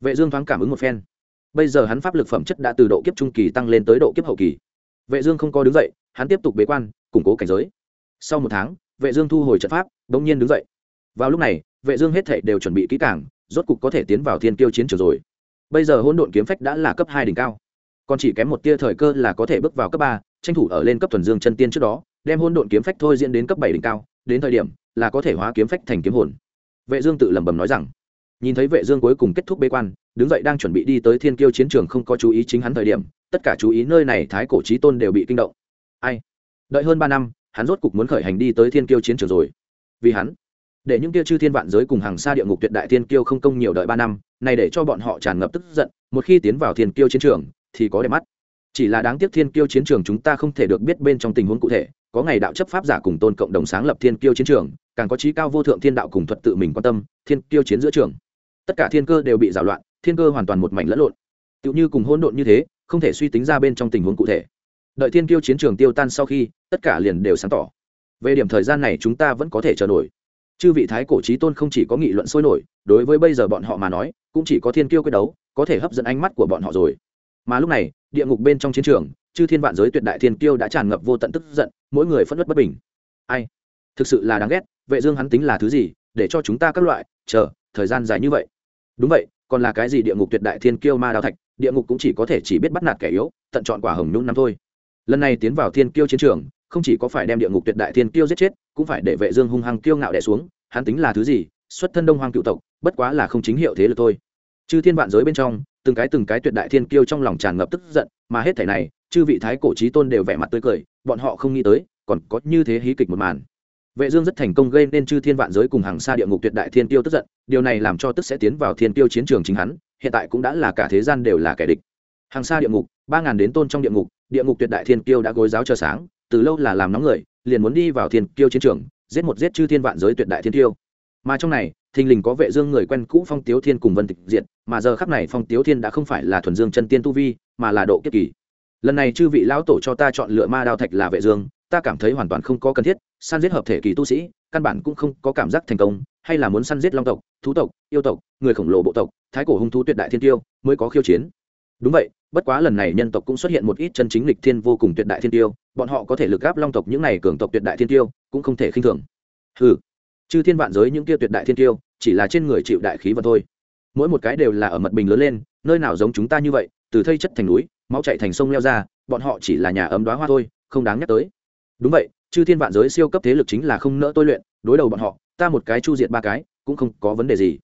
vệ dương thoáng cảm ứng một phen. Bây giờ hắn pháp lực phẩm chất đã từ độ kiếp trung kỳ tăng lên tới độ kiếp hậu kỳ. Vệ dương không có đứng dậy, hắn tiếp tục bế quan, củng cố cảnh giới. Sau một tháng, vệ dương thu hồi trận pháp đống nhiên đứng dậy. Vào lúc này, vệ dương hết thảy đều chuẩn bị kỹ càng, rốt cục có thể tiến vào thiên tiêu chiến trường rồi. Bây giờ hỗn độn kiếm phách đã là cấp hai đỉnh cao. Còn chỉ kém một tia thời cơ là có thể bước vào cấp ba, tranh thủ ở lên cấp thuần dương chân tiên trước đó, đem hỗn độn kiếm phách thôi diễn đến cấp bảy đỉnh cao, đến thời điểm là có thể hóa kiếm phách thành kiếm hồn. Vệ dương tự lẩm bẩm nói rằng nhìn thấy vệ dương cuối cùng kết thúc bế quan, đứng dậy đang chuẩn bị đi tới thiên kiêu chiến trường không có chú ý chính hắn thời điểm, tất cả chú ý nơi này thái cổ chí tôn đều bị kinh động. Ai? Đợi hơn ba năm, hắn rốt cục muốn khởi hành đi tới thiên kiêu chiến trường rồi. Vì hắn, để những kia chư thiên vạn giới cùng hàng xa địa ngục tuyệt đại thiên kiêu không công nhiều đợi ba năm, này để cho bọn họ tràn ngập tức giận, một khi tiến vào thiên kiêu chiến trường, thì có đẹp mắt. Chỉ là đáng tiếc thiên kiêu chiến trường chúng ta không thể được biết bên trong tình huống cụ thể, có ngày đạo chấp pháp giả cùng tôn cộng đồng sáng lập thiên kiêu chiến trường, càng có trí cao vô thượng thiên đạo cùng thuật tự mình quan tâm, thiên kiêu chiến giữa trường tất cả thiên cơ đều bị giảo loạn, thiên cơ hoàn toàn một mảnh lẫn lộn. Tựu như cùng hỗn độn như thế, không thể suy tính ra bên trong tình huống cụ thể. Đợi thiên kiêu chiến trường tiêu tan sau khi, tất cả liền đều sáng tỏ. Về điểm thời gian này chúng ta vẫn có thể chờ nổi. Chư vị thái cổ trí tôn không chỉ có nghị luận sôi nổi, đối với bây giờ bọn họ mà nói, cũng chỉ có thiên kiêu quyết đấu, có thể hấp dẫn ánh mắt của bọn họ rồi. Mà lúc này, địa ngục bên trong chiến trường, chư thiên vạn giới tuyệt đại thiên kiêu đã tràn ngập vô tận tức giận, mỗi người phẫn nứt bất bình. Ai? Thực sự là đáng ghét, vệ dương hắn tính là thứ gì, để cho chúng ta các loại, chờ, thời gian dài như vậy đúng vậy, còn là cái gì địa ngục tuyệt đại thiên kiêu ma đao thạch, địa ngục cũng chỉ có thể chỉ biết bắt nạt kẻ yếu, tận chọn quả hồng nhung năm thôi. Lần này tiến vào thiên kiêu chiến trường, không chỉ có phải đem địa ngục tuyệt đại thiên kiêu giết chết, cũng phải để vệ dương hung hăng kiêu ngạo đè xuống, hắn tính là thứ gì, xuất thân đông hoang cựu tộc, bất quá là không chính hiệu thế lực thôi. Chư thiên vạn giới bên trong, từng cái từng cái tuyệt đại thiên kiêu trong lòng tràn ngập tức giận, mà hết thảy này, chư vị thái cổ chí tôn đều vẻ mặt tươi cười, bọn họ không nghĩ tới, còn có như thế hí kịch một màn vệ dương rất thành công gây nên chư thiên vạn giới cùng hàng xa địa ngục tuyệt đại thiên tiêu tức giận, điều này làm cho tức sẽ tiến vào thiên tiêu chiến trường chính hắn, hiện tại cũng đã là cả thế gian đều là kẻ địch hàng xa địa ngục, ba ngàn đến tôn trong địa ngục địa ngục tuyệt đại thiên Tiêu đã gối giáo chờ sáng, từ lâu là làm nóng người, liền muốn đi vào thiên Tiêu chiến trường, giết một giết chư thiên vạn giới tuyệt đại thiên Tiêu. mà trong này, thình lình có vệ dương người quen cũ phong tiếu thiên cùng vân tịch diện mà giờ khắc này phong tiếu thiên đã không phải là thuần dương chân tiên tu vi, mà là độ kiếp kỳ lần này chư vị lão tổ cho ta chọn lựa ma đao thạch là vệ dương ta cảm thấy hoàn toàn không có cần thiết, săn giết hợp thể kỳ tu sĩ, căn bản cũng không có cảm giác thành công, hay là muốn săn giết long tộc, thú tộc, yêu tộc, người khổng lồ bộ tộc, thái cổ hung thú tuyệt đại thiên tiêu mới có khiêu chiến. Đúng vậy, bất quá lần này nhân tộc cũng xuất hiện một ít chân chính lịch thiên vô cùng tuyệt đại thiên tiêu, bọn họ có thể lực gáp long tộc những này cường tộc tuyệt đại thiên tiêu, cũng không thể khinh thường. Ừ chư thiên vạn giới những kia tuyệt đại thiên tiêu, chỉ là trên người chịu đại khí vật thôi. Mỗi một cái đều là ở mật bình lớn lên, nơi nào giống chúng ta như vậy, từ thây chất thành núi, máu chạy thành sông leo ra, bọn họ chỉ là nhà ấm đoá hoa thôi, không đáng nhắc tới đúng vậy, chư thiên vạn giới siêu cấp thế lực chính là không nỡ tôi luyện, đối đầu bọn họ, ta một cái chu diệt ba cái, cũng không có vấn đề gì.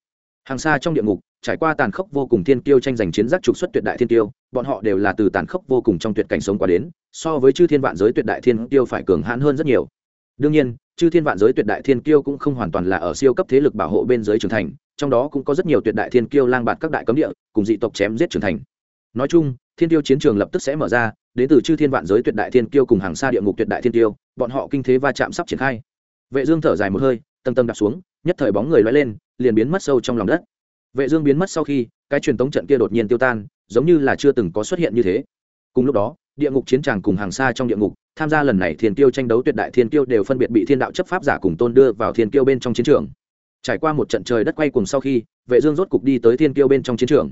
Hàng xa trong địa ngục, trải qua tàn khốc vô cùng thiên tiêu tranh giành chiến giác trục xuất tuyệt đại thiên tiêu bọn họ đều là từ tàn khốc vô cùng trong tuyệt cảnh sống qua đến, so với chư thiên vạn giới tuyệt đại thiên tiêu phải cường hãn hơn rất nhiều. Đương nhiên, chư thiên vạn giới tuyệt đại thiên kiêu cũng không hoàn toàn là ở siêu cấp thế lực bảo hộ bên giới trưởng thành, trong đó cũng có rất nhiều tuyệt đại thiên kiêu lang bạt các đại cấm địa, cùng dị tộc chém giết trưởng thành. Nói chung, thiên tiêu chiến trường lập tức sẽ mở ra đến từ chư thiên vạn giới tuyệt đại thiên kiêu cùng hàng xa địa ngục tuyệt đại thiên kiêu, bọn họ kinh thế va chạm sắp triển khai. Vệ dương thở dài một hơi, tầng tầng đặt xuống, nhất thời bóng người lói lên, liền biến mất sâu trong lòng đất. Vệ dương biến mất sau khi, cái truyền tống trận kia đột nhiên tiêu tan, giống như là chưa từng có xuất hiện như thế. Cùng lúc đó, địa ngục chiến tràng cùng hàng xa trong địa ngục, tham gia lần này thiên kiêu tranh đấu tuyệt đại thiên kiêu đều phân biệt bị thiên đạo chấp pháp giả cùng tôn đưa vào thiên kiêu bên trong chiến trường. Trải qua một trận trời đất quay cùng sau khi, vệ dương rốt cục đi tới thiên kiêu bên trong chiến trường.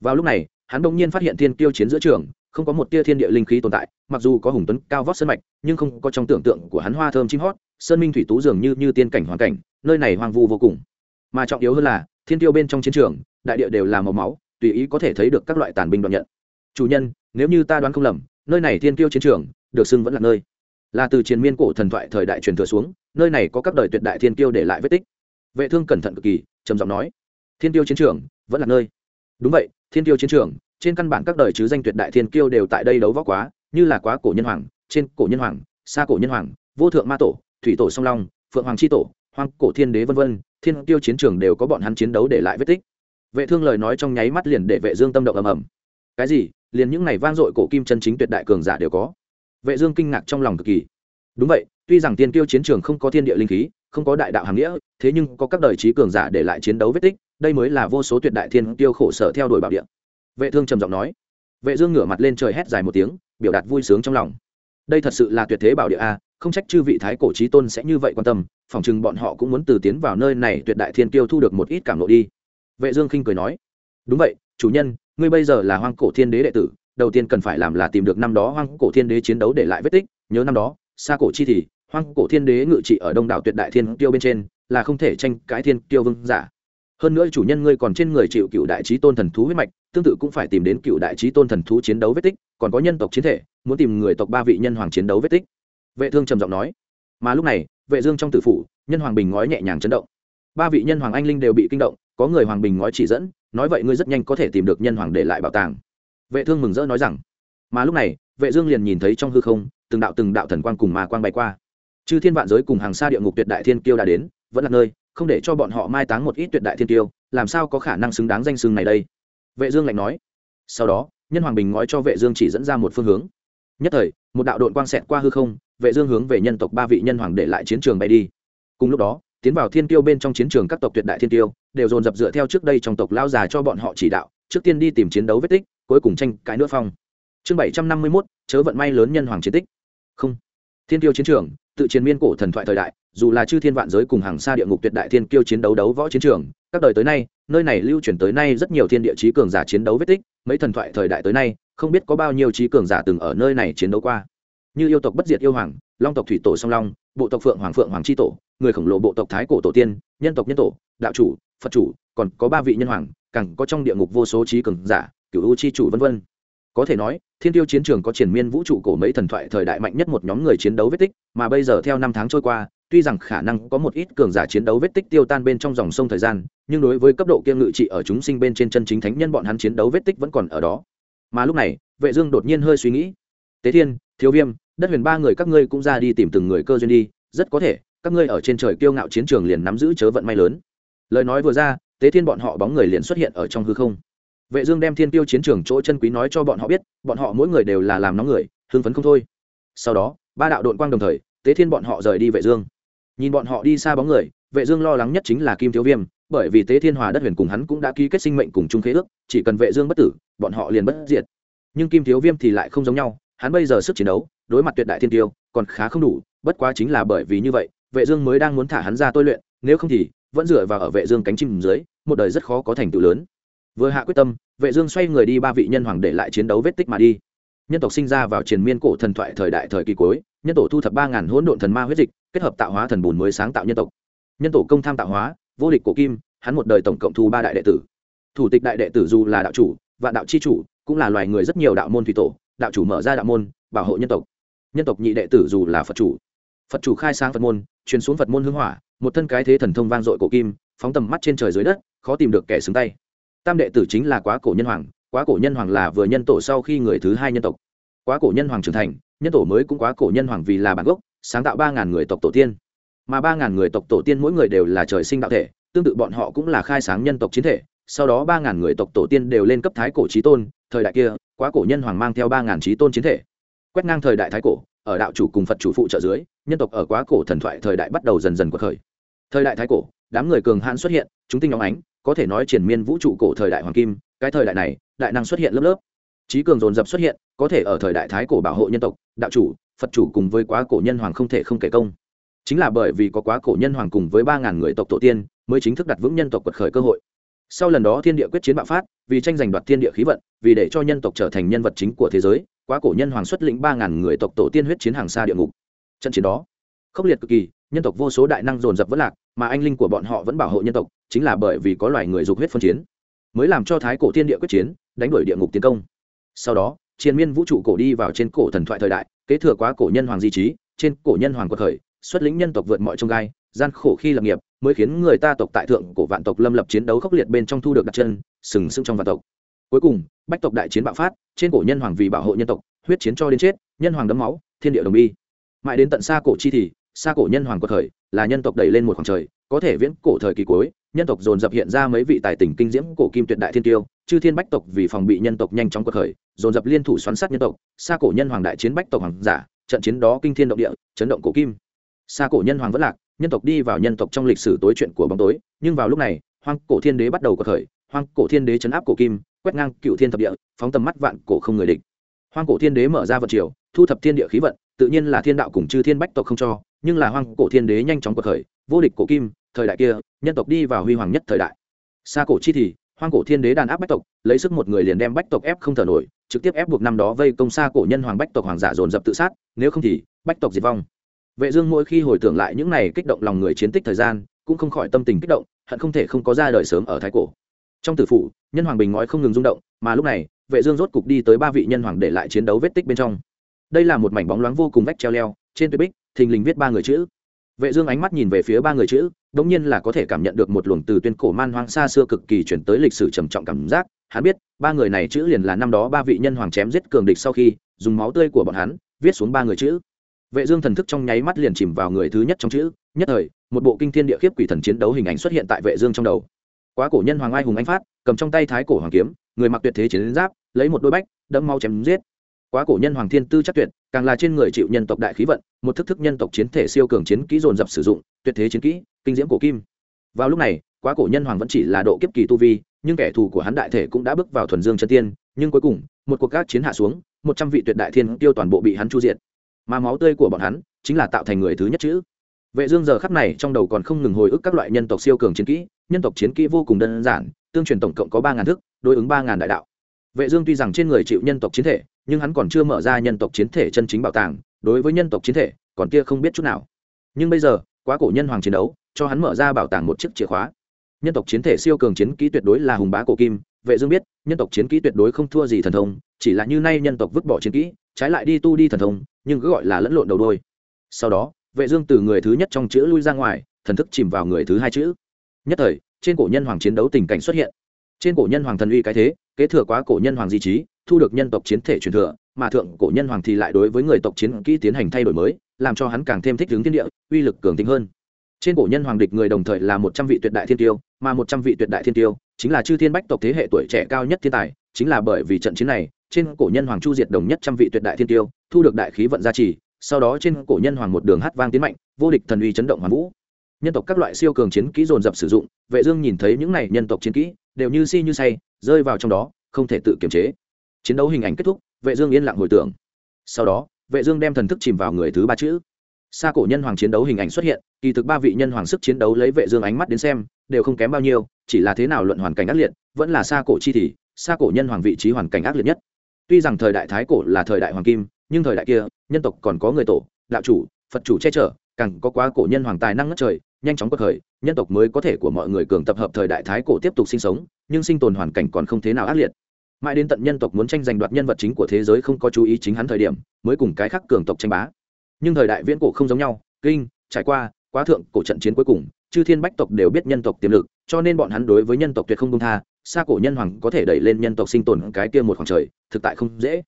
Vào lúc này, hắn đột nhiên phát hiện thiên kiêu chiến giữa trường không có một tia thiên địa linh khí tồn tại, mặc dù có hùng tuấn cao vót sơn mạch, nhưng không có trong tưởng tượng của hắn hoa thơm chim hót, sơn minh thủy tú dường như như tiên cảnh hoàn cảnh, nơi này hoang vu vô cùng. Mà trọng yếu hơn là, thiên tiêu bên trong chiến trường, đại địa đều là màu máu, tùy ý có thể thấy được các loại tàn binh đoạn nhận. Chủ nhân, nếu như ta đoán không lầm, nơi này thiên tiêu chiến trường, được xưng vẫn là nơi. Là từ chiến miên cổ thần thoại thời đại truyền thừa xuống, nơi này có các đời tuyệt đại thiên tiêu để lại vết tích. Vệ thương cẩn thận cực kỳ, trầm giọng nói, thiên tiêu chiến trường, vẫn là nơi. Đúng vậy, thiên tiêu chiến trường trên căn bản các đời chứ danh tuyệt đại thiên kiêu đều tại đây đấu võ quá, như là quá cổ nhân hoàng, trên cổ nhân hoàng, xa cổ nhân hoàng, vô thượng ma tổ, thủy tổ song long, phượng hoàng c h i tổ, hoang cổ thiên đế v v thiên tiêu chiến trường đều có bọn hắn chiến đấu để lại vết tích. Vệ thương lời nói trong nháy mắt liền để vệ dương tâm động ầm ầm. Cái gì? Liền những này vang dội cổ kim chân chính tuyệt đại cường giả đều có. Vệ dương kinh ngạc trong lòng cực kỳ. Đúng vậy, tuy rằng tiên tiêu chiến trường không có thiên địa linh khí, không có đại đạo hàm nghĩa, thế nhưng có các đời trí cường giả để lại chiến đấu vết tích, đây mới là vô số tuyệt đại thiên tiêu khổ sở theo đuổi bảo địa vệ thương trầm giọng nói. Vệ dương ngửa mặt lên trời hét dài một tiếng, biểu đạt vui sướng trong lòng. Đây thật sự là tuyệt thế bảo địa a, không trách chư vị thái cổ trí tôn sẽ như vậy quan tâm, phỏng chừng bọn họ cũng muốn từ tiến vào nơi này tuyệt đại thiên tiêu thu được một ít cảm lộ đi. Vệ dương khinh cười nói. Đúng vậy, chủ nhân, ngươi bây giờ là hoang cổ thiên đế đệ tử, đầu tiên cần phải làm là tìm được năm đó hoang cổ thiên đế chiến đấu để lại vết tích. Nhớ năm đó xa cổ chi thì, hoang cổ thiên đế ngự trị ở đông đảo tuyệt đại thiên tiêu bên trên, là không thể tranh cãi thiên tiêu vương giả. Hơn nữa chủ nhân ngươi còn trên người chịu cựu đại trí tôn thần thú huyết mạch tương tự cũng phải tìm đến cựu đại trí tôn thần thú chiến đấu vết tích, còn có nhân tộc chiến thể, muốn tìm người tộc ba vị nhân hoàng chiến đấu vết tích. Vệ thương trầm giọng nói. Mà lúc này, vệ dương trong tử phủ, nhân hoàng bình ngói nhẹ nhàng chấn động. Ba vị nhân hoàng anh linh đều bị kinh động, có người hoàng bình ngói chỉ dẫn, nói vậy ngươi rất nhanh có thể tìm được nhân hoàng để lại bảo tàng. Vệ thương mừng rỡ nói rằng. Mà lúc này, vệ dương liền nhìn thấy trong hư không, từng đạo từng đạo thần quang cùng ma quang bay qua. Chư thiên vạn giới cùng hàng xa địa ngục tuyệt đại thiên kiêu đã đến, vẫn là nơi, không để cho bọn họ mai táng một ít tuyệt đại thiên kiêu, làm sao có khả năng xứng đáng danh xưng này đây? Vệ dương lạnh nói. Sau đó nhân hoàng bình ngói cho vệ dương chỉ dẫn ra một phương hướng. Nhất thời một đạo đội quang xẹt qua hư không vệ dương hướng về nhân tộc ba vị nhân hoàng để lại chiến trường bay đi. Cùng lúc đó tiến vào thiên tiêu bên trong chiến trường các tộc tuyệt đại thiên tiêu đều dồn dập dựa theo trước đây trong tộc lao già cho bọn họ chỉ đạo trước tiên đi tìm chiến đấu vết tích cuối cùng tranh cãi nữa phong. Chương bảy trăm năm mươi 751, chớ vận may lớn nhân hoàng chiến tích. Không. Thiên tiêu chiến trường tự chiến miên cổ thần thoại thời đại dù là chư thiên vạn giới cùng hàng xa địa ngục tuyệt đại thiên kiêu chiến đấu đấu võ chiến trường các đời tới nay, nơi này lưu truyền tới nay rất nhiều thiên địa chí cường giả chiến đấu vết tích, mấy thần thoại thời đại tới nay, không biết có bao nhiêu chí cường giả từng ở nơi này chiến đấu qua. Như yêu tộc bất diệt yêu hoàng, long tộc thủy tổ song long, bộ tộc phượng hoàng phượng hoàng tri tổ, người khổng lồ bộ tộc thái cổ tổ tiên, nhân tộc nhân tổ, đạo chủ, phật chủ, còn có ba vị nhân hoàng, càng có trong địa ngục vô số trí cường giả cựu u chi chủ v v có thể nói, thiên tiêu chiến trường có triển miên vũ trụ cổ mấy thần thoại thời đại mạnh nhất một nhóm người chiến đấu vết tích, mà bây giờ theo năm tháng trôi qua tuy rằng khả năng có một ít cường giả chiến đấu vết tích tiêu tan bên trong dòng sông thời gian, nhưng đối với cấp độ kiêng ngự trị ở chúng sinh bên trên chân chính thánh nhân bọn hắn chiến đấu vết tích vẫn còn ở đó. Mà lúc này, vệ dương đột nhiên hơi suy nghĩ. Tế thiên, thiếu viêm, đất huyền ba người các ngươi cũng ra đi tìm từng người cơ duyên đi, rất có thể, các ngươi ở trên trời kiêu ngạo chiến trường liền nắm giữ chớ vận may lớn. Lời nói vừa ra, tế thiên bọn họ bóng người liền xuất hiện ở trong hư không. Vệ dương đem thiên tiêu chiến trường chỗ chân quý nói cho bọn họ biết, bọn họ mỗi người đều là làm nóng người, hưng phấn không thôi. Sau đó, ba đạo đội quang đồng thời, tế thiên bọn họ rời đi vệ dương nhìn bọn họ đi xa bóng người, vệ dương lo lắng nhất chính là kim thiếu viêm, bởi vì tế thiên hòa đất huyền cùng hắn cũng đã ký kết sinh mệnh cùng chung khế ước, chỉ cần vệ dương bất tử, bọn họ liền bất diệt. Nhưng kim thiếu viêm thì lại không giống nhau, hắn bây giờ sức chiến đấu, đối mặt tuyệt đại thiên tiêu, còn khá không đủ, bất quá chính là bởi vì như vậy, vệ dương mới đang muốn thả hắn ra tôi luyện, nếu không thì, vẫn dựa vào ở vệ dương cánh chim dưới, một đời rất khó có thành tựu lớn. Vừa hạ quyết tâm, vệ dương xoay người đi ba vị nhân hoàng để lại chiến đấu vết tích mà đi. Nhân tộc sinh ra vào triền miên cổ thần thoại thời đại thời kỳ cuối, nhân tổ thu thập ba ngàn hỗn độn thần ma huyết dịch kết hợp tạo hóa thần bùn mới sáng tạo nhân tộc. Nhân tổ công tham tạo hóa, vô địch cổ kim, hắn một đời tổng cộng thu ba đại đệ tử. Thủ tịch đại đệ tử dù là đạo chủ và đạo chi chủ, cũng là loài người rất nhiều đạo môn thủy tổ, đạo chủ mở ra đạo môn, bảo hộ nhân tộc. Nhân tộc nhị đệ tử dù là phật chủ. Phật chủ khai sáng phật môn, truyền xuống phật môn hưng hỏa, một thân cái thế thần thông vang dội cổ kim, phóng tầm mắt trên trời dưới đất, khó tìm được kẻ xứng tay. Tam đệ tử chính là quá cổ nhân hoàng, quá cổ nhân hoàng là vừa nhân tổ sau khi người thứ hai nhân tộc. Quá cổ nhân hoàng trưởng thành, nhân tổ mới cũng quá cổ nhân hoàng vì là bản gốc sáng tạo ba ngàn người tộc tổ tiên. Mà ba ngàn người tộc tổ tiên mỗi người đều là trời sinh đạo thể, tương tự bọn họ cũng là khai sáng nhân tộc chiến thể. Sau đó ba ngàn người tộc tổ tiên đều lên cấp thái cổ trí tôn, thời đại kia, quá cổ nhân hoàng mang theo ba ngàn trí tôn chiến thể. Quét ngang thời đại thái cổ, ở đạo chủ cùng phật chủ phụ trợ dưới, nhân tộc ở quá cổ thần thoại thời đại bắt đầu dần dần cuộc khởi. Thời đại thái cổ, đám người cường hãn xuất hiện, chúng tinh nhóm ánh, có thể nói triển miên vũ trụ cổ thời đại hoàng kim, cái thời đại này, đại năng xuất hiện lớp lớp. Trí cường dồn dập xuất hiện, có thể ở thời đại thái cổ bảo hộ nhân tộc, đạo chủ phật chủ cùng với quá cổ nhân hoàng không thể không kể công. Chính là bởi vì có quá cổ nhân hoàng cùng với ba ngàn người tộc tổ tiên, mới chính thức đặt vững nhân tộc quật khởi cơ hội. Sau lần đó thiên địa quyết chiến bạo phát, vì tranh giành đoạt thiên địa khí vận, vì để cho nhân tộc trở thành nhân vật chính của thế giới, quá cổ nhân hoàng xuất lĩnh ba ngàn người tộc tổ tiên huyết chiến hàng xa địa ngục. Trận chiến đó, khốc liệt cực kỳ, nhân tộc vô số đại năng dồn dập vất lạc, mà anh linh của bọn họ vẫn bảo hộ nhân tộc, chính là bởi vì có loài người dục huyết phân chiến, mới làm cho thái cổ thiên địa quyết chiến, đánh đuổi địa ngục tiến công. Sau đó chiến miên vũ trụ cổ đi vào trên cổ thần thoại thời đại kế thừa quá cổ nhân hoàng di trí, trên cổ nhân hoàng quật khởi, xuất lĩnh nhân tộc vượt mọi trông gai, gian khổ khi lập nghiệp, mới khiến người ta tộc tại thượng cổ vạn tộc lâm lập chiến đấu khốc liệt bên trong thu được đặt chân sừng sững trong vạn tộc. Cuối cùng, bách tộc đại chiến bạo phát, trên cổ nhân hoàng vì bảo hộ nhân tộc, huyết chiến cho đến chết, nhân hoàng đấm máu, thiên địa đồng bi mãi đến tận xa cổ chi thì, xa cổ nhân hoàng quật khởi, là nhân tộc đẩy lên một khoảng trời, có thể viễn cổ thời kỳ cuối, nhân tộc dồn dập hiện ra mấy vị tài tình kinh diễm cổ kim tuyệt đại thiên tiêu chư thiên bách tộc vì phòng bị nhân tộc nhanh chóng quật khởi, dồn dập liên thủ xoắn sát nhân tộc xa cổ nhân hoàng đại chiến bách tộc hoàng giả, trận chiến đó kinh thiên động địa, chấn động cổ kim. Xa cổ nhân hoàng vẫn lạc, nhân tộc đi vào nhân tộc trong lịch sử tối chuyện của bóng tối, nhưng vào lúc này, hoang cổ thiên đế bắt đầu quật khởi, hoang cổ thiên đế chấn áp cổ kim, quét ngang cựu thiên thập địa, phóng tầm mắt vạn cổ không người địch. Hoang cổ thiên đế mở ra vật triều, thu thập thiên địa khí vận, tự nhiên là thiên đạo cùng chư thiên bách tộc không cho, nhưng là hoang cổ thiên đế nhanh chóng cuộc khởi, vô địch cổ kim, thời đại kia, nhân tộc đi vào huy hoàng nhất thời đại. Xa cổ chi thì hoang cổ thiên đế đàn áp bách tộc, lấy sức một người liền đem bách tộc ép không thở nổi, trực tiếp ép buộc năm đó vây công xa cổ nhân hoàng bách tộc hoàng giả dồn dập tự sát, nếu không thì, bách tộc diệt vong. Vệ dương mỗi khi hồi tưởng lại những này kích động lòng người chiến tích thời gian, cũng không khỏi tâm tình kích động, hận không thể không có ra đời sớm ở thái cổ. Trong tử phủ, nhân hoàng bình ngói không ngừng rung động, mà lúc này, vệ dương rốt cục đi tới ba vị nhân hoàng để lại chiến đấu vết tích bên trong. Đây là một mảnh bóng loáng vô cùng vách treo leo, trên tuyết bích, thình lình viết ba người chữ vệ dương ánh mắt nhìn về phía ba người chữ, đống nhiên là có thể cảm nhận được một luồng từ tuyên cổ man hoang xa xưa cực kỳ chuyển tới lịch sử trầm trọng cảm giác. Hắn biết, ba người này chữ liền là năm đó ba vị nhân hoàng chém giết cường địch sau khi, dùng máu tươi của bọn hắn, viết xuống ba người chữ. Vệ dương thần thức trong nháy mắt liền chìm vào người thứ nhất trong chữ, nhất thời, một bộ kinh thiên địa khiếp quỷ thần chiến đấu hình ảnh xuất hiện tại vệ dương trong đầu. Quá cổ nhân hoàng ai hùng anh phát, cầm trong tay thái cổ hoàng kiếm, người mặc tuyệt thế chiến giáp, lấy một đôi bách đâm mau chém giết. Quá cổ nhân hoàng thiên tư chắc tuyệt, càng là trên người chịu nhân tộc đại khí vận một thức thức nhân tộc chiến thể siêu cường chiến kỹ dồn dập sử dụng, tuyệt thế chiến kỹ, kinh diễm cổ kim. Vào lúc này, quá cổ nhân hoàng vẫn chỉ là độ kiếp kỳ tu vi, nhưng kẻ thù của hắn đại thể cũng đã bước vào thuần dương chân tiên, nhưng cuối cùng, một cuộc các chiến hạ xuống, một trăm vị tuyệt đại thiên tiêu toàn bộ bị hắn chu diệt. Mà máu tươi của bọn hắn, chính là tạo thành người thứ nhất chữ. Vệ dương giờ khắc này trong đầu còn không ngừng hồi ức các loại nhân tộc siêu cường chiến kỹ, nhân tộc chiến kỹ vô cùng đơn giản, tương truyền tổng cộng có ba ngàn thức, đối ứng ba ngàn đại đạo. Vệ dương tuy rằng trên người chịu nhân tộc chiến thể, nhưng hắn còn chưa mở ra nhân tộc chiến thể chân chính bảo tàng đối với nhân tộc chiến thể, còn kia không biết chút nào. Nhưng bây giờ, quá cổ nhân hoàng chiến đấu, cho hắn mở ra bảo tàng một chiếc chìa khóa. Nhân tộc chiến thể siêu cường chiến kỹ tuyệt đối là hùng bá cổ kim, vệ dương biết, nhân tộc chiến kỹ tuyệt đối không thua gì thần thông, chỉ là như nay nhân tộc vứt bỏ chiến kỹ, trái lại đi tu đi thần thông, nhưng cứ gọi là lẫn lộn đầu đôi. Sau đó, vệ dương từ người thứ nhất trong chữ lui ra ngoài, thần thức chìm vào người thứ hai chữ. Nhất thời, trên cổ nhân hoàng chiến đấu tình cảnh xuất hiện. Trên cổ nhân hoàng thần uy cái thế, kế thừa quá cổ nhân hoàng di trí, thu được nhân tộc chiến thể truyền thừa mà thượng cổ nhân hoàng thì lại đối với người tộc chiến kỹ tiến hành thay đổi mới, làm cho hắn càng thêm thích ứng thiên địa, uy lực cường tính hơn. Trên cổ nhân hoàng địch người đồng thời là một trăm vị tuyệt đại thiên tiêu, mà một trăm vị tuyệt đại thiên tiêu chính là chư thiên bách tộc thế hệ tuổi trẻ cao nhất thiên tài, chính là bởi vì trận chiến này, trên cổ nhân hoàng chu diệt đồng nhất trăm vị tuyệt đại thiên tiêu, thu được đại khí vận gia trì, sau đó trên cổ nhân hoàng một đường hát vang tiến mạnh, vô địch thần uy chấn động hoàn vũ. Nhân tộc các loại siêu cường chiến kỹ dồn dập sử dụng, vệ dương nhìn thấy những này nhân tộc chiến kỹ, đều như si như say, rơi vào trong đó, không thể tự kiềm chế. Chiến đấu hình ảnh kết thúc vệ dương yên lặng hồi tưởng. Sau đó, vệ dương đem thần thức chìm vào người thứ ba chữ. Xa cổ nhân hoàng chiến đấu hình ảnh xuất hiện, kỳ thực ba vị nhân hoàng sức chiến đấu lấy vệ dương ánh mắt đến xem, đều không kém bao nhiêu, chỉ là thế nào luận hoàn cảnh ác liệt, vẫn là xa cổ chi thì xa cổ nhân hoàng vị trí hoàn cảnh ác liệt nhất. Tuy rằng thời đại thái cổ là thời đại hoàng kim, nhưng thời đại kia, nhân tộc còn có người tổ, đạo chủ, phật chủ che chở, càng có quá cổ nhân hoàng tài năng ngất trời, nhanh chóng quật khởi, nhân tộc mới có thể của mọi người cường tập hợp thời đại thái cổ tiếp tục sinh sống, nhưng sinh tồn hoàn cảnh còn không thế nào ác liệt mãi đến tận nhân tộc muốn tranh giành đoạt nhân vật chính của thế giới không có chú ý chính hắn thời điểm, mới cùng cái khác cường tộc tranh bá. Nhưng thời đại viễn cổ không giống nhau, kinh, trải qua, quá thượng, cổ trận chiến cuối cùng, chư thiên bách tộc đều biết nhân tộc tiềm lực, cho nên bọn hắn đối với nhân tộc tuyệt không công tha, xa cổ nhân hoàng có thể đẩy lên nhân tộc sinh tồn cái kia một khoảng trời, thực tại không dễ.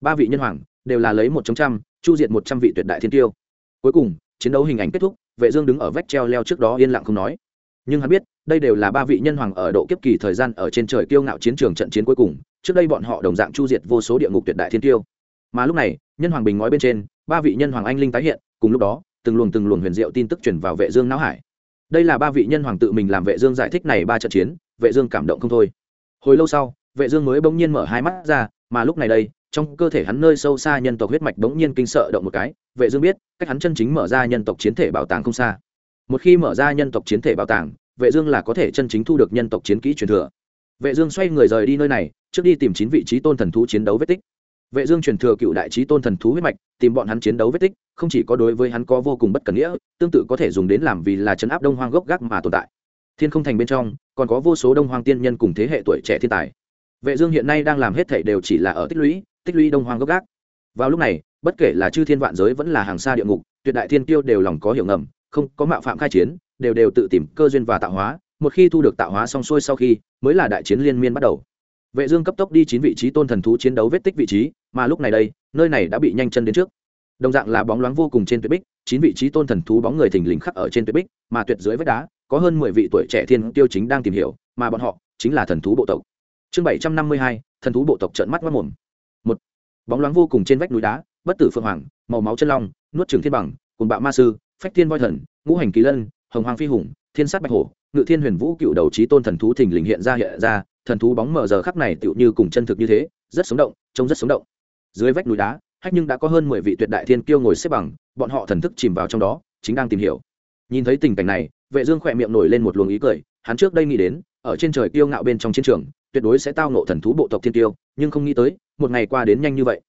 Ba vị nhân hoàng đều là lấy một chống trăm, chu diệt một trăm vị tuyệt đại thiên tiêu. Cuối cùng, chiến đấu hình ảnh kết thúc, vệ dương đứng ở vách treo leo trước đó yên lặng không nói nhưng hắn biết, đây đều là ba vị nhân hoàng ở độ kiếp kỳ thời gian ở trên trời kiêu ngạo chiến trường trận chiến cuối cùng, trước đây bọn họ đồng dạng chu diệt vô số địa ngục tuyệt đại thiên tiêu. Mà lúc này, nhân hoàng bình ngói bên trên, ba vị nhân hoàng anh linh tái hiện, cùng lúc đó, từng luồng từng luồng huyền diệu tin tức truyền vào vệ dương não hải. Đây là ba vị nhân hoàng tự mình làm vệ dương giải thích này ba trận chiến, vệ dương cảm động không thôi. Hồi lâu sau, vệ dương mới bỗng nhiên mở hai mắt ra, mà lúc này đây, trong cơ thể hắn nơi sâu xa nhân tộc huyết mạch bỗng nhiên kinh sợ động một cái, vệ dương biết, cách hắn chân chính mở ra nhân tộc chiến thể bảo tàng không xa một khi mở ra nhân tộc chiến thể bảo tàng, vệ dương là có thể chân chính thu được nhân tộc chiến kỹ truyền thừa. Vệ dương xoay người rời đi nơi này, trước đi tìm chín vị trí tôn thần thú chiến đấu vết tích. Vệ dương truyền thừa cựu đại trí tôn thần thú huyết mạch, tìm bọn hắn chiến đấu vết tích, không chỉ có đối với hắn có vô cùng bất cần nghĩa, tương tự có thể dùng đến làm vì là chấn áp đông hoang gốc gác mà tồn tại. Thiên không thành bên trong, còn có vô số đông hoang tiên nhân cùng thế hệ tuổi trẻ thiên tài. Vệ dương hiện nay đang làm hết thảy đều chỉ là ở tích lũy tích lũy đông hoang gốc gác. Vào lúc này, bất kể là chư thiên vạn giới vẫn là hàng xa địa ngục, tuyệt đại thiên tiêu đều lòng có hiểu ngầm không có mạo phạm khai chiến, đều đều tự tìm cơ duyên và tạo hóa, một khi thu được tạo hóa xong xuôi sau khi, mới là đại chiến liên miên bắt đầu. Vệ dương cấp tốc đi chín vị trí tôn thần thú chiến đấu vết tích vị trí, mà lúc này đây, nơi này đã bị nhanh chân đến trước. Đồng dạng là bóng loáng vô cùng trên tuyệt bích, chín vị trí tôn thần thú bóng người thình lình khắc ở trên tuyệt bích, mà tuyệt dưới vách đá, có hơn mười vị tuổi trẻ thiên tiêu chính đang tìm hiểu, mà bọn họ chính là thần thú bộ tộc. Chương bảy trăm năm mươi hai, thần thú bộ tộc trợn mắt mất mồm một, bóng loáng vô cùng trên vách núi đá, bất tử phượng hoàng, màu máu chân long, nuốt trường thiên bằng, cùng bạo ma sư phách thiên voi thần, ngũ hành kỳ lân, hồng hoàng phi hùng, thiên sát bạch hổ, ngự thiên huyền vũ cựu đầu trí tôn thần thú thình lình hiện ra hiện ra, thần thú bóng mở giờ khắc này tựu như cùng chân thực như thế, rất sống động, trông rất sống động. Dưới vách núi đá, hách nhưng đã có hơn mười vị tuyệt đại thiên kiêu ngồi xếp bằng, bọn họ thần thức chìm vào trong đó, chính đang tìm hiểu. Nhìn thấy tình cảnh này, vệ dương khỏe miệng nổi lên một luồng ý cười, hắn trước đây nghĩ đến, ở trên trời tiêu ngạo bên trong chiến trường, tuyệt đối sẽ tao nộ thần thú bộ tộc thiên tiêu nhưng không nghĩ tới, một ngày qua đến nhanh như vậy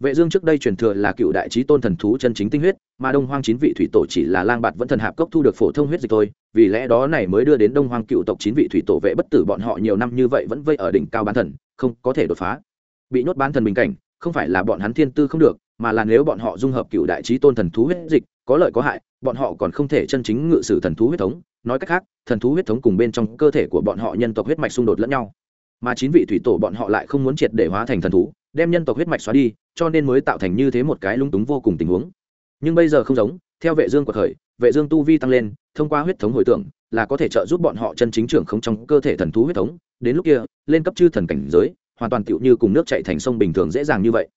vệ dương trước đây truyền thừa là cựu đại chí tôn thần thú chân chính tinh huyết, mà đông hoang chín vị thủy tổ chỉ là lang bạt vẫn thần hạp cốc thu được phổ thông huyết dịch thôi. Vì lẽ đó này mới đưa đến đông hoang cựu tộc chín vị thủy tổ vệ bất tử bọn họ nhiều năm như vậy vẫn vây ở đỉnh cao bán thần, không có thể đột phá. Bị nhốt bán thần bình cảnh, không phải là bọn hắn thiên tư không được, mà là nếu bọn họ dung hợp cựu đại chí tôn thần thú huyết dịch, có lợi có hại, bọn họ còn không thể chân chính ngự sử thần thú huyết thống. Nói cách khác, thần thú huyết thống cùng bên trong cơ thể của bọn họ nhân tộc huyết mạch xung đột lẫn nhau. Mà chín vị thủy tổ bọn họ lại không muốn triệt để hóa thành thần thú đem nhân tộc huyết mạch xóa đi, cho nên mới tạo thành như thế một cái lung túng vô cùng tình huống. Nhưng bây giờ không giống, theo vệ dương của thời, vệ dương tu vi tăng lên, thông qua huyết thống hồi tưởng, là có thể trợ giúp bọn họ chân chính trưởng không trong cơ thể thần thú huyết thống. Đến lúc kia, lên cấp chư thần cảnh giới, hoàn toàn tựu như cùng nước chảy thành sông bình thường dễ dàng như vậy.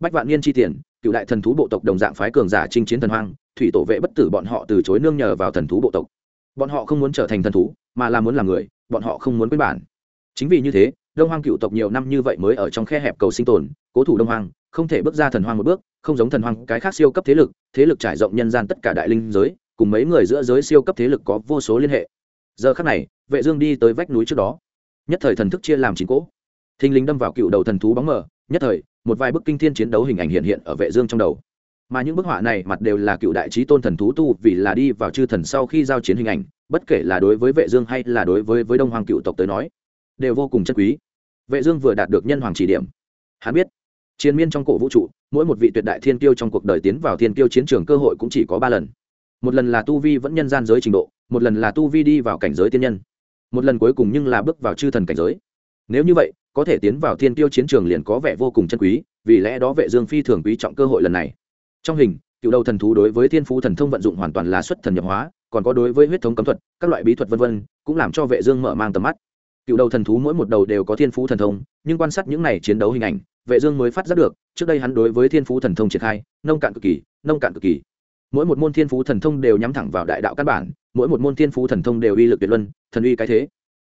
Bách vạn niên chi tiền, cựu đại thần thú bộ tộc đồng dạng phái cường giả chinh chiến thần hoang, thủy tổ vệ bất tử bọn họ từ chối nương nhờ vào thần thú bộ tộc. Bọn họ không muốn trở thành thần thú, mà là muốn làm người, bọn họ không muốn quên bản. Chính vì như thế đông hoang cựu tộc nhiều năm như vậy mới ở trong khe hẹp cầu sinh tồn, cố thủ đông hoang, không thể bước ra thần hoang một bước, không giống thần hoang cái khác siêu cấp thế lực thế lực trải rộng nhân gian tất cả đại linh giới, cùng mấy người giữa giới siêu cấp thế lực có vô số liên hệ. Giờ khắc này, vệ dương đi tới vách núi trước đó. Nhất thời thần thức chia làm chín cỗ. Thình linh đâm vào cựu đầu thần thú bóng mờ, nhất thời, một vài bức kinh thiên chiến đấu hình ảnh hiện hiện ở vệ dương trong đầu. Mà những bức họa này mặt đều là cựu đại trí tôn thần thú tu vì là đi vào chư thần sau khi giao chiến hình ảnh, bất kể là đối với vệ dương hay là đối với với đông hoàng cựu tộc tới nói, đều vô cùng chân quý vệ dương vừa đạt được nhân hoàng chỉ điểm. Hắn biết, chiến miên trong cổ vũ trụ, mỗi một vị tuyệt đại thiên tiêu trong cuộc đời tiến vào thiên Tiêu chiến trường cơ hội cũng chỉ có ba lần. Một lần là tu vi vẫn nhân gian giới trình độ, một lần là tu vi đi vào cảnh giới tiên nhân. Một lần cuối cùng nhưng là bước vào chư thần cảnh giới. Nếu như vậy, có thể tiến vào thiên tiêu chiến trường liền có vẻ vô cùng chân quý, vì lẽ đó vệ dương phi thường quý trọng cơ hội lần này. Trong hình, cựu đầu thần thú đối với thiên phú thần thông vận dụng hoàn toàn là xuất thần nhập hóa, còn có đối với huyết thống cấm thuật, các loại bí thuật vân vân, cũng làm cho vệ dương mở mang tầm mắt cựu đầu thần thú mỗi một đầu đều có thiên phú thần thông, nhưng quan sát những này chiến đấu hình ảnh, vệ dương mới phát giác được, trước đây hắn đối với thiên phú thần thông triển khai, nông cạn cực kỳ, nông cạn cực kỳ. Mỗi một môn thiên phú thần thông đều nhắm thẳng vào đại đạo căn bản, mỗi một môn thiên phú thần thông đều uy lực tuyệt luân, thần uy cái thế.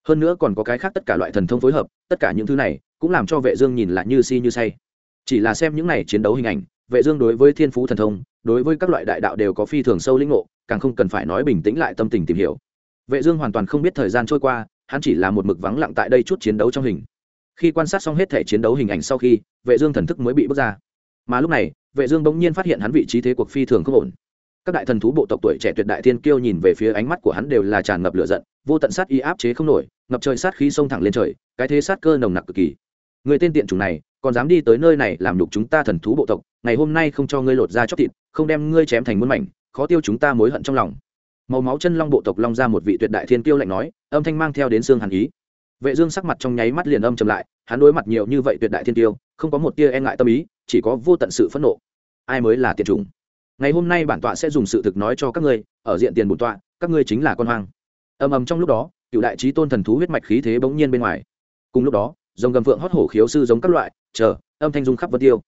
Hơn nữa còn có cái khác tất cả loại thần thông phối hợp, tất cả những thứ này cũng làm cho vệ dương nhìn lại như si như say. Chỉ là xem những này chiến đấu hình ảnh, vệ dương đối với thiên phú thần thông, đối với các loại đại đạo đều có phi thường sâu linh ngộ, càng không cần phải nói bình tĩnh lại tâm tình tìm hiểu. Vệ dương hoàn toàn không biết thời gian trôi qua hắn chỉ là một mực vắng lặng tại đây chút chiến đấu trong hình. Khi quan sát xong hết thể chiến đấu hình ảnh sau khi, vệ dương thần thức mới bị bước ra. Mà lúc này, vệ dương bỗng nhiên phát hiện hắn vị trí thế cuộc phi thường không ổn. Các đại thần thú bộ tộc tuổi trẻ tuyệt đại thiên kiêu nhìn về phía ánh mắt của hắn đều là tràn ngập lửa giận, vô tận sát y áp chế không nổi, ngập trời sát khí xông thẳng lên trời, cái thế sát cơ nồng nặc cực kỳ. Người tên tiện chủ này, còn dám đi tới nơi này làm nhục chúng ta thần thú bộ tộc, ngày hôm nay không cho ngươi lột ra chóc thịt, không đem ngươi chém thành muôn mảnh, khó tiêu chúng ta mối hận trong lòng màu máu chân long bộ tộc long ra một vị tuyệt đại thiên kiêu lạnh nói, âm thanh mang theo đến xương hàn ý. Vệ dương sắc mặt trong nháy mắt liền âm trầm lại, hắn đối mặt nhiều như vậy tuyệt đại thiên kiêu, không có một tia e ngại tâm ý, chỉ có vô tận sự phẫn nộ. Ai mới là tiện chủng? Ngày hôm nay bản tọa sẽ dùng sự thực nói cho các ngươi, ở diện tiền bổn tọa, các ngươi chính là con hoang. Ầm ầm trong lúc đó, cựu đại trí tôn thần thú huyết mạch khí thế bỗng nhiên bên ngoài. Cùng lúc đó dòng gầm vượng hót hổ khiếu sư giống các loại, chờ, âm thanh dung khắp vân tiêu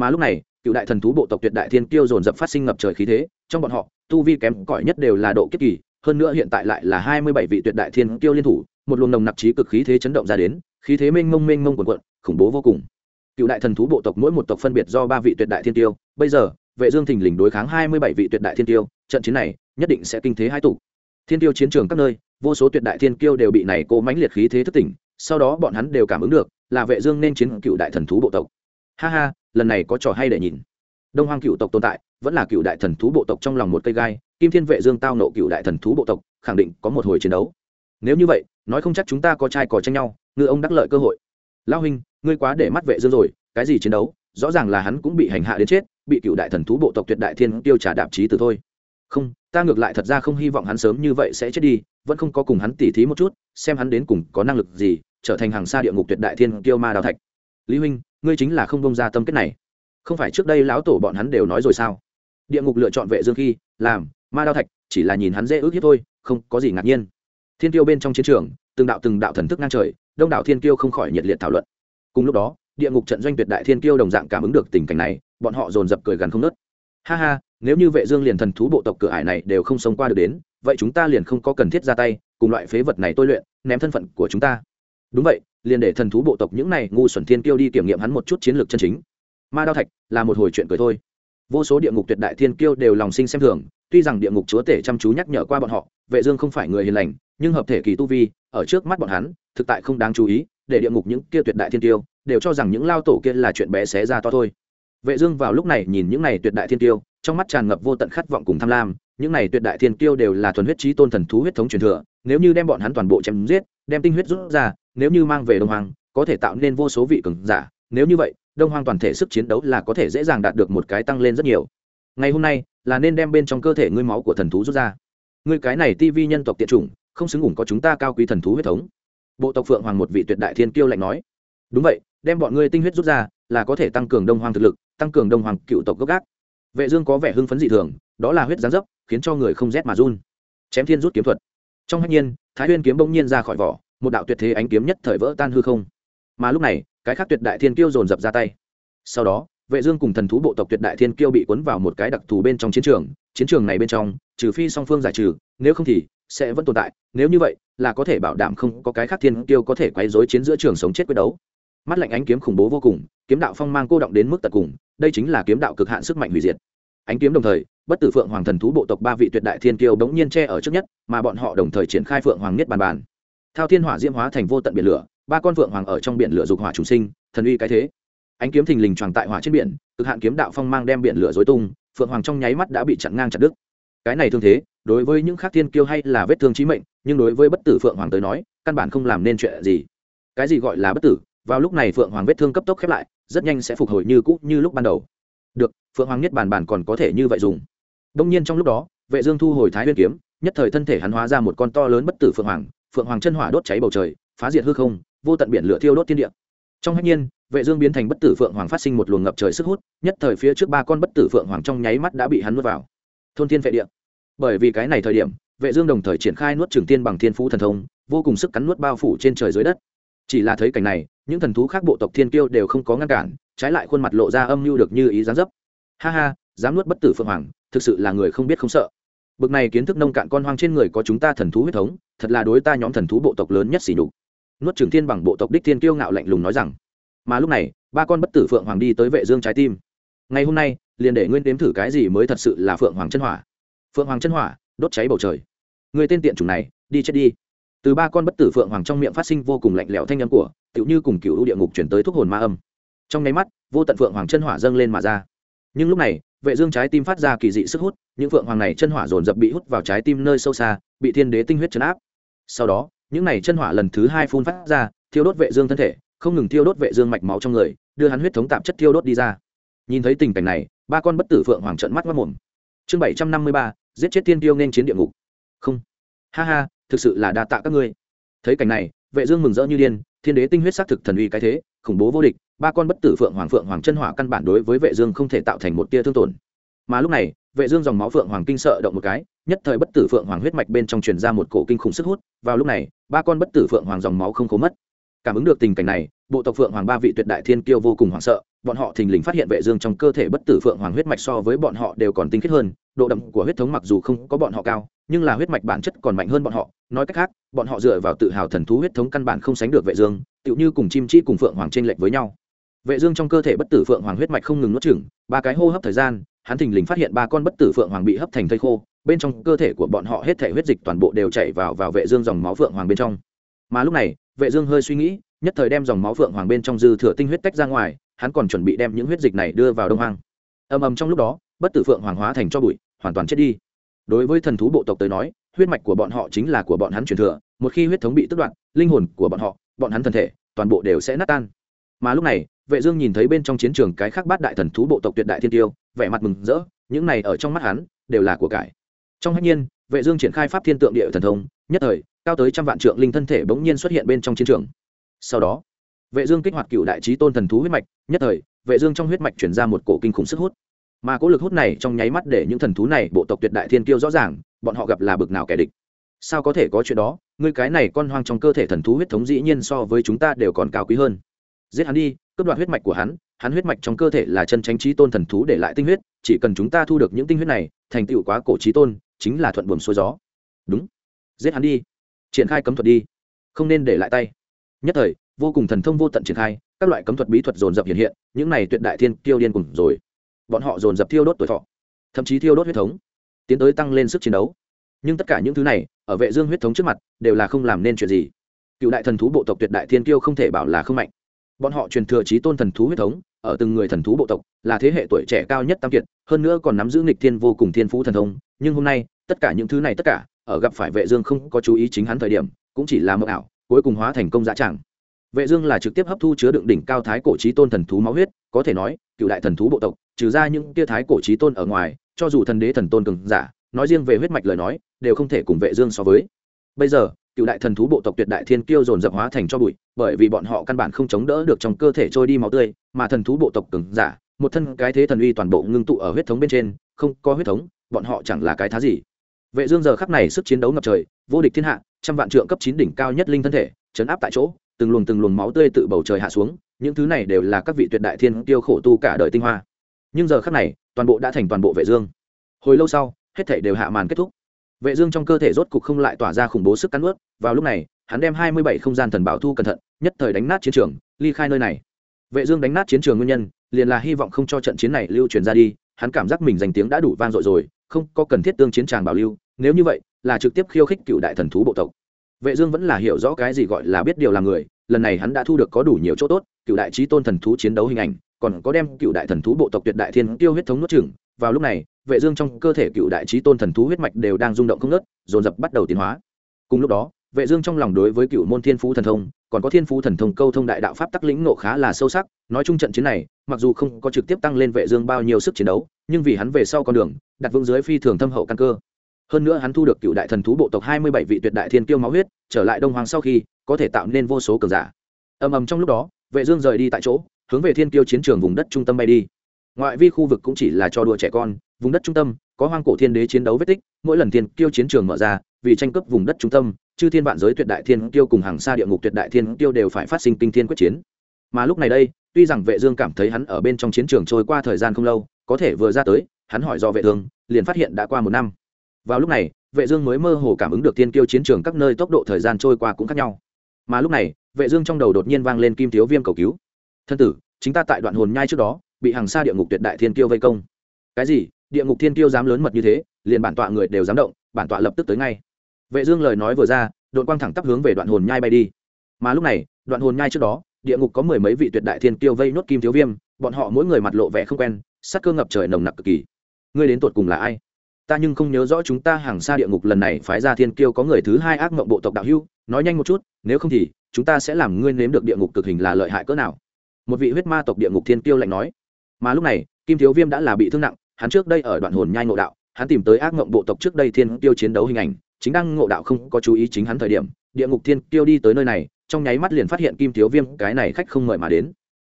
mà lúc này, cựu đại thần thú bộ tộc tuyệt đại thiên kiêu dồn dập phát sinh ngập trời khí thế, trong bọn họ, tu vi kém cỏi nhất đều là độ kiếp kỳ, hơn nữa hiện tại lại là hai mươi bảy vị tuyệt đại thiên kiêu liên thủ, một luồng nồng nặc trí cực khí thế chấn động ra đến, khí thế mênh mông mênh mông quần quận khủng bố vô cùng. Cựu đại thần thú bộ tộc mỗi một tộc phân biệt do ba vị tuyệt đại thiên tiêu bây giờ, vệ dương thình lình đối kháng hai mươi bảy vị tuyệt đại thiên tiêu trận chiến này nhất định sẽ kinh thế hai tụ. Thiên tiêu chiến trường các nơi, vô số tuyệt đại thiên kiêu đều bị này cô mãnh liệt khí thế thức tỉnh, sau đó bọn hắn đều cảm ứng được là vệ dương nên chiến cựu đại thần thú bộ tộc. Ha ha lần này có trò hay để nhìn. Đông hoang cựu tộc tồn tại, vẫn là cựu đại thần thú bộ tộc trong lòng một cây gai, kim thiên vệ dương tao nộ cựu đại thần thú bộ tộc, khẳng định có một hồi chiến đấu. Nếu như vậy, nói không chắc chúng ta có trai cò tranh nhau, ngư ông đắc lợi cơ hội. Lao huynh, ngươi quá để mắt vệ dương rồi, cái gì chiến đấu? Rõ ràng là hắn cũng bị hành hạ đến chết, bị cựu đại thần thú bộ tộc tuyệt đại thiên tiêu trả đạp trí từ thôi. Không, ta ngược lại thật ra không hy vọng hắn sớm như vậy sẽ chết đi, vẫn không có cùng hắn tỉ thí một chút, xem hắn đến cùng có năng lực gì, trở thành hàng xa địa ngục tuyệt đại thiên tiêu ma đào thạch. Lý huynh ngươi chính là không bông ra tâm kết này. Không phải trước đây lão tổ bọn hắn đều nói rồi sao? Địa ngục lựa chọn vệ dương khi, làm, ma đao thạch, chỉ là nhìn hắn dễ ước hiếp thôi, không có gì ngạc nhiên. Thiên tiêu bên trong chiến trường, từng đạo từng đạo thần thức ngang trời, đông đảo thiên tiêu không khỏi nhiệt liệt thảo luận. Cùng lúc đó, địa ngục trận doanh tuyệt đại thiên tiêu đồng dạng cảm ứng được tình cảnh này, bọn họ dồn dập cười gần không nớt. Ha ha, nếu như vệ dương liền thần thú bộ tộc cửa ải này đều không sống qua được đến, vậy chúng ta liền không có cần thiết ra tay, cùng loại phế vật này tôi luyện, ném thân phận của chúng ta. Đúng vậy liền để thần thú bộ tộc những này ngu xuẩn thiên kiêu đi kiểm nghiệm hắn một chút chiến lược chân chính. Ma đao thạch là một hồi chuyện cười thôi. Vô số địa ngục tuyệt đại thiên kiêu đều lòng sinh xem thường, tuy rằng địa ngục chúa tể chăm chú nhắc nhở qua bọn họ, vệ dương không phải người hiền lành, nhưng hợp thể kỳ tu vi, ở trước mắt bọn hắn, thực tại không đáng chú ý, để địa ngục những kia tuyệt đại thiên kiêu đều cho rằng những lao tổ kia là chuyện bé xé ra to thôi. Vệ dương vào lúc này nhìn những này tuyệt đại thiên kiêu, trong mắt tràn ngập vô tận khát vọng cùng tham lam, những này tuyệt đại thiên kiêu đều là thuần huyết chí tôn thần thú huyết thống truyền thừa, nếu như đem bọn hắn toàn bộ chém giết, đem tinh huyết rút ra nếu như mang về đông hoàng có thể tạo nên vô số vị cường giả. Nếu như vậy, đông hoàng toàn thể sức chiến đấu là có thể dễ dàng đạt được một cái tăng lên rất nhiều. Ngày hôm nay, là nên đem bên trong cơ thể ngươi máu của thần thú rút ra. Ngươi cái này ti vi nhân tộc tiện chủng, không xứng ủng có chúng ta cao quý thần thú huyết thống. Bộ tộc phượng hoàng một vị tuyệt đại thiên kiêu lạnh nói. Đúng vậy, đem bọn ngươi tinh huyết rút ra, là có thể tăng cường đông hoàng thực lực, tăng cường đông hoàng cựu tộc gốc gác. Vệ dương có vẻ hưng phấn dị thường, đó là huyết gián dấp, khiến cho người không rét mà run. Chém thiên rút kiếm thuật. Trong hách nhiên, thái huyên kiếm bỗng nhiên ra khỏi vỏ một đạo tuyệt thế ánh kiếm nhất thời vỡ tan hư không. Mà lúc này, cái khác tuyệt đại thiên kiêu dồn dập ra tay. Sau đó, vệ dương cùng thần thú bộ tộc tuyệt đại thiên kiêu bị cuốn vào một cái đặc thù bên trong chiến trường. Chiến trường này bên trong, trừ phi song phương giải trừ, nếu không thì sẽ vẫn tồn tại. Nếu như vậy, là có thể bảo đảm không có cái khác thiên kiêu có thể quấy rối chiến giữa trường sống chết quyết đấu. Mắt lạnh ánh kiếm khủng bố vô cùng, kiếm đạo phong mang cô động đến mức tận cùng, đây chính là kiếm đạo cực hạn sức mạnh hủy diệt. Ánh kiếm đồng thời, bất tử phượng hoàng thần thú bộ tộc ba vị tuyệt đại thiên kiêu đống nhiên che ở trước nhất, mà bọn họ đồng thời triển khai phượng hoàng nhất bàn bàn thao thiên hỏa diễm hóa thành vô tận biển lửa, ba con phượng hoàng ở trong biển lửa dục hỏa trùng sinh, thần uy cái thế. Ánh kiếm thình lình tròn tại hỏa trên biển, cực hạn kiếm đạo phong mang đem biển lửa dối tung phượng hoàng trong nháy mắt đã bị chặn ngang chặt đứt. Cái này thương thế, đối với những khác thiên kiêu hay là vết thương chí mệnh, nhưng đối với bất tử phượng hoàng tới nói, căn bản không làm nên chuyện gì. Cái gì gọi là bất tử? Vào lúc này phượng hoàng vết thương cấp tốc khép lại, rất nhanh sẽ phục hồi như cũ, như lúc ban đầu. Được phượng hoàng nhất bản bản còn có thể như vậy dùng. Đông nhiên trong lúc đó, vệ dương thu hồi thái nguyên kiếm, nhất thời thân thể hắn hóa ra một con to lớn bất tử phượng hoàng phượng hoàng chân hỏa đốt cháy bầu trời, phá diệt hư không, vô tận biển lửa thiêu đốt thiên địa. Trong hách nhiên, vệ dương biến thành bất tử phượng hoàng phát sinh một luồng ngập trời sức hút, nhất thời phía trước ba con bất tử phượng hoàng trong nháy mắt đã bị hắn nuốt vào. Thôn thiên vệ địa. Bởi vì cái này thời điểm, vệ dương đồng thời triển khai nuốt trường tiên bằng thiên phú thần thông, vô cùng sức cắn nuốt bao phủ trên trời dưới đất. Chỉ là thấy cảnh này, những thần thú khác bộ tộc thiên kiêu đều không có ngăn cản, trái lại khuôn mặt lộ ra âm mưu được như ý dáng dấp. Ha ha, dám nuốt bất tử phượng hoàng, thực sự là người không biết không sợ bực này kiến thức nông cạn con hoang trên người có chúng ta thần thú huyết thống, thật là đối ta nhóm thần thú bộ tộc lớn nhất xỉ đục nuốt trường thiên bằng bộ tộc đích thiên kiêu ngạo lạnh lùng nói rằng, mà lúc này, ba con bất tử phượng hoàng đi tới vệ dương trái tim. Ngày hôm nay, liền để nguyên đếm thử cái gì mới thật sự là phượng hoàng chân hỏa. Phượng hoàng chân hỏa, đốt cháy bầu trời. Người tên tiện chủng này, đi chết đi. Từ ba con bất tử phượng hoàng trong miệng phát sinh vô cùng lạnh lẽo thanh âm của, tựu như cùng cựu địa ngục chuyển tới thuốc hồn ma âm. Trong nháy mắt, vô tận phượng hoàng chân hỏa dâng lên mà ra. Nhưng lúc này vệ dương trái tim phát ra kỳ dị sức hút, những phượng hoàng này chân hỏa dồn dập bị hút vào trái tim nơi sâu xa, bị thiên đế tinh huyết chấn áp. Sau đó, những này chân hỏa lần thứ hai phun phát ra, thiêu đốt vệ dương thân thể, không ngừng thiêu đốt vệ dương mạch máu trong người, đưa hắn huyết thống tạm chất thiêu đốt đi ra. Nhìn thấy tình cảnh này, ba con bất tử phượng hoàng trợn mắt mắt mồm chương bảy trăm năm mươi ba, giết chết tiên tiêu nên chiến địa ngục. Không. Ha ha, thực sự là đa tạ các ngươi. Thấy cảnh này, vệ dương mừng rỡ như điên, thiên đế tinh huyết sắc thực thần uy cái thế khủng bố vô địch, ba con bất tử phượng hoàng phượng hoàng chân hỏa căn bản đối với vệ dương không thể tạo thành một tia thương tổn. Mà lúc này, vệ dương dòng máu phượng hoàng kinh sợ động một cái, nhất thời bất tử phượng hoàng huyết mạch bên trong truyền ra một cổ kinh khủng sức hút, vào lúc này, ba con bất tử phượng hoàng dòng máu không cố mất. Cảm ứng được tình cảnh này, bộ tộc phượng hoàng ba vị tuyệt đại thiên kiêu vô cùng hoảng sợ, bọn họ thình lình phát hiện vệ dương trong cơ thể bất tử phượng hoàng huyết mạch so với bọn họ đều còn tinh khiết hơn, độ đậm của huyết thống mặc dù không có bọn họ cao, nhưng là huyết mạch bản chất còn mạnh hơn bọn họ. Nói cách khác, bọn họ dựa vào tự hào thần thú huyết thống căn bản không sánh được vệ dương tựu như cùng chim chi cùng phượng hoàng trên lệch với nhau. Vệ dương trong cơ thể bất tử phượng hoàng huyết mạch không ngừng nuốt chửng, ba cái hô hấp thời gian, hắn thình lình phát hiện ba con bất tử phượng hoàng bị hấp thành thây khô, bên trong cơ thể của bọn họ hết thể huyết dịch toàn bộ đều chảy vào vào vệ dương dòng máu phượng hoàng bên trong. Mà lúc này, vệ dương hơi suy nghĩ, nhất thời đem dòng máu phượng hoàng bên trong dư thừa tinh huyết tách ra ngoài, hắn còn chuẩn bị đem những huyết dịch này đưa vào đông hoang. Ầm ầm trong lúc đó, bất tử phượng hoàng hóa thành cho bụi, hoàn toàn chết đi. Đối với thần thú bộ tộc tới nói, huyết mạch của bọn họ chính là của bọn hắn truyền thừa, một khi huyết thống bị tước đoạt, linh hồn của bọn họ bọn hắn thân thể, toàn bộ đều sẽ nát tan. Mà lúc này, vệ dương nhìn thấy bên trong chiến trường cái khác bát đại thần thú bộ tộc tuyệt đại thiên tiêu, vẻ mặt mừng rỡ, những này ở trong mắt hắn, đều là của cải. Trong hạnh nhiên, vệ dương triển khai pháp thiên tượng địa thần thông, nhất thời, cao tới trăm vạn trượng linh thân thể bỗng nhiên xuất hiện bên trong chiến trường. Sau đó, vệ dương kích hoạt cựu đại chí tôn thần thú huyết mạch, nhất thời, vệ dương trong huyết mạch truyền ra một cổ kinh khủng sức hút. Mà cỗ lực hút này trong nháy mắt để những thần thú này bộ tộc tuyệt đại thiên kiêu rõ ràng, bọn họ gặp là bực nào kẻ địch sao có thể có chuyện đó? Ngươi cái này con hoang trong cơ thể thần thú huyết thống dĩ nhiên so với chúng ta đều còn cao quý hơn. Giết hắn đi, cướp đoạt huyết mạch của hắn hắn huyết mạch trong cơ thể là chân tránh trí tôn thần thú để lại tinh huyết, chỉ cần chúng ta thu được những tinh huyết này, thành tựu quá cổ trí tôn, chính là thuận buồm xuôi gió. Đúng. Giết hắn đi. Triển khai cấm thuật đi. Không nên để lại tay. Nhất thời, vô cùng thần thông vô tận triển khai, các loại cấm thuật bí thuật dồn dập hiện hiện, những này tuyệt đại thiên tiêu điên cùng rồi. Bọn họ dồn dập thiêu đốt tuổi thọ, thậm chí thiêu đốt huyết thống, tiến tới tăng lên sức chiến đấu. Nhưng tất cả những thứ này ở vệ dương huyết thống trước mặt, đều là không làm nên chuyện gì. Cựu đại thần thú bộ tộc tuyệt đại thiên kiêu không thể bảo là không mạnh. Bọn họ truyền thừa trí tôn thần thú huyết thống, ở từng người thần thú bộ tộc, là thế hệ tuổi trẻ cao nhất tam kiệt, hơn nữa còn nắm giữ nghịch thiên vô cùng thiên phú thần thông. Nhưng hôm nay, tất cả những thứ này tất cả, ở gặp phải vệ dương không có chú ý chính hắn thời điểm, cũng chỉ là mơ ảo, cuối cùng hóa thành công dã tràng. Vệ dương là trực tiếp hấp thu chứa đựng đỉnh cao thái cổ trí tôn thần thú máu huyết, có thể nói, cựu đại thần thú bộ tộc, trừ ra những kia thái cổ trí tôn ở ngoài, cho dù thần đế thần tôn cường giả, nói riêng về huyết mạch lời nói đều không thể cùng vệ dương so với. Bây giờ, cựu đại thần thú bộ tộc tuyệt đại thiên kiêu dồn dập hóa thành cho bụi, bởi vì bọn họ căn bản không chống đỡ được trong cơ thể trôi đi máu tươi, mà thần thú bộ tộc cường giả, một thân cái thế thần uy toàn bộ ngưng tụ ở huyết thống bên trên, không có huyết thống, bọn họ chẳng là cái thá gì. Vệ dương giờ khắc này sức chiến đấu ngập trời, vô địch thiên hạ, trăm vạn trượng cấp chín đỉnh cao nhất linh thân thể, chấn áp tại chỗ, từng luồng từng luồng máu tươi tự bầu trời hạ xuống, những thứ này đều là các vị tuyệt đại thiên tiêu khổ tu cả đời tinh hoa. Nhưng giờ khắc này, toàn bộ đã thành toàn bộ vệ dương. Hồi lâu sau, hết thảy đều hạ màn kết thúc vệ dương trong cơ thể rốt cục không lại tỏa ra khủng bố sức cắn nuốt, vào lúc này, hắn đem 27 không gian thần bảo thu cẩn thận, nhất thời đánh nát chiến trường, ly khai nơi này. Vệ dương đánh nát chiến trường nguyên nhân, liền là hy vọng không cho trận chiến này lưu truyền ra đi, hắn cảm giác mình danh tiếng đã đủ vang dội rồi, không có cần thiết tương chiến tràng bảo lưu, nếu như vậy, là trực tiếp khiêu khích cựu đại thần thú bộ tộc. Vệ dương vẫn là hiểu rõ cái gì gọi là biết điều làm người, lần này hắn đã thu được có đủ nhiều chỗ tốt, cựu đại chí tôn thần thú chiến đấu hình ảnh, còn có đem cựu đại thần thú bộ tộc tuyệt đại thiên tiêu huyết thống nuốt chửng, vào lúc này vệ dương trong cơ thể cựu đại chí tôn thần thú huyết mạch đều đang rung động không ngớt, dồn dập bắt đầu tiến hóa. Cùng lúc đó, vệ dương trong lòng đối với cựu môn thiên phú thần thông, còn có thiên phú thần thông câu thông đại đạo pháp tắc lĩnh ngộ khá là sâu sắc, nói chung trận chiến này, mặc dù không có trực tiếp tăng lên vệ dương bao nhiêu sức chiến đấu, nhưng vì hắn về sau con đường, đặt vững dưới phi thường thâm hậu căn cơ. Hơn nữa hắn thu được cựu đại thần thú bộ tộc 27 vị tuyệt đại thiên tiêu máu huyết, trở lại đông hoàng sau khi, có thể tạo nên vô số cường giả. Ầm ầm trong lúc đó, vệ dương rời đi tại chỗ, hướng về thiên tiêu chiến trường vùng đất trung tâm bay đi ngoại vi khu vực cũng chỉ là cho đùa trẻ con, vùng đất trung tâm, có hoang cổ thiên đế chiến đấu vết tích, mỗi lần thiên tiêu chiến trường mở ra, vì tranh cướp vùng đất trung tâm, chư thiên vạn giới tuyệt đại thiên tiêu cùng hàng xa địa ngục tuyệt đại thiên tiêu đều phải phát sinh kinh thiên quyết chiến. Mà lúc này đây, tuy rằng vệ dương cảm thấy hắn ở bên trong chiến trường trôi qua thời gian không lâu, có thể vừa ra tới, hắn hỏi do vệ thương, liền phát hiện đã qua một năm. Vào lúc này, vệ dương mới mơ hồ cảm ứng được thiên tiêu chiến trường các nơi tốc độ thời gian trôi qua cũng khác nhau. Mà lúc này, vệ dương trong đầu đột nhiên vang lên kim thiếu viêm cầu cứu. Thân tử, chính ta tại đoạn hồn nhai trước đó bị hàng xa địa ngục tuyệt đại thiên kiêu vây công. Cái gì? Địa ngục thiên kiêu dám lớn mật như thế, liền bản tọa người đều dám động, bản tọa lập tức tới ngay. Vệ dương lời nói vừa ra, đội quang thẳng tắp hướng về đoạn hồn nhai bay đi. Mà lúc này, đoạn hồn nhai trước đó, địa ngục có mười mấy vị tuyệt đại thiên kiêu vây nốt kim thiếu viêm, bọn họ mỗi người mặt lộ vẻ không quen sát cơ ngập trời nồng nặc cực kỳ. Ngươi đến tuột cùng là ai? Ta nhưng không nhớ rõ chúng ta hàng xa địa ngục lần này phái ra thiên kiêu có người thứ hai ác mộng bộ tộc đạo hưu nói nhanh một chút, nếu không thì, chúng ta sẽ làm ngươi nếm được địa ngục cực hình là lợi hại cỡ nào. Một vị huyết ma tộc địa ngục thiên kiêu lạnh nói mà lúc này, kim thiếu viêm đã là bị thương nặng, hắn trước đây ở đoạn hồn nhai ngộ đạo, hắn tìm tới ác mộng bộ tộc trước đây thiên Tiêu chiến đấu hình ảnh, chính đang ngộ đạo không có chú ý chính hắn thời điểm, địa ngục thiên Tiêu đi tới nơi này, trong nháy mắt liền phát hiện kim thiếu viêm cái này khách không mời mà đến.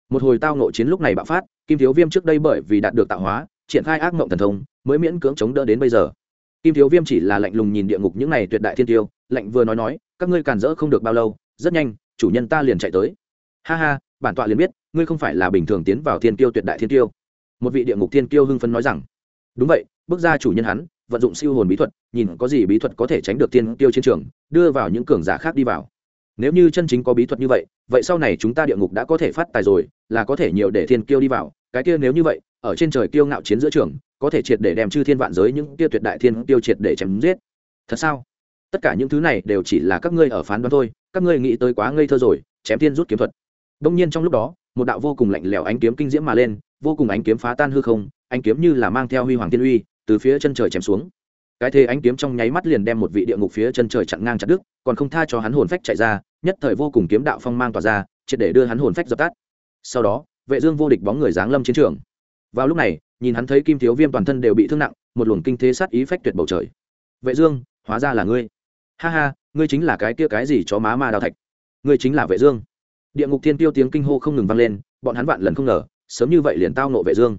Một hồi tao ngộ chiến lúc này bạo phát, kim thiếu viêm trước đây bởi vì đạt được tạo hóa, triển khai ác mộng thần thông, mới miễn cưỡng chống đỡ đến bây giờ. Kim thiếu viêm chỉ là lạnh lùng nhìn địa ngục những này tuyệt đại thiên tiêu lạnh vừa nói nói, các ngươi càn rỡ không được bao lâu, rất nhanh, chủ nhân ta liền chạy tới. Ha ha, bản tọa liền biết ngươi không phải là bình thường tiến vào thiên tiêu tuyệt đại thiên tiêu một vị địa ngục thiên tiêu hưng phấn nói rằng, đúng vậy, bước ra chủ nhân hắn, vận dụng siêu hồn bí thuật, nhìn có gì bí thuật có thể tránh được thiên tiêu chiến trường, đưa vào những cường giả khác đi vào. Nếu như chân chính có bí thuật như vậy vậy sau này chúng ta địa ngục đã có thể phát tài rồi, là có thể nhiều để thiên kiêu đi vào. Cái kia nếu như vậy, ở trên trời kiêu ngạo chiến giữa trường, có thể triệt để đem chư thiên vạn giới những kia tuyệt đại thiên tiêu triệt để chém giết. Thật sao? Tất cả những thứ này đều chỉ là các ngươi ở phán đoán thôi, các ngươi nghĩ tới quá ngây thơ rồi, chém thiên rút kiếm thuật. Đông nhiên trong lúc đó một đạo vô cùng lạnh lẽo ánh kiếm kinh diễm mà lên, vô cùng ánh kiếm phá tan hư không, ánh kiếm như là mang theo huy hoàng tiên uy, từ phía chân trời chém xuống. Cái thế ánh kiếm trong nháy mắt liền đem một vị địa ngục phía chân trời chặn ngang chặt đứt, còn không tha cho hắn hồn phách chạy ra, nhất thời vô cùng kiếm đạo phong mang tỏa ra, triệt để đưa hắn hồn phách dập tắt. Sau đó, vệ dương vô địch bóng người giáng lâm chiến trường. Vào lúc này, nhìn hắn thấy kim thiếu viêm toàn thân đều bị thương nặng, một luồng kinh thế sát ý phách tuyệt bầu trời. Vệ dương, hóa ra là ngươi. Ha ha, ngươi chính là cái kia cái gì chó má ma đào thạch? Ngươi chính là vệ dương địa ngục thiên tiêu tiếng kinh hô không ngừng vang lên, bọn hắn vạn lần không ngờ, sớm như vậy liền tao nộ vệ dương.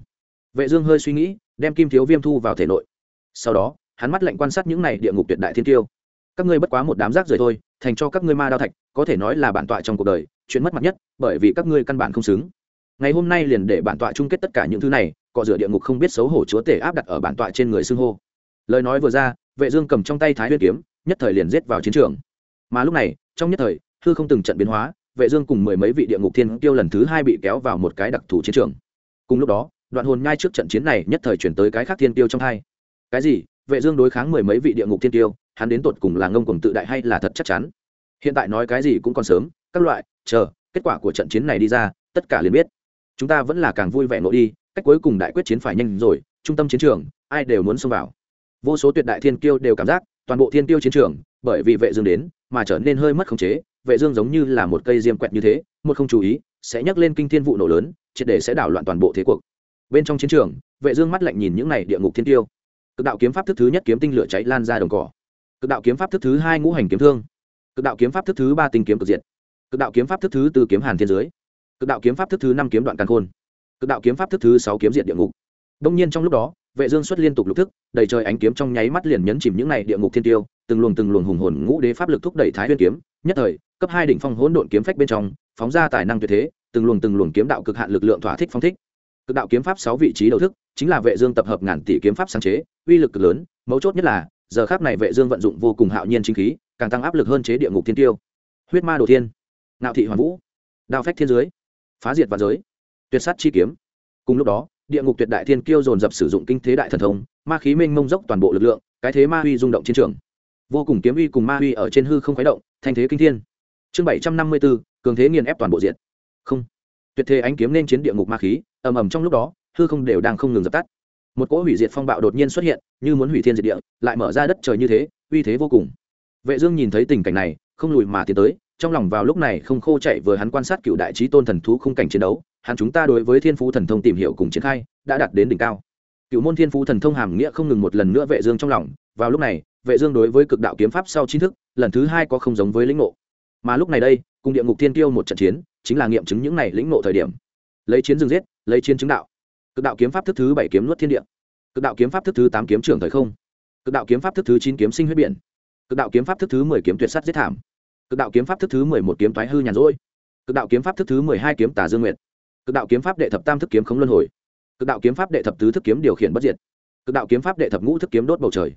Vệ dương hơi suy nghĩ, đem kim thiếu viêm thu vào thể nội. Sau đó, hắn mắt lạnh quan sát những này địa ngục tuyệt đại thiên tiêu. Các ngươi bất quá một đám rác rưởi thôi, thành cho các ngươi ma đao thạch, có thể nói là bản tọa trong cuộc đời, chuyện mất mặt nhất, bởi vì các ngươi căn bản không xứng. Ngày hôm nay liền để bản tọa chung kết tất cả những thứ này, cọ rửa địa ngục không biết xấu hổ chúa tể áp đặt ở bản tọa trên người xưng hô. Lời nói vừa ra, vệ dương cầm trong tay thái huyết kiếm, nhất thời liền giết vào chiến trường. Mà lúc này, trong nhất thời, hư không từng trận biến hóa vệ dương cùng mười mấy vị địa ngục thiên tiêu lần thứ hai bị kéo vào một cái đặc thù chiến trường. Cùng lúc đó, đoạn hồn nhai trước trận chiến này nhất thời chuyển tới cái khác thiên tiêu trong hai. Cái gì? Vệ dương đối kháng mười mấy vị địa ngục thiên tiêu hắn đến tột cùng là ngông cuồng tự đại hay là thật chắc chắn? Hiện tại nói cái gì cũng còn sớm, các loại, chờ, kết quả của trận chiến này đi ra, tất cả liền biết. Chúng ta vẫn là càng vui vẻ nội đi, cách cuối cùng đại quyết chiến phải nhanh rồi, trung tâm chiến trường, ai đều muốn xông vào. Vô số tuyệt đại thiên kiêu đều cảm giác, toàn bộ thiên tiêu chiến trường, bởi vì vệ dương đến, mà trở nên hơi mất khống chế vệ dương giống như là một cây diêm quẹt như thế, một không chú ý, sẽ nhấc lên kinh thiên vụ nổ lớn, triệt để sẽ đảo loạn toàn bộ thế cuộc. Bên trong chiến trường, vệ dương mắt lạnh nhìn những này địa ngục thiên tiêu. Cực đạo kiếm pháp thức thứ nhất kiếm tinh lửa cháy lan ra đồng cỏ. Cực đạo kiếm pháp thức thứ hai ngũ hành kiếm thương. Cực đạo kiếm pháp thức thứ ba tinh kiếm cực diệt. Cực đạo kiếm pháp thức thứ tư kiếm hàn thiên dưới. Cực đạo kiếm pháp thức thứ năm kiếm đoạn càn khôn. Cực đạo kiếm pháp thức thứ sáu kiếm diệt địa ngục. Đông nhiên trong lúc đó, vệ dương xuất liên tục lục thức, đầy trời ánh kiếm trong nháy mắt liền nhấn chìm những này địa ngục thiên tiêu, từng luồng từng luồng hùng hồn ngũ đế pháp lực thúc đẩy thái nguyên kiếm, nhất thời cấp hai đỉnh phong hỗn độn kiếm phách bên trong, phóng ra tài năng tuyệt thế, từng luồng từng luồng kiếm đạo cực hạn lực lượng thỏa thích phóng thích. Cực đạo kiếm pháp sáu vị trí đầu thức, chính là vệ dương tập hợp ngàn tỷ kiếm pháp sáng chế, uy lực cực lớn, mấu chốt nhất là, giờ khắc này vệ dương vận dụng vô cùng hạo nhiên chính khí, càng tăng áp lực hơn chế địa ngục thiên tiêu. Huyết ma đồ thiên nạo thị hoàn vũ, đao phách thiên dưới, phá diệt vạn giới, tuyệt sát chi kiếm. Cùng lúc đó, địa ngục tuyệt đại thiên kiêu dồn dập sử dụng kinh thế đại thần thông, ma khí mênh mông dốc toàn bộ lực lượng, cái thế ma huy rung động chiến trường. Vô cùng kiếm uy cùng ma huy ở trên hư không khuấy động, thanh thế kinh thiên chương bảy trăm năm mươi bốn cường thế nghiền ép toàn bộ diện không. Tuyệt thế ánh kiếm nên chiến địa ngục ma khí, ầm ầm trong lúc đó, hư không đều đang không ngừng dập tắt. Một cỗ hủy diệt phong bạo đột nhiên xuất hiện, như muốn hủy thiên diệt địa, lại mở ra đất trời như thế, uy thế vô cùng. Vệ dương nhìn thấy tình cảnh này, không lùi mà tiến tới, trong lòng vào lúc này không khô chạy vừa hắn quan sát cựu đại trí tôn thần thú khung cảnh chiến đấu, hắn chúng ta đối với thiên phú thần thông tìm hiểu cùng triển khai, đã đạt đến đỉnh cao. Cựu môn thiên phú thần thông hàm nghĩa không ngừng một lần nữa vệ dương trong lòng, vào lúc này, vệ dương đối với cực đạo kiếm pháp sau chính thức, lần thứ hai có không giống với lĩnh ngộ mà lúc này đây cùng địa ngục thiên tiêu một trận chiến chính là nghiệm chứng những này lĩnh ngộ thời điểm lấy chiến dừng giết lấy chiến chứng đạo cực đạo kiếm pháp thức thứ bảy kiếm nuốt thiên địa cực đạo kiếm pháp thức thứ tám kiếm trưởng thời không cực đạo kiếm pháp thức thứ chín kiếm sinh huyết biển cực đạo kiếm pháp thức thứ mười kiếm tuyệt sắt giết thảm cực đạo kiếm pháp thức thứ mười một kiếm thoái hư nhàn rỗi cực đạo kiếm pháp thức thứ mười hai kiếm tà dương nguyệt cực đạo kiếm pháp đệ thập tam thức kiếm không luân hồi cực đạo kiếm pháp đệ thập tứ thức kiếm điều khiển bất diệt cực đạo kiếm pháp đệ thập ngũ thức kiếm đốt bầu trời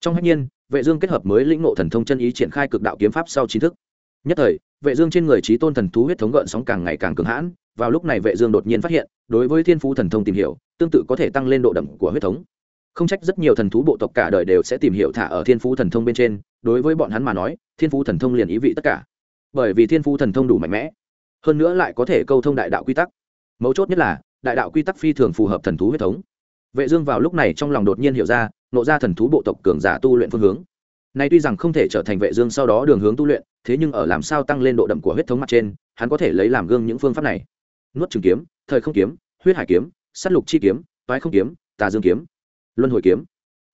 trong hạnh nhiên vệ dương kết hợp mới lĩnh ngộ thần thông chân ý triển khai cực đạo kiếm pháp sau chín thức nhất thời, vệ dương trên người trí tôn thần thú huyết thống gợn sóng càng ngày càng cường hãn, vào lúc này vệ dương đột nhiên phát hiện, đối với thiên phú thần thông tìm hiểu, tương tự có thể tăng lên độ đậm của huyết thống. Không trách rất nhiều thần thú bộ tộc cả đời đều sẽ tìm hiểu thả ở thiên phú thần thông bên trên, đối với bọn hắn mà nói, thiên phú thần thông liền ý vị tất cả. Bởi vì thiên phú thần thông đủ mạnh mẽ, hơn nữa lại có thể câu thông đại đạo quy tắc. Mấu chốt nhất là, đại đạo quy tắc phi thường phù hợp thần thú huyết thống. Vệ dương vào lúc này trong lòng đột nhiên hiểu ra, nộ ra thần thú bộ tộc cường giả tu luyện phương hướng này tuy rằng không thể trở thành vệ dương sau đó đường hướng tu luyện, thế nhưng ở làm sao tăng lên độ đậm của huyết thống mặt trên, hắn có thể lấy làm gương những phương pháp này. Nuốt trường kiếm, thời không kiếm, huyết hải kiếm, sát lục chi kiếm, toái không kiếm, tà dương kiếm, luân hồi kiếm,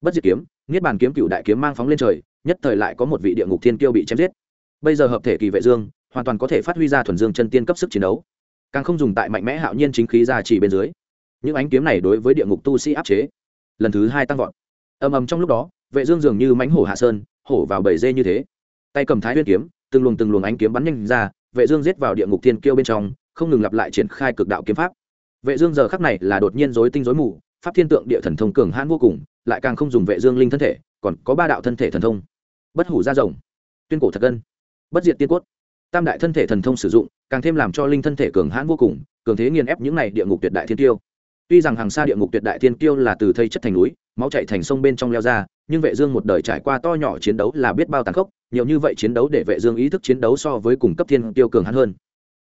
bất diệt kiếm, niết bàn kiếm cửu đại kiếm mang phóng lên trời, nhất thời lại có một vị địa ngục thiên kiêu bị chém giết. Bây giờ hợp thể kỳ vệ dương, hoàn toàn có thể phát huy ra thuần dương chân tiên cấp sức chiến đấu. Càng không dùng tại mạnh mẽ hạo nhiên chính khí ra chỉ bên dưới. Những ánh kiếm này đối với địa ngục tu sĩ áp chế, lần thứ hai tăng vọt. Âm ầm trong lúc đó, vệ dương dường như mãnh hổ hạ sơn hổ vào bầy dê như thế. Tay cầm thái nguyên kiếm, từng luồng từng luồng ánh kiếm bắn nhanh ra, vệ dương giết vào địa ngục thiên kiêu bên trong, không ngừng lặp lại triển khai cực đạo kiếm pháp. Vệ dương giờ khắc này là đột nhiên rối tinh rối mù, pháp thiên tượng địa thần thông cường hãn vô cùng, lại càng không dùng vệ dương linh thân thể, còn có ba đạo thân thể thần thông. Bất hủ ra rồng, tuyên cổ thật gân, bất diệt tiên cốt. Tam đại thân thể thần thông sử dụng, càng thêm làm cho linh thân thể cường hãn vô cùng, cường thế nghiền ép những này địa ngục tuyệt đại thiên tiêu tuy rằng hàng xa địa ngục tuyệt đại thiên tiêu là từ thây chất thành núi, máu chảy thành sông bên trong leo ra nhưng vệ dương một đời trải qua to nhỏ chiến đấu là biết bao tàn khốc, nhiều như vậy chiến đấu để vệ dương ý thức chiến đấu so với cùng cấp thiên tiêu cường hãn hơn.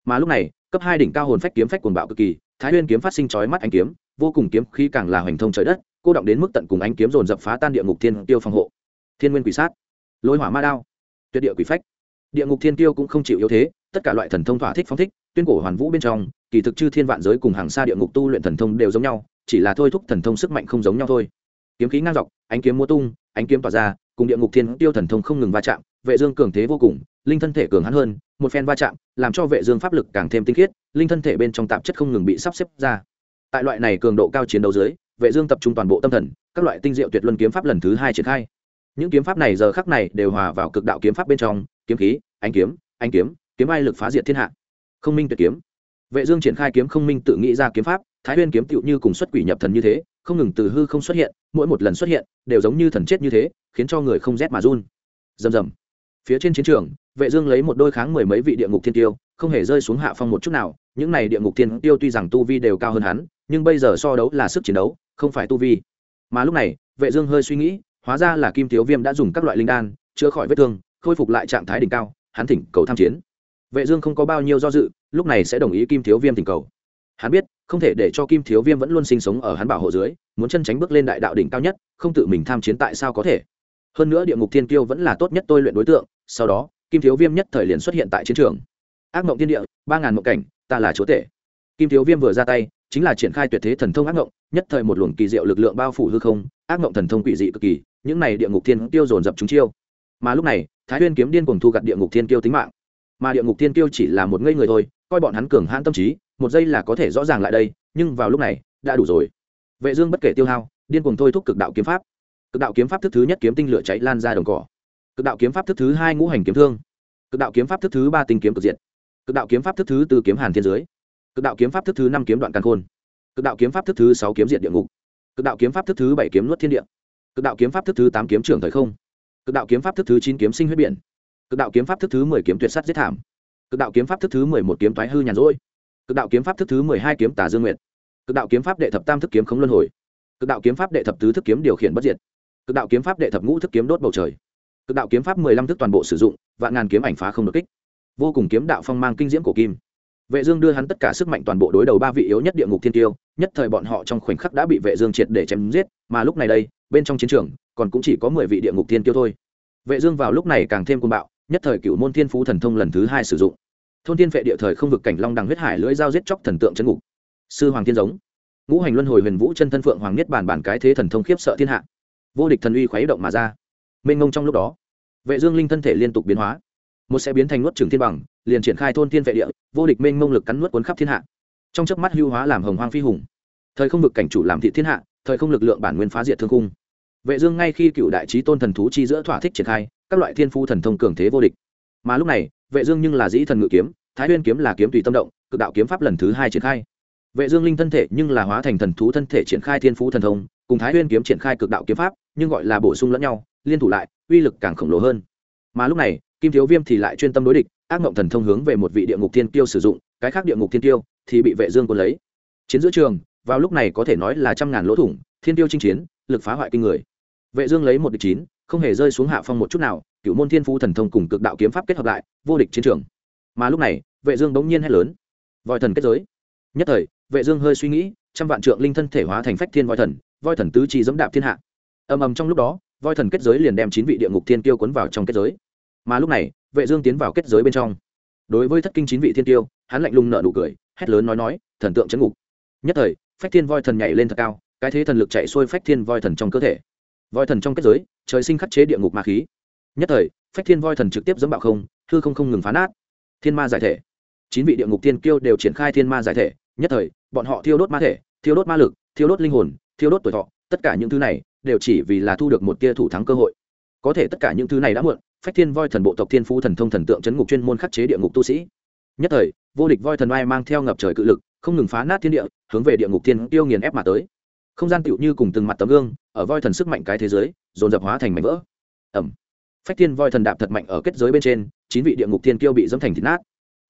Mà lúc này, cấp hai đỉnh cao hồn phách kiếm phách cuồng bạo cực kỳ, thái nguyên kiếm phát sinh chói mắt ánh kiếm, vô cùng kiếm khí càng là hoành thông trời đất, cô động đến mức tận cùng ánh kiếm dồn dập phá tan địa ngục thiên tiêu phòng hộ. Thiên nguyên quỷ sát, lôi hỏa ma đao, tuyệt địa quỷ phách. Địa ngục thiên tiêu cũng không chịu yếu thế, tất cả loại thần thông thỏa thích phóng thích, tuyên cổ hoàn vũ bên trong, kỳ thực chư thiên vạn giới cùng hàng xa địa ngục tu luyện thần thông đều giống nhau, chỉ là thôi thúc thần thông sức mạnh không giống nhau thôi kiếm khí ngang dọc, ánh kiếm mua tung, ánh kiếm tỏa ra, cùng địa ngục thiên tiêu thần thông không ngừng va chạm, vệ dương cường thế vô cùng, linh thân thể cường hắn hơn, một phen va chạm, làm cho vệ dương pháp lực càng thêm tinh khiết, linh thân thể bên trong tạp chất không ngừng bị sắp xếp ra. Tại loại này cường độ cao chiến đấu dưới, vệ dương tập trung toàn bộ tâm thần, các loại tinh diệu tuyệt luân kiếm pháp lần thứ hai triển khai. Những kiếm pháp này giờ khắc này đều hòa vào cực đạo kiếm pháp bên trong, kiếm khí, ánh kiếm ánh kiếm kiếm ai lực phá diệt thiên hạ. Không minh tuyệt kiếm. Vệ dương triển khai kiếm không minh tự nghĩ ra kiếm pháp thái huyên kiếm tựu như cùng xuất quỷ nhập thần như thế, không ngừng từ hư không xuất hiện, mỗi một lần xuất hiện, đều giống như thần chết như thế, khiến cho người không rét mà run. Rầm rầm. Phía trên chiến trường, vệ dương lấy một đôi kháng mười mấy vị địa ngục thiên tiêu, không hề rơi xuống hạ phong một chút nào, những này địa ngục thiên tiêu tuy rằng tu vi đều cao hơn hắn, nhưng bây giờ so đấu là sức chiến đấu, không phải tu vi. Mà lúc này, vệ dương hơi suy nghĩ, hóa ra là kim thiếu viêm đã dùng các loại linh đan, chữa khỏi vết thương, khôi phục lại trạng thái đỉnh cao, hắn thỉnh cầu tham chiến. Vệ dương không có bao nhiêu do dự, lúc này sẽ đồng ý kim thiếu viêm thỉnh cầu. Hắn biết không thể để cho kim thiếu viêm vẫn luôn sinh sống ở hắn bảo hộ dưới, muốn chân tránh bước lên đại đạo đỉnh cao nhất, không tự mình tham chiến tại sao có thể? Hơn nữa địa ngục thiên kiêu vẫn là tốt nhất tôi luyện đối tượng, sau đó, kim thiếu viêm nhất thời liền xuất hiện tại chiến trường. Ác mộng thiên địa, ba ngàn mộng cảnh, ta là chúa tể. Kim thiếu viêm vừa ra tay, chính là triển khai tuyệt thế thần thông ác mộng, nhất thời một luồng kỳ diệu lực lượng bao phủ hư không, ác mộng thần thông quỷ dị cực kỳ, những này địa ngục thiên tiêu dồn dập chúng chiêu. Mà lúc này, thái huyên kiếm điên cùng thu gặt địa ngục thiên tiêu tính mạng. Mà địa ngục thiên tiêu chỉ là một ngây người thôi, coi bọn hắn cường hãn tâm trí một giây là có thể rõ ràng lại đây nhưng vào lúc này đã đủ rồi vệ dương bất kể tiêu hao điên cuồng thôi thúc cực đạo kiếm pháp cực đạo kiếm pháp thức thứ nhất kiếm tinh lửa cháy lan ra đồng cỏ cực đạo kiếm pháp thức thứ hai ngũ hành kiếm thương cực đạo kiếm pháp thức thứ ba tinh kiếm cực diện cực đạo kiếm pháp thức thứ tư kiếm hàn thiên giới cực đạo kiếm pháp thức thứ năm kiếm đoạn căn khôn cực đạo kiếm pháp thức thứ sáu kiếm diện địa ngục cực đạo kiếm pháp thức thứ bảy kiếm nuốt thiên địa cực đạo kiếm pháp thức thứ tám kiếm trưởng thời không cực đạo kiếm pháp thức thứ chín kiếm sinh huyết biển cực đạo kiếm pháp thức thứ mười kiếm tuyệt sắt giết thảm cực đạo kiếm pháp thức thứ mười một kiếm thoái hư nhàn rỗi cực đạo kiếm pháp thức thứ mười hai kiếm tà dương nguyệt. Cực đạo kiếm pháp đệ thập tam thức kiếm không luân hồi. Cực đạo kiếm pháp đệ thập tứ thức kiếm điều khiển bất diệt. Cực đạo kiếm pháp đệ thập ngũ thức kiếm đốt bầu trời. Cực đạo kiếm pháp mười lăm thức toàn bộ sử dụng, vạn ngàn kiếm ảnh phá không đột kích. Vô cùng kiếm đạo phong mang kinh diễm cổ kim. Vệ dương đưa hắn tất cả sức mạnh toàn bộ đối đầu ba vị yếu nhất địa ngục thiên tiêu, nhất thời bọn họ trong khoảnh khắc đã bị vệ dương triệt để chém giết, mà lúc này đây, bên trong chiến trường, còn cũng chỉ có mười vị địa ngục thiên tiêu thôi. Vệ dương vào lúc này càng thêm cuồng bạo, nhất thời cựu môn thiên phú thần thông lần thứ hai sử dụng thôn thiên vệ địa thời không vực cảnh long đằng huyết hải lưỡi dao giết chóc thần tượng chân ngục. Sư hoàng thiên giống. Ngũ hành luân hồi huyền vũ chân thân phượng hoàng Niết bản bản cái thế thần thông khiếp sợ thiên hạ. Vô địch thần uy khuấy động mà ra. Mênh ngông trong lúc đó, vệ dương linh thân thể liên tục biến hóa. Một sẽ biến thành nuốt trường thiên bằng, liền triển khai thôn thiên vệ địa, vô địch mênh mông lực cắn nuốt cuốn khắp thiên hạ. Trong chớp mắt hưu hóa làm hồng hoang phi hùng. Thời không vực cảnh chủ làm thị thiên hạ, thời không lực lượng bản nguyên phá diệt thương cung vệ dương ngay khi cựu đại trí tôn thần thú chi giữa thỏa thích triển khai, các loại thiên phu thần thông cường thế vô địch. Mà lúc này vệ dương nhưng là dĩ thần ngự kiếm, thái nguyên kiếm là kiếm tùy tâm động, cực đạo kiếm pháp lần thứ hai triển khai. Vệ dương linh thân thể nhưng là hóa thành thần thú thân thể triển khai thiên phú thần thông, cùng thái nguyên kiếm triển khai cực đạo kiếm pháp, nhưng gọi là bổ sung lẫn nhau, liên thủ lại, uy lực càng khổng lồ hơn. Mà lúc này, kim thiếu viêm thì lại chuyên tâm đối địch, ác mộng thần thông hướng về một vị địa ngục thiên tiêu sử dụng, cái khác địa ngục thiên tiêu thì bị vệ dương cuốn lấy. Chiến giữa trường, vào lúc này có thể nói là trăm ngàn lỗ thủng, thiên tiêu chinh chiến, lực phá hoại kinh người. Vệ dương lấy một địch chín không hề rơi xuống hạ phong một chút nào cựu môn thiên phú thần thông cùng cực đạo kiếm pháp kết hợp lại, vô địch chiến trường. Mà lúc này, vệ dương bỗng nhiên hét lớn. Voi thần kết giới. Nhất thời, vệ dương hơi suy nghĩ, trăm vạn trượng linh thân thể hóa thành phách thiên voi thần voi thần tứ chi dẫm đạp thiên hạ. Ầm ầm trong lúc đó, voi thần kết giới liền đem chín vị địa ngục thiên tiêu cuốn vào trong kết giới. Mà lúc này, vệ dương tiến vào kết giới bên trong. Đối với thất kinh chín vị thiên tiêu hắn lạnh lùng nở nụ cười, hét lớn nói nói, thần tượng chấn ngục. Nhất thời, phách thiên voi thần nhảy lên thật cao, cái thế thần lực chạy xuôi phách thiên voi thần trong cơ thể voi thần trong kết giới, trời sinh khắc chế địa ngục ma khí. Nhất thời, phách thiên voi thần trực tiếp dẫm bạo không, hư không không ngừng phá nát. Thiên ma giải thể. Chín vị địa ngục tiên kiêu đều triển khai thiên ma giải thể. Nhất thời, bọn họ thiêu đốt ma thể, thiêu đốt ma lực, thiêu đốt linh hồn, thiêu đốt tuổi thọ, tất cả những thứ này đều chỉ vì là thu được một tia thủ thắng cơ hội. Có thể tất cả những thứ này đã muộn, phách thiên voi thần bộ tộc thiên phú thần thông thần tượng chấn ngục chuyên môn khắc chế địa ngục tu sĩ. Nhất thời, vô địch voi thần oai mang theo ngập trời cự lực, không ngừng phá nát thiên địa, hướng về địa ngục thiên tiêu nghiền ép mà tới không gian tựu như cùng từng mặt tấm gương, ở voi thần sức mạnh cái thế giới, dồn dập hóa thành mảnh vỡ. Ẩm. Phách thiên voi thần đạp thật mạnh ở kết giới bên trên, chín vị địa ngục thiên kiêu bị dẫm thành thịt nát.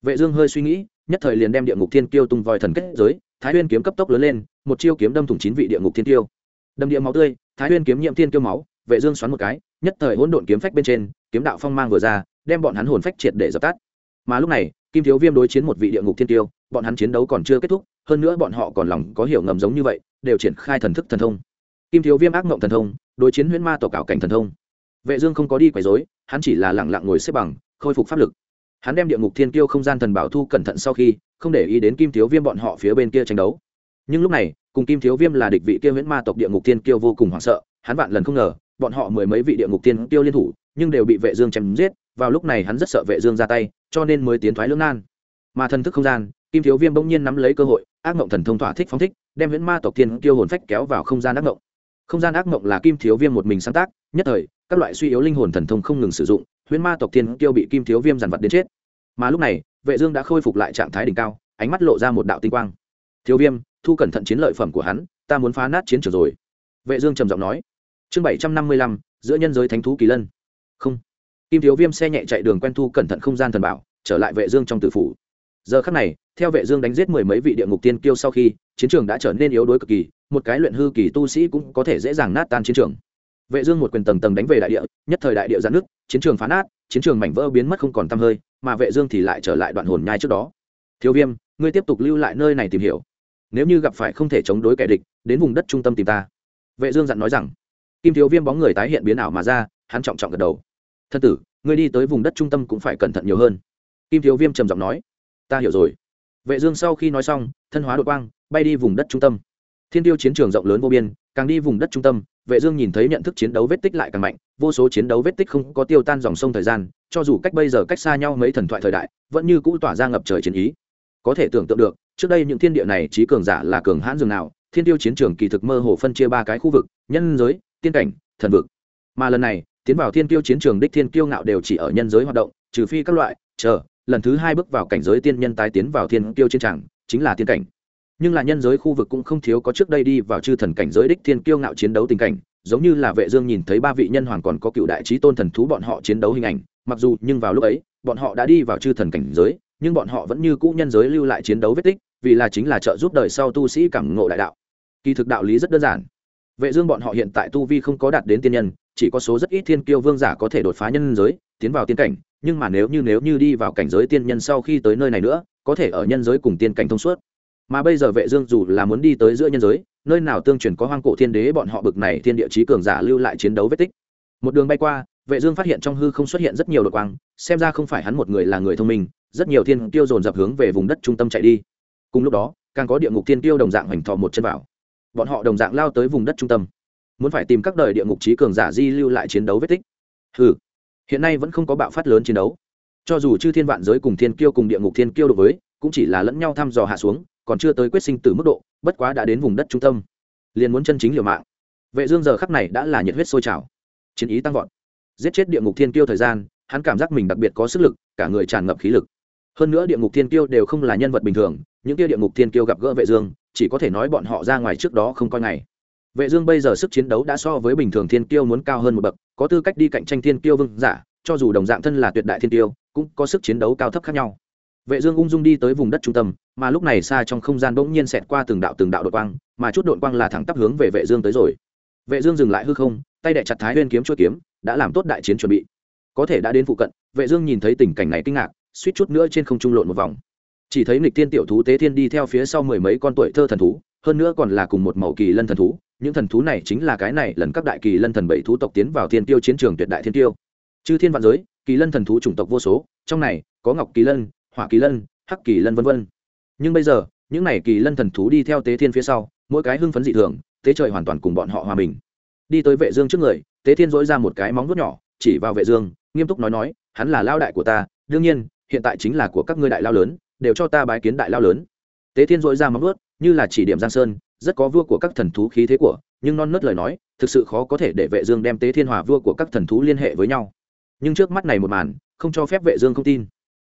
Vệ dương hơi suy nghĩ, nhất thời liền đem địa ngục thiên kiêu tung voi thần kết giới, thái nguyên kiếm cấp tốc lớn lên, một chiêu kiếm đâm thủng chín vị địa ngục thiên kiêu. Đâm địa máu tươi, thái nguyên kiếm nhiễm thiên kiêu máu, vệ dương xoắn một cái, nhất thời hỗn độn kiếm phách bên trên, kiếm đạo phong mang vừa ra, đem bọn hắn hồn phách triệt để dập tắt. Mà lúc này, kim thiếu viêm đối chiến một vị địa ngục thiên kiêu bọn hắn chiến đấu còn chưa kết thúc, hơn nữa bọn họ còn lòng có hiểu ngầm giống như vậy, đều triển khai thần thức thần thông. Kim thiếu viêm ác mộng thần thông, đối chiến huyễn ma tổ cảo cảnh thần thông. Vệ dương không có đi quấy rối, hắn chỉ là lặng lặng ngồi xếp bằng, khôi phục pháp lực. Hắn đem địa ngục thiên kiêu không gian thần bảo thu cẩn thận sau khi, không để ý đến kim thiếu viêm bọn họ phía bên kia tranh đấu. Nhưng lúc này, cùng kim thiếu viêm là địch vị kia huyễn ma tộc địa ngục thiên kiêu vô cùng hoảng sợ, hắn vạn lần không ngờ, bọn họ mười mấy vị địa ngục thiên kiêu liên thủ, nhưng đều bị vệ dương chém giết, vào lúc này hắn rất sợ vệ dương ra tay, cho nên mới tiến thoái lưỡng nan. Mà thần thức không gian kim thiếu viêm bỗng nhiên nắm lấy cơ hội, ác mộng thần thông thỏa thích phóng thích, đem huyễn ma tộc tiên tiêu hồn phách kéo vào không gian ác mộng không gian ác mộng là kim thiếu viêm một mình sáng tác, nhất thời, các loại suy yếu linh hồn thần thông không ngừng sử dụng, huyễn ma tộc tiên tiêu bị kim thiếu viêm giàn vật đến chết. Mà lúc này, vệ dương đã khôi phục lại trạng thái đỉnh cao, ánh mắt lộ ra một đạo tinh quang. Thiếu viêm, thu cẩn thận chiến lợi phẩm của hắn, ta muốn phá nát chiến trường rồi. Vệ dương trầm giọng nói. Chương bảy trăm năm mươi lăm, giữa nhân giới thánh thú kỳ lân. Không. Kim thiếu viêm xe nhẹ chạy đường quen thu cẩn thận không gian thần bảo, trở lại vệ dương trong tử phủ giờ khắc này, theo vệ dương đánh giết mười mấy vị địa ngục tiên kiêu sau khi, chiến trường đã trở nên yếu đuối cực kỳ, một cái luyện hư kỳ tu sĩ cũng có thể dễ dàng nát tan chiến trường. Vệ dương một quyền tầng tầng đánh về đại địa, nhất thời đại địa giãn nước chiến trường phá nát, chiến trường mảnh vỡ biến mất không còn tăm hơi, mà vệ dương thì lại trở lại đoạn hồn nhai trước đó. Thiếu viêm, ngươi tiếp tục lưu lại nơi này tìm hiểu. Nếu như gặp phải không thể chống đối kẻ địch, đến vùng đất trung tâm tìm ta. Vệ dương dặn nói rằng. Kim thiếu viêm bóng người tái hiện biến ảo mà ra, hắn trọng trọng gật đầu. Thân tử, ngươi đi tới vùng đất trung tâm cũng phải cẩn thận nhiều hơn. Kim thiếu viêm trầm giọng nói ta hiểu rồi. Vệ dương sau khi nói xong, thân hóa đội quang, bay đi vùng đất trung tâm. Thiên tiêu chiến trường rộng lớn vô biên, càng đi vùng đất trung tâm, vệ dương nhìn thấy nhận thức chiến đấu vết tích lại càng mạnh, vô số chiến đấu vết tích không có tiêu tan dòng sông thời gian, cho dù cách bây giờ cách xa nhau mấy thần thoại thời đại, vẫn như cũ tỏa ra ngập trời chiến ý. Có thể tưởng tượng được, trước đây những thiên địa này trí cường giả là cường hãn dường nào, thiên tiêu chiến trường kỳ thực mơ hồ phân chia ba cái khu vực, nhân giới, tiên cảnh, thần vực. Mà lần này, tiến vào thiên tiêu chiến trường đích thiên kiêu ngạo đều chỉ ở nhân giới hoạt động, trừ phi các loại, chờ lần thứ hai bước vào cảnh giới tiên nhân tái tiến vào thiên kiêu trên tràng, chính là tiên cảnh. Nhưng là nhân giới khu vực cũng không thiếu có trước đây đi vào chư thần cảnh giới đích thiên kiêu ngạo chiến đấu tình cảnh, giống như là vệ dương nhìn thấy ba vị nhân hoàng còn có cựu đại trí tôn thần thú bọn họ chiến đấu hình ảnh, mặc dù nhưng vào lúc ấy, bọn họ đã đi vào chư thần cảnh giới, nhưng bọn họ vẫn như cũ nhân giới lưu lại chiến đấu vết tích, vì là chính là trợ giúp đời sau tu sĩ cảm ngộ đại đạo. Kỳ thực đạo lý rất đơn giản vệ dương bọn họ hiện tại tu vi không có đạt đến tiên nhân, chỉ có số rất ít thiên kiêu vương giả có thể đột phá nhân giới, tiến vào tiên cảnh, nhưng mà nếu như nếu như đi vào cảnh giới tiên nhân sau khi tới nơi này nữa, có thể ở nhân giới cùng tiên cảnh thông suốt. Mà bây giờ vệ dương dù là muốn đi tới giữa nhân giới, nơi nào tương truyền có hoang cổ thiên đế bọn họ bực này thiên địa chí cường giả lưu lại chiến đấu vết tích. Một đường bay qua, vệ dương phát hiện trong hư không xuất hiện rất nhiều đột quang, xem ra không phải hắn một người là người thông minh, rất nhiều thiên tiêu dồn dập hướng về vùng đất trung tâm chạy đi. Cùng lúc đó, càng có địa ngục thiên tiêu đồng dạng hoành thò một chân vào bọn họ đồng dạng lao tới vùng đất trung tâm. Muốn phải tìm các đời địa ngục trí cường giả di lưu lại chiến đấu vết tích. Ừ hiện nay vẫn không có bạo phát lớn chiến đấu. Cho dù chư thiên vạn giới cùng thiên kiêu cùng địa ngục thiên kiêu đối với, cũng chỉ là lẫn nhau thăm dò hạ xuống, còn chưa tới quyết sinh từ mức độ, bất quá đã đến vùng đất trung tâm. Liền muốn chân chính liều mạng. Vệ dương giờ khắc này đã là nhiệt huyết sôi trào. Chiến ý tăng vọt. Giết chết địa ngục thiên kiêu thời gian, hắn cảm giác mình đặc biệt có sức lực, cả người tràn ngập khí lực. Hơn nữa địa ngục thiên kiêu đều không là nhân vật bình thường, những kia địa ngục thiên kiêu gặp gỡ vệ dương chỉ có thể nói bọn họ ra ngoài trước đó không coi ngày. Vệ dương bây giờ sức chiến đấu đã so với bình thường thiên kiêu muốn cao hơn một bậc, có tư cách đi cạnh tranh thiên kiêu vương giả, cho dù đồng dạng thân là tuyệt đại thiên kiêu, cũng có sức chiến đấu cao thấp khác nhau. Vệ dương ung dung đi tới vùng đất trung tâm, mà lúc này xa trong không gian bỗng nhiên xẹt qua từng đạo từng đạo đột quang, mà chút đột quang là thẳng tắp hướng về vệ dương tới rồi. Vệ dương dừng lại hư không, tay đè chặt thái nguyên kiếm chuôi kiếm, đã làm tốt đại chiến chuẩn bị. Có thể đã đến phụ cận, vệ dương nhìn thấy tình cảnh này kinh ngạc, suýt chút nữa trên không trung lộn một vòng chỉ thấy nghịch thiên tiểu thú tế thiên đi theo phía sau mười mấy con tuổi thơ thần thú, hơn nữa còn là cùng một màu kỳ lân thần thú. Những thần thú này chính là cái này lần các đại kỳ lân thần bảy thú tộc tiến vào thiên tiêu chiến trường tuyệt đại thiên tiêu. Chư thiên vạn giới, kỳ lân thần thú chủng tộc vô số, trong này có ngọc kỳ lân, hỏa kỳ lân, hắc kỳ lân vân vân. Nhưng bây giờ, những này kỳ lân thần thú đi theo tế thiên phía sau, mỗi cái hưng phấn dị thường, tế trời hoàn toàn cùng bọn họ hòa mình. Đi tới vệ dương trước người, tế thiên dỗi ra một cái móng vuốt nhỏ, chỉ vào vệ dương, nghiêm túc nói nói, hắn là lao đại của ta, đương nhiên, hiện tại chính là của các ngươi đại lao lớn đều cho ta bái kiến đại lao lớn. Tế thiên dội ra móng ướt như là chỉ điểm giang sơn, rất có vua của các thần thú khí thế của, nhưng non nớt lời nói, thực sự khó có thể để vệ dương đem tế thiên hòa vua của các thần thú liên hệ với nhau. Nhưng trước mắt này một màn, không cho phép vệ dương không tin.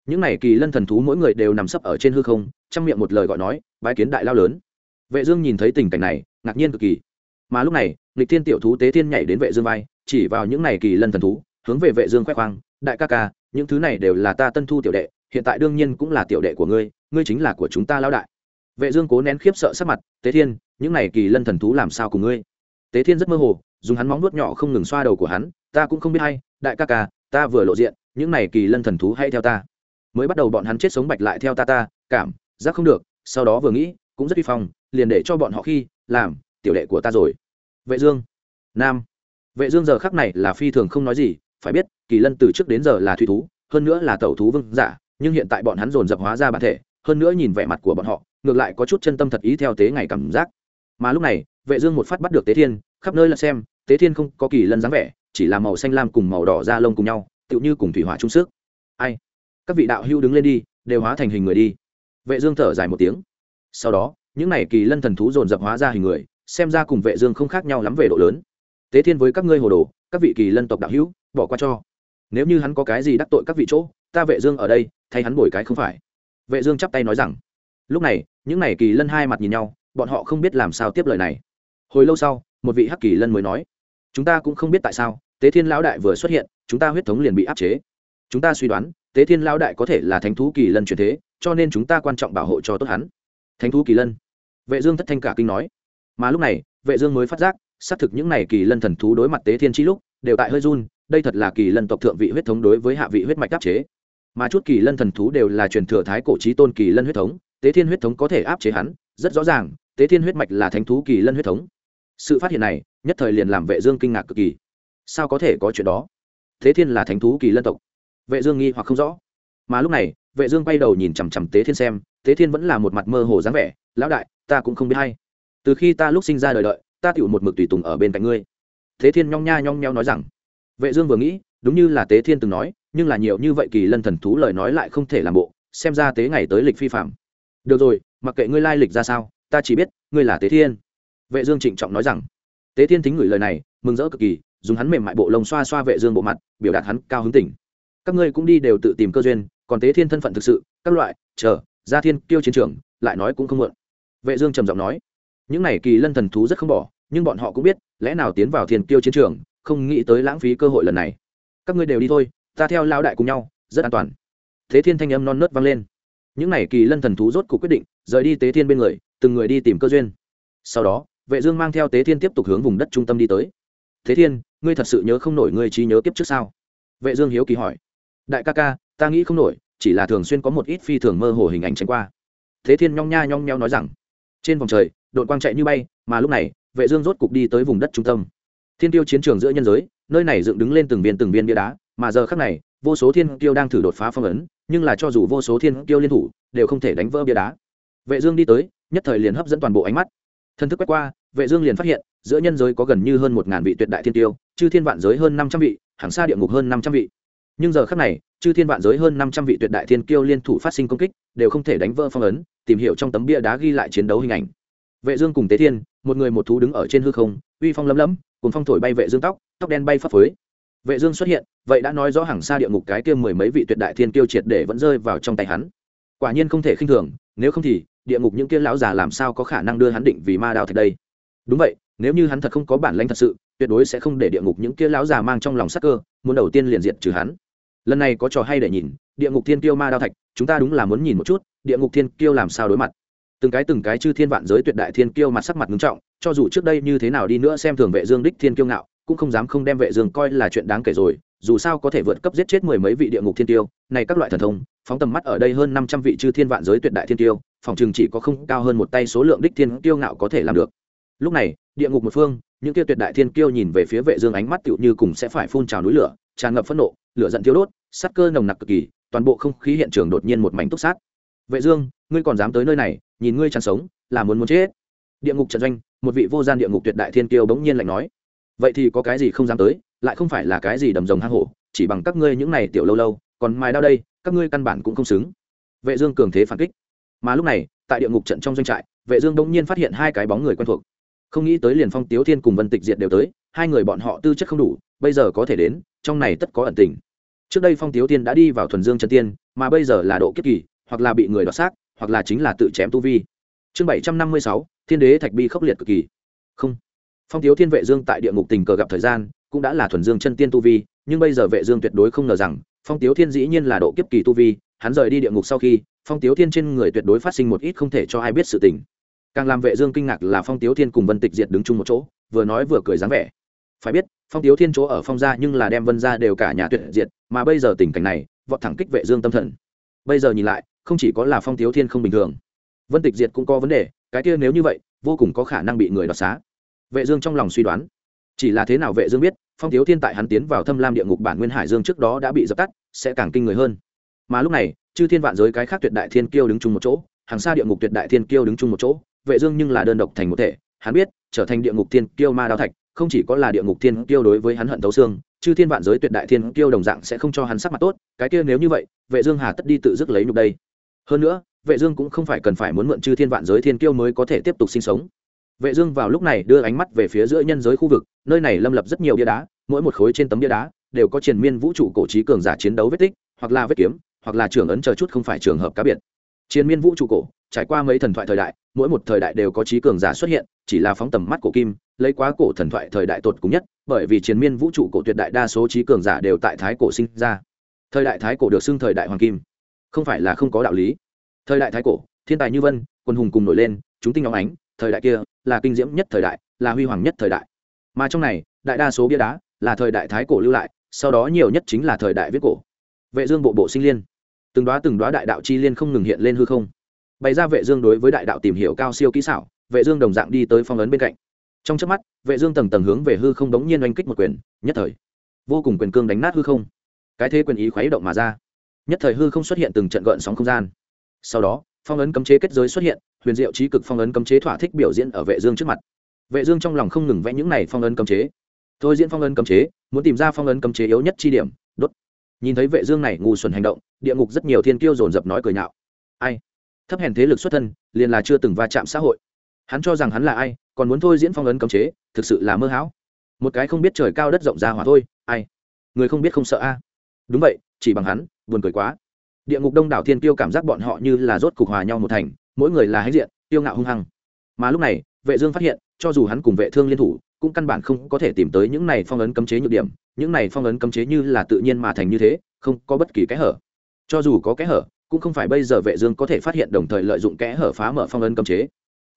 Những này kỳ lân thần thú mỗi người đều nằm sấp ở trên hư không, trong miệng một lời gọi nói, bái kiến đại lao lớn. Vệ dương nhìn thấy tình cảnh này, ngạc nhiên cực kỳ. Mà lúc này lịch thiên tiểu thú tế thiên nhảy đến vệ dương vai, chỉ vào những này kỳ lân thần thú, hướng về vệ dương khoe khoang, đại ca ca, những thứ này đều là ta tân thu tiểu đệ hiện tại đương nhiên cũng là tiểu đệ của ngươi ngươi chính là của chúng ta lão đại. Vệ dương cố nén khiếp sợ sắc mặt, tế thiên, những này kỳ lân thần thú làm sao cùng ngươi? Tế thiên rất mơ hồ, dùng hắn móng vuốt nhỏ không ngừng xoa đầu của hắn, ta cũng không biết hay, đại ca ca, ta vừa lộ diện, những này kỳ lân thần thú hay theo ta. Mới bắt đầu bọn hắn chết sống bạch lại theo ta ta, cảm, giác không được, sau đó vừa nghĩ, cũng rất vi phong, liền để cho bọn họ khi, làm, tiểu đệ của ta rồi. Vệ dương, nam. Vệ dương giờ khắc này là phi thường không nói gì, phải biết, kỳ lân từ trước đến giờ là thủy thú, hơn nữa là tẩu thú vương giả nhưng hiện tại bọn hắn dồn dập hóa ra bản thể, hơn nữa nhìn vẻ mặt của bọn họ, ngược lại có chút chân tâm thật ý theo tế ngày cảm giác. Mà lúc này, vệ dương một phát bắt được tế thiên, khắp nơi là xem, tế thiên không có kỳ lân dáng vẻ, chỉ là màu xanh lam cùng màu đỏ da lông cùng nhau, tựu như cùng thủy hỏa chung sức. Ai? Các vị đạo hưu đứng lên đi, đều hóa thành hình người đi. Vệ dương thở dài một tiếng. Sau đó, những này kỳ lân thần thú dồn dập hóa ra hình người, xem ra cùng vệ dương không khác nhau lắm về độ lớn. Tế thiên với các ngươi hồ đồ, các vị kỳ lân tộc đạo hữu, bỏ qua cho. Nếu như hắn có cái gì đắc tội các vị chỗ ta vệ dương ở đây, thay hắn bồi cái không phải. Vệ dương chắp tay nói rằng, lúc này, những này kỳ lân hai mặt nhìn nhau, bọn họ không biết làm sao tiếp lời này. Hồi lâu sau, một vị hắc kỳ lân mới nói, chúng ta cũng không biết tại sao, tế thiên lão đại vừa xuất hiện, chúng ta huyết thống liền bị áp chế. Chúng ta suy đoán, tế thiên lão đại có thể là thánh thú kỳ lân truyền thế, cho nên chúng ta quan trọng bảo hộ cho tốt hắn. Thánh thú kỳ lân. Vệ dương thất thanh cả kinh nói. Mà lúc này, vệ dương mới phát giác, xác thực những này kỳ lân thần thú đối mặt tế thiên chi lúc, đều tại hơi run, đây thật là kỳ lân tộc thượng vị huyết thống đối với hạ vị huyết mạch áp chế mà chút kỳ lân thần thú đều là truyền thừa thái cổ chí tôn kỳ lân huyết thống, tế thiên huyết thống có thể áp chế hắn, rất rõ ràng, tế thiên huyết mạch là thánh thú kỳ lân huyết thống. Sự phát hiện này, nhất thời liền làm vệ dương kinh ngạc cực kỳ. Sao có thể có chuyện đó? Tế thiên là thánh thú kỳ lân tộc. Vệ dương nghi hoặc không rõ. Mà lúc này, vệ dương quay đầu nhìn chằm chằm tế thiên xem, tế thiên vẫn là một mặt mơ hồ dáng vẻ, lão đại, ta cũng không biết hay. Từ khi ta lúc sinh ra đời đợi, ta tiểu một mực tùy tùng ở bên cạnh ngươi. Tế thiên nhong nha nhong nheo nói rằng. Vệ dương vừa nghĩ đúng như là tế thiên từng nói, nhưng là nhiều như vậy kỳ lân thần thú lời nói lại không thể làm bộ, xem ra tế ngày tới lịch phi phạm. Được rồi, mặc kệ ngươi lai lịch ra sao, ta chỉ biết, ngươi là tế thiên. Vệ dương trịnh trọng nói rằng. Tế thiên thính ngửi lời này, mừng rỡ cực kỳ, dùng hắn mềm mại bộ lông xoa xoa vệ dương bộ mặt, biểu đạt hắn cao hứng tỉnh. Các ngươi cũng đi đều tự tìm cơ duyên, còn tế thiên thân phận thực sự, các loại, chờ, gia thiên tiêu chiến trường, lại nói cũng không muộn. Vệ dương trầm giọng nói. Những này kỳ lân thần thú rất không bỏ, nhưng bọn họ cũng biết, lẽ nào tiến vào thiên tiêu chiến trường, không nghĩ tới lãng phí cơ hội lần này các ngươi đều đi thôi, ta theo lão đại cùng nhau, rất an toàn. Thế thiên thanh âm non nớt vang lên. Những này kỳ lân thần thú rốt cuộc quyết định, rời đi tế thiên bên người, từng người đi tìm cơ duyên. Sau đó, vệ dương mang theo tế thiên tiếp tục hướng vùng đất trung tâm đi tới. Thế thiên, ngươi thật sự nhớ không nổi ngươi trí nhớ kiếp trước sao? Vệ dương hiếu kỳ hỏi. Đại ca ca, ta nghĩ không nổi, chỉ là thường xuyên có một ít phi thường mơ hồ hình ảnh tránh qua. Thế thiên nhong nha nhong nheo nói rằng. Trên vòng trời, đội quang chạy như bay, mà lúc này, vệ dương rốt cục đi tới vùng đất trung tâm thiên tiêu chiến trường giữa nhân giới, nơi này dựng đứng lên từng viên từng viên bia đá, mà giờ khắc này, vô số thiên tiêu đang thử đột phá phong ấn, nhưng là cho dù vô số thiên tiêu liên thủ, đều không thể đánh vỡ bia đá. Vệ dương đi tới, nhất thời liền hấp dẫn toàn bộ ánh mắt. Thân thức quét qua, vệ dương liền phát hiện, giữa nhân giới có gần như hơn một ngàn vị tuyệt đại thiên tiêu chư thiên vạn giới hơn năm trăm vị, hàng xa địa ngục hơn năm trăm vị. Nhưng giờ khắc này, chư thiên vạn giới hơn năm trăm vị tuyệt đại thiên kiêu liên thủ phát sinh công kích, đều không thể đánh vỡ phong ấn, tìm hiểu trong tấm bia đá ghi lại chiến đấu hình ảnh. Vệ dương cùng tế thiên, một người một thú đứng ở trên hư không, uy phong lấm lấm cùng phong thổi bay vệ dương tóc tóc đen bay phấp phới. Vệ dương xuất hiện, vậy đã nói rõ hàng xa địa ngục cái kia mười mấy vị tuyệt đại thiên kiêu triệt để vẫn rơi vào trong tay hắn. Quả nhiên không thể khinh thường, nếu không thì, địa ngục những kia lão già làm sao có khả năng đưa hắn định vì ma đạo thạch đây? Đúng vậy, nếu như hắn thật không có bản lĩnh thật sự, tuyệt đối sẽ không để địa ngục những kia lão già mang trong lòng sắc cơ, muốn đầu tiên liền diệt trừ hắn. Lần này có trò hay để nhìn, địa ngục thiên kiêu ma đao thạch, chúng ta đúng là muốn nhìn một chút, địa ngục thiên kiêu làm sao đối mặt. Từng cái từng cái chư thiên vạn giới tuyệt đại thiên kiêu mặt sắc mặt ngưng trọng cho dù trước đây như thế nào đi nữa xem thường vệ dương đích thiên kiêu ngạo, cũng không dám không đem vệ dương coi là chuyện đáng kể rồi, dù sao có thể vượt cấp giết chết mười mấy vị địa ngục thiên tiêu, này các loại thần thông, phóng tầm mắt ở đây hơn 500 vị chư thiên vạn giới tuyệt đại thiên tiêu, phòng trường chỉ có không cao hơn một tay số lượng đích thiên tiêu ngạo có thể làm được. Lúc này, địa ngục một phương, những kia tuyệt đại thiên kiêu nhìn về phía vệ dương ánh mắt tựu như cùng sẽ phải phun trào núi lửa, tràn ngập phẫn nộ, lửa giận thiêu đốt, sát cơ nồng nặc cực kỳ, toàn bộ không khí hiện trường đột nhiên một mảnh túc sát. Vệ dương, ngươi còn dám tới nơi này, nhìn ngươi chăn sống, là muốn muốn chết. Địa ngục trận doanh một vị vô gian địa ngục tuyệt đại thiên kiêu bỗng nhiên lạnh nói, vậy thì có cái gì không dám tới, lại không phải là cái gì đầm rồng hang hổ, chỉ bằng các ngươi những này tiểu lâu lâu, còn mai đao đây, các ngươi căn bản cũng không xứng. Vệ dương cường thế phản kích. Mà lúc này, tại địa ngục trận trong doanh trại, vệ dương đống nhiên phát hiện hai cái bóng người quen thuộc. Không nghĩ tới liền phong tiếu thiên cùng vân tịch diệt đều tới, hai người bọn họ tư chất không đủ, bây giờ có thể đến, trong này tất có ẩn tình. Trước đây phong tiếu thiên đã đi vào thuần dương chân tiên, mà bây giờ là độ kiếp kỳ, hoặc là bị người đoạt xác, hoặc là chính là tự chém tu vi chương bảy trăm năm mươi sáu, thiên đế thạch bi khốc liệt cực kỳ. Không. Phong thiếu thiên vệ dương tại địa ngục tình cờ gặp thời gian, cũng đã là thuần dương chân tiên tu vi, nhưng bây giờ vệ dương tuyệt đối không ngờ rằng, phong tiếu thiên dĩ nhiên là độ kiếp kỳ tu vi, hắn rời đi địa ngục sau khi, phong tiếu thiên trên người tuyệt đối phát sinh một ít không thể cho ai biết sự tình. Càng làm vệ dương kinh ngạc là phong tiếu thiên cùng vân tịch diệt đứng chung một chỗ, vừa nói vừa cười dáng vẻ. Phải biết, phong tiếu thiên chỗ ở phong gia nhưng là đem vân gia đều cả nhà tuyệt diệt, mà bây giờ tình cảnh này, vọt thẳng kích vệ dương tâm thần. Bây giờ nhìn lại, không chỉ có là phong tiếu thiên không bình thường vân tịch diệt cũng có vấn đề, cái kia nếu như vậy, vô cùng có khả năng bị người đoạt xá. Vệ dương trong lòng suy đoán. Chỉ là thế nào vệ dương biết, phong thiếu thiên tại hắn tiến vào thâm lam địa ngục bản nguyên hải dương trước đó đã bị dập tắt, sẽ càng kinh người hơn. Mà lúc này, chư thiên vạn giới cái khác tuyệt đại thiên kiêu đứng chung một chỗ, hàng xa địa ngục tuyệt đại thiên kiêu đứng chung một chỗ, vệ dương nhưng là đơn độc thành một thể, hắn biết, trở thành địa ngục thiên kiêu ma đao thạch, không chỉ có là địa ngục thiên kiêu đối với hắn hận thấu xương, chư thiên vạn giới tuyệt đại thiên kiêu đồng dạng sẽ không cho hắn sắc mặt tốt, cái kia nếu như vậy, vệ dương hà tất đi tự dứt lấy nhục đây. Hơn nữa vệ dương cũng không phải cần phải muốn mượn chư thiên vạn giới thiên kiêu mới có thể tiếp tục sinh sống. Vệ dương vào lúc này đưa ánh mắt về phía giữa nhân giới khu vực, nơi này lâm lập rất nhiều bia đá, mỗi một khối trên tấm bia đá đều có triền miên vũ trụ cổ trí cường giả chiến đấu vết tích, hoặc là vết kiếm, hoặc là trường ấn chờ chút không phải trường hợp cá biệt. Triền miên vũ trụ cổ, trải qua mấy thần thoại thời đại, mỗi một thời đại đều có trí cường giả xuất hiện, chỉ là phóng tầm mắt cổ kim, lấy quá cổ thần thoại thời đại tột cùng nhất, bởi vì chiến miên vũ trụ cổ tuyệt đại đa số trí cường giả đều tại thái cổ sinh ra. Thời đại thái cổ được xưng thời đại hoàng kim, không phải là không có đạo lý thời đại thái cổ, thiên tài như vân quân hùng cùng nổi lên, chúng tinh óng ánh, thời đại kia là kinh diễm nhất thời đại, là huy hoàng nhất thời đại. Mà trong này, đại đa số bia đá là thời đại thái cổ lưu lại, sau đó nhiều nhất chính là thời đại viết cổ. Vệ dương bộ bộ sinh liên. Từng đoá từng đoá đại đạo chi liên không ngừng hiện lên hư không. Bày ra vệ dương đối với đại đạo tìm hiểu cao siêu kỹ xảo, vệ dương đồng dạng đi tới phong ấn bên cạnh. Trong chớp mắt, vệ dương tầng tầng hướng về hư không đống nhiên oanh kích một quyền, nhất thời, vô cùng quyền cương đánh nát hư không. Cái thế quyền ý khuấy động mà ra. Nhất thời hư không xuất hiện từng trận gợn sóng không gian sau đó, phong ấn cấm chế kết giới xuất hiện, huyền diệu trí cực phong ấn cấm chế thỏa thích biểu diễn ở vệ dương trước mặt. Vệ dương trong lòng không ngừng vẽ những này phong ấn cấm chế. Thôi diễn phong ấn cấm chế, muốn tìm ra phong ấn cấm chế yếu nhất chi điểm, đốt. Nhìn thấy vệ dương này ngu xuẩn hành động, địa ngục rất nhiều thiên kiêu rồn rập nói cười nhạo. Ai? Thấp hèn thế lực xuất thân, liền là chưa từng va chạm xã hội. Hắn cho rằng hắn là ai, còn muốn thôi diễn phong ấn cấm chế, thực sự là mơ hão. Một cái không biết trời cao đất rộng ra hỏa thôi, ai? Người không biết không sợ a. Đúng vậy, chỉ bằng hắn, buồn cười quá địa ngục đông đảo thiên tiêu cảm giác bọn họ như là rốt cục hòa nhau một thành, mỗi người là hãnh diện tiêu ngạo hung hăng. Mà lúc này, vệ dương phát hiện, cho dù hắn cùng vệ thương liên thủ, cũng căn bản không có thể tìm tới những này phong ấn cấm chế nhược điểm, những này phong ấn cấm chế như là tự nhiên mà thành như thế, không có bất kỳ kẽ hở. Cho dù có kẽ hở, cũng không phải bây giờ vệ dương có thể phát hiện đồng thời lợi dụng kẽ hở phá mở phong ấn cấm chế.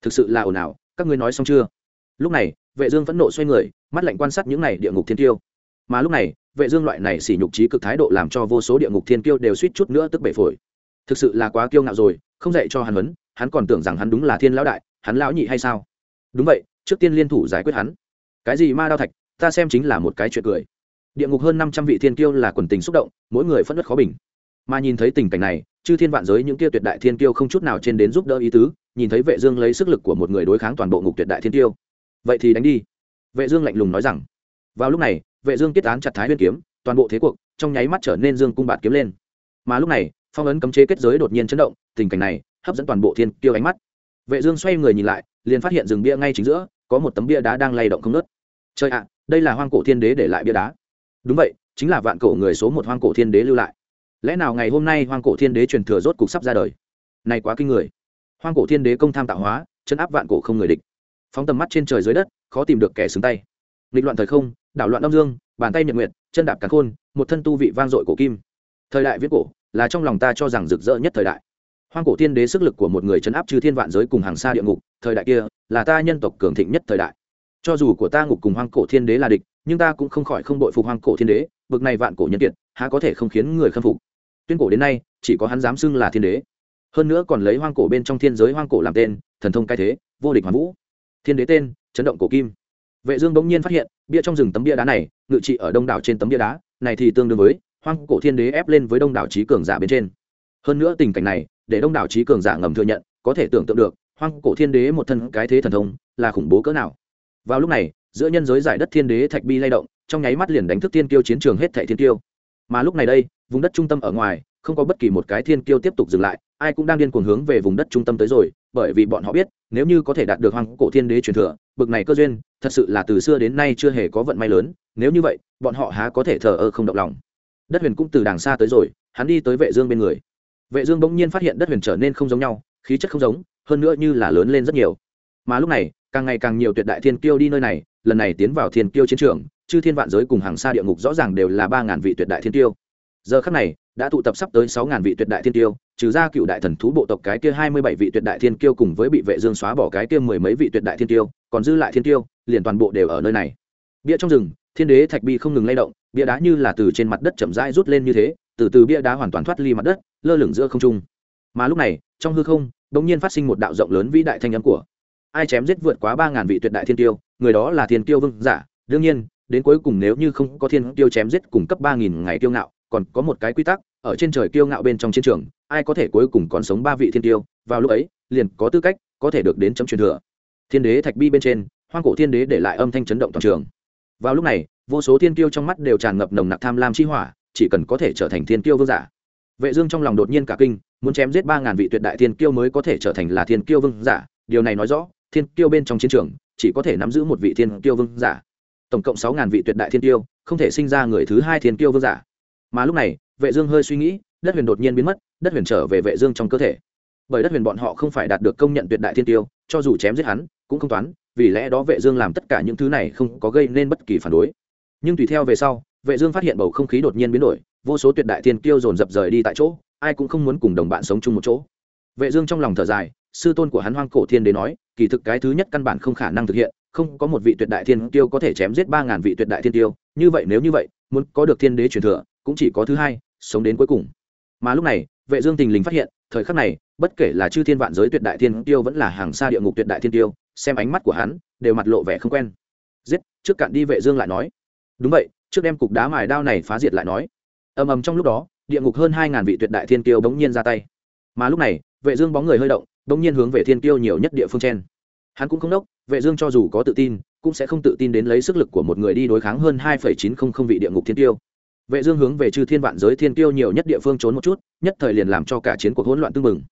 Thực sự là ồn ào, các ngươi nói xong chưa? Lúc này, vệ dương vẫn nộ xoay người, mắt lạnh quan sát những này địa ngục thiên tiêu mà lúc này, vệ dương loại này xỉ nhục trí cực thái độ làm cho vô số địa ngục thiên tiêu đều suýt chút nữa tức bể phổi. Thực sự là quá kiêu ngạo rồi, không dạy cho hắn vấn hắn còn tưởng rằng hắn đúng là thiên lão đại, hắn lão nhị hay sao? Đúng vậy, trước tiên liên thủ giải quyết hắn. Cái gì ma đao thạch, ta xem chính là một cái chuyện cười. Địa ngục hơn 500 vị thiên kiêu là quần tình xúc động, mỗi người phẫn nộ khó bình. Mà nhìn thấy tình cảnh này, chư thiên vạn giới những kia tuyệt đại thiên kiêu không chút nào trên đến giúp đỡ ý tứ, nhìn thấy vệ dương lấy sức lực của một người đối kháng toàn bộ ngục tuyệt đại thiên kiêu. Vậy thì đánh đi. Vệ dương lạnh lùng nói rằng, vào lúc này vệ dương kết án chặt thái nguyên kiếm, toàn bộ thế cuộc, trong nháy mắt trở nên dương cung bạt kiếm lên. Mà lúc này, phong ấn cấm chế kết giới đột nhiên chấn động, tình cảnh này hấp dẫn toàn bộ thiên kiêu ánh mắt. Vệ dương xoay người nhìn lại, liền phát hiện rừng bia ngay chính giữa, có một tấm bia đá đang lay động không nứt trời ạ, đây là hoang cổ thiên đế để lại bia đá. Đúng vậy, chính là vạn cổ người số một hoang cổ thiên đế lưu lại. Lẽ nào ngày hôm nay hoang cổ thiên đế truyền thừa rốt cục sắp ra đời? Này quá kinh người. Hoang cổ thiên đế công tham tạo hóa chân áp vạn cổ không người địch. Phóng tầm mắt trên trời dưới đất, khó tìm được kẻ xứng tay. Nghịch loạn thời không đảo loạn âm dương bàn tay nhật nguyện, chân đạp càn khôn một thân tu vị vang dội cổ kim. Thời đại viết cổ là trong lòng ta cho rằng rực rỡ nhất thời đại. Hoang cổ thiên đế sức lực của một người chấn áp chư thiên vạn giới cùng hàng xa địa ngục thời đại kia là ta nhân tộc cường thịnh nhất thời đại. Cho dù của ta ngục cùng hoang cổ thiên đế là địch nhưng ta cũng không khỏi không đội phục hoang cổ thiên đế bực này vạn cổ nhân kiệt há có thể không khiến người khâm phục. Tuyên cổ đến nay chỉ có hắn dám xưng là thiên đế. Hơn nữa còn lấy hoang cổ bên trong thiên giới hoang cổ làm tên thần thông cai thế vô địch hoàn vũ. Thiên đế tên chấn động cổ kim. Vệ dương bỗng nhiên phát hiện bia trong rừng tấm bia đá này, ngự trị ở đông đảo trên tấm bia đá, này thì tương đương với hoang cổ thiên đế ép lên với đông đảo trí cường giả bên trên. Hơn nữa tình cảnh này, để đông đảo trí cường giả ngầm thừa nhận, có thể tưởng tượng được, hoang cổ thiên đế một thân cái thế thần thông, là khủng bố cỡ nào. Vào lúc này, giữa nhân giới giải đất thiên đế thạch bi lay động, trong nháy mắt liền đánh thức thiên kiêu chiến trường hết thảy thiên kiêu. Mà lúc này đây, vùng đất trung tâm ở ngoài, không có bất kỳ một cái thiên kiêu tiếp tục dừng lại, ai cũng đang điên cuồng hướng về vùng đất trung tâm tới rồi, bởi vì bọn họ biết, nếu như có thể đạt được hoang cổ thiên đế truyền thừa bực này cơ duyên, thật sự là từ xưa đến nay chưa hề có vận may lớn, nếu như vậy, bọn họ há có thể thờ ơ không động lòng. Đất huyền cũng từ đàng xa tới rồi, hắn đi tới vệ dương bên người. Vệ dương bỗng nhiên phát hiện đất huyền trở nên không giống nhau, khí chất không giống, hơn nữa như là lớn lên rất nhiều. Mà lúc này, càng ngày càng nhiều tuyệt đại thiên kiêu đi nơi này, lần này tiến vào thiên kiêu chiến trường, chư thiên vạn giới cùng hàng xa địa ngục rõ ràng đều là ba ngàn vị tuyệt đại thiên kiêu giờ khắc này, đã tụ tập sắp tới sáu ngàn vị tuyệt đại thiên tiêu trừ ra cựu đại thần thú bộ tộc cái kia hai mươi bảy vị tuyệt đại thiên tiêu cùng với bị vệ dương xóa bỏ cái kia mười mấy vị tuyệt đại thiên tiêu còn dư lại thiên tiêu liền toàn bộ đều ở nơi này. Bia trong rừng, thiên đế thạch bi không ngừng lay động, bia đá như là từ trên mặt đất chậm rãi rút lên như thế, từ từ bia đá hoàn toàn thoát ly mặt đất, lơ lửng giữa không trung. Mà lúc này, trong hư không, đột nhiên phát sinh một đạo rộng lớn vĩ đại thanh âm của ai chém giết vượt quá ba ngàn vị tuyệt đại thiên tiêu người đó là thiên tiêu vương giả. Đương nhiên, đến cuối cùng nếu như không có thiên tiêu chém giết cùng cấp ba nghìn ngày tiêu ngạo còn có một cái quy tắc ở trên trời kiêu ngạo bên trong chiến trường ai có thể cuối cùng còn sống ba vị thiên tiêu vào lúc ấy liền có tư cách có thể được đến chấm truyền thừa. Thiên đế thạch bi bên trên hoang cổ thiên đế để lại âm thanh chấn động toàn trường. Vào lúc này vô số thiên tiêu trong mắt đều tràn ngập nồng nặc tham lam chi hỏa chỉ cần có thể trở thành thiên tiêu vương giả. Vệ dương trong lòng đột nhiên cả kinh muốn chém giết ba ngàn vị tuyệt đại thiên tiêu mới có thể trở thành là thiên tiêu vương giả điều này nói rõ thiên tiêu bên trong chiến trường chỉ có thể nắm giữ một vị thiên tiêu vương giả. Tổng cộng sáu ngàn vị tuyệt đại thiên tiêu, không thể sinh ra người thứ hai thiên tiêu vương giả mà lúc này, vệ dương hơi suy nghĩ, đất huyền đột nhiên biến mất, đất huyền trở về vệ dương trong cơ thể. Bởi đất huyền bọn họ không phải đạt được công nhận tuyệt đại thiên tiêu, cho dù chém giết hắn, cũng không toán, vì lẽ đó vệ dương làm tất cả những thứ này không có gây nên bất kỳ phản đối. Nhưng tùy theo về sau, vệ dương phát hiện bầu không khí đột nhiên biến đổi, vô số tuyệt đại thiên tiêu dồn dập rời đi tại chỗ, ai cũng không muốn cùng đồng bạn sống chung một chỗ. Vệ dương trong lòng thở dài, sư tôn của hắn hoang cổ thiên đế nói, kỳ thực cái thứ nhất căn bản không khả năng thực hiện, không có một vị tuyệt đại thiên tiêu có thể chém giết ba ngàn vị tuyệt đại thiên tiêu, như vậy nếu như vậy, muốn có được thiên đế truyền thừa cũng chỉ có thứ hai, sống đến cuối cùng. Mà lúc này, vệ dương tình lình phát hiện, thời khắc này, bất kể là chư thiên vạn giới tuyệt đại thiên tiêu vẫn là hàng xa địa ngục tuyệt đại thiên tiêu, xem ánh mắt của hắn, đều mặt lộ vẻ không quen. Giết, trước cạn đi vệ dương lại nói. Đúng vậy, trước đem cục đá mài đao này phá diệt lại nói. Ầm ầm trong lúc đó, địa ngục hơn hai ngàn vị tuyệt đại thiên tiêu đống nhiên ra tay. Mà lúc này, vệ dương bóng người hơi động đống nhiên hướng về thiên tiêu nhiều nhất địa phương trên hắn cũng không đốc vệ dương cho dù có tự tin, cũng sẽ không tự tin đến lấy sức lực của một người đi đối kháng hơn hai chín không không vị địa ngục thiên tiêu vệ dương hướng về chư thiên vạn giới thiên tiêu nhiều nhất địa phương trốn một chút, nhất thời liền làm cho cả chiến cuộc hỗn loạn tương mừng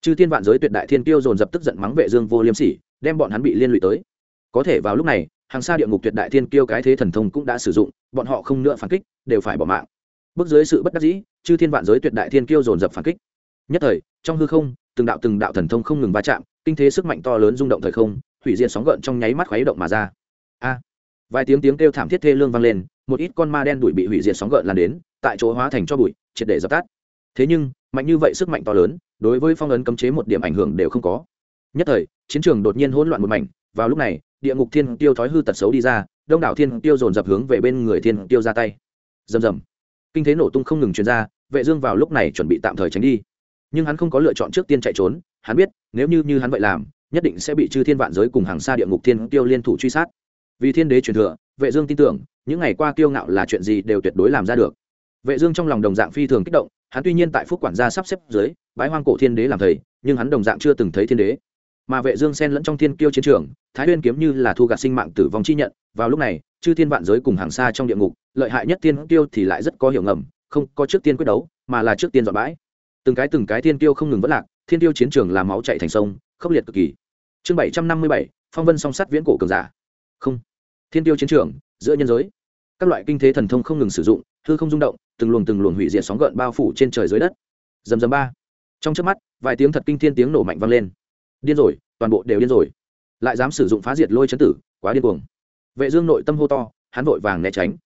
chư thiên vạn giới tuyệt đại thiên tiêu dồn dập tức giận mắng vệ dương vô liêm sỉ, đem bọn hắn bị liên lụy tới. Có thể vào lúc này, hàng xa địa ngục tuyệt đại thiên kiêu cái thế thần thông cũng đã sử dụng, bọn họ không nữa phản kích, đều phải bỏ mạng. Bước dưới sự bất đắc dĩ, chư thiên vạn giới tuyệt đại thiên kiêu dồn dập phản kích. Nhất thời, trong hư không, từng đạo từng đạo thần thông không ngừng va chạm, kinh thế sức mạnh to lớn rung động thời không, hủy diệt sóng gợn trong nháy mắt khuấy động mà ra. A! Vài tiếng tiếng kêu thảm thiết thê lương vang lên một ít con ma đen đuổi bị hủy diệt sóng gợn lan đến, tại chỗ hóa thành cho bụi, triệt để dập tắt. Thế nhưng, mạnh như vậy sức mạnh to lớn, đối với phong ấn cấm chế một điểm ảnh hưởng đều không có. Nhất thời, chiến trường đột nhiên hỗn loạn một mảnh, vào lúc này, địa ngục thiên tiêu thói hư tật xấu đi ra, đông đảo thiên tiêu dồn dập hướng về bên người thiên tiêu ra tay. Rầm rầm. Kinh thế nổ tung không ngừng truyền ra, vệ dương vào lúc này chuẩn bị tạm thời tránh đi. Nhưng hắn không có lựa chọn trước tiên chạy trốn, hắn biết, nếu như như hắn vậy làm, nhất định sẽ bị chư thiên vạn giới cùng hàng xa địa ngục thiên tiêu liên thủ truy sát. Vì thiên đế truyền thừa vệ dương tin tưởng, những ngày qua kiêu ngạo là chuyện gì đều tuyệt đối làm ra được. Vệ dương trong lòng đồng dạng phi thường kích động, hắn tuy nhiên tại phúc quản gia sắp xếp dưới, bái hoang cổ thiên đế làm thầy, nhưng hắn đồng dạng chưa từng thấy thiên đế. Mà vệ dương xen lẫn trong thiên kiêu chiến trường, thái nguyên kiếm như là thu gạt sinh mạng tử vong chi nhận, vào lúc này, chư thiên vạn giới cùng hàng xa trong địa ngục, lợi hại nhất thiên kiêu thì lại rất có hiểu ngầm, không có trước tiên quyết đấu, mà là trước tiên dọn bãi. Từng cái từng cái thiên kiêu không ngừng vất lạc, thiên kiêu chiến trường là máu chảy thành sông, khốc liệt cực kỳ. Chương bảy trăm năm mươi bảy, phong vân song sắt viễn cổ cường giả. Không thiên tiêu chiến trường, giữa nhân giới. Các loại kinh thế thần thông không ngừng sử dụng, hư không rung động, từng luồng từng luồng hủy diệt sóng gợn bao phủ trên trời dưới đất. Dầm dầm ba. Trong trước mắt, vài tiếng thật kinh thiên tiếng nổ mạnh vang lên. Điên rồi, toàn bộ đều điên rồi. Lại dám sử dụng phá diệt lôi chấn tử, quá điên cuồng. Vệ dương nội tâm hô to, hắn vội vàng né tránh.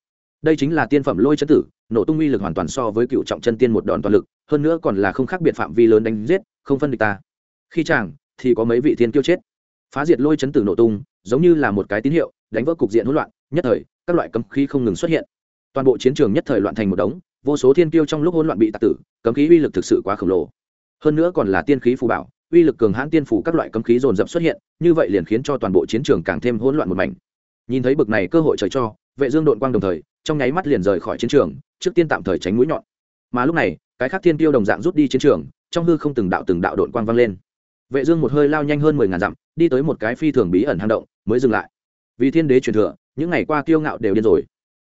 Đây chính là tiên phẩm lôi chấn tử, nổ tung uy lực hoàn toàn so với cựu trọng chân tiên một đòn toàn lực, hơn nữa còn là không khác biệt phạm vi lớn đánh giết, không phân địch ta. Khi chàng, thì có mấy vị thiên kiêu chết. Phá diệt lôi chấn tử nổ tung, giống như là một cái tín hiệu đánh vỡ cục diện hỗn loạn, nhất thời, các loại cấm khí không ngừng xuất hiện. Toàn bộ chiến trường nhất thời loạn thành một đống, vô số thiên kiêu trong lúc hỗn loạn bị tạc tử, cấm khí uy lực thực sự quá khổng lồ. Hơn nữa còn là tiên khí phù bảo, uy lực cường hãn tiên phủ các loại cấm khí dồn dập xuất hiện, như vậy liền khiến cho toàn bộ chiến trường càng thêm hỗn loạn một mảnh. Nhìn thấy bực này cơ hội trời cho, vệ dương đội quang đồng thời, trong nháy mắt liền rời khỏi chiến trường, trước tiên tạm thời tránh mũi nhọn. Mà lúc này, cái khác thiên tiêu đồng dạng rút đi chiến trường, trong hư không từng đạo từng đạo đội quang vang lên. Vệ dương một hơi lao nhanh hơn mười ngàn dặm, đi tới một cái phi thường bí ẩn hang động, mới dừng lại vì thiên đế truyền thừa, những ngày qua kiêu ngạo đều điên rồi.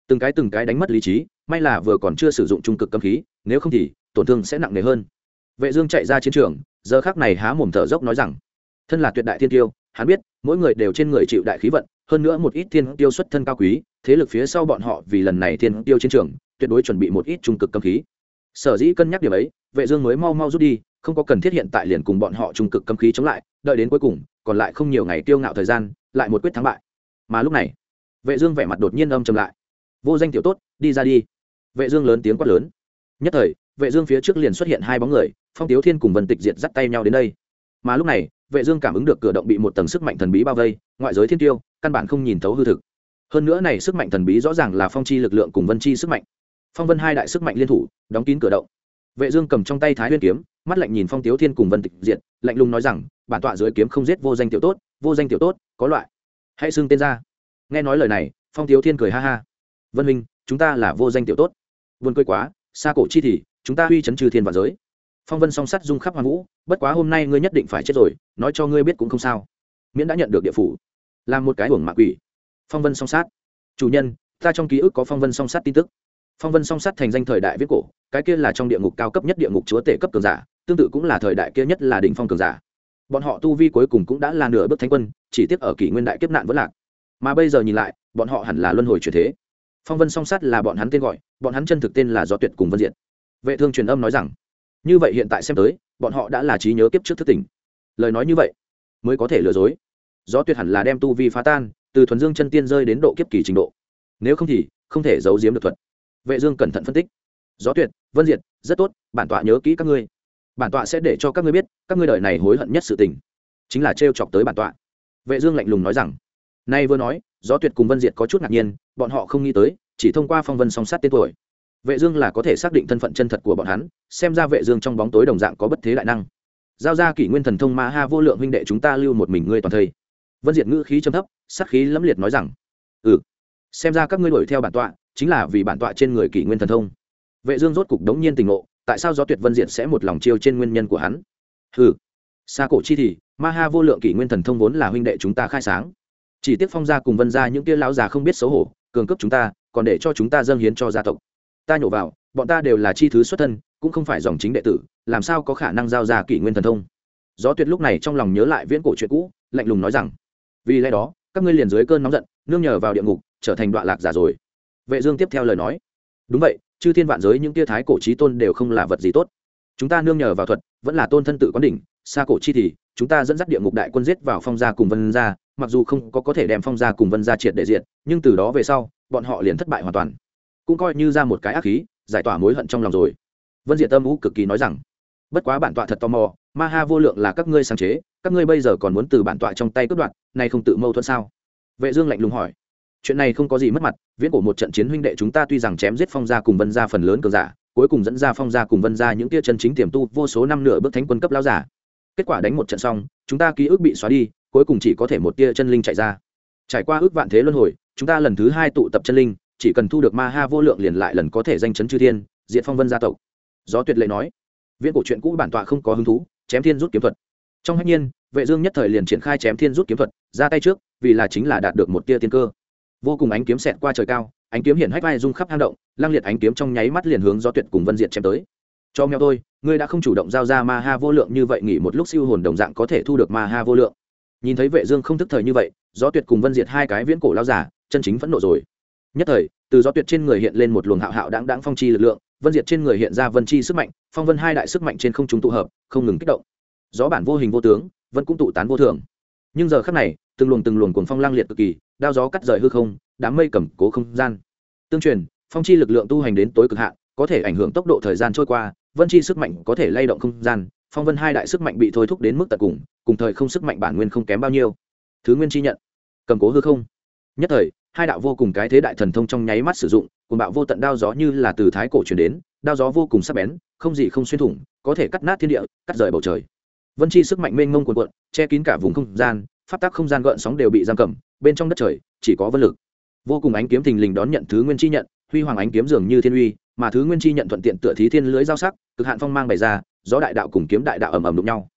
Từng cái từng cái đánh mất lý trí, may là vừa còn chưa sử dụng trung cực cấm khí, nếu không thì tổn thương sẽ nặng nề hơn. Vệ dương chạy ra chiến trường, giờ khắc này há mồm thở dốc nói rằng, thân là tuyệt đại thiên tiêu hắn biết mỗi người đều trên người chịu đại khí vận, hơn nữa một ít thiên tiêu xuất thân cao quý, thế lực phía sau bọn họ vì lần này thiên tiêu chiến trường, tuyệt đối chuẩn bị một ít trung cực cấm khí. Sở dĩ cân nhắc điều ấy, vệ dương mới mau mau rút đi, không có cần thiết hiện tại liền cùng bọn họ trung cực cấm khí chống lại, đợi đến cuối cùng, còn lại không nhiều ngày tiêu ngạo thời gian, lại một quyết thắng bại mà lúc này, vệ dương vẻ mặt đột nhiên âm trầm lại. Vô danh tiểu tốt, đi ra đi. Vệ dương lớn tiếng quát lớn. Nhất thời, vệ dương phía trước liền xuất hiện hai bóng người, phong tiếu thiên cùng vân tịch diệt dắt tay nhau đến đây. Mà lúc này, vệ dương cảm ứng được cửa động bị một tầng sức mạnh thần bí bao vây, ngoại giới thiên tiêu, căn bản không nhìn thấu hư thực. Hơn nữa này sức mạnh thần bí rõ ràng là phong chi lực lượng cùng vân chi sức mạnh. Phong vân hai đại sức mạnh liên thủ, đóng kín cửa động. Vệ dương cầm trong tay thái nguyên kiếm, mắt lạnh nhìn phong tiếu thiên cùng vân tịch diệt, lạnh lùng nói rằng, bản tọa dưới kiếm không giết vô danh tiểu tốt, vô danh tiểu tốt, có loại hãy xưng tên ra. Nghe nói lời này, phong thiếu thiên cười ha ha. Vân minh chúng ta là vô danh tiểu tốt. Buồn cười quá, xa cổ chi thì, chúng ta huy chấn trừ thiên và giới. Phong vân song sắt dung khắp hoàng vũ, bất quá hôm nay ngươi nhất định phải chết rồi, nói cho ngươi biết cũng không sao. Miễn đã nhận được địa phủ. Làm một cái hưởng mạ quỷ. Phong vân song sát chủ nhân, ta trong ký ức có phong vân song sát tin tức. Phong vân song sát thành danh thời đại viết cổ, cái kia là trong địa ngục cao cấp nhất địa ngục chúa tể cấp cường giả, tương tự cũng là thời đại kia nhất là đỉnh phong cường giả bọn họ tu vi cuối cùng cũng đã là nửa bước thánh quân, chỉ tiếc ở kỷ nguyên đại kiếp nạn vẫn lạc. Mà bây giờ nhìn lại, bọn họ hẳn là luân hồi chuyển thế. Phong vân song sát là bọn hắn tên gọi, bọn hắn chân thực tên là do tuyệt cùng vân diện vệ thương truyền âm nói rằng, như vậy hiện tại xem tới, bọn họ đã là trí nhớ kiếp trước thức tỉnh. Lời nói như vậy, mới có thể lừa dối. Gió tuyệt hẳn là đem tu vi phá tan, từ thuần dương chân tiên rơi đến độ kiếp kỳ trình độ. Nếu không thì, không thể giấu giếm được thuật. Vệ dương cẩn thận phân tích. Gió tuyệt, vân diệt, rất tốt, bản tọa nhớ kỹ các ngươi bản tọa sẽ để cho các ngươi biết, các ngươi đời này hối hận nhất sự tình, chính là t chọc tới bản tọa. Vệ dương lạnh lùng nói rằng. Nay vừa nói, gió tuyệt cùng vân diệt có chút ngạc nhiên, bọn họ không nghĩ tới, chỉ thông qua phong vân song sát tên tuổi. Vệ dương là có thể xác định thân phận chân thật của bọn hắn, xem ra vệ dương trong bóng tối đồng dạng có bất thế đại năng. Giao ra kỷ nguyên thần thông ma ha vô lượng huynh đệ chúng ta lưu một mình ngươi toàn thây. Vân diệt ngữ khí trầm thấp, sát khí lẫm liệt nói rằng. Ừ xem ra các ngươi đuổi theo bản tọa, chính là vì bản tọa trên người kỷ nguyên thần thông. Vệ dương rốt cục đống nhiên tình ngộ tại sao gió tuyệt vân diệt sẽ một lòng chiêu trên nguyên nhân của hắn? Hừ. Xa cổ chi thì, ma ha vô lượng kỷ nguyên thần thông vốn là huynh đệ chúng ta khai sáng. Chỉ tiếc phong gia cùng vân gia những kia lão già không biết xấu hổ, cường cấp chúng ta, còn để cho chúng ta dâng hiến cho gia tộc. Ta nhổ vào, bọn ta đều là chi thứ xuất thân, cũng không phải dòng chính đệ tử, làm sao có khả năng giao ra kỷ nguyên thần thông? Gió tuyệt lúc này trong lòng nhớ lại viễn cổ chuyện cũ, lạnh lùng nói rằng, vì lẽ đó, các ngươi liền dưới cơn nóng giận, nương nhờ vào địa ngục, trở thành đoạn lạc giả rồi. Vệ dương tiếp theo lời nói, đúng vậy chư thiên vạn giới những tia thái cổ trí tôn đều không là vật gì tốt. Chúng ta nương nhờ vào thuật, vẫn là tôn thân tự quán đỉnh, xa cổ chi thì, chúng ta dẫn dắt địa ngục đại quân giết vào phong gia cùng vân gia, mặc dù không có có thể đem phong gia cùng vân gia triệt để diện nhưng từ đó về sau, bọn họ liền thất bại hoàn toàn. Cũng coi như ra một cái ác khí, giải tỏa mối hận trong lòng rồi. Vân diệt tâm ú cực kỳ nói rằng, bất quá bản tọa thật tò mò, ma ha vô lượng là các ngươi sáng chế, các ngươi bây giờ còn muốn từ bản tọa trong tay cướp đoạt, nay không tự mâu thuẫn sao? Vệ dương lạnh lùng hỏi chuyện này không có gì mất mặt, viễn cổ một trận chiến huynh đệ chúng ta tuy rằng chém giết phong gia cùng vân gia phần lớn cờ giả, cuối cùng dẫn ra phong gia cùng vân gia những tia chân chính tiềm tu, vô số năm nửa bước thánh quân cấp lao giả. Kết quả đánh một trận xong, chúng ta ký ức bị xóa đi, cuối cùng chỉ có thể một tia chân linh chạy ra. Trải qua ước vạn thế luân hồi, chúng ta lần thứ hai tụ tập chân linh, chỉ cần thu được ma ha vô lượng liền lại lần có thể danh chấn chư thiên diện phong vân gia tộc. Gió tuyệt lệ nói. Viễn cổ chuyện cũ bản tọa không có hứng thú, chém thiên rút kiếm thuật. Trong hách nhiên, vệ dương nhất thời liền triển khai chém thiên rút kiếm thuật, ra tay trước, vì là chính là đạt được một tia tiên cơ vô cùng ánh kiếm xẹt qua trời cao, ánh kiếm hiện hách vai rung khắp hang động, lang liệt ánh kiếm trong nháy mắt liền hướng gió tuyệt cùng vân diệt chém tới. Cho mèo tôi ngươi đã không chủ động giao ra ma ha vô lượng như vậy nghỉ một lúc siêu hồn đồng dạng có thể thu được ma ha vô lượng. Nhìn thấy vệ dương không thức thời như vậy, gió tuyệt cùng vân diệt hai cái viễn cổ lao giả, chân chính phẫn nộ rồi. Nhất thời, từ gió tuyệt trên người hiện lên một luồng hạo hạo đáng đáng phong chi lực lượng, vân diệt trên người hiện ra vân chi sức mạnh, phong vân hai đại sức mạnh trên không trung tụ hợp, không ngừng kích động. Gió bản vô hình vô tướng vân cũng tụ tán vô thường. Nhưng giờ khắc này, từng luồng từng luồng cuồng phong lang liệt cực kỳ đao gió cắt rời hư không, đám mây cầm cố không gian. Tương truyền, phong chi lực lượng tu hành đến tối cực hạn, có thể ảnh hưởng tốc độ thời gian trôi qua, vân chi sức mạnh có thể lay động không gian, phong vân hai đại sức mạnh bị thôi thúc đến mức tận cùng cùng thời không sức mạnh bản nguyên không kém bao nhiêu. Thứ nguyên chi nhận, cầm cố hư không. Nhất thời, hai đạo vô cùng cái thế đại thần thông trong nháy mắt sử dụng cùng bạo vô tận đao gió như là từ thái cổ truyền đến, đao gió vô cùng sắc bén, không gì không xuyên thủng, có thể cắt nát thiên địa, cắt rời bầu trời. Vân chi sức mạnh mênh mông quần cuộn, che kín cả vùng không gian pháp tắc không gian gợn sóng đều bị giam cầm, bên trong đất trời chỉ có vân lực. Vô cùng ánh kiếm thình lình đón nhận thứ nguyên chi nhận, huy hoàng ánh kiếm dường như thiên uy, mà thứ nguyên chi nhận thuận tiện tựa thí thiên lưới giao sắc, cực hạn phong mang bày ra, gió đại đạo cùng kiếm đại đạo ầm ầm đụng nhau.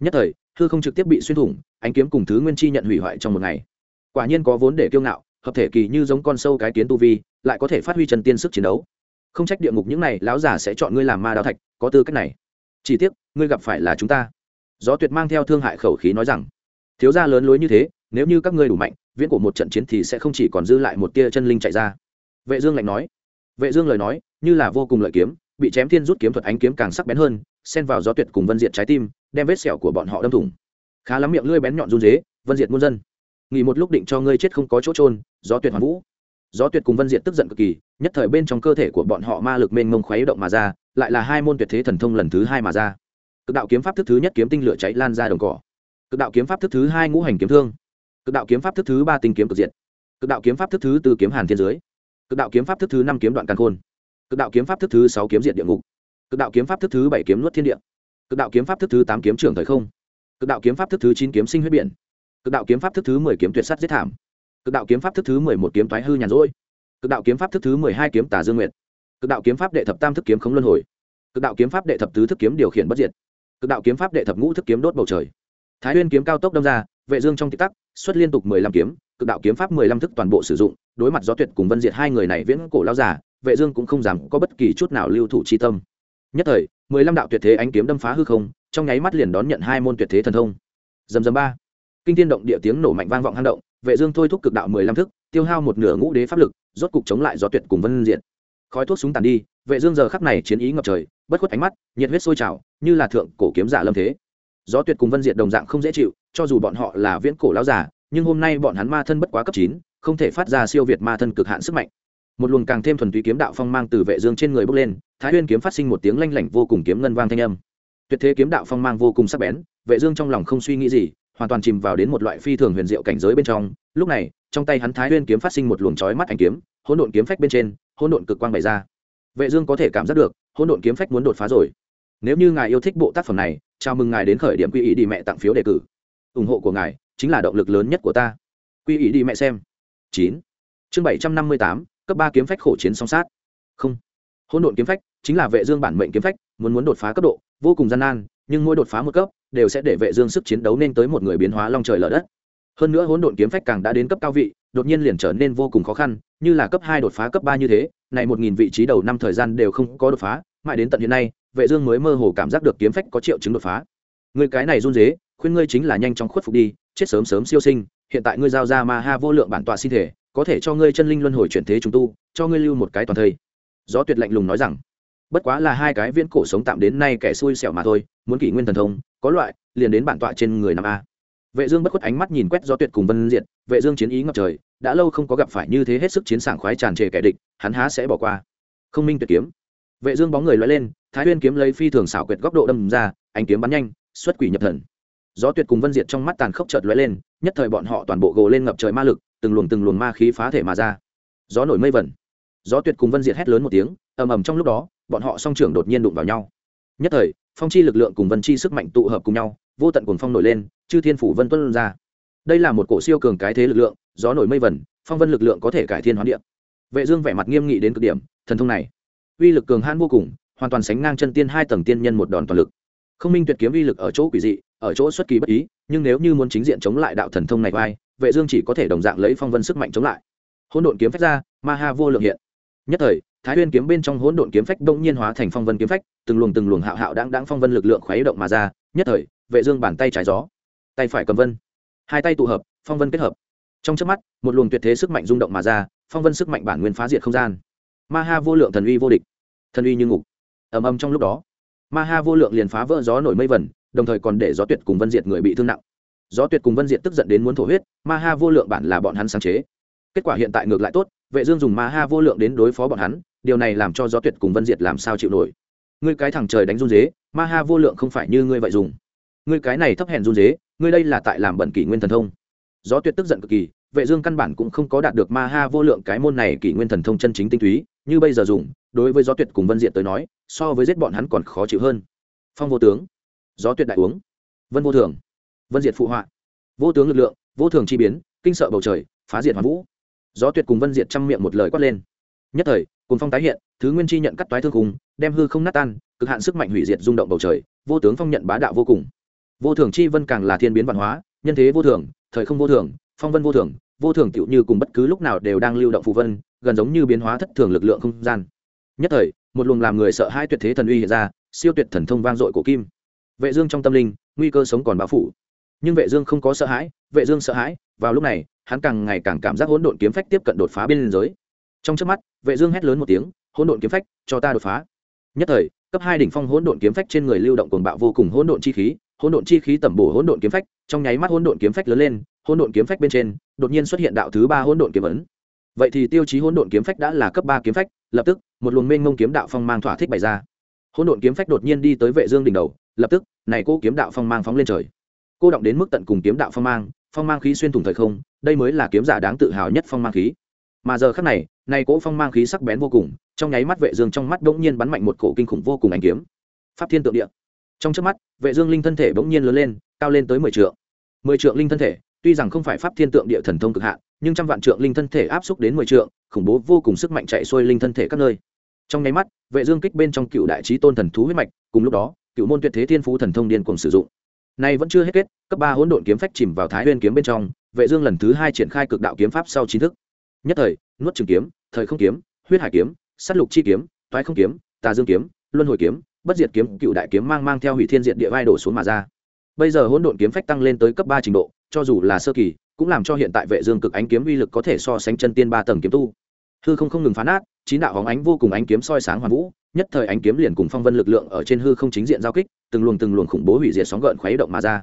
Nhất thời, hư không trực tiếp bị xuyên thủng, ánh kiếm cùng thứ nguyên chi nhận hủy hoại trong một ngày. Quả nhiên có vốn để kiêu ngạo, hợp thể kỳ như giống con sâu cái kiến tu vi, lại có thể phát huy chân tiên sức chiến đấu. Không trách địa ngục những này, lão giả sẽ chọn ngươi làm ma đào thạch, có tư cách này. Chỉ tiếc, ngươi gặp phải là chúng ta. Gió tuyệt mang theo thương hại khẩu khí nói rằng thiếu gia lớn lối như thế, nếu như các ngươi đủ mạnh, viễn của một trận chiến thì sẽ không chỉ còn dư lại một tia chân linh chạy ra. Vệ dương lạnh nói. Vệ dương lời nói, như là vô cùng lợi kiếm, bị chém thiên rút kiếm thuật ánh kiếm càng sắc bén hơn, xen vào gió tuyệt cùng vân diệt trái tim, đem vết sẹo của bọn họ đâm thủng. Khá lắm miệng lưỡi bén nhọn run rế, vân diệt muôn dân. Nghỉ một lúc định cho ngươi chết không có chỗ trôn gió tuyệt hoàn vũ. Gió tuyệt cùng vân diệt tức giận cực kỳ, nhất thời bên trong cơ thể của bọn họ ma lực mênh mông khuấy động mà ra, lại là hai môn tuyệt thế thần thông lần thứ hai mà ra. Cực đạo kiếm pháp thức thứ nhất kiếm tinh lửa cháy lan ra đồng cỏ cực đạo kiếm pháp thức thứ hai ngũ hành kiếm thương cực đạo kiếm pháp thức thứ ba tinh kiếm cực diện, cực đạo kiếm pháp thức thứ tư kiếm hàn thiên giới cực đạo kiếm pháp thức thứ năm kiếm đoạn căn khôn cực đạo kiếm pháp thức thứ sáu kiếm diện địa ngục cực đạo kiếm pháp thức thứ bảy kiếm nuốt thiên địa cực đạo kiếm pháp thức thứ tám kiếm trưởng thời không cực đạo kiếm pháp thức thứ chín kiếm sinh huyết biển cực đạo kiếm pháp thức thứ mười kiếm tuyệt sắt giết thảm cực đạo kiếm pháp thức thứ mười một kiếm thoái hư nhàn rỗi cực đạo kiếm pháp thức thứ mười hai kiếm tà dương nguyệt cực đạo kiếm pháp đệ thập tam thức kiếm khống luân hồi cực đạo kiếm pháp đệ thập tứ thức kiếm điều khiển bất diệt cực đạo kiếm pháp đệ thập ngũ thức kiếm đốt bầu trời thái huyên kiếm cao tốc đâm ra, vệ dương trong tích tắc, xuất liên tục mười lăm kiếm, cực đạo kiếm pháp mười lăm thức toàn bộ sử dụng, đối mặt gió tuyệt cùng vân diệt hai người này viễn cổ lao giả, vệ dương cũng không dám có bất kỳ chút nào lưu thủ chi tâm. Nhất thời, mười lăm đạo tuyệt thế ánh kiếm đâm phá hư không, trong nháy mắt liền đón nhận hai môn tuyệt thế thần thông. Dầm dầm ba. Kinh thiên động địa tiếng nổ mạnh vang vọng hang động, vệ dương thôi thúc cực đạo mười lăm thức, tiêu hao một nửa ngũ đế pháp lực, rốt cục chống lại gió tuyệt cùng vân diệt. Khói thuốc súng tàn đi, vệ dương giờ khắc này chiến ý ngập trời, bất khuất ánh mắt, nhiệt huyết sôi trào, như là thượng cổ kiếm giả lâm thế gió tuyệt cùng vân diệt đồng dạng không dễ chịu, cho dù bọn họ là viễn cổ lão giả nhưng hôm nay bọn hắn ma thân bất quá cấp chín, không thể phát ra siêu việt ma thân cực hạn sức mạnh. Một luồng càng thêm thuần túy kiếm đạo phong mang từ vệ dương trên người bốc lên, thái nguyên kiếm phát sinh một tiếng lanh lảnh vô cùng kiếm ngân vang thanh âm. Tuyệt thế kiếm đạo phong mang vô cùng sắc bén, vệ dương trong lòng không suy nghĩ gì, hoàn toàn chìm vào đến một loại phi thường huyền diệu cảnh giới bên trong. Lúc này, trong tay hắn thái huyên kiếm phát sinh một luồng chói mắt ánh kiếm, hỗn độn kiếm phách bên trên, hỗn độn cực quang bày ra. Vệ dương có thể cảm giác được, hỗn độn kiếm phách muốn đột phá rồi. Nếu như ngài yêu thích bộ tác phẩm này chào mừng ngài đến khởi điểm quy ý đi mẹ tặng phiếu đề cử. ủng hộ của ngài chính là động lực lớn nhất của ta. quy ý đi mẹ xem. chín. chương bảy trăm năm mươi tám, cấp ba kiếm phách khổ chiến song sát. không. hỗn độn kiếm phách chính là vệ dương bản mệnh kiếm phách, muốn muốn đột phá cấp độ, vô cùng gian nan, nhưng mỗi đột phá một cấp, đều sẽ để vệ dương sức chiến đấu nên tới một người biến hóa long trời lở đất. hơn nữa hỗn độn kiếm phách càng đã đến cấp cao vị, đột nhiên liền trở nên vô cùng khó khăn, như là cấp hai đột phá cấp ba như thế, này một nghìn vị trí đầu năm thời gian đều không có đột phá mãi đến tận hiện nay, vệ dương mới mơ hồ cảm giác được kiếm phách có triệu chứng đột phá. Người cái này run rế, khuyên ngươi chính là nhanh chóng khuất phục đi, chết sớm sớm siêu sinh, hiện tại ngươi giao ra ma ha vô lượng bản tọa sinh thể, có thể cho ngươi chân linh luân hồi chuyển thế chúng tu, cho ngươi lưu một cái toàn thây. Gió tuyệt lạnh lùng nói rằng, bất quá là hai cái viễn cổ sống tạm đến nay kẻ xui xẻo mà thôi, muốn kỷ nguyên thần thông, có loại, liền đến bản tọa trên người năm a. Vệ dương bất khuất ánh mắt nhìn quét gió tuyệt cùng vân diện, vệ dương chiến ý ngập trời, đã lâu không có gặp phải như thế hết sức chiến sảng khoái tràn trề kẻ địch, hắn há sẽ bỏ qua. Không minh tuyệt kiếm vệ dương bóng người lói lên, thái Huyên kiếm lấy phi thường xảo quyệt góc độ đâm ra, ánh kiếm bắn nhanh, xuất quỷ nhập thần. Gió tuyệt cùng vân diệt trong mắt tàn khốc chợt lóe lên, nhất thời bọn họ toàn bộ gồ lên ngập trời ma lực, từng luồng từng luồng ma khí phá thể mà ra. Gió nổi mây vẩn. Gió tuyệt cùng vân diệt hét lớn một tiếng, ầm ầm trong lúc đó, bọn họ song trưởng đột nhiên đụng vào nhau. Nhất thời, phong chi lực lượng cùng vân chi sức mạnh tụ hợp cùng nhau, vô tận cuồng phong nổi lên, chư thiên phủ vân tuân ra. Đây là một cổ siêu cường cái thế lực lượng, gió nổi mây vẩn, phong vân lực lượng có thể cải thiên hoán địa. Vệ dương vẻ mặt nghiêm nghị đến cực điểm, thần thông này uy lực cường hãn vô cùng, hoàn toàn sánh ngang chân tiên hai tầng tiên nhân một đòn toàn lực. Không minh tuyệt kiếm uy lực ở chỗ quỷ dị, ở chỗ xuất kỳ bất ý, nhưng nếu như muốn chính diện chống lại đạo thần thông này vai, vệ dương chỉ có thể đồng dạng lấy phong vân sức mạnh chống lại. Hỗn độn kiếm phách ra, ma ha vô lượng hiện. Nhất thời, thái nguyên kiếm bên trong hỗn độn kiếm phách đông nhiên hóa thành phong vân kiếm phách, từng luồng từng luồng hạo hạo đang đang phong vân lực lượng khuấy động mà ra, nhất thời, vệ dương bàn tay trái gió, tay phải cầm vân, hai tay tụ hợp, phong vân kết hợp. Trong chớp mắt, một luồng tuyệt thế sức mạnh rung động mà ra, phong vân sức mạnh bản nguyên phá diệt không gian ma ha vô lượng thần uy vô địch. Thần uy như ngục. Ầm ầm trong lúc đó, ma ha vô lượng liền phá vỡ gió nổi mây vẩn đồng thời còn để gió tuyệt cùng vân diệt người bị thương nặng. Gió tuyệt cùng vân diệt tức giận đến muốn thổ huyết, ma ha vô lượng bản là bọn hắn sáng chế. Kết quả hiện tại ngược lại tốt, vệ dương dùng ma ha vô lượng đến đối phó bọn hắn, điều này làm cho gió tuyệt cùng vân diệt làm sao chịu nổi. Ngươi cái thằng trời đánh run dế ma ha vô lượng không phải như ngươi vậy dùng. Ngươi cái này thấp hèn run dế ngươi đây là tại làm bẩn kỷ nguyên thần thông. Gió tuyệt tức giận cực kỳ, vệ dương căn bản cũng không có đạt được ma ha vô lượng cái môn này kỷ nguyên thần thông chân chính tinh túy như bây giờ dùng, đối với gió tuyệt cùng vân diệt tới nói, so với giết bọn hắn còn khó chịu hơn. Phong vô tướng. Gió tuyệt đại uống. Vân vô thường. Vân diệt phụ họa. Vô tướng lực lượng, vô thường chi biến, kinh sợ bầu trời, phá diệt hoàn vũ. Gió tuyệt cùng vân diệt chăm miệng một lời quát lên. Nhất thời cùng phong tái hiện, thứ nguyên chi nhận cắt toái thương cùng, đem hư không nát tan, cực hạn sức mạnh hủy diệt rung động bầu trời, vô tướng phong nhận bá đạo vô cùng. Vô thường chi vân càng là thiên biến văn hóa, nhân thế vô thường, thời không vô thường, phong vân vô thường vô thường tựu như cùng bất cứ lúc nào đều đang lưu động phù vân gần giống như biến hóa thất thường lực lượng không gian. Nhất thời, một luồng làm người sợ hai tuyệt thế thần uy hiện ra, siêu tuyệt thần thông vang dội của kim. Vệ dương trong tâm linh, nguy cơ sống còn bao phủ. Nhưng vệ dương không có sợ hãi, vệ dương sợ hãi, vào lúc này, hắn càng ngày càng cảm giác hỗn độn kiếm phách tiếp cận đột phá biên giới. Trong chớp mắt, vệ dương hét lớn một tiếng, hỗn độn kiếm phách, cho ta đột phá. Nhất thời, cấp hai đỉnh phong hỗn độn kiếm phách trên người lưu động cuồng bạo vô cùng hỗn độn chi khí, hỗn độn chi khí tẩm bổ hỗn độn kiếm phách, trong nháy mắt hỗn độn kiếm phách lớn lên, hỗn độn kiếm phách bên trên, đột nhiên xuất hiện đạo thứ ba hỗn độn kiếm ấn vậy thì tiêu chí hỗn độn kiếm phách đã là cấp ba kiếm phách, lập tức, một luồng mênh mông kiếm đạo phong mang thỏa thích bày ra. Hỗn độn kiếm phách đột nhiên đi tới vệ dương đỉnh đầu, lập tức, này cô kiếm đạo phong mang phóng lên trời. Cô động đến mức tận cùng kiếm đạo phong mang phong mang khí xuyên thủng thời không, đây mới là kiếm giả đáng tự hào nhất phong mang khí. Mà giờ khắc này này cỗ phong mang khí sắc bén vô cùng, trong nháy mắt vệ dương trong mắt đống nhiên bắn mạnh một cổ kinh khủng vô cùng ánh kiếm. Pháp thiên tượng địa. Trong chớp mắt, vệ dương linh thân thể đống nhiên lớn lên, cao lên tới mười trượng. Mười trượng linh thân thể, tuy rằng không phải pháp thiên tượng địa thần thông cực hạn nhưng trăm vạn trượng linh thân thể áp xúc đến mười trượng, khủng bố vô cùng sức mạnh chạy xuôi linh thân thể các nơi. Trong nháy mắt, vệ dương kích bên trong cựu đại trí tôn thần thú huyết mạch, cùng lúc đó, cựu môn tuyệt thế thiên phú thần thông điên cuồng sử dụng. Nay vẫn chưa hết kết, cấp ba hỗn độn kiếm phách chìm vào thái nguyên kiếm bên trong, vệ dương lần thứ hai triển khai cực đạo kiếm pháp sau chín thức. Nhất thời, nuốt trường kiếm, thời không kiếm, huyết hải kiếm, sát lục chi kiếm, toái không kiếm, tà dương kiếm, luân hồi kiếm, bất diệt kiếm, cựu đại kiếm mang mang theo hủy thiên diệt địa vai đổ xuống mà ra. Bây giờ hỗn độn kiếm phách tăng lên tới cấp ba trình độ, cho dù là sơ kỳ cũng làm cho hiện tại vệ dương cực ánh kiếm uy lực có thể so sánh chân tiên ba tầng kiếm tu. Hư không không ngừng phá nát, chín đạo hóng ánh vô cùng ánh kiếm soi sáng hoàn vũ, nhất thời ánh kiếm liền cùng phong vân lực lượng ở trên hư không chính diện giao kích, từng luồng từng luồng khủng bố hủy diệt sóng gợn khuấy động mà ra.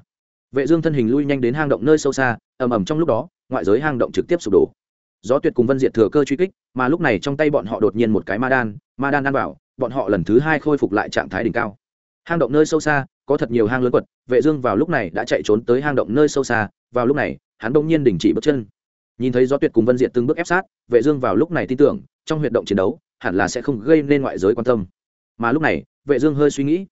Vệ dương thân hình lui nhanh đến hang động nơi sâu xa, ầm ầm trong lúc đó, ngoại giới hang động trực tiếp sụp đổ. Gió tuyệt cùng vân diệt thừa cơ truy kích, mà lúc này trong tay bọn họ đột nhiên một cái ma đan ma đan ăn bảo bọn họ lần thứ hai khôi phục lại trạng thái đỉnh cao. Hang động nơi sâu xa, có thật nhiều hang lớn quật, vệ dương vào lúc này đã chạy trốn tới hang động nơi sâu xa, vào lúc này hắn đông nhiên đình chỉ bước chân. Nhìn thấy gió tuyệt cùng vân diện từng bước ép sát, vệ dương vào lúc này tin tưởng, trong huyệt động chiến đấu, hẳn là sẽ không gây nên ngoại giới quan tâm. Mà lúc này, vệ dương hơi suy nghĩ.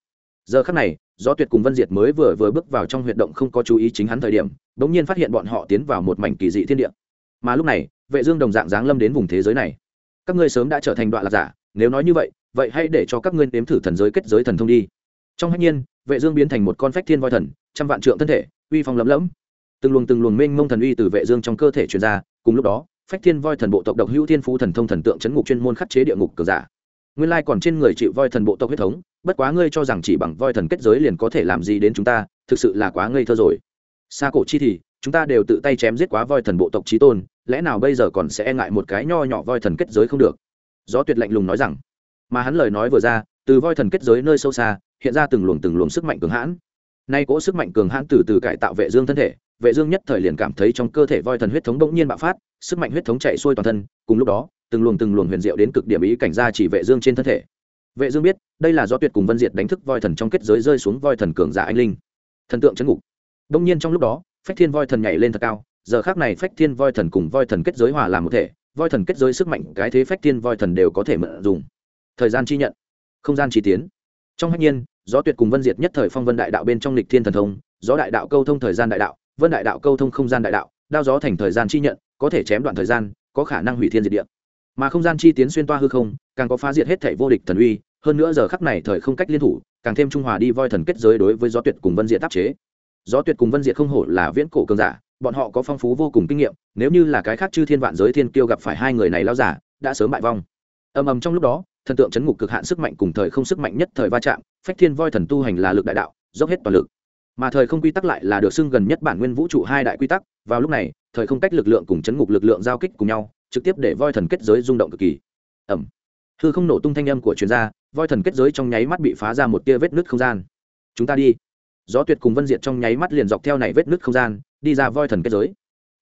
Giờ khắc này do tuyệt cùng vân diệt mới vừa vừa bước vào trong huyệt động không có chú ý chính hắn thời điểm đống nhiên phát hiện bọn họ tiến vào một mảnh kỳ dị thiên địa. Mà lúc này, vệ dương đồng dạng dáng lâm đến vùng thế giới này. Các ngươi sớm đã trở thành đoạn lạc giả, nếu nói như vậy vậy hãy để cho các ngươi nếm thử thần giới kết giới thần thông đi. Trong hạnh nhiên, vệ dương biến thành một con phách thiên voi thần, trăm vạn trượng thân thể, uy phong lấm lẫm từng luồng từng luồng mênh mông thần uy từ vệ dương trong cơ thể truyền ra, cùng lúc đó, phách thiên voi thần bộ tộc độc hữu thiên phú thần thông thần tượng chấn ngục chuyên môn khắc chế địa ngục cường giả. Nguyên lai còn trên người chịu voi thần bộ tộc huyết thống, bất quá ngươi cho rằng chỉ bằng voi thần kết giới liền có thể làm gì đến chúng ta, thực sự là quá ngây thơ rồi. Xa cổ chi thì, chúng ta đều tự tay chém giết quá voi thần bộ tộc trí tôn, lẽ nào bây giờ còn sẽ e ngại một cái nho nhỏ voi thần kết giới không được? Gió tuyệt lạnh lùng nói rằng. Mà hắn lời nói vừa ra, từ voi thần kết giới nơi sâu xa, hiện ra từng luồng từng luồng sức mạnh cường hãn nay cỗ sức mạnh cường hãn từ từ cải tạo vệ dương thân thể, vệ dương nhất thời liền cảm thấy trong cơ thể voi thần huyết thống bỗng nhiên bạo phát, sức mạnh huyết thống chạy xuôi toàn thân, cùng lúc đó, từng luồng từng luồng huyền diệu đến cực điểm ý cảnh ra chỉ vệ dương trên thân thể. Vệ dương biết, đây là do tuyệt cùng vân diệt đánh thức voi thần trong kết giới rơi xuống voi thần cường giả anh linh. Thần tượng chấn ngục. Bỗng nhiên trong lúc đó, phách thiên voi thần nhảy lên thật cao, giờ khắc này phách thiên voi thần cùng voi thần kết giới hòa làm một thể, voi thần kết giới sức mạnh cái thế phách thiên voi thần đều có thể mượn dùng. Thời gian chi nhận, không gian chi tiến. Trong hắc nhiên gió tuyệt cùng vân diệt nhất thời phong vân đại đạo bên trong lịch thiên thần thông, gió đại đạo câu thông thời gian đại đạo, vân đại đạo câu thông không gian đại đạo, đao gió thành thời gian chi nhận, có thể chém đoạn thời gian, có khả năng hủy thiên diệt địa. Mà không gian chi tiến xuyên toa hư không, càng có phá diệt hết thể vô địch thần uy, hơn nữa giờ khắc này thời không cách liên thủ, càng thêm trung hòa đi voi thần kết giới đối với gió tuyệt cùng vân diệt tác chế. Gió tuyệt cùng vân diệt không hổ là viễn cổ cường giả, bọn họ có phong phú vô cùng kinh nghiệm, nếu như là cái khác chư thiên vạn giới thiên kiêu gặp phải hai người này lao giả, đã sớm bại vong. Ầm ầm trong lúc đó thần tượng chấn ngục cực hạn sức mạnh cùng thời không sức mạnh nhất thời va chạm, phách thiên voi thần tu hành là lực đại đạo, dốc hết toàn lực. Mà thời không quy tắc lại là được xưng gần nhất bản nguyên vũ trụ hai đại quy tắc, vào lúc này, thời không cách lực lượng cùng chấn ngục lực lượng giao kích cùng nhau, trực tiếp để voi thần kết giới rung động cực kỳ. Ẩm. Hư không nổ tung thanh âm của chuyên gia, voi thần kết giới trong nháy mắt bị phá ra một tia vết nứt không gian. Chúng ta đi. Gió tuyệt cùng vân diệt trong nháy mắt liền dọc theo này vết nứt không gian, đi ra voi thần kết giới.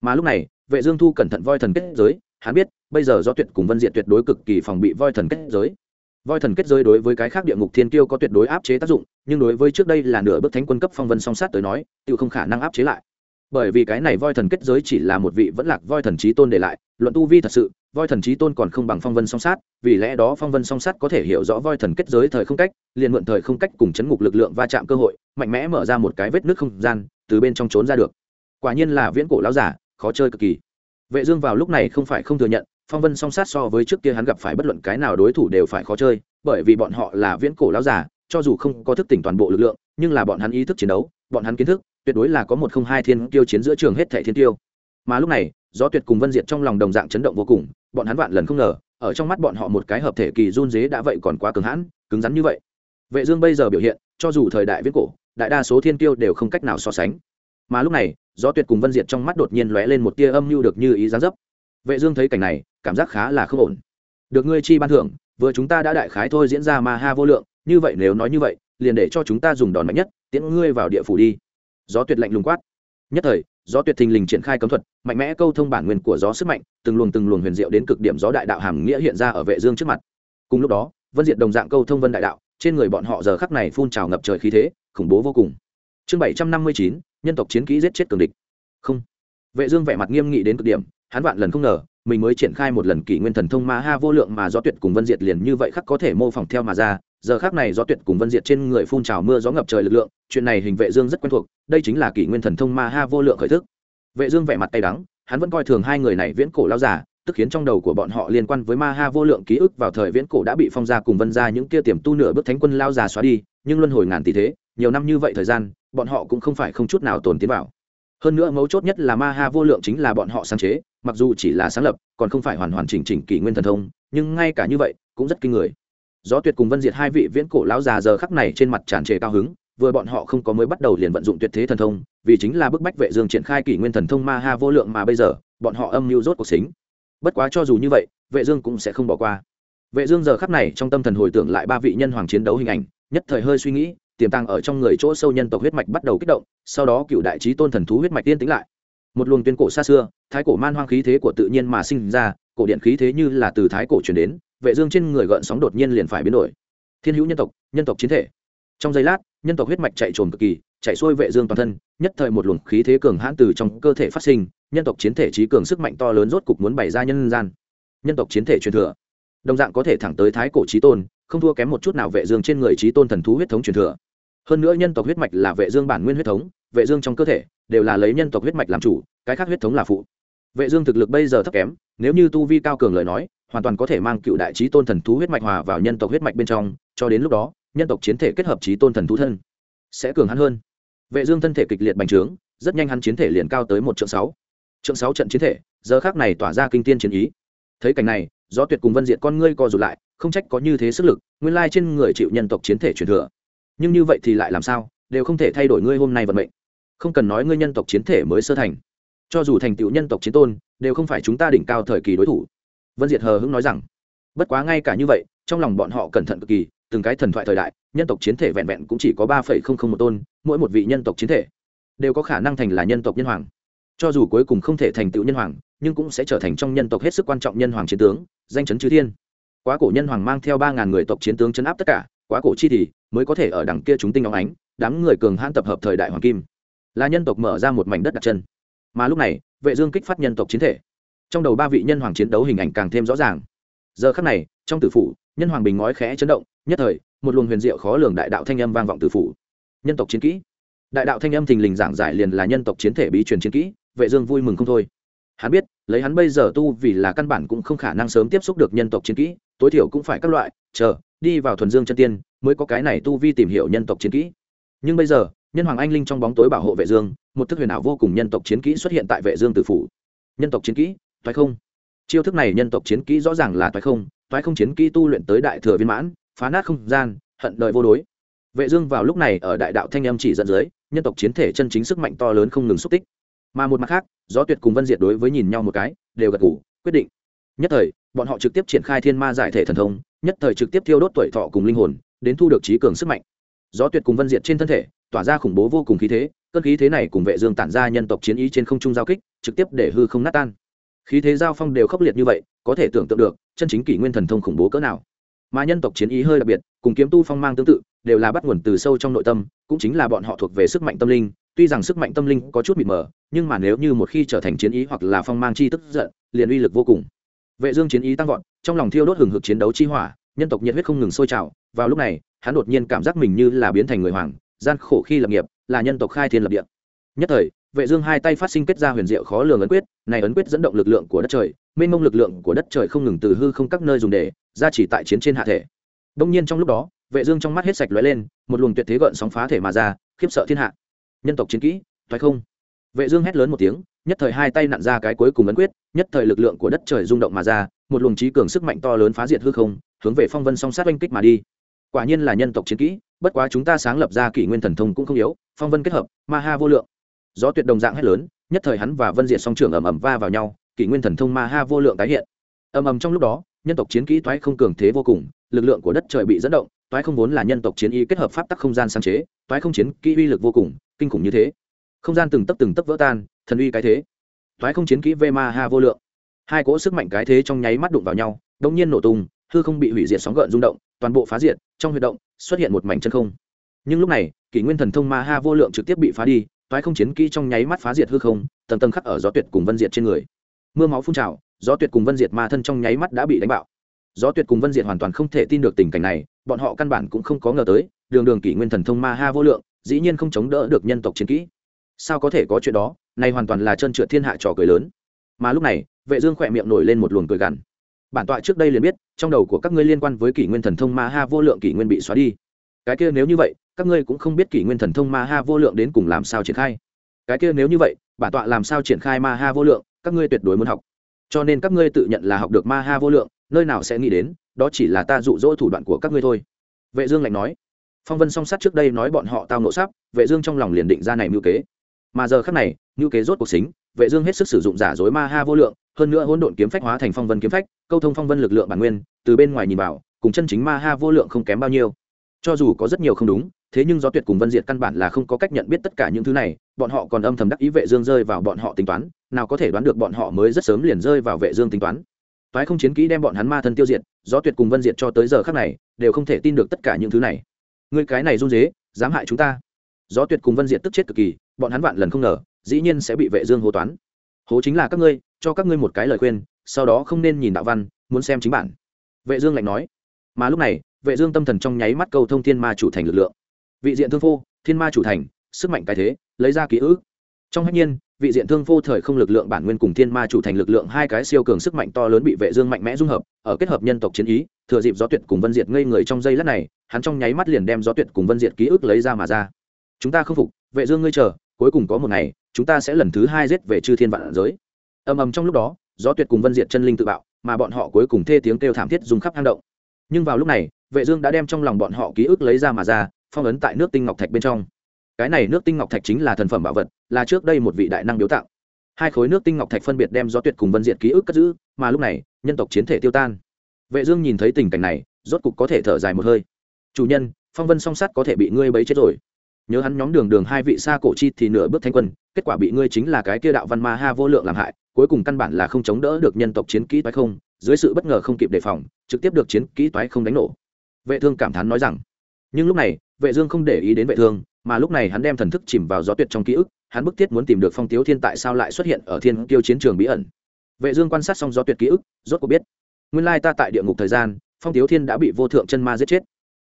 Mà lúc này, vệ dương thu cẩn thận voi thần kết giới, hắn biết bây giờ do tuyệt cùng vân diện tuyệt đối cực kỳ phòng bị voi thần kết giới. Voi thần kết giới đối với cái khác địa ngục thiên kiêu có tuyệt đối áp chế tác dụng, nhưng đối với trước đây là nửa bước thánh quân cấp phong vân song sát tới nói, tự không khả năng áp chế lại. Bởi vì cái này voi thần kết giới chỉ là một vị vẫn lạc voi thần trí tôn để lại, luận tu vi thật sự, voi thần trí tôn còn không bằng phong vân song sát, vì lẽ đó phong vân song sát có thể hiểu rõ voi thần kết giới thời không cách, liền mượn thời không cách cùng chấn ngục lực lượng va chạm cơ hội, mạnh mẽ mở ra một cái vết nước không gian, từ bên trong trốn ra được. Quả nhiên là viễn cổ lão giả, khó chơi cực kỳ. Vệ dương vào lúc này không phải không thừa nhận phong vân song sát so với trước kia hắn gặp phải bất luận cái nào đối thủ đều phải khó chơi, bởi vì bọn họ là viễn cổ lão giả cho dù không có thức tỉnh toàn bộ lực lượng, nhưng là bọn hắn ý thức chiến đấu, bọn hắn kiến thức, tuyệt đối là có một không hai thiên tiêu chiến giữa trường hết thảy thiên tiêu mà lúc này, gió tuyệt cùng vân diệt trong lòng đồng dạng chấn động vô cùng, bọn hắn vạn lần không ngờ, ở trong mắt bọn họ một cái hợp thể kỳ run dế đã vậy còn quá cứng hãn, cứng rắn như vậy. Vệ dương bây giờ biểu hiện, cho dù thời đại viễn cổ, đại đa số thiên tiêu đều không cách nào so sánh. Mà lúc này, gió tuyệt cùng vân diệt trong mắt đột nhiên lóe lên một tia âm mưu được như ý giá dấp. Vệ dương thấy cảnh này cảm giác khá là không ổn. Được ngươi chi ban thưởng, vừa chúng ta đã đại khái thôi diễn ra ma ha vô lượng, như vậy nếu nói như vậy, liền để cho chúng ta dùng đòn mạnh nhất, tiễn ngươi vào địa phủ đi. Gió tuyệt lạnh lùng quát. Nhất thời, gió tuyệt thình lình triển khai cấm thuật, mạnh mẽ câu thông bản nguyên của gió sức mạnh, từng luồng từng luồng huyền diệu đến cực điểm gió đại đạo hàm nghĩa hiện ra ở vệ dương trước mặt. Cùng lúc đó, vân diệt đồng dạng câu thông vân đại đạo, trên người bọn họ giờ khắc này phun trào ngập trời khí thế, khủng bố vô cùng. Chương bảy trăm năm mươi chín, nhân tộc chiến kỹ giết chết cường địch. Không. Vệ dương vẻ mặt nghiêm nghị đến cực điểm, hắn vạn lần không ngờ mình mới triển khai một lần kỷ nguyên thần thông ma ha vô lượng mà gió tuyệt cùng vân diệt liền như vậy khắc có thể mô phỏng theo mà ra. Giờ khác này gió tuyệt cùng vân diệt trên người phun trào mưa gió ngập trời lực lượng, chuyện này hình vệ dương rất quen thuộc, đây chính là kỷ nguyên thần thông ma ha vô lượng khởi thức. Vệ dương vẻ mặt tay đắng, hắn vẫn coi thường hai người này viễn cổ lao giả, tức khiến trong đầu của bọn họ liên quan với ma ha vô lượng ký ức vào thời viễn cổ đã bị phong gia cùng vân gia những kia tiềm tu nửa bước thánh quân lao già xóa đi, nhưng luân hồi ngàn tỷ thế, nhiều năm như vậy thời gian, bọn họ cũng không phải không chút nào tồn tiến vào hơn nữa mấu chốt nhất là ma ha vô lượng chính là bọn họ sáng chế, mặc dù chỉ là sáng lập, còn không phải hoàn hoàn chỉnh chỉnh kỷ nguyên thần thông, nhưng ngay cả như vậy, cũng rất kinh người. Gió tuyệt cùng vân diệt hai vị viễn cổ lão già giờ khắc này trên mặt tràn trề cao hứng, vừa bọn họ không có mới bắt đầu liền vận dụng tuyệt thế thần thông, vì chính là bức bách vệ dương triển khai kỷ nguyên thần thông ma ha vô lượng mà bây giờ, bọn họ âm mưu rốt cuộc xính. Bất quá cho dù như vậy, vệ dương cũng sẽ không bỏ qua. Vệ dương giờ khắc này trong tâm thần hồi tưởng lại ba vị nhân hoàng chiến đấu hình ảnh, nhất thời hơi suy nghĩ tiềm tàng ở trong người chỗ sâu nhân tộc huyết mạch bắt đầu kích động, sau đó cựu đại trí tôn thần thú huyết mạch tiên tĩnh lại. Một luồng tuyên cổ xa xưa, thái cổ man hoang khí thế của tự nhiên mà sinh ra, cổ điện khí thế như là từ thái cổ truyền đến, vệ dương trên người gợn sóng đột nhiên liền phải biến đổi. Thiên hữu nhân tộc nhân tộc chiến thể. Trong giây lát, nhân tộc huyết mạch chạy trồn cực kỳ, chạy xuôi vệ dương toàn thân, nhất thời một luồng khí thế cường hãn từ trong cơ thể phát sinh, nhân tộc chiến thể trí cường sức mạnh to lớn rốt cục muốn bày ra nhân gian. Nhân tộc chiến thể truyền thừa. Đồng dạng có thể thẳng tới thái cổ trí tôn, không thua kém một chút nào vệ dương trên người trí tôn thần thú huyết thống truyền thừa hơn nữa nhân tộc huyết mạch là vệ dương bản nguyên huyết thống, vệ dương trong cơ thể đều là lấy nhân tộc huyết mạch làm chủ, cái khác huyết thống là phụ. Vệ dương thực lực bây giờ thấp kém, nếu như tu vi cao cường lời nói, hoàn toàn có thể mang cựu đại trí tôn thần thú huyết mạch hòa vào nhân tộc huyết mạch bên trong, cho đến lúc đó, nhân tộc chiến thể kết hợp trí tôn thần thú thân sẽ cường hắn hơn. Vệ dương thân thể kịch liệt bành trướng, rất nhanh hắn chiến thể liền cao tới một triệu sáu. Triệu sáu trận chiến thể, giờ khắc này tỏa ra kinh tiên chiến ý. Thấy cảnh này do tuyệt cùng vân diện con ngươi co rụt lại, không trách có như thế sức lực, nguyên lai trên người chịu nhân tộc chiến thể truyền thừa nhưng như vậy thì lại làm sao? Đều không thể thay đổi ngươi hôm nay vận mệnh. Không cần nói ngươi nhân tộc chiến thể mới sơ thành. Cho dù thành tựu nhân tộc chiến tôn, đều không phải chúng ta đỉnh cao thời kỳ đối thủ. Vân diệt hờ hững nói rằng. Bất quá ngay cả như vậy, trong lòng bọn họ cẩn thận cực kỳ, từng cái thần thoại thời đại, nhân tộc chiến thể vẹn vẹn cũng chỉ có ba phẩy không không một tôn, mỗi một vị nhân tộc chiến thể đều có khả năng thành là nhân tộc nhân hoàng. Cho dù cuối cùng không thể thành tựu nhân hoàng, nhưng cũng sẽ trở thành trong nhân tộc hết sức quan trọng nhân hoàng chiến tướng, danh chấn chư thiên. Quá cổ nhân hoàng mang theo ba ngàn người tộc chiến tướng chấn áp tất cả, quá cổ chi thì mới có thể ở đằng kia chúng tinh óng ánh, đám người cường hãn tập hợp thời đại hoàng kim. Là nhân tộc mở ra một mảnh đất đặt chân. Mà lúc này, vệ dương kích phát nhân tộc chiến thể. Trong đầu ba vị nhân hoàng chiến đấu hình ảnh càng thêm rõ ràng. Giờ khắc này, trong tử phủ, nhân hoàng bình ngói khẽ chấn động, nhất thời, một luồng huyền diệu khó lường đại đạo thanh âm vang vọng tử phủ. Nhân tộc chiến kỹ. Đại đạo thanh âm thình lình giảng giải liền là nhân tộc chiến thể bí truyền chiến kỹ, vệ dương vui mừng không thôi. Hắn biết, lấy hắn bây giờ tu vì là căn bản cũng không khả năng sớm tiếp xúc được nhân tộc chiến kỹ, tối thiểu cũng phải các loại, chờ, đi vào thuần dương chân tiên mới có cái này tu vi tìm hiểu nhân tộc chiến kỹ. Nhưng bây giờ, nhân hoàng anh linh trong bóng tối bảo hộ vệ dương, một thức huyền ảo vô cùng nhân tộc chiến kỹ xuất hiện tại vệ dương tử phủ. Nhân tộc chiến kỹ, toái không. Chiêu thức này nhân tộc chiến kỹ rõ ràng là toái không toái không chiến kỹ tu luyện tới đại thừa viên mãn, phá nát không gian, hận đời vô đối. Vệ dương vào lúc này ở đại đạo thanh âm chỉ dẫn dưới, nhân tộc chiến thể chân chính sức mạnh to lớn không ngừng xúc tích. Mà một mặt khác, gió tuyệt cùng vân diệt đối với nhìn nhau một cái, đều gật gù, quyết định. Nhất thời, bọn họ trực tiếp triển khai thiên ma giải thể thần thông, nhất thời trực tiếp thiêu đốt tuổi thọ cùng linh hồn đến thu được trí cường sức mạnh. Gió tuyệt cùng vân diệt trên thân thể, tỏa ra khủng bố vô cùng khí thế, cơn khí thế này cùng vệ dương tản ra nhân tộc chiến ý trên không trung giao kích, trực tiếp để hư không nát tan. Khí thế giao phong đều khốc liệt như vậy, có thể tưởng tượng được, chân chính kỷ nguyên thần thông khủng bố cỡ nào. Mà nhân tộc chiến ý hơi đặc biệt, cùng kiếm tu phong mang tương tự, đều là bắt nguồn từ sâu trong nội tâm, cũng chính là bọn họ thuộc về sức mạnh tâm linh. Tuy rằng sức mạnh tâm linh có chút mịt mờ, nhưng mà nếu như một khi trở thành chiến ý hoặc là phong mang chi tức giận, liền uy lực vô cùng. Vệ dương chiến ý tăng vọt, trong lòng thiêu đốt hừng hực chiến đấu chi hỏa nhân tộc nhiệt huyết không ngừng sôi trào, vào lúc này, hắn đột nhiên cảm giác mình như là biến thành người hoàng, gian khổ khi lập nghiệp, là nhân tộc khai thiên lập địa. Nhất thời, vệ dương hai tay phát sinh kết ra huyền diệu khó lường ấn quyết, này ấn quyết dẫn động lực lượng của đất trời, mênh mông lực lượng của đất trời không ngừng từ hư không các nơi dùng để ra chỉ tại chiến trên hạ thể. Đông nhiên trong lúc đó, vệ dương trong mắt hết sạch lóe lên, một luồng tuyệt thế gợn sóng phá thể mà ra, khiếp sợ thiên hạ. Nhân tộc chiến kỹ thoái không? Vệ dương hét lớn một tiếng, nhất thời hai tay nặn ra cái cuối cùng ấn quyết, nhất thời lực lượng của đất trời rung động mà ra, một luồng trí cường sức mạnh to lớn phá diệt hư không hướng về phong vân song sát oanh kích mà đi. Quả nhiên là nhân tộc chiến kỹ, bất quá chúng ta sáng lập ra kỷ nguyên thần thông cũng không yếu, phong vân kết hợp, ma ha vô lượng. Gió tuyệt đồng dạng hét lớn, nhất thời hắn và vân diệt song trưởng ầm ầm va vào nhau, kỷ nguyên thần thông ma ha vô lượng tái hiện. Ầm ầm trong lúc đó, nhân tộc chiến kỹ toái không cường thế vô cùng, lực lượng của đất trời bị dẫn động, toái không vốn là nhân tộc chiến y kết hợp pháp tắc không gian sáng chế, toái không chiến kỹ uy lực vô cùng, kinh khủng như thế. Không gian từng tấc từng tấc vỡ tan, thần uy cái thế. Toái không chiến kỹ vê ma ha vô lượng. Hai cỗ sức mạnh cái thế trong nháy mắt đụng vào nhau đông nhiên nổ tung hư không bị hủy diệt sóng gợn rung động, toàn bộ phá diệt, trong huyệt động xuất hiện một mảnh chân không. Nhưng lúc này, kỷ nguyên thần thông ma ha vô lượng trực tiếp bị phá đi, toái không chiến kỹ trong nháy mắt phá diệt hư không, tầng tầng khắc ở gió tuyệt cùng vân diệt trên người. Mưa máu phun trào, gió tuyệt cùng vân diệt ma thân trong nháy mắt đã bị đánh bạo. Gió tuyệt cùng vân diệt hoàn toàn không thể tin được tình cảnh này, bọn họ căn bản cũng không có ngờ tới, đường đường kỷ nguyên thần thông ma ha vô lượng, dĩ nhiên không chống đỡ được nhân tộc chiến kỹ. Sao có thể có chuyện đó, này hoàn toàn là chân trượt thiên hạ trò cười lớn. Mà lúc này, vệ dương khỏe miệng nổi lên một luồng cười gằn. Bản tọa trước đây liền biết trong đầu của các ngươi liên quan với kỷ nguyên thần thông ma ha vô lượng kỷ nguyên bị xóa đi. Cái kia nếu như vậy, các ngươi cũng không biết kỷ nguyên thần thông ma ha vô lượng đến cùng làm sao triển khai. Cái kia nếu như vậy, bản tọa làm sao triển khai ma ha vô lượng, các ngươi tuyệt đối muốn học. Cho nên các ngươi tự nhận là học được ma ha vô lượng, nơi nào sẽ nghĩ đến, đó chỉ là ta dụ dỗ thủ đoạn của các ngươi thôi. Vệ dương lạnh nói. Phong vân song sát trước đây nói bọn họ tao nộ sắp, vệ dương trong lòng liền định ra này mưu kế. Mà giờ khắc này, mưu kế rốt cuộc xính, vệ dương hết sức sử dụng giả dối ma ha vô lượng hơn nữa hỗn độn kiếm phách hóa thành phong vân kiếm phách, câu thông phong vân lực lượng bản nguyên, từ bên ngoài nhìn vào, cùng chân chính ma ha vô lượng không kém bao nhiêu. Cho dù có rất nhiều không đúng, thế nhưng gió tuyệt cùng vân diệt căn bản là không có cách nhận biết tất cả những thứ này, bọn họ còn âm thầm đắc ý vệ dương rơi vào bọn họ tính toán, nào có thể đoán được bọn họ mới rất sớm liền rơi vào vệ dương tính toán. Toái không chiến kỹ đem bọn hắn ma thân tiêu diệt, gió tuyệt cùng vân diệt cho tới giờ khắc này, đều không thể tin được tất cả những thứ này. Ngươi cái này run dế dám hại chúng ta. Gió tuyệt cùng vân diệt tức chết cực kỳ, bọn hắn vạn lần không ngờ, dĩ nhiên sẽ bị vệ dương hô toán hố chính là các ngươi, cho các ngươi một cái lời khuyên, sau đó không nên nhìn đạo văn, muốn xem chính bản. Vệ dương lạnh nói. Mà lúc này, vệ dương tâm thần trong nháy mắt cầu thông thiên ma chủ thành lực lượng. Vị diện thương phu, thiên ma chủ thành, sức mạnh cái thế, lấy ra ký ức. Trong hách nhiên, vị diện thương vô thời không lực lượng bản nguyên cùng thiên ma chủ thành lực lượng hai cái siêu cường sức mạnh to lớn bị vệ dương mạnh mẽ dung hợp, ở kết hợp nhân tộc chiến ý, thừa dịp gió tuyệt cùng vân diệt ngây người trong giây lát này, hắn trong nháy mắt liền đem gió tuyệt cùng vân diệt ký ức lấy ra mà ra. Chúng ta không phục, vệ dương ngươi chờ, cuối cùng có một ngày chúng ta sẽ lần thứ hai giết về chư thiên vạn giới. Ầm ầm trong lúc đó, gió tuyệt cùng vân diệt chân linh tự bạo, mà bọn họ cuối cùng thê tiếng kêu thảm thiết dùng khắp hang động. Nhưng vào lúc này, vệ dương đã đem trong lòng bọn họ ký ức lấy ra mà ra, phong ấn tại nước tinh ngọc thạch bên trong. Cái này nước tinh ngọc thạch chính là thần phẩm bảo vật, là trước đây một vị đại năng biếu tặng. Hai khối nước tinh ngọc thạch phân biệt đem gió tuyệt cùng vân diệt ký ức cất giữ, mà lúc này, nhân tộc chiến thể tiêu tan. Vệ dương nhìn thấy tình cảnh này, rốt cục có thể thở dài một hơi. Chủ nhân, phong vân song sắt có thể bị ngươi bấy chết rồi nhớ hắn nhóm đường đường hai vị xa cổ chi thì nửa bước thanh quân, kết quả bị ngươi chính là cái kia đạo văn ma ha vô lượng làm hại, cuối cùng căn bản là không chống đỡ được nhân tộc chiến kỹ toái không, dưới sự bất ngờ không kịp đề phòng, trực tiếp được chiến kỹ toái không đánh nổ. Vệ thương cảm thán nói rằng, nhưng lúc này, vệ dương không để ý đến vệ thương, mà lúc này hắn đem thần thức chìm vào gió tuyệt trong ký ức, hắn bức thiết muốn tìm được phong tiếu thiên tại sao lại xuất hiện ở thiên tiêu chiến trường bí ẩn. Vệ dương quan sát xong gió tuyệt ký ức, rốt cuộc biết, nguyên lai ta tại địa ngục thời gian, phong tiếu thiên đã bị vô thượng chân ma giết chết.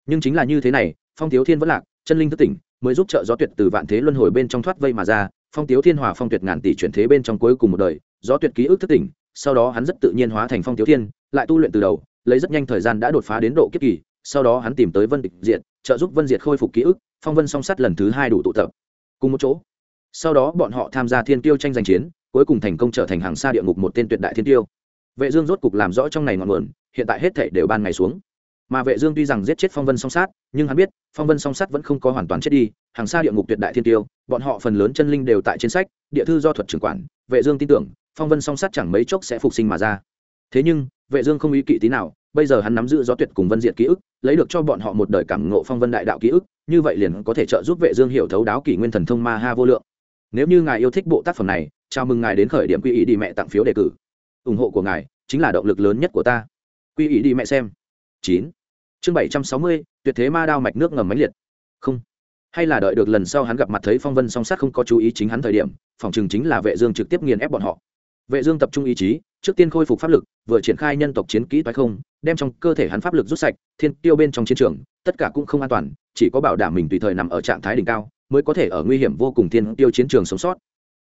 Nhưng chính là như thế này, phong tiếu thiên vẫn lạc, chân linh thức tỉnh mới giúp trợ gió tuyệt từ vạn thế luân hồi bên trong thoát vây mà ra, phong tiếu thiên hòa phong tuyệt ngàn tỷ chuyển thế bên trong cuối cùng một đời, gió tuyệt ký ức thất tỉnh, sau đó hắn rất tự nhiên hóa thành phong tiếu thiên, lại tu luyện từ đầu, lấy rất nhanh thời gian đã đột phá đến độ kiếp kỳ, sau đó hắn tìm tới vân tịch diệt, trợ giúp vân diệt khôi phục ký ức, phong vân song sắt lần thứ hai đủ tụ tập. Cùng một chỗ, sau đó bọn họ tham gia thiên tiêu tranh giành chiến, cuối cùng thành công trở thành hàng xa địa ngục một tên tuyệt đại thiên tiêu vệ dương rốt cục làm rõ trong này ngọn nguồn, hiện tại hết thảy đều ban ngày xuống mà vệ dương tuy rằng giết chết phong vân song sát, nhưng hắn biết, phong vân song sát vẫn không có hoàn toàn chết đi, hàng xa địa ngục tuyệt đại thiên tiêu, bọn họ phần lớn chân linh đều tại trên sách, địa thư do thuật trưởng quản, vệ dương tin tưởng, phong vân song sát chẳng mấy chốc sẽ phục sinh mà ra. Thế nhưng, vệ dương không ý kỵ tí nào, bây giờ hắn nắm giữ gió tuyệt cùng vân diệt ký ức, lấy được cho bọn họ một đời cảm ngộ phong vân đại đạo ký ức, như vậy liền có thể trợ giúp vệ dương hiểu thấu đáo kỷ nguyên thần thông ma ha vô lượng. Nếu như ngài yêu thích bộ tác phẩm này, chào mừng ngài đến khởi điểm quy ý đi mẹ tặng phiếu đề cử. Ủng hộ của ngài chính là động lực lớn nhất của ta. Quy ý đi mẹ xem chín. Chương bảy trăm sáu mươi, tuyệt thế ma đao mạch nước ngầm mãnh liệt. Không. Hay là đợi được lần sau hắn gặp mặt thấy phong vân song sát không có chú ý chính hắn thời điểm, phòng chừng chính là vệ dương trực tiếp nghiền ép bọn họ. Vệ dương tập trung ý chí, trước tiên khôi phục pháp lực, vừa triển khai nhân tộc chiến kỹ toái không, đem trong cơ thể hắn pháp lực rút sạch, thiên tiêu bên trong chiến trường, tất cả cũng không an toàn, chỉ có bảo đảm mình tùy thời nằm ở trạng thái đỉnh cao, mới có thể ở nguy hiểm vô cùng thiên tiêu chiến trường sống sót.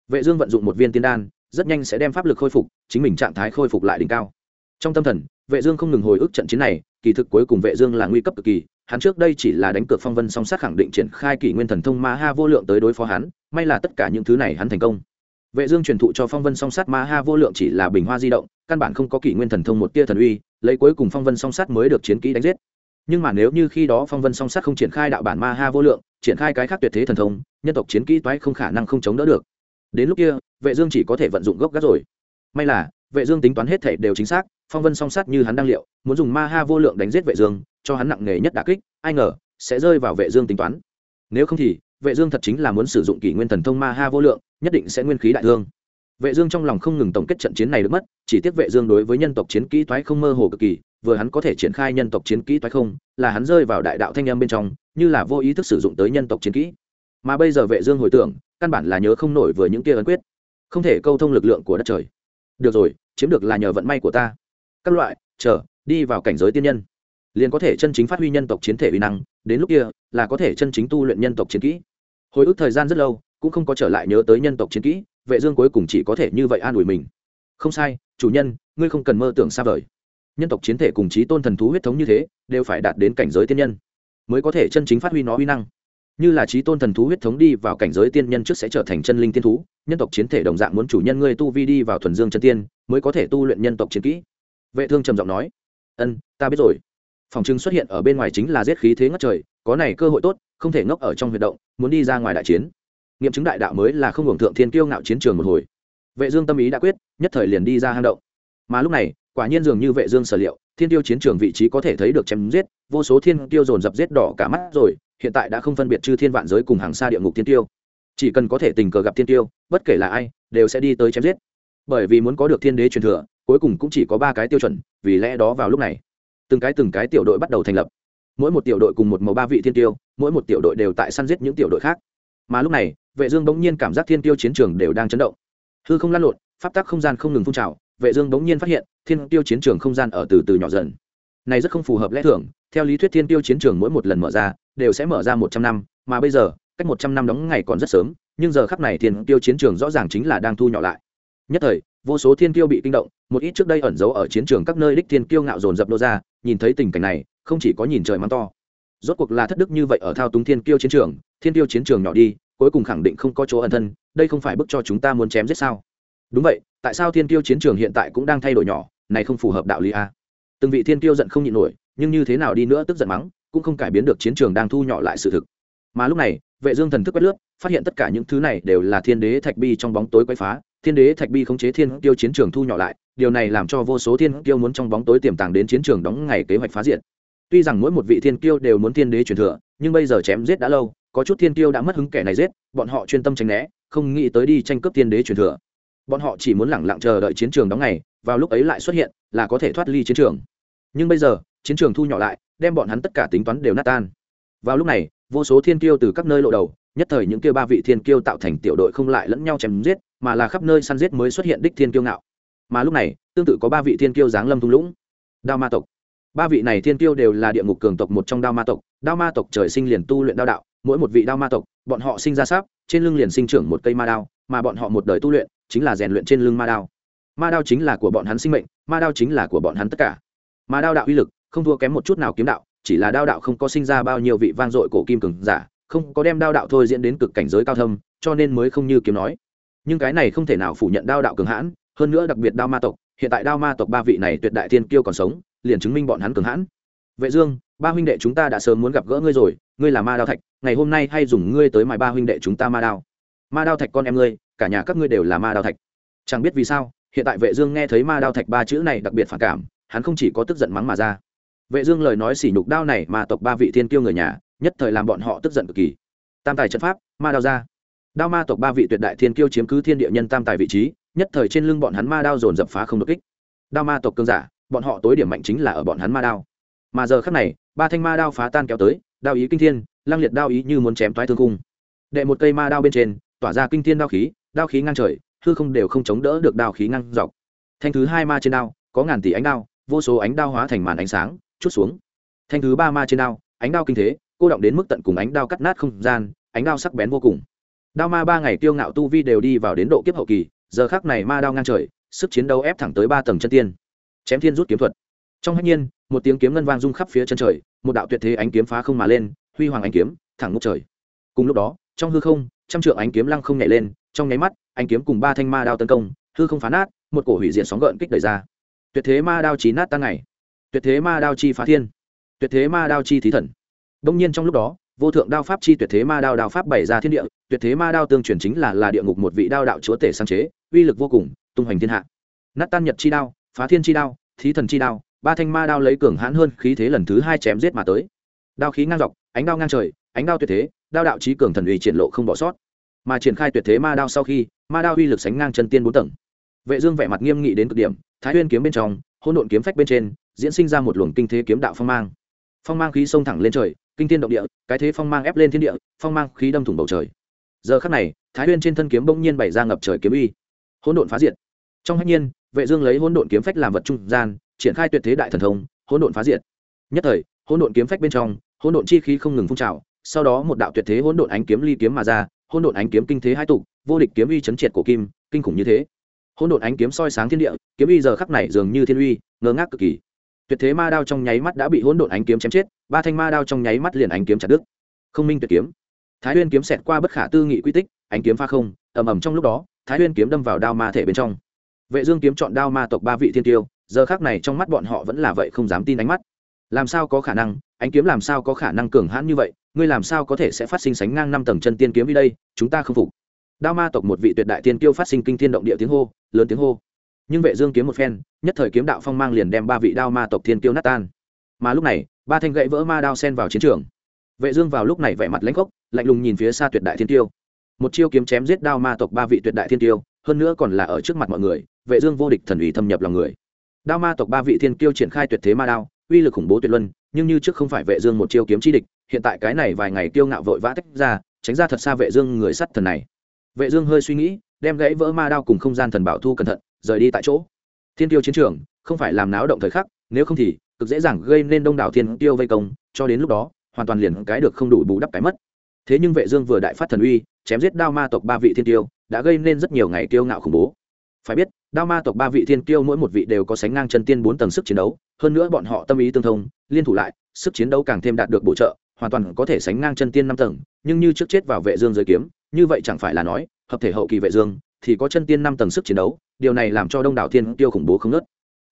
Vệ dương vận dụng một viên tiên đan, rất nhanh sẽ đem pháp lực khôi phục, chính mình trạng thái khôi phục lại đỉnh cao trong tâm thần, vệ dương không ngừng hồi ức trận chiến này, kỳ thực cuối cùng vệ dương là nguy cấp cực kỳ, hắn trước đây chỉ là đánh cược phong vân song sát khẳng định triển khai kỷ nguyên thần thông ma ha vô lượng tới đối phó hắn, may là tất cả những thứ này hắn thành công. Vệ dương truyền thụ cho phong vân song sát ma ha vô lượng chỉ là bình hoa di động, căn bản không có kỷ nguyên thần thông một tia thần uy, lấy cuối cùng phong vân song sát mới được chiến kỹ đánh giết. Nhưng mà nếu như khi đó phong vân song sát không triển khai đạo bản ma ha vô lượng, triển khai cái khác tuyệt thế thần thông, nhân tộc chiến kỹ toái không khả năng không chống đỡ được. Đến lúc kia, vệ dương chỉ có thể vận dụng gốc gác rồi. May là, vệ dương tính toán hết thể đều chính xác phong vân song sát như hắn đang liệu, muốn dùng ma ha vô lượng đánh giết vệ dương, cho hắn nặng nề nhất đả kích, ai ngờ, sẽ rơi vào vệ dương tính toán. Nếu không thì, vệ dương thật chính là muốn sử dụng kỷ nguyên thần thông ma ha vô lượng, nhất định sẽ nguyên khí đại thương. Vệ dương trong lòng không ngừng tổng kết trận chiến này được mất, chỉ tiếc vệ dương đối với nhân tộc chiến kỹ toái không mơ hồ cực kỳ, vừa hắn có thể triển khai nhân tộc chiến kỹ toái không, là hắn rơi vào đại đạo thanh âm bên trong, như là vô ý thức sử dụng tới nhân tộc chiến kỹ. Mà bây giờ vệ dương hồi tưởng, căn bản là nhớ không nổi vừa những kia ấn quyết, không thể câu thông lực lượng của đất trời. Được rồi, chiếm được là nhờ vận may của ta các loại, chờ, đi vào cảnh giới tiên nhân. Liền có thể chân chính phát huy nhân tộc chiến thể uy năng, đến lúc kia, là có thể chân chính tu luyện nhân tộc chiến kỹ. Hồi ức thời gian rất lâu, cũng không có trở lại nhớ tới nhân tộc chiến kỹ, vệ dương cuối cùng chỉ có thể như vậy an ủi mình. Không sai, chủ nhân, ngươi không cần mơ tưởng xa vời. Nhân tộc chiến thể cùng chí tôn thần thú huyết thống như thế, đều phải đạt đến cảnh giới tiên nhân, mới có thể chân chính phát huy nó uy năng. Như là chí tôn thần thú huyết thống đi vào cảnh giới tiên nhân trước sẽ trở thành chân linh tiên thú, nhân tộc chiến thể đồng dạng muốn chủ nhân ngươi tu vi đi vào thuần dương chân tiên, mới có thể tu luyện nhân tộc chiến kỹ vệ thương trầm giọng nói, ân, ta biết rồi. Phòng trưng xuất hiện ở bên ngoài chính là giết khí thế ngất trời, có này cơ hội tốt, không thể ngốc ở trong huyệt động, muốn đi ra ngoài đại chiến. Nghiệm chứng đại đạo mới là không hưởng thượng thiên kiêu ngạo chiến trường một hồi. Vệ dương tâm ý đã quyết, nhất thời liền đi ra hang động. Mà lúc này, quả nhiên dường như vệ dương sở liệu, thiên tiêu chiến trường vị trí có thể thấy được chém giết, vô số thiên tiêu dồn dập giết đỏ cả mắt rồi, hiện tại đã không phân biệt chư thiên vạn giới cùng hàng xa địa ngục thiên tiêu chỉ cần có thể tình cờ gặp thiên tiêu bất kể là ai, đều sẽ đi tới chém giết. Bởi vì muốn có được thiên đế truyền thừa cuối cùng cũng chỉ có ba cái tiêu chuẩn, vì lẽ đó vào lúc này, từng cái từng cái tiểu đội bắt đầu thành lập. Mỗi một tiểu đội cùng một màu ba vị thiên tiêu, mỗi một tiểu đội đều tại săn giết những tiểu đội khác. Mà lúc này, vệ dương bỗng nhiên cảm giác thiên tiêu chiến trường đều đang chấn động. Hư không lan lộn, pháp tắc không gian không ngừng phun trào, vệ dương bỗng nhiên phát hiện, thiên tiêu chiến trường không gian ở từ từ nhỏ dần. Này rất không phù hợp lẽ thường, theo lý thuyết thiên tiêu chiến trường mỗi một lần mở ra, đều sẽ mở ra một trăm năm, mà bây giờ, cách một trăm năm đóng ngày còn rất sớm, nhưng giờ khắc này thiên tiêu chiến trường rõ ràng chính là đang thu nhỏ lại. Nhất thời vô số thiên tiêu bị kinh động, một ít trước đây ẩn giấu ở chiến trường các nơi đích thiên tiêu ngạo dồn dập đô ra, nhìn thấy tình cảnh này, không chỉ có nhìn trời mắng to. Rốt cuộc là thất đức như vậy ở thao túng thiên tiêu chiến trường, thiên tiêu chiến trường nhỏ đi, cuối cùng khẳng định không có chỗ ẩn thân, đây không phải bức cho chúng ta muốn chém giết sao? Đúng vậy, tại sao thiên tiêu chiến trường hiện tại cũng đang thay đổi nhỏ, này không phù hợp đạo lý a. Từng vị thiên tiêu giận không nhịn nổi, nhưng như thế nào đi nữa tức giận mắng, cũng không cải biến được chiến trường đang thu nhỏ lại sự thực. Mà lúc này, vệ dương thần thức quét lướt, phát hiện tất cả những thứ này đều là thiên đế thạch bi trong bóng tối quấy phá thiên đế thạch bi khống chế thiên tiêu chiến trường thu nhỏ lại, điều này làm cho vô số thiên tiêu muốn trong bóng tối tiềm tàng đến chiến trường đóng ngày kế hoạch phá diện. tuy rằng mỗi một vị thiên tiêu đều muốn thiên đế truyền thừa, nhưng bây giờ chém giết đã lâu, có chút thiên tiêu đã mất hứng kẻ này giết, bọn họ chuyên tâm tránh né, không nghĩ tới đi tranh cướp thiên đế truyền thừa. Bọn họ chỉ muốn lẳng lặng chờ đợi chiến trường đóng ngày, vào lúc ấy lại xuất hiện, là có thể thoát ly chiến trường. Nhưng bây giờ, chiến trường thu nhỏ lại, đem bọn hắn tất cả tính toán đều nát tan. Vào lúc này, vô số thiên kiêu từ các nơi lộ đầu, nhất thời những kia ba vị thiên kiêu tạo thành tiểu đội không lại lẫn nhau chém giết mà là khắp nơi săn giết mới xuất hiện đích thiên kiêu ngạo. Mà lúc này, tương tự có ba vị thiên kiêu giáng lâm thung lũng. Đao ma tộc. Ba vị này thiên kiêu đều là địa ngục cường tộc một trong đao ma tộc. Đao ma tộc trời sinh liền tu luyện đao đạo, mỗi một vị đao ma tộc, bọn họ sinh ra sáp, trên lưng liền sinh trưởng một cây ma đao, mà bọn họ một đời tu luyện chính là rèn luyện trên lưng ma đao. Ma đao chính là của bọn hắn sinh mệnh, ma đao chính là của bọn hắn tất cả. Ma đao đạo uy lực, không thua kém một chút nào kiếm đạo, chỉ là đao đạo không có sinh ra bao nhiêu vị vang dội cổ kim cường giả, không có đem đao đạo thôi diễn đến cực cảnh giới cao thâm, cho nên mới không như kiếm nói nhưng cái này không thể nào phủ nhận đao đạo cường hãn, hơn nữa đặc biệt đao ma tộc, hiện tại đao ma tộc ba vị này tuyệt đại thiên kiêu còn sống, liền chứng minh bọn hắn cường hãn. Vệ dương, ba huynh đệ chúng ta đã sớm muốn gặp gỡ ngươi rồi, ngươi là ma đao thạch, ngày hôm nay hay dùng ngươi tới mài ba huynh đệ chúng ta ma đao. Ma đao thạch con em ngươi, cả nhà các ngươi đều là ma đao thạch. Chẳng biết vì sao, hiện tại vệ dương nghe thấy ma đao thạch ba chữ này đặc biệt phản cảm, hắn không chỉ có tức giận mắng mà ra. Vệ dương lời nói sỉ nhục đao này mà tộc ba vị thiên kiêu người nhà, nhất thời làm bọn họ tức giận cực kỳ. Tam tài trận pháp, ma đao ra đao ma tộc ba vị tuyệt đại thiên kiêu chiếm cứ thiên địa nhân tam tài vị trí, nhất thời trên lưng bọn hắn ma đao dồn dập phá không đột kích. Đao ma tộc cương giả, bọn họ tối điểm mạnh chính là ở bọn hắn ma đao. Mà giờ khắc này, ba thanh ma đao phá tan kéo tới, đao ý kinh thiên, lang liệt đao ý như muốn chém toái thương cung đệ một cây ma đao bên trên, tỏa ra kinh thiên đao khí đao khí ngang trời, hư không đều không chống đỡ được đao khí ngang dọc. Thanh thứ hai ma trên đao, có ngàn tỷ ánh đao, vô số ánh đao hóa thành màn ánh sáng, chút xuống. Thanh thứ ba ma trên đao, ánh đao kinh thế, cô động đến mức tận cùng ánh đao cắt nát không gian, ánh đao sắc bén vô cùng đao ma ba ngày tiêu ngạo tu vi đều đi vào đến độ kiếp hậu kỳ, giờ khác này ma đao ngang trời, sức chiến đấu ép thẳng tới ba tầng chân tiên. Chém thiên rút kiếm thuật. Trong hạnh nhiên, một tiếng kiếm ngân vang rung khắp phía chân trời, một đạo tuyệt thế ánh kiếm phá không mà lên, huy hoàng ánh kiếm, thẳng ngút trời. Cùng lúc đó, trong hư không, trăm trượng ánh kiếm lăng không nhảy lên, trong nháy mắt, ánh kiếm cùng ba thanh ma đao tấn công, hư không phá nát, một cổ hủy diệt sóng gợn kích đẩy ra. Tuyệt thế ma đao chí nát tan ngày. Tuyệt thế ma đao chi phá thiên. Tuyệt thế ma đao chi thí thần. Đông nhiên trong lúc đó vô thượng đao pháp chi tuyệt thế ma đao đao pháp bày ra thiên địa, tuyệt thế ma đao tương truyền chính là là địa ngục một vị đao đạo chúa tể sáng chế, uy lực vô cùng, tung hoành thiên hạ. Nát tan nhật chi đao, phá thiên chi đao, thí thần chi đao, ba thanh ma đao lấy cường hãn hơn khí thế lần thứ hai chém giết mà tới. Đao khí ngang dọc, ánh đao ngang trời, ánh đao tuyệt thế, đao đạo trí cường thần uy triển lộ không bỏ sót. Mà triển khai tuyệt thế ma đao sau khi, ma đao uy lực sánh ngang chân tiên bốn tầng. Vệ dương vẻ mặt nghiêm nghị đến cực điểm, thái nguyên kiếm bên trong, hỗn độn kiếm phách bên trên, diễn sinh ra một luồng kinh thế kiếm đạo phong mang. Phong mang khí xông thẳng lên trời kinh thiên động địa, cái thế phong mang ép lên thiên địa, phong mang khí đâm thủng bầu trời. Giờ khắc này, thái Huyên trên thân kiếm bỗng nhiên bày ra ngập trời kiếm uy. Hỗn độn phá diệt. Trong hắc nhiên, vệ dương lấy hỗn độn kiếm phách làm vật trung gian, triển khai tuyệt thế đại thần thông, hỗn độn phá diệt. Nhất thời, hỗn độn kiếm phách bên trong, hỗn độn chi khí không ngừng phun trào, sau đó một đạo tuyệt thế hỗn độn ánh kiếm ly kiếm mà ra, hỗn độn ánh kiếm kinh thế hai tụ, vô địch kiếm uy chấn triệt cổ kim, kinh khủng như thế. Hỗn độn ánh kiếm soi sáng thiên địa, kiếm uy giờ khắc này dường như thiên uy, ngơ ngác cực kỳ tuyệt thế ma đao trong nháy mắt đã bị hỗn độn ánh kiếm chém chết, ba thanh ma đao trong nháy mắt liền ánh kiếm chặt đứt. Không minh tuyệt kiếm. Thái huyên kiếm xẹt qua bất khả tư nghị quy tích, ánh kiếm pha không, ầm ầm trong lúc đó, thái huyên kiếm đâm vào đao ma thể bên trong. Vệ dương kiếm chọn đao ma tộc ba vị thiên tiêu, giờ khắc này trong mắt bọn họ vẫn là vậy không dám tin ánh mắt. Làm sao có khả năng, ánh kiếm làm sao có khả năng cường hãn như vậy, ngươi làm sao có thể sẽ phát sinh sánh ngang năm tầng chân tiên kiếm đi đây, chúng ta không phục. Đao ma tộc một vị tuyệt đại tiên tiêu phát sinh kinh thiên động địa tiếng hô, lớn tiếng hô nhưng vệ dương kiếm một phen, nhất thời kiếm đạo phong mang liền đem ba vị đao ma tộc thiên tiêu nát tan. Mà lúc này, ba thanh gậy vỡ ma đao xen vào chiến trường. Vệ dương vào lúc này vẻ mặt lãnh khốc, lạnh lùng nhìn phía xa tuyệt đại thiên tiêu một chiêu kiếm chém giết đao ma tộc ba vị tuyệt đại thiên tiêu hơn nữa còn là ở trước mặt mọi người, vệ dương vô địch thần ủy thâm nhập lòng người. Đao ma tộc ba vị thiên tiêu triển khai tuyệt thế ma đao, uy lực khủng bố tuyệt luân, nhưng như trước không phải vệ dương một chiêu kiếm chi địch, hiện tại cái này vài ngày tiêu ngạo vội vã tách ra, tránh ra thật xa vệ dương người sắt thần này. Vệ dương hơi suy nghĩ, đem gãy vỡ ma đao cùng không gian thần bảo thu cẩn thận rời đi tại chỗ. Thiên tiêu chiến trường, không phải làm náo động thời khắc, nếu không thì cực dễ dàng gây nên đông đảo thiên tiêu vây công, cho đến lúc đó, hoàn toàn liền cái được không đủ bù đắp cái mất. Thế nhưng vệ dương vừa đại phát thần uy, chém giết đao ma tộc ba vị thiên tiêu đã gây nên rất nhiều ngày tiêu ngạo khủng bố. Phải biết, đao ma tộc ba vị thiên tiêu mỗi một vị đều có sánh ngang chân tiên bốn tầng sức chiến đấu, hơn nữa bọn họ tâm ý tương thông, liên thủ lại, sức chiến đấu càng thêm đạt được bổ trợ, hoàn toàn có thể sánh ngang chân tiên năm tầng, nhưng như trước chết vào vệ dương giới kiếm, như vậy chẳng phải là nói, hợp thể hậu kỳ vệ dương thì có chân tiên năm tầng sức chiến đấu, điều này làm cho đông đảo thiên tiêu khủng bố không nớt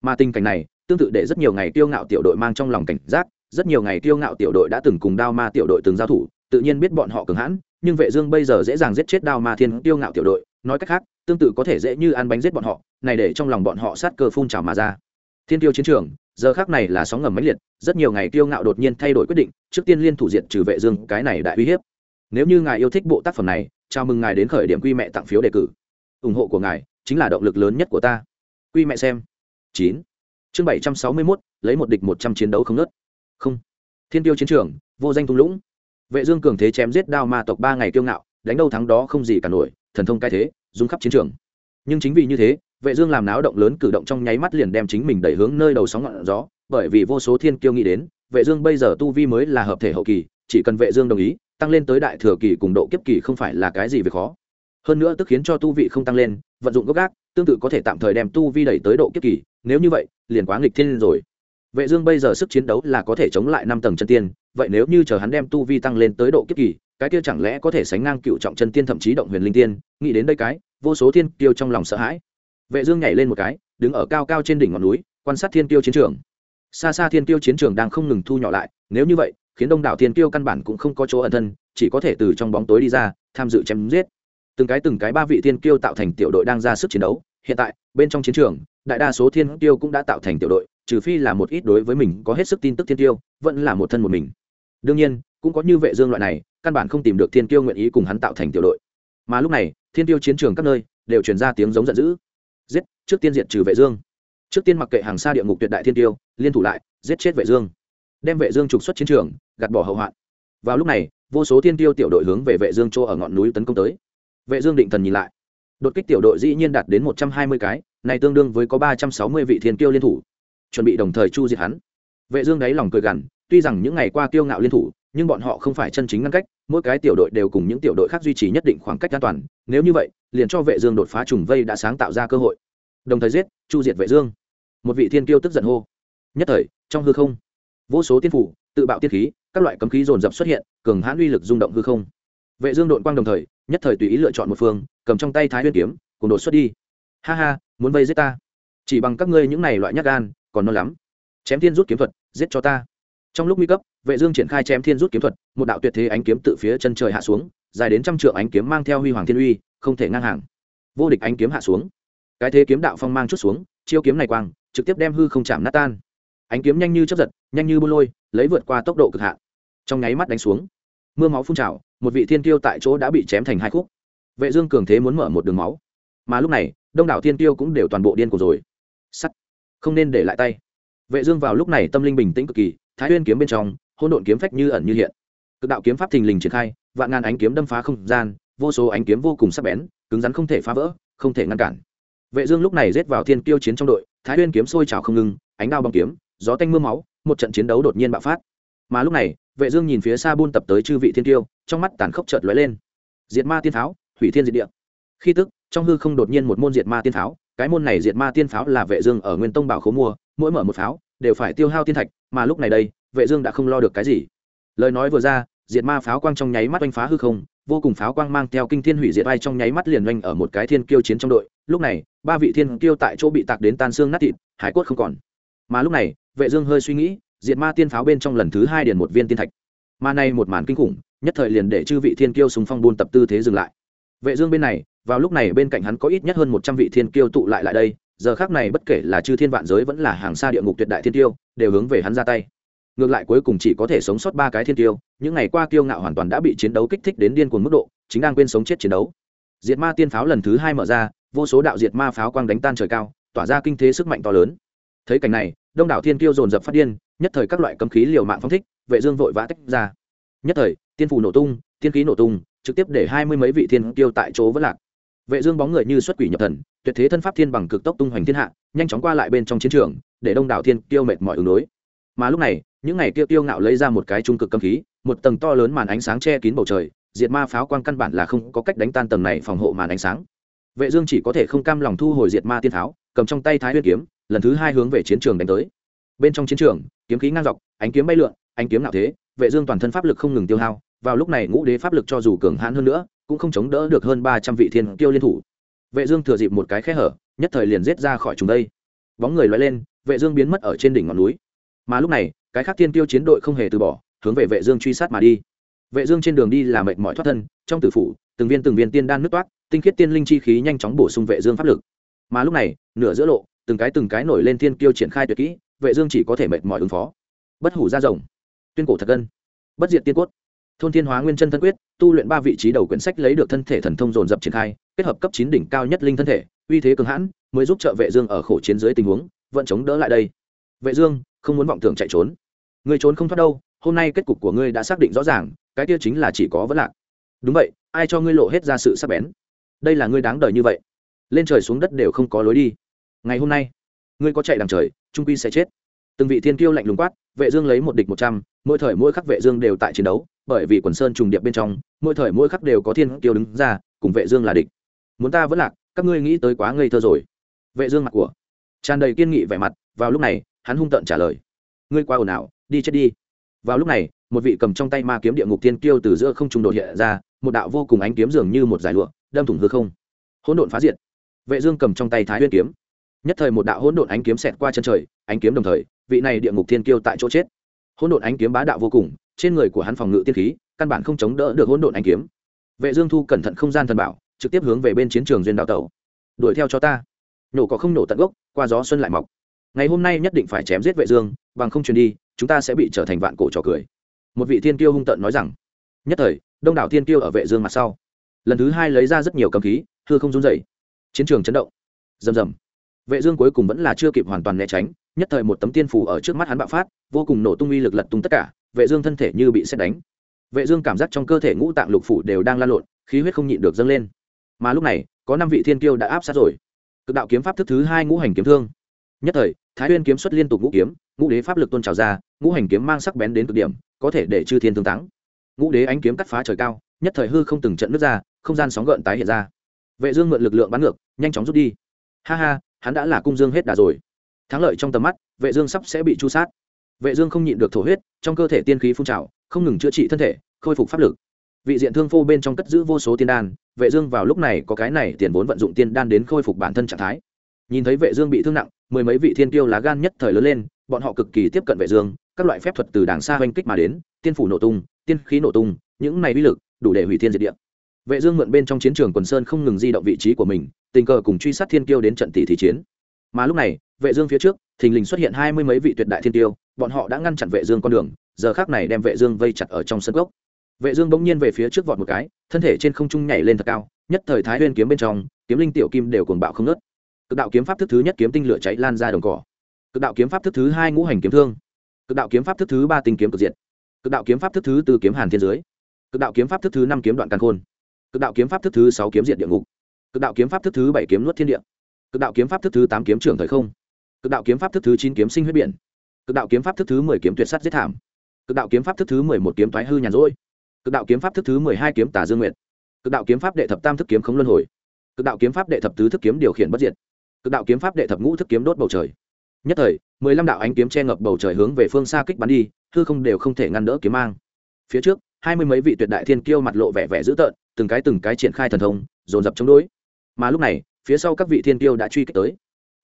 mà tình cảnh này, tương tự để rất nhiều ngày tiêu ngạo tiểu đội mang trong lòng cảnh giác, rất nhiều ngày tiêu ngạo tiểu đội đã từng cùng đao ma tiểu đội từng giao thủ, tự nhiên biết bọn họ cường hãn, nhưng vệ dương bây giờ dễ dàng giết chết đao ma thiên tiêu ngạo tiểu đội, nói cách khác, tương tự có thể dễ như ăn bánh giết bọn họ, này để trong lòng bọn họ sát cơ phun trào mà ra. Thiên tiêu chiến trường, giờ khắc này là sóng ngầm mãnh liệt, rất nhiều ngày tiêu ngạo đột nhiên thay đổi quyết định, trước tiên liên thủ diệt trừ vệ dương, cái này đại uy hiếp. Nếu như ngài yêu thích bộ tác phẩm này, chào mừng ngài đến khởi điểm quy mẹ tặng phiếu đề cử ủng hộ của ngài chính là động lực lớn nhất của ta. Quy mẹ xem. Chín. Chương bảy trăm sáu mươi mốt, lấy một địch một trăm chiến đấu không nớt không. Thiên tiêu chiến trường, vô danh thung lũng. Vệ dương cường thế chém giết đao ma tộc ba ngày kiêu ngạo, đánh đâu thắng đó không gì cả nổi, thần thông cai thế dung khắp chiến trường. Nhưng chính vì như thế, vệ dương làm náo động lớn cử động trong nháy mắt liền đem chính mình đẩy hướng nơi đầu sóng ngọn gió, bởi vì vô số thiên kiêu nghĩ đến, vệ dương bây giờ tu vi mới là hợp thể hậu kỳ, chỉ cần vệ dương đồng ý, tăng lên tới đại thừa kỳ cùng độ kiếp kỳ không phải là cái gì việc khó hơn nữa tức khiến cho tu vị không tăng lên, vận dụng gốc gác, tương tự có thể tạm thời đem tu vi đẩy tới độ kiếp kỳ, nếu như vậy, liền quá nghịch thiên rồi. Vệ dương bây giờ sức chiến đấu là có thể chống lại năm tầng chân tiên, vậy nếu như chờ hắn đem tu vi tăng lên tới độ kiếp kỳ, cái kia chẳng lẽ có thể sánh ngang cựu trọng chân tiên thậm chí động huyền linh tiên? Nghĩ đến đây cái, vô số thiên tiêu trong lòng sợ hãi. Vệ dương nhảy lên một cái, đứng ở cao cao trên đỉnh ngọn núi, quan sát thiên tiêu chiến trường. Xa xa thiên tiêu chiến trường đang không ngừng thu nhỏ lại, nếu như vậy, khiến đông đảo thiên tiêu căn bản cũng không có chỗ ẩn thân, chỉ có thể từ trong bóng tối đi ra, tham dự chém giết từng cái từng cái ba vị thiên kiêu tạo thành tiểu đội đang ra sức chiến đấu, hiện tại, bên trong chiến trường, đại đa số thiên tiêu cũng đã tạo thành tiểu đội, trừ phi là một ít đối với mình có hết sức tin tức thiên tiêu vẫn là một thân một mình. Đương nhiên, cũng có như vệ dương loại này, căn bản không tìm được thiên tiêu nguyện ý cùng hắn tạo thành tiểu đội. Mà lúc này, thiên tiêu chiến trường các nơi, đều truyền ra tiếng giống giận dữ. Giết, trước tiên diệt trừ vệ dương. Trước tiên mặc kệ hàng xa địa ngục tuyệt đại thiên tiêu liên thủ lại, giết chết vệ dương. Đem vệ dương trục xuất chiến trường, gạt bỏ hậu hoạn. Vào lúc này, vô số thiên tiêu tiểu đội hướng về vệ dương chỗ ở ngọn núi tấn công tới vệ dương định thần nhìn lại. Đột kích tiểu đội dĩ nhiên đạt đến 120 cái, này tương đương với có 360 vị thiên tiêu liên thủ. Chuẩn bị đồng thời chu diệt hắn. Vệ dương đáy lòng cười gằn, tuy rằng những ngày qua kiêu ngạo liên thủ, nhưng bọn họ không phải chân chính ngăn cách, mỗi cái tiểu đội đều cùng những tiểu đội khác duy trì nhất định khoảng cách an toàn, nếu như vậy, liền cho vệ dương đột phá trùng vây đã sáng tạo ra cơ hội. Đồng thời giết, chu diệt vệ dương. Một vị thiên kiêu tức giận hô. Nhất thời, trong hư không, vô số tiên phủ, tự bạo tiên khí, các loại cấm khí dồn dập xuất hiện, cường hãn uy lực rung động hư không. Vệ dương đột quang đồng thời nhất thời tùy ý lựa chọn một phương, cầm trong tay thái nguyên kiếm, cùng đột xuất đi. Ha ha, muốn vây giết ta? Chỉ bằng các ngươi những này loại nhát gan, còn non lắm. Chém thiên rút kiếm thuật, giết cho ta. Trong lúc nguy cấp, vệ dương triển khai chém thiên rút kiếm thuật, một đạo tuyệt thế ánh kiếm tự phía chân trời hạ xuống, dài đến trăm trượng ánh kiếm mang theo huy hoàng thiên uy, không thể ngang hàng. Vô địch ánh kiếm hạ xuống. Cái thế kiếm đạo phong mang chút xuống, chiêu kiếm này quang, trực tiếp đem hư không chạm nát tan. Ánh kiếm nhanh như chớp giật, nhanh như bô lôi, lấy vượt qua tốc độ cực hạn. Trong nháy mắt đánh xuống, mưa máu phun trào một vị thiên tiêu tại chỗ đã bị chém thành hai khúc. Vệ dương cường thế muốn mở một đường máu. Mà lúc này, đông đảo thiên tiêu cũng đều toàn bộ điên cuồng rồi. Sắt. Không nên để lại tay. Vệ dương vào lúc này tâm linh bình tĩnh cực kỳ, thái nguyên kiếm bên trong, hỗn độn kiếm phách như ẩn như hiện. Cực đạo kiếm pháp thình lình triển khai, vạn ngàn ánh kiếm đâm phá không gian, vô số ánh kiếm vô cùng sắc bén, cứng rắn không thể phá vỡ, không thể ngăn cản. Vệ dương lúc này giết vào thiên tiêu chiến trong đội, thái nguyên kiếm sôi trào không ngừng, ánh đao băng kiếm, gió tanh mưa máu, một trận chiến đấu đột nhiên bạo phát. Mà lúc này vệ dương nhìn phía xa buôn tập tới chư vị thiên tiêu, trong mắt tàn khốc chợt lóe lên. Diệt ma tiên pháo hủy thiên diệt địa. Khi tức trong hư không đột nhiên một môn diệt ma tiên pháo cái môn này diệt ma tiên pháo là vệ dương ở nguyên tông bảo khố mua mỗi mở một pháo đều phải tiêu hao tiên thạch mà lúc này đây vệ dương đã không lo được cái gì. Lời nói vừa ra diệt ma pháo quang trong nháy mắt oanh phá hư không vô cùng pháo quang mang theo kinh thiên hủy diệt vai trong nháy mắt liền oanh ở một cái thiên kiêu chiến trong đội. Lúc này ba vị thiên kiêu tại chỗ bị tạc đến tan xương nát thịt hải cốt không còn. Mà lúc này vệ dương hơi suy nghĩ diệt ma tiên pháo bên trong lần thứ hai điền một viên tiên thạch. Mà này một màn kinh khủng nhất thời liền để chư vị thiên kiêu súng phong buôn tập tư thế dừng lại. Vệ dương bên này vào lúc này bên cạnh hắn có ít nhất hơn 100 vị thiên kiêu tụ lại lại đây giờ khắc này bất kể là chư thiên vạn giới vẫn là hàng xa địa ngục tuyệt đại thiên kiêu đều hướng về hắn ra tay. Ngược lại cuối cùng chỉ có thể sống sót ba cái thiên kiêu, những ngày qua kiêu ngạo hoàn toàn đã bị chiến đấu kích thích đến điên cuồng mức độ chính đang quên sống chết chiến đấu. Diệt ma tiên pháo lần thứ hai mở ra vô số đạo diệt ma pháo quang đánh tan trời cao tỏa ra kinh thế sức mạnh to lớn thấy cảnh này, đông đảo thiên tiêu dồn dập phát điên, nhất thời các loại cấm khí liều mạng phong thích, vệ dương vội vã tách ra. Nhất thời, tiên phù nổ tung, tiên khí nổ tung, trực tiếp để hai mươi mấy vị thiên tiêu tại chỗ vẫn lạc. Vệ dương bóng người như xuất quỷ nhập thần, tuyệt thế thân pháp thiên bằng cực tốc tung hoành thiên hạ, nhanh chóng qua lại bên trong chiến trường, để đông đảo thiên tiêu mệt mỏi ứng đối. Mà lúc này, những ngày tiêu tiêu ngạo lấy ra một cái trung cực cấm khí, một tầng to lớn màn ánh sáng che kín bầu trời, diệt ma pháo quang căn bản là không có cách đánh tan tầng này phòng hộ màn ánh sáng. Vệ dương chỉ có thể không cam lòng thu hồi diệt ma tiên tháo cầm trong tay thái huyết kiếm lần thứ hai hướng về chiến trường đánh tới. Bên trong chiến trường, kiếm khí ngang dọc, ánh kiếm bay lượn, ánh kiếm nạo thế, vệ dương toàn thân pháp lực không ngừng tiêu hao, vào lúc này ngũ đế pháp lực cho dù cường hãn hơn nữa, cũng không chống đỡ được hơn ba trăm vị thiên tiêu liên thủ. Vệ dương thừa dịp một cái khe hở, nhất thời liền giết ra khỏi chúng đây. Bóng người lói lên, vệ dương biến mất ở trên đỉnh ngọn núi. Mà lúc này, cái khác thiên tiêu chiến đội không hề từ bỏ, hướng về vệ dương truy sát mà đi. Vệ dương trên đường đi là mệt mỏi thoát thân, trong tử phủ, từng viên từng viên tiên đan nứt toát tinh khiết tiên linh chi khí nhanh chóng bổ sung vệ dương pháp lực. Mà lúc này, nửa giữa lộ từng cái từng cái nổi lên thiên kiêu triển khai tuyệt kỹ, vệ dương chỉ có thể mệt mỏi ứng phó. Bất hủ ra rồng, tuyên cổ thật cân bất diệt tiên cốt. Thôn thiên hóa nguyên chân thân quyết, tu luyện ba vị trí đầu quyển sách lấy được thân thể thần thông dồn dập triển khai, kết hợp cấp chín đỉnh cao nhất linh thân thể, uy thế cường hãn, mới giúp trợ vệ dương ở khổ chiến dưới tình huống vận chống đỡ lại đây. Vệ dương, không muốn vọng tưởng chạy trốn. Ngươi trốn không thoát đâu, hôm nay kết cục của ngươi đã xác định rõ ràng, cái kia chính là chỉ có vấn lạc. Đúng vậy, ai cho ngươi lộ hết ra sự sắc bén? Đây là ngươi đáng đời như vậy. Lên trời xuống đất đều không có lối đi ngày hôm nay, ngươi có chạy đằng trời, trung quy sẽ chết. Từng vị thiên kiêu lạnh lùng quát, vệ dương lấy một địch một trăm, mỗi thời mỗi khắc vệ dương đều tại chiến đấu, bởi vì quần sơn trùng điệp bên trong, mỗi thời mỗi khắc đều có thiên kiêu đứng ra, cùng vệ dương là địch. Muốn ta vẫn lạc, các ngươi nghĩ tới quá ngây thơ rồi. Vệ dương mặt của, tràn đầy kiên nghị vẻ mặt, vào lúc này, hắn hung tợn trả lời. Ngươi qua ồn ào, đi chết đi. Vào lúc này, một vị cầm trong tay ma kiếm địa ngục thiên kiêu từ giữa không trung đột hiện ra, một đạo vô cùng ánh kiếm dường như một giải lụa, đâm thủng hư không. Hỗn độn phá diệt. Vệ dương cầm trong tay thái nguyên kiếm nhất thời một đạo hỗn độn ánh kiếm xẹt qua chân trời, ánh kiếm đồng thời, vị này địa ngục thiên kiêu tại chỗ chết. Hỗn độn ánh kiếm bá đạo vô cùng, trên người của hắn phòng ngự tiên khí, căn bản không chống đỡ được hỗn độn ánh kiếm. Vệ dương thu cẩn thận không gian thần bảo, trực tiếp hướng về bên chiến trường duyên đạo tẩu. Đuổi theo cho ta. Nổ có không nổ tận gốc, qua gió xuân lại mọc. Ngày hôm nay nhất định phải chém giết vệ dương, bằng không truyền đi, chúng ta sẽ bị trở thành vạn cổ trò cười. Một vị thiên kiêu hung tợn nói rằng. Nhất thời, đông đảo thiên kiêu ở vệ dương mặt sau. Lần thứ hai lấy ra rất nhiều cầm khí thưa không run rẩy. Chiến trường chấn động. Rầm rầm vệ dương cuối cùng vẫn là chưa kịp hoàn toàn né tránh, nhất thời một tấm tiên phù ở trước mắt hắn bạo phát, vô cùng nổ tung uy lực lật tung tất cả, vệ dương thân thể như bị xét đánh. Vệ dương cảm giác trong cơ thể ngũ tạng lục phủ đều đang lan lộn, khí huyết không nhịn được dâng lên. Mà lúc này, có năm vị thiên kiêu đã áp sát rồi. Cực đạo kiếm pháp thức thứ hai ngũ hành kiếm thương. Nhất thời, thái nguyên kiếm xuất liên tục ngũ kiếm, ngũ đế pháp lực tôn trào ra, ngũ hành kiếm mang sắc bén đến cực điểm, có thể để chư thiên tương táng. Ngũ đế ánh kiếm cắt phá trời cao, nhất thời hư không từng trận nước ra, không gian sóng gợn tái hiện ra. Vệ dương mượn lực lượng bắn ngược, nhanh chóng rút đi. Ha ha hắn đã là cung dương hết đà rồi. Thắng lợi trong tầm mắt, vệ dương sắp sẽ bị chu sát. Vệ dương không nhịn được thổ huyết, trong cơ thể tiên khí phun trào, không ngừng chữa trị thân thể, khôi phục pháp lực. Vị diện thương phô bên trong cất giữ vô số tiên đan, vệ dương vào lúc này có cái này tiền vốn vận dụng tiên đan đến khôi phục bản thân trạng thái. Nhìn thấy vệ dương bị thương nặng, mười mấy vị thiên tiêu lá gan nhất thời lớn lên, bọn họ cực kỳ tiếp cận vệ dương, các loại phép thuật từ đàng xa hoành kích mà đến, tiên phủ nổ tung, tiên khí nổ tung, những này uy lực đủ để hủy thiên diệt địa vệ dương mượn bên trong chiến trường quần sơn không ngừng di động vị trí của mình, tình cờ cùng truy sát thiên kiêu đến trận tỷ thí chiến. Mà lúc này, vệ dương phía trước, thình lình xuất hiện hai mươi mấy vị tuyệt đại thiên tiêu, bọn họ đã ngăn chặn vệ dương con đường, giờ khắc này đem vệ dương vây chặt ở trong sân gốc. Vệ dương bỗng nhiên về phía trước vọt một cái, thân thể trên không trung nhảy lên thật cao, nhất thời thái nguyên kiếm bên trong, kiếm linh tiểu kim đều cuồng bạo không nứt cực đạo kiếm pháp thức thứ nhất kiếm tinh lửa cháy lan ra đồng cỏ. Cực đạo kiếm pháp thức thứ hai ngũ hành kiếm thương. Cực đạo kiếm pháp thức thứ ba tinh kiếm cực diện cực đạo kiếm pháp thức thứ tư kiếm hàn thiên dưới. Cực đạo kiếm pháp thức thứ năm kiếm đoạn càn khôn cực đạo kiếm pháp thức thứ sáu kiếm diệt địa ngục cực đạo kiếm pháp thức thứ bảy kiếm nuốt thiên địa cực đạo kiếm pháp thức thứ tám kiếm trưởng thời không cực đạo kiếm pháp thức thứ chín kiếm sinh huyết biển cực đạo kiếm pháp thức thứ mười kiếm tuyệt sắt giết thảm cực đạo kiếm pháp thức thứ mười một kiếm thoái hư nhàn rỗi cực đạo kiếm pháp thức thứ mười hai kiếm tà dương nguyệt cực đạo kiếm pháp đệ thập tam thức kiếm khống luân hồi cực đạo kiếm pháp đệ thập tứ thức kiếm điều khiển bất diệt cực đạo kiếm pháp đệ thập ngũ thức kiếm đốt bầu trời nhất thời mười lăm đạo ánh kiếm che ngập bầu trời hướng về phương xa kích bắn đi hư không đều không thể ngăn đỡ kiếm mang phía trước hai mươi mấy vị tuyệt đại thiên kiêu mặt lộ vẻ vẻ dữ tợn từng cái từng cái triển khai thần thông dồn dập chống đối. Mà lúc này phía sau các vị thiên tiêu đã truy kích tới.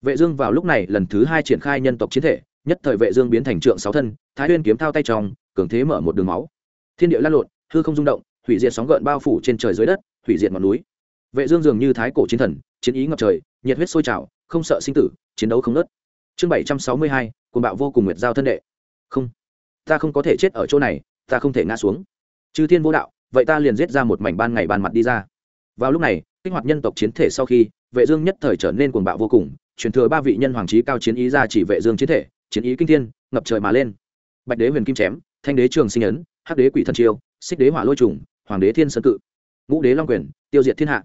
Vệ dương vào lúc này lần thứ hai triển khai nhân tộc chiến thể nhất thời vệ dương biến thành trượng sáu thân thái nguyên kiếm thao tay trong cường thế mở một đường máu. Thiên địa lan lộn hư không rung động hủy diệt sóng gợn bao phủ trên trời dưới đất hủy diệt ngọn núi. Vệ dương dường như thái cổ chiến thần chiến ý ngập trời nhiệt huyết sôi trào không sợ sinh tử chiến đấu không nứt chương 762, cuồng bạo vô cùng nguyệt giao thân đệ. Không ta không có thể chết ở chỗ này ta không thể ngã xuống. Chư thiên vô đạo vậy ta liền giết ra một mảnh ban ngày ban mặt đi ra. Vào lúc này, kích hoạt nhân tộc chiến thể sau khi, vệ dương nhất thời trở nên cuồng bạo vô cùng, truyền thừa ba vị nhân hoàng trí cao chiến ý ra chỉ vệ dương chiến thể, chiến ý kinh thiên, ngập trời mà lên. Bạch đế huyền kim chém, thanh đế trường sinh ấn, hắc đế quỷ thần chiêu, xích đế hỏa lôi trùng, hoàng đế thiên sơn cự, ngũ đế long quyền, tiêu diệt thiên hạ.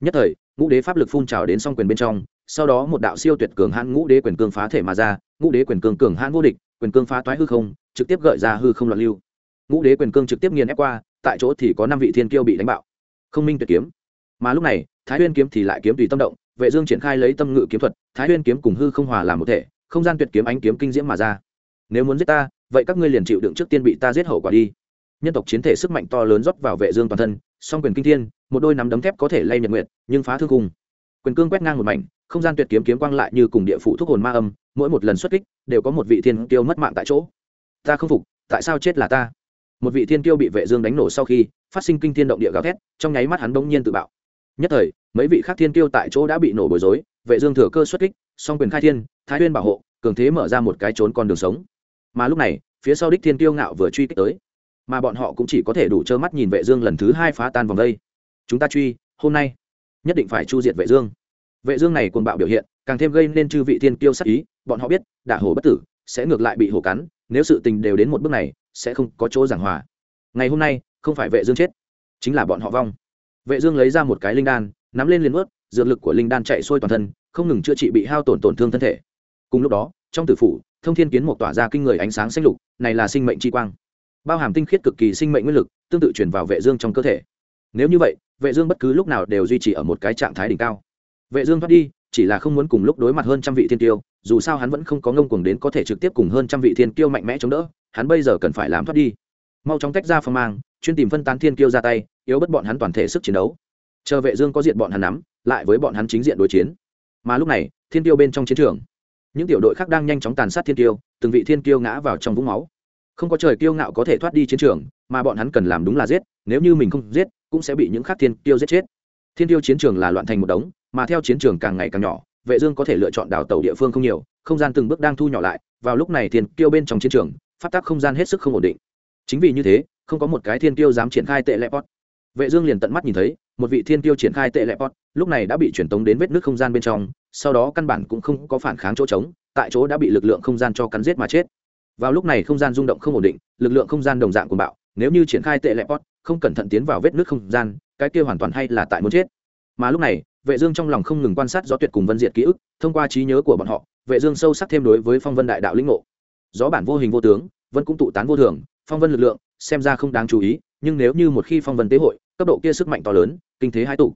Nhất thời, ngũ đế pháp lực phun trào đến song quyền bên trong, sau đó một đạo siêu tuyệt cường hãn ngũ đế quyền cương phá thể mà ra, ngũ đế quyền cương cường hãn vô địch, quyền cương phá toái hư không, trực tiếp gợi ra hư không loạn lưu. Ngũ đế quyền cương trực tiếp nghiền ép qua tại chỗ thì có năm vị thiên kiêu bị đánh bạo. Không minh tuyệt kiếm. Mà lúc này, thái huyên kiếm thì lại kiếm tùy tâm động, vệ dương triển khai lấy tâm ngự kiếm thuật, thái huyên kiếm cùng hư không hòa làm một thể, không gian tuyệt kiếm ánh kiếm kinh diễm mà ra. Nếu muốn giết ta, vậy các ngươi liền chịu đựng trước tiên bị ta giết hậu quả đi. Nhân tộc chiến thể sức mạnh to lớn rót vào vệ dương toàn thân, song quyền kinh thiên, một đôi nắm đấm thép có thể lay nhật nguyệt, nhưng phá thương cung quyền cương quét ngang một mảnh, không gian tuyệt kiếm kiếm quang lại như cùng địa phủ thúc hồn ma âm, mỗi một lần xuất kích đều có một vị thiên kiêu mất mạng tại chỗ. Ta không phục, tại sao chết là ta? Một vị thiên kiêu bị vệ dương đánh nổ sau khi phát sinh kinh thiên động địa gào thét, trong nháy mắt hắn bỗng nhiên tự bạo. Nhất thời, mấy vị khác thiên kiêu tại chỗ đã bị nổ bối rối vệ dương thừa cơ xuất kích, song quyền khai thiên, thái nguyên bảo hộ, cường thế mở ra một cái trốn con đường sống. Mà lúc này, phía sau đích thiên kiêu ngạo vừa truy kích tới. Mà bọn họ cũng chỉ có thể đủ trơ mắt nhìn vệ dương lần thứ hai phá tan vòng đây. Chúng ta truy, hôm nay, nhất định phải chu diệt vệ dương. Vệ dương này cuồng bạo biểu hiện, càng thêm gây nên chư vị thiên kiêu sát ý, bọn họ biết, đả hổ bất tử, sẽ ngược lại bị hổ cắn, nếu sự tình đều đến một bước này sẽ không có chỗ giảng hòa. Ngày hôm nay, không phải vệ dương chết, chính là bọn họ vong. Vệ dương lấy ra một cái linh đan, nắm lên liền ướt dược lực của linh đan chạy xuôi toàn thân, không ngừng chữa trị bị hao tổn tổn thương thân thể. Cùng lúc đó, trong tử phủ, thông thiên kiến một tỏa ra kinh người ánh sáng xanh lục, này là sinh mệnh chi quang. Bao hàm tinh khiết cực kỳ sinh mệnh nguyên lực, tương tự truyền vào vệ dương trong cơ thể. Nếu như vậy, vệ dương bất cứ lúc nào đều duy trì ở một cái trạng thái đỉnh cao. Vệ dương thoát đi, chỉ là không muốn cùng lúc đối mặt hơn trăm vị thiên tiêu dù sao hắn vẫn không có ngông cuồng đến có thể trực tiếp cùng hơn trăm vị thiên tiêu mạnh mẽ chống đỡ hắn bây giờ cần phải làm thoát đi. Mau chóng tách ra phong mang, chuyên tìm phân tán thiên kiêu ra tay, yếu bất bọn hắn toàn thể sức chiến đấu. Chờ vệ dương có diện bọn hắn nắm, lại với bọn hắn chính diện đối chiến. Mà lúc này, thiên kiêu bên trong chiến trường, những tiểu đội khác đang nhanh chóng tàn sát thiên kiêu, từng vị thiên kiêu ngã vào trong vũng máu. Không có trời kiêu ngạo có thể thoát đi chiến trường, mà bọn hắn cần làm đúng là giết, nếu như mình không giết, cũng sẽ bị những khác thiên kiêu giết chết. Thiên kiêu chiến trường là loạn thành một đống, mà theo chiến trường càng ngày càng nhỏ, vệ dương có thể lựa chọn đào tàu địa phương không nhiều, không gian từng bước đang thu nhỏ lại. Vào lúc này, thiên kiêu bên trong chiến trường phát tác không gian hết sức không ổn định. Chính vì như thế, không có một cái thiên kiêu dám triển khai tệ lệ pot. Vệ dương liền tận mắt nhìn thấy, một vị thiên kiêu triển khai tệ lệ pot, lúc này đã bị chuyển tống đến vết nước không gian bên trong, sau đó căn bản cũng không có phản kháng chỗ trống, tại chỗ đã bị lực lượng không gian cho cắn giết mà chết. Vào lúc này không gian rung động không ổn định, lực lượng không gian đồng dạng của bạo, nếu như triển khai tệ lệ pot, không cẩn thận tiến vào vết nước không gian, cái kia hoàn toàn hay là tại muốn chết. Mà lúc này, vệ dương trong lòng không ngừng quan sát gió tuyệt cùng vân diệt ký ức, thông qua trí nhớ của bọn họ, vệ dương sâu sắc thêm đối với phong vân đại đạo linh ngộ gió bản vô hình vô tướng, vân cũng tụ tán vô thường, phong vân lực lượng, xem ra không đáng chú ý, nhưng nếu như một khi phong vân tế hội, cấp độ kia sức mạnh to lớn, kinh thế hai tụ.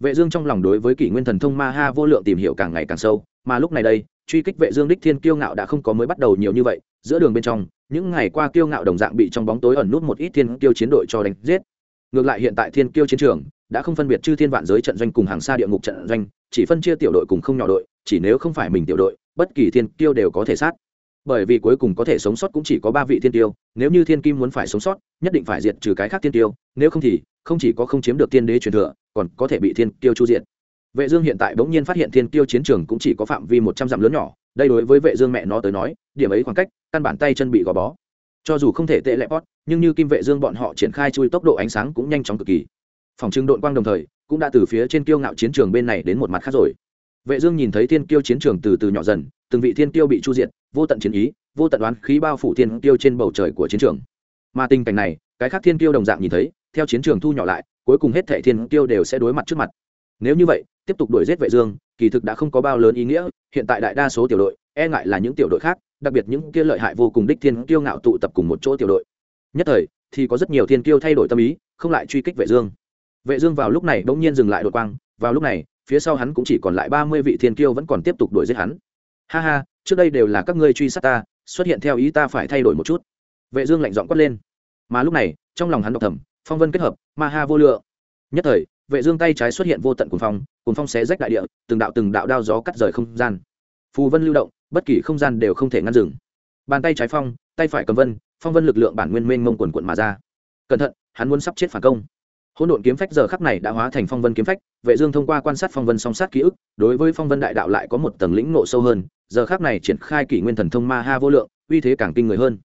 Vệ dương trong lòng đối với kỷ nguyên thần thông ma ha vô lượng tìm hiểu càng ngày càng sâu, mà lúc này đây, truy kích vệ dương đích thiên kiêu ngạo đã không có mới bắt đầu nhiều như vậy, giữa đường bên trong, những ngày qua kiêu ngạo đồng dạng bị trong bóng tối ẩn nút một ít thiên kiêu chiến đội cho đánh giết. Ngược lại hiện tại thiên kiêu chiến trường đã không phân biệt chư thiên vạn giới trận doanh cùng hàng xa địa ngục trận doanh, chỉ phân chia tiểu đội cùng không nhỏ đội, chỉ nếu không phải mình tiểu đội, bất kỳ thiên kiêu đều có thể sát bởi vì cuối cùng có thể sống sót cũng chỉ có ba vị thiên tiêu, nếu như thiên kim muốn phải sống sót, nhất định phải diệt trừ cái khác thiên tiêu, nếu không thì, không chỉ có không chiếm được tiên đế truyền thừa, còn có thể bị thiên tiêu chu diện vệ dương hiện tại bỗng nhiên phát hiện thiên tiêu chiến trường cũng chỉ có phạm vi một trăm dặm lớn nhỏ, đây đối với vệ dương mẹ nó tới nói, điểm ấy khoảng cách, căn bản tay chân bị gò bó. Cho dù không thể tệ lẹ bót, nhưng như kim vệ dương bọn họ triển khai chui tốc độ ánh sáng cũng nhanh chóng cực kỳ. Phòng trưng đội quang đồng thời, cũng đã từ phía trên kiêu ngạo chiến trường bên này đến một mặt khác rồi vệ dương nhìn thấy thiên kiêu chiến trường từ từ nhỏ dần, từng vị thiên kiêu bị chu diệt, vô tận chiến ý, vô tận đoán khí bao phủ thiên kiêu trên bầu trời của chiến trường. Mà tình cảnh này, cái khác thiên kiêu đồng dạng nhìn thấy, theo chiến trường thu nhỏ lại, cuối cùng hết thảy thiên kiêu đều sẽ đối mặt trước mặt. Nếu như vậy, tiếp tục đuổi giết vệ dương, kỳ thực đã không có bao lớn ý nghĩa, hiện tại đại đa số tiểu đội e ngại là những tiểu đội khác, đặc biệt những kia lợi hại vô cùng đích thiên kiêu ngạo tụ tập cùng một chỗ tiểu đội. Nhất thời, thì có rất nhiều thiên kiêu thay đổi tâm ý, không lại truy kích vệ dương. Vệ dương vào lúc này bỗng nhiên dừng lại đột quang, vào lúc này phía sau hắn cũng chỉ còn lại ba mươi vị thiên kiêu vẫn còn tiếp tục đuổi giết hắn. Ha ha, trước đây đều là các ngươi truy sát ta, xuất hiện theo ý ta phải thay đổi một chút. Vệ dương lạnh giọng quát lên. Mà lúc này, trong lòng hắn độc thầm, phong vân kết hợp, ma ha vô lượng. Nhất thời, vệ dương tay trái xuất hiện vô tận cuồng phong cuồng phong xé rách đại địa, từng đạo từng đạo đao gió cắt rời không gian. Phù vân lưu động, bất kỳ không gian đều không thể ngăn dừng. Bàn tay trái phong, tay phải cầm vân, phong vân lực lượng bản nguyên mênh mông quần quận mà ra. Cẩn thận, hắn muốn sắp chết phản công hỗn độn kiếm phách giờ khắc này đã hóa thành phong vân kiếm phách, vệ dương thông qua quan sát phong vân song sát ký ức, đối với phong vân đại đạo lại có một tầng lĩnh ngộ sâu hơn, giờ khắc này triển khai kỷ nguyên thần thông ma ha vô lượng, uy thế càng kinh người hơn.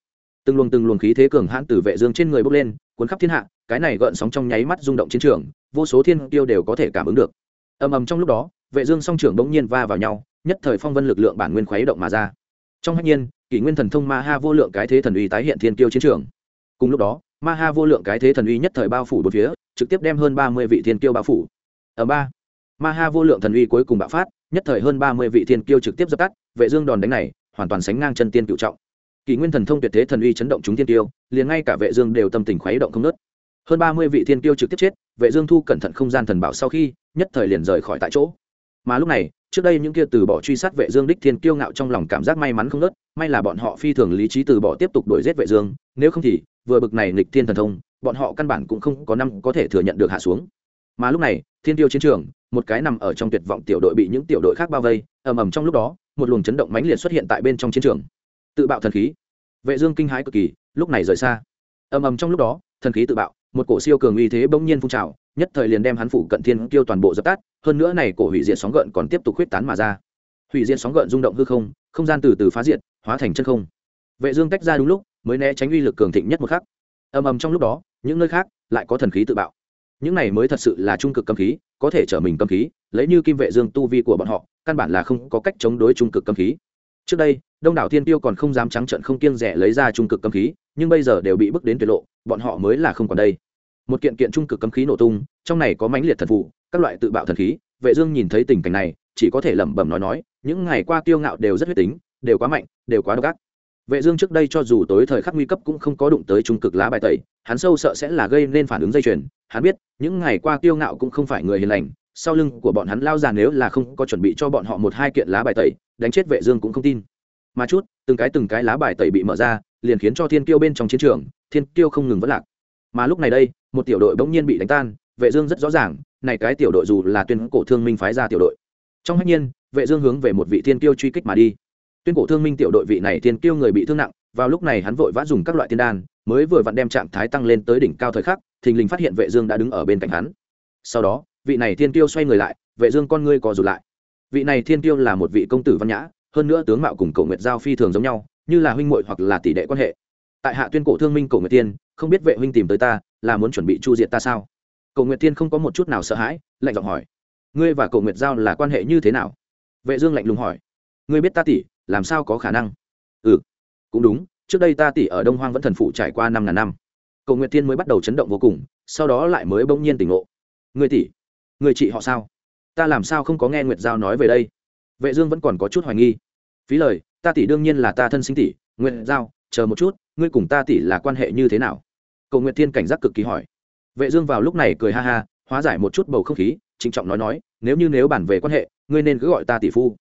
Từng luồng từng luồng khí thế cường hãn từ vệ dương trên người bốc lên, cuốn khắp thiên hạ, cái này gợn sóng trong nháy mắt rung động chiến trường, vô số thiên tiêu đều có thể cảm ứng được. Ầm ầm trong lúc đó, vệ dương song trưởng bỗng nhiên va vào nhau, nhất thời phong vân lực lượng bản nguyên khuấy động mà ra. Trong hạnh nhiên, kỷ nguyên thần thông ma ha vô lượng cái thế thần uy tái hiện thiên tiêu chiến trường. Cùng lúc đó ma ha vô lượng cái thế thần uy nhất thời bao phủ bốn phía, trực tiếp đem hơn ba mươi vị thiên kiêu bao phủ. Ở ba. Ma ha vô lượng thần uy cuối cùng bạo phát, nhất thời hơn ba mươi vị thiên kiêu trực tiếp dập tắt, vệ dương đòn đánh này, hoàn toàn sánh ngang chân tiên cựu trọng. Kỷ nguyên thần thông tuyệt thế thần uy chấn động chúng thiên kiêu, liền ngay cả vệ dương đều tâm tình khuấy động không nứt hơn ba mươi vị thiên kiêu trực tiếp chết, vệ dương thu cẩn thận không gian thần bảo sau khi, nhất thời liền rời khỏi tại chỗ. Mà lúc này, trước đây những kia từ bỏ truy sát vệ dương đích thiên kiêu ngạo trong lòng cảm giác may mắn không nứt may là bọn họ phi thường lý trí từ bỏ tiếp tục đuổi giết vệ dương, nếu không thì vừa bực này nghịch thiên thần thông, bọn họ căn bản cũng không có năm có thể thừa nhận được hạ xuống. Mà lúc này, thiên tiêu chiến trường, một cái nằm ở trong tuyệt vọng tiểu đội bị những tiểu đội khác bao vây, ầm ầm trong lúc đó, một luồng chấn động mãnh liệt xuất hiện tại bên trong chiến trường. Tự bạo thần khí. Vệ dương kinh hãi cực kỳ, lúc này rời xa. Ầm ầm trong lúc đó, thần khí tự bạo, một cổ siêu cường uy thế bỗng nhiên phun trào, nhất thời liền đem hắn phủ cận thiên tiêu toàn bộ dập tắt, hơn nữa này cổ hủy diệt sóng gợn còn tiếp tục khuyết tán mà ra. Hủy diệt sóng gợn rung động hư không không gian từ từ phá diệt, hóa thành chân không. Vệ dương tách ra đúng lúc mới né tránh uy lực cường thịnh nhất một khắc. Ầm ầm trong lúc đó, những nơi khác lại có thần khí tự bạo. Những này mới thật sự là trung cực cấm khí, có thể trở mình cấm khí, lấy như kim vệ dương tu vi của bọn họ, căn bản là không có cách chống đối trung cực cấm khí. Trước đây, đông đảo thiên tiêu còn không dám trắng trận không kiêng rẻ lấy ra trung cực cấm khí, nhưng bây giờ đều bị bước đến tuyệt lộ, bọn họ mới là không còn đây. Một kiện kiện trung cực cấm khí nổ tung, trong này có mãnh liệt thần phụ các loại tự bạo thần khí, vệ dương nhìn thấy tình cảnh này, chỉ có thể lẩm bẩm nói nói, những ngày qua tiêu ngạo đều rất huyết tính, đều quá mạnh, đều quá độc ác vệ dương trước đây cho dù tối thời khắc nguy cấp cũng không có đụng tới trung cực lá bài tẩy, hắn sâu sợ sẽ là gây nên phản ứng dây chuyền. Hắn biết, những ngày qua tiêu ngạo cũng không phải người hiền lành, sau lưng của bọn hắn lao già nếu là không có chuẩn bị cho bọn họ một hai kiện lá bài tẩy, đánh chết vệ dương cũng không tin. Mà chút, từng cái từng cái lá bài tẩy bị mở ra, liền khiến cho thiên kiêu bên trong chiến trường, thiên kiêu không ngừng vỡ lạc. Mà lúc này đây, một tiểu đội bỗng nhiên bị đánh tan, vệ dương rất rõ ràng, này cái tiểu đội dù là tuyên cổ thương minh phái ra tiểu đội. Trong hách nhiên, vệ dương hướng về một vị thiên kiêu truy kích mà đi tuyên cổ thương minh tiểu đội vị này thiên kiêu người bị thương nặng, vào lúc này hắn vội vã dùng các loại tiên đan, mới vừa vặn đem trạng thái tăng lên tới đỉnh cao thời khắc, thình lình phát hiện vệ dương đã đứng ở bên cạnh hắn. Sau đó, vị này thiên kiêu xoay người lại, vệ dương con ngươi co rụt lại. Vị này thiên kiêu là một vị công tử văn nhã, hơn nữa tướng mạo cùng cổ nguyệt giao phi thường giống nhau, như là huynh muội hoặc là tỷ đệ quan hệ. Tại hạ tuyên cổ thương minh cổ nguyệt tiên, không biết vệ huynh tìm tới ta, là muốn chuẩn bị chu diệt ta sao? Cổ nguyệt tiên không có một chút nào sợ hãi, lạnh giọng hỏi, ngươi và cổ nguyệt giao là quan hệ như thế nào? Vệ dương lạnh lùng hỏi, ngươi biết ta tỷ làm sao có khả năng? Ừ cũng đúng, trước đây ta tỷ ở đông hoang vẫn thần phụ trải qua năm ngàn năm. Cầu nguyệt tiên mới bắt đầu chấn động vô cùng, sau đó lại mới bỗng nhiên tỉnh ngộ. Người tỷ, người chị họ sao? Ta làm sao không có nghe nguyệt giao nói về đây? Vệ dương vẫn còn có chút hoài nghi. Phí lời, ta tỷ đương nhiên là ta thân sinh tỷ, nguyệt giao, chờ một chút, ngươi cùng ta tỷ là quan hệ như thế nào? Cầu nguyệt tiên cảnh giác cực kỳ hỏi. Vệ dương vào lúc này cười ha ha, hóa giải một chút bầu không khí, trịnh trọng nói nói, nếu như nếu bản về quan hệ, ngươi nên cứ gọi ta tỷ phu.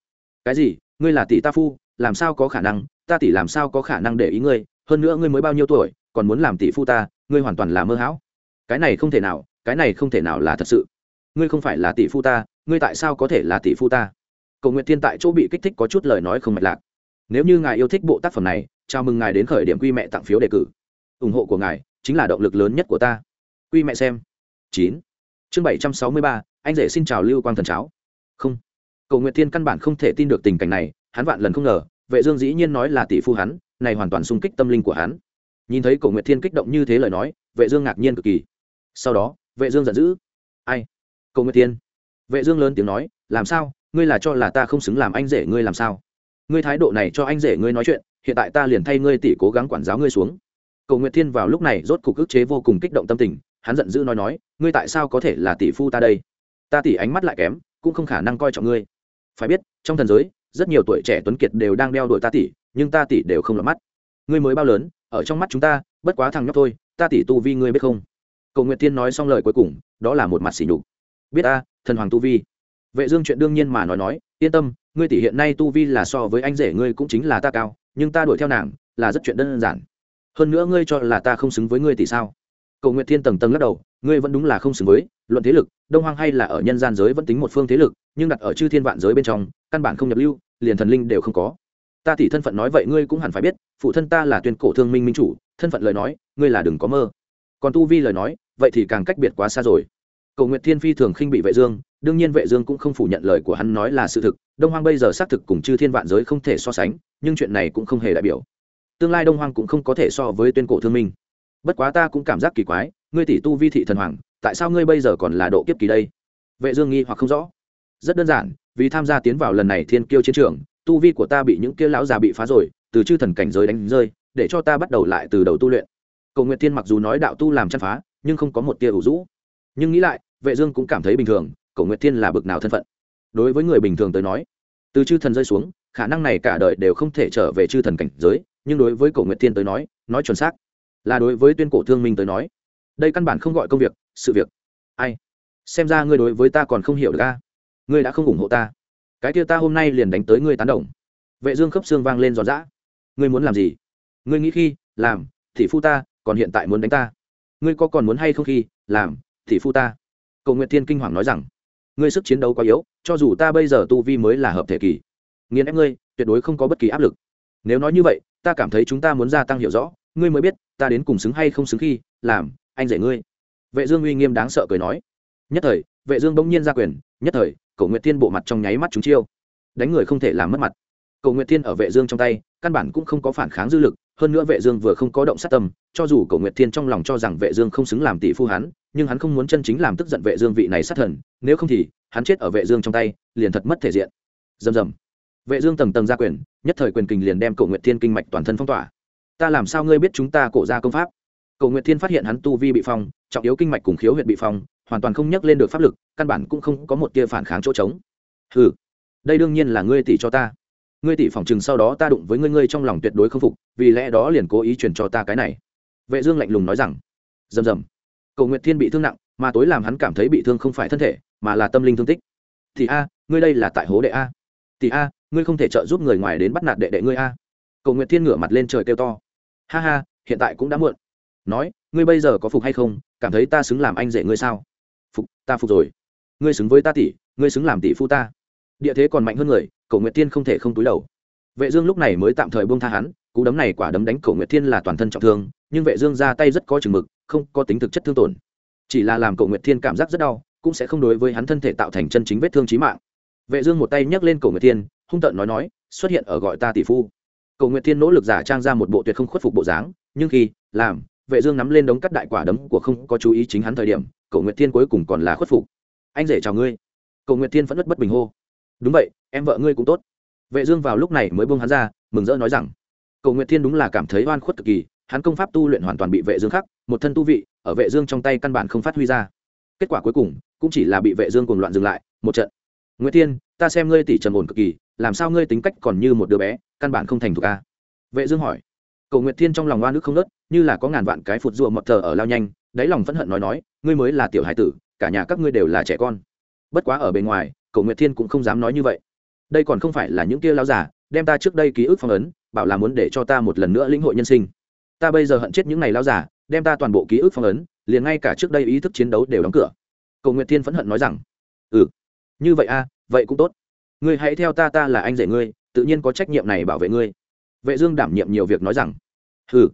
Cái gì? Ngươi là tỷ ta phu, làm sao có khả năng, ta tỷ làm sao có khả năng để ý ngươi, hơn nữa ngươi mới bao nhiêu tuổi, còn muốn làm tỷ phu ta, ngươi hoàn toàn là mơ hão. Cái này không thể nào, cái này không thể nào là thật sự. Ngươi không phải là tỷ phu ta, ngươi tại sao có thể là tỷ phu ta? Cầu nguyện thiên tại chỗ bị kích thích có chút lời nói không mạch lạc. Nếu như ngài yêu thích bộ tác phẩm này, chào mừng ngài đến khởi điểm quy mẹ tặng phiếu đề cử. Ủng hộ của ngài chính là động lực lớn nhất của ta. Quy mẹ xem. Chín. Chương bảy trăm sáu mươi ba, anh rể xin chào lưu quang thần cháo. Không cầu nguyện thiên căn bản không thể tin được tình cảnh này, hắn vạn lần không ngờ, vệ dương dĩ nhiên nói là tỷ phu hắn, này hoàn toàn xung kích tâm linh của hắn. Nhìn thấy cổ nguyệt thiên kích động như thế lời nói, vệ dương ngạc nhiên cực kỳ. Sau đó, vệ dương giận dữ. Ai? Cổ nguyệt thiên? Vệ dương lớn tiếng nói, làm sao? Ngươi là cho là ta không xứng làm anh rể ngươi làm sao? Ngươi thái độ này cho anh rể ngươi nói chuyện, hiện tại ta liền thay ngươi tỷ cố gắng quản giáo ngươi xuống. Cổ nguyệt thiên vào lúc này rốt cục ức chế vô cùng kích động tâm tình, hắn giận dữ nói nói, ngươi tại sao có thể là tỷ phu ta đây? Ta tỷ ánh mắt lại kém, cũng không khả năng coi trọng ngươi phải biết, trong thần giới, rất nhiều tuổi trẻ tuấn kiệt đều đang đeo đuổi ta tỷ nhưng ta tỷ đều không lọt mắt. Ngươi mới bao lớn, ở trong mắt chúng ta, bất quá thằng nhóc thôi, ta tỷ tu vi ngươi biết không? Cầu nguyện tiên nói xong lời cuối cùng, đó là một mặt xỉ nhục. Biết ta thần hoàng tu vi. Vệ dương chuyện đương nhiên mà nói nói, yên tâm, ngươi tỷ hiện nay tu vi là so với anh rể ngươi cũng chính là ta cao, nhưng ta đuổi theo nàng, là rất chuyện đơn giản. Hơn nữa ngươi cho là ta không xứng với ngươi tỷ sao? Cầu nguyện thiên tầng tầng lắc đầu, ngươi vẫn đúng là không xứng với luận thế lực, đông hoang hay là ở nhân gian giới vẫn tính một phương thế lực, nhưng đặt ở chư thiên vạn giới bên trong, căn bản không nhập lưu, liền thần linh đều không có. Ta tỷ thân phận nói vậy ngươi cũng hẳn phải biết, phụ thân ta là tuyên cổ thương minh minh chủ, thân phận lời nói, ngươi là đừng có mơ. Còn tu vi lời nói, vậy thì càng cách biệt quá xa rồi. Cầu nguyện thiên phi thường khinh bị vệ dương, đương nhiên vệ dương cũng không phủ nhận lời của hắn nói là sự thực, đông hoang bây giờ xác thực cùng chư thiên vạn giới không thể so sánh, nhưng chuyện này cũng không hề đại biểu. Tương lai đông hoang cũng không có thể so với tuyên cổ thương minh. Bất quá ta cũng cảm giác kỳ quái, ngươi tỷ tu vi thị thần hoàng tại sao ngươi bây giờ còn là độ kiếp kỳ đây? Vệ dương nghi hoặc không rõ. Rất đơn giản, vì tham gia tiến vào lần này thiên kiêu chiến trường, tu vi của ta bị những kia lão già bị phá rồi, từ chư thần cảnh giới đánh rơi, để cho ta bắt đầu lại từ đầu tu luyện. Cầu nguyện thiên mặc dù nói đạo tu làm chăn phá, nhưng không có một tia ủ rũ. Nhưng nghĩ lại, vệ dương cũng cảm thấy bình thường, cầu nguyện thiên là bậc nào thân phận. Đối với người bình thường tới nói, từ chư thần rơi xuống, khả năng này cả đời đều không thể trở về chư thần cảnh giới, nhưng đối với cầu nguyện thiên tới nói nói chuẩn xác, là đối với tuyên cổ thương minh tới nói, đây căn bản không gọi công việc sự việc. Ai? Xem ra ngươi đối với ta còn không hiểu được a. Ngươi đã không ủng hộ ta. Cái kia ta hôm nay liền đánh tới ngươi tán đồng. Vệ dương khớp xương vang lên giòn giã. Ngươi muốn làm gì? Ngươi nghĩ khi, làm, thì phu ta, còn hiện tại muốn đánh ta. Ngươi có còn muốn hay không khi, làm, thì phu ta. Cầu nguyện thiên kinh hoàng nói rằng, ngươi sức chiến đấu quá yếu, cho dù ta bây giờ tu vi mới là hợp thể kỳ, nghiền ép ngươi, tuyệt đối không có bất kỳ áp lực. Nếu nói như vậy, ta cảm thấy chúng ta muốn gia tăng hiểu rõ, ngươi mới biết, ta đến cùng xứng hay không xứng khi, làm, anh dạy ngươi vệ dương uy nghiêm đáng sợ cười nói. Nhất thời, vệ dương bỗng nhiên ra quyền, nhất thời, cổ nguyệt thiên bộ mặt trong nháy mắt chúng chiêu. Đánh người không thể làm mất mặt. Cổ nguyệt thiên ở vệ dương trong tay, căn bản cũng không có phản kháng dư lực, hơn nữa vệ dương vừa không có động sát tâm, cho dù cổ nguyệt thiên trong lòng cho rằng vệ dương không xứng làm tỷ phu hắn, nhưng hắn không muốn chân chính làm tức giận vệ dương vị này sát thần, nếu không thì, hắn chết ở vệ dương trong tay, liền thật mất thể diện. Dầm dầm vệ dương tầng tầng ra quyền, nhất thời quyền kình liền đem cổ nguyệt thiên kinh mạch toàn thân phong tỏa. Ta làm sao ngươi biết chúng ta cổ gia công pháp? Cổ nguyệt thiên phát hiện hắn tu vi bị phong, trọng yếu kinh mạch cùng khiếu huyệt bị phong, hoàn toàn không nhắc lên được pháp lực, căn bản cũng không có một tia phản kháng chỗ trống. Ừ đây đương nhiên là ngươi tỷ cho ta. Ngươi tỷ phỏng chừng sau đó ta đụng với ngươi ngươi trong lòng tuyệt đối không phục, vì lẽ đó liền cố ý truyền cho ta cái này. Vệ dương lạnh lùng nói rằng, rầm rầm. Cầu nguyệt thiên bị thương nặng, mà tối làm hắn cảm thấy bị thương không phải thân thể, mà là tâm linh thương tích. Thì a, ngươi đây là tại hố đệ a. Tỷ a, ngươi không thể trợ giúp người ngoài đến bắt nạt đệ đệ ngươi a. Cầu nguyệt thiên ngửa mặt lên trời kêu to. Ha ha, hiện tại cũng đã muộn nói, ngươi bây giờ có phục hay không? Cảm thấy ta xứng làm anh rể ngươi sao? Phục, ta phục rồi. Ngươi xứng với ta tỷ, ngươi xứng làm tỷ phu ta. Địa thế còn mạnh hơn người, cổ nguyệt tiên không thể không túi đầu. Vệ dương lúc này mới tạm thời buông tha hắn, cú đấm này quả đấm đánh cổ nguyệt thiên là toàn thân trọng thương, nhưng vệ dương ra tay rất có chừng mực, không có tính thực chất thương tổn. Chỉ là làm cổ nguyệt thiên cảm giác rất đau, cũng sẽ không đối với hắn thân thể tạo thành chân chính vết thương chí mạng. Vệ dương một tay nhấc lên cổ nguyệt thiên, hung tợn nói nói, xuất hiện ở gọi ta tỷ phu. Cổ nguyệt thiên nỗ lực giả trang ra một bộ tuyệt không khuất phục bộ dáng, nhưng khi làm vệ dương nắm lên đống cắt đại quả đấm của không có chú ý chính hắn thời điểm cầu nguyệt thiên cuối cùng còn là khuất phục. Anh rể chào ngươi. Cầu nguyệt thiên vẫn rất bất bình hô. Đúng vậy, em vợ ngươi cũng tốt. Vệ dương vào lúc này mới buông hắn ra, mừng rỡ nói rằng cầu nguyệt thiên đúng là cảm thấy oan khuất cực kỳ, hắn công pháp tu luyện hoàn toàn bị vệ dương khắc, một thân tu vị, ở vệ dương trong tay căn bản không phát huy ra. Kết quả cuối cùng, cũng chỉ là bị vệ dương cuồng loạn dừng lại, một trận. Nguyệt thiên, ta xem ngươi tỷ trầm ổn cực kỳ, làm sao ngươi tính cách còn như một đứa bé, căn bản không thành thục a? Vệ dương hỏi cầu nguyệt thiên trong lòng oan nước không nớt như là có ngàn vạn cái phụt rùa mập thờ ở lao nhanh, đáy lòng phẫn hận nói nói, ngươi mới là tiểu hải tử, cả nhà các ngươi đều là trẻ con. Bất quá ở bên ngoài cầu nguyệt thiên cũng không dám nói như vậy. Đây còn không phải là những kia lao giả đem ta trước đây ký ức phong ấn, bảo là muốn để cho ta một lần nữa lĩnh hội nhân sinh. Ta bây giờ hận chết những này lao giả đem ta toàn bộ ký ức phong ấn, liền ngay cả trước đây ý thức chiến đấu đều đóng cửa. Cầu nguyệt thiên phẫn hận nói rằng ừ như vậy a, vậy cũng tốt. Ngươi hãy theo ta ta là anh rể ngươi, tự nhiên có trách nhiệm này bảo vệ ngươi vệ dương đảm nhiệm nhiều việc nói rằng hừ,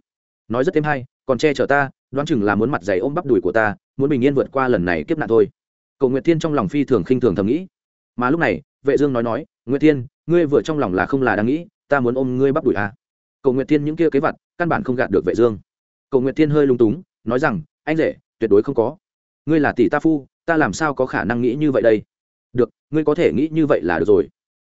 nói rất thêm hay còn che chở ta đoán chừng là muốn mặt dày ôm bắp đùi của ta muốn bình yên vượt qua lần này kiếp nạn thôi. Cầu nguyệt thiên trong lòng phi thường khinh thường thầm nghĩ. Mà lúc này vệ dương nói nói nguyệt thiên ngươi vừa trong lòng là không là đang nghĩ ta muốn ôm ngươi bắp đùi à? Cầu nguyệt thiên những kia kế vật căn bản không gạt được vệ dương. Cầu nguyệt thiên hơi lung túng nói rằng anh rể tuyệt đối không có. Ngươi là tỷ ta phu ta làm sao có khả năng nghĩ như vậy đây? Được ngươi có thể nghĩ như vậy là được rồi.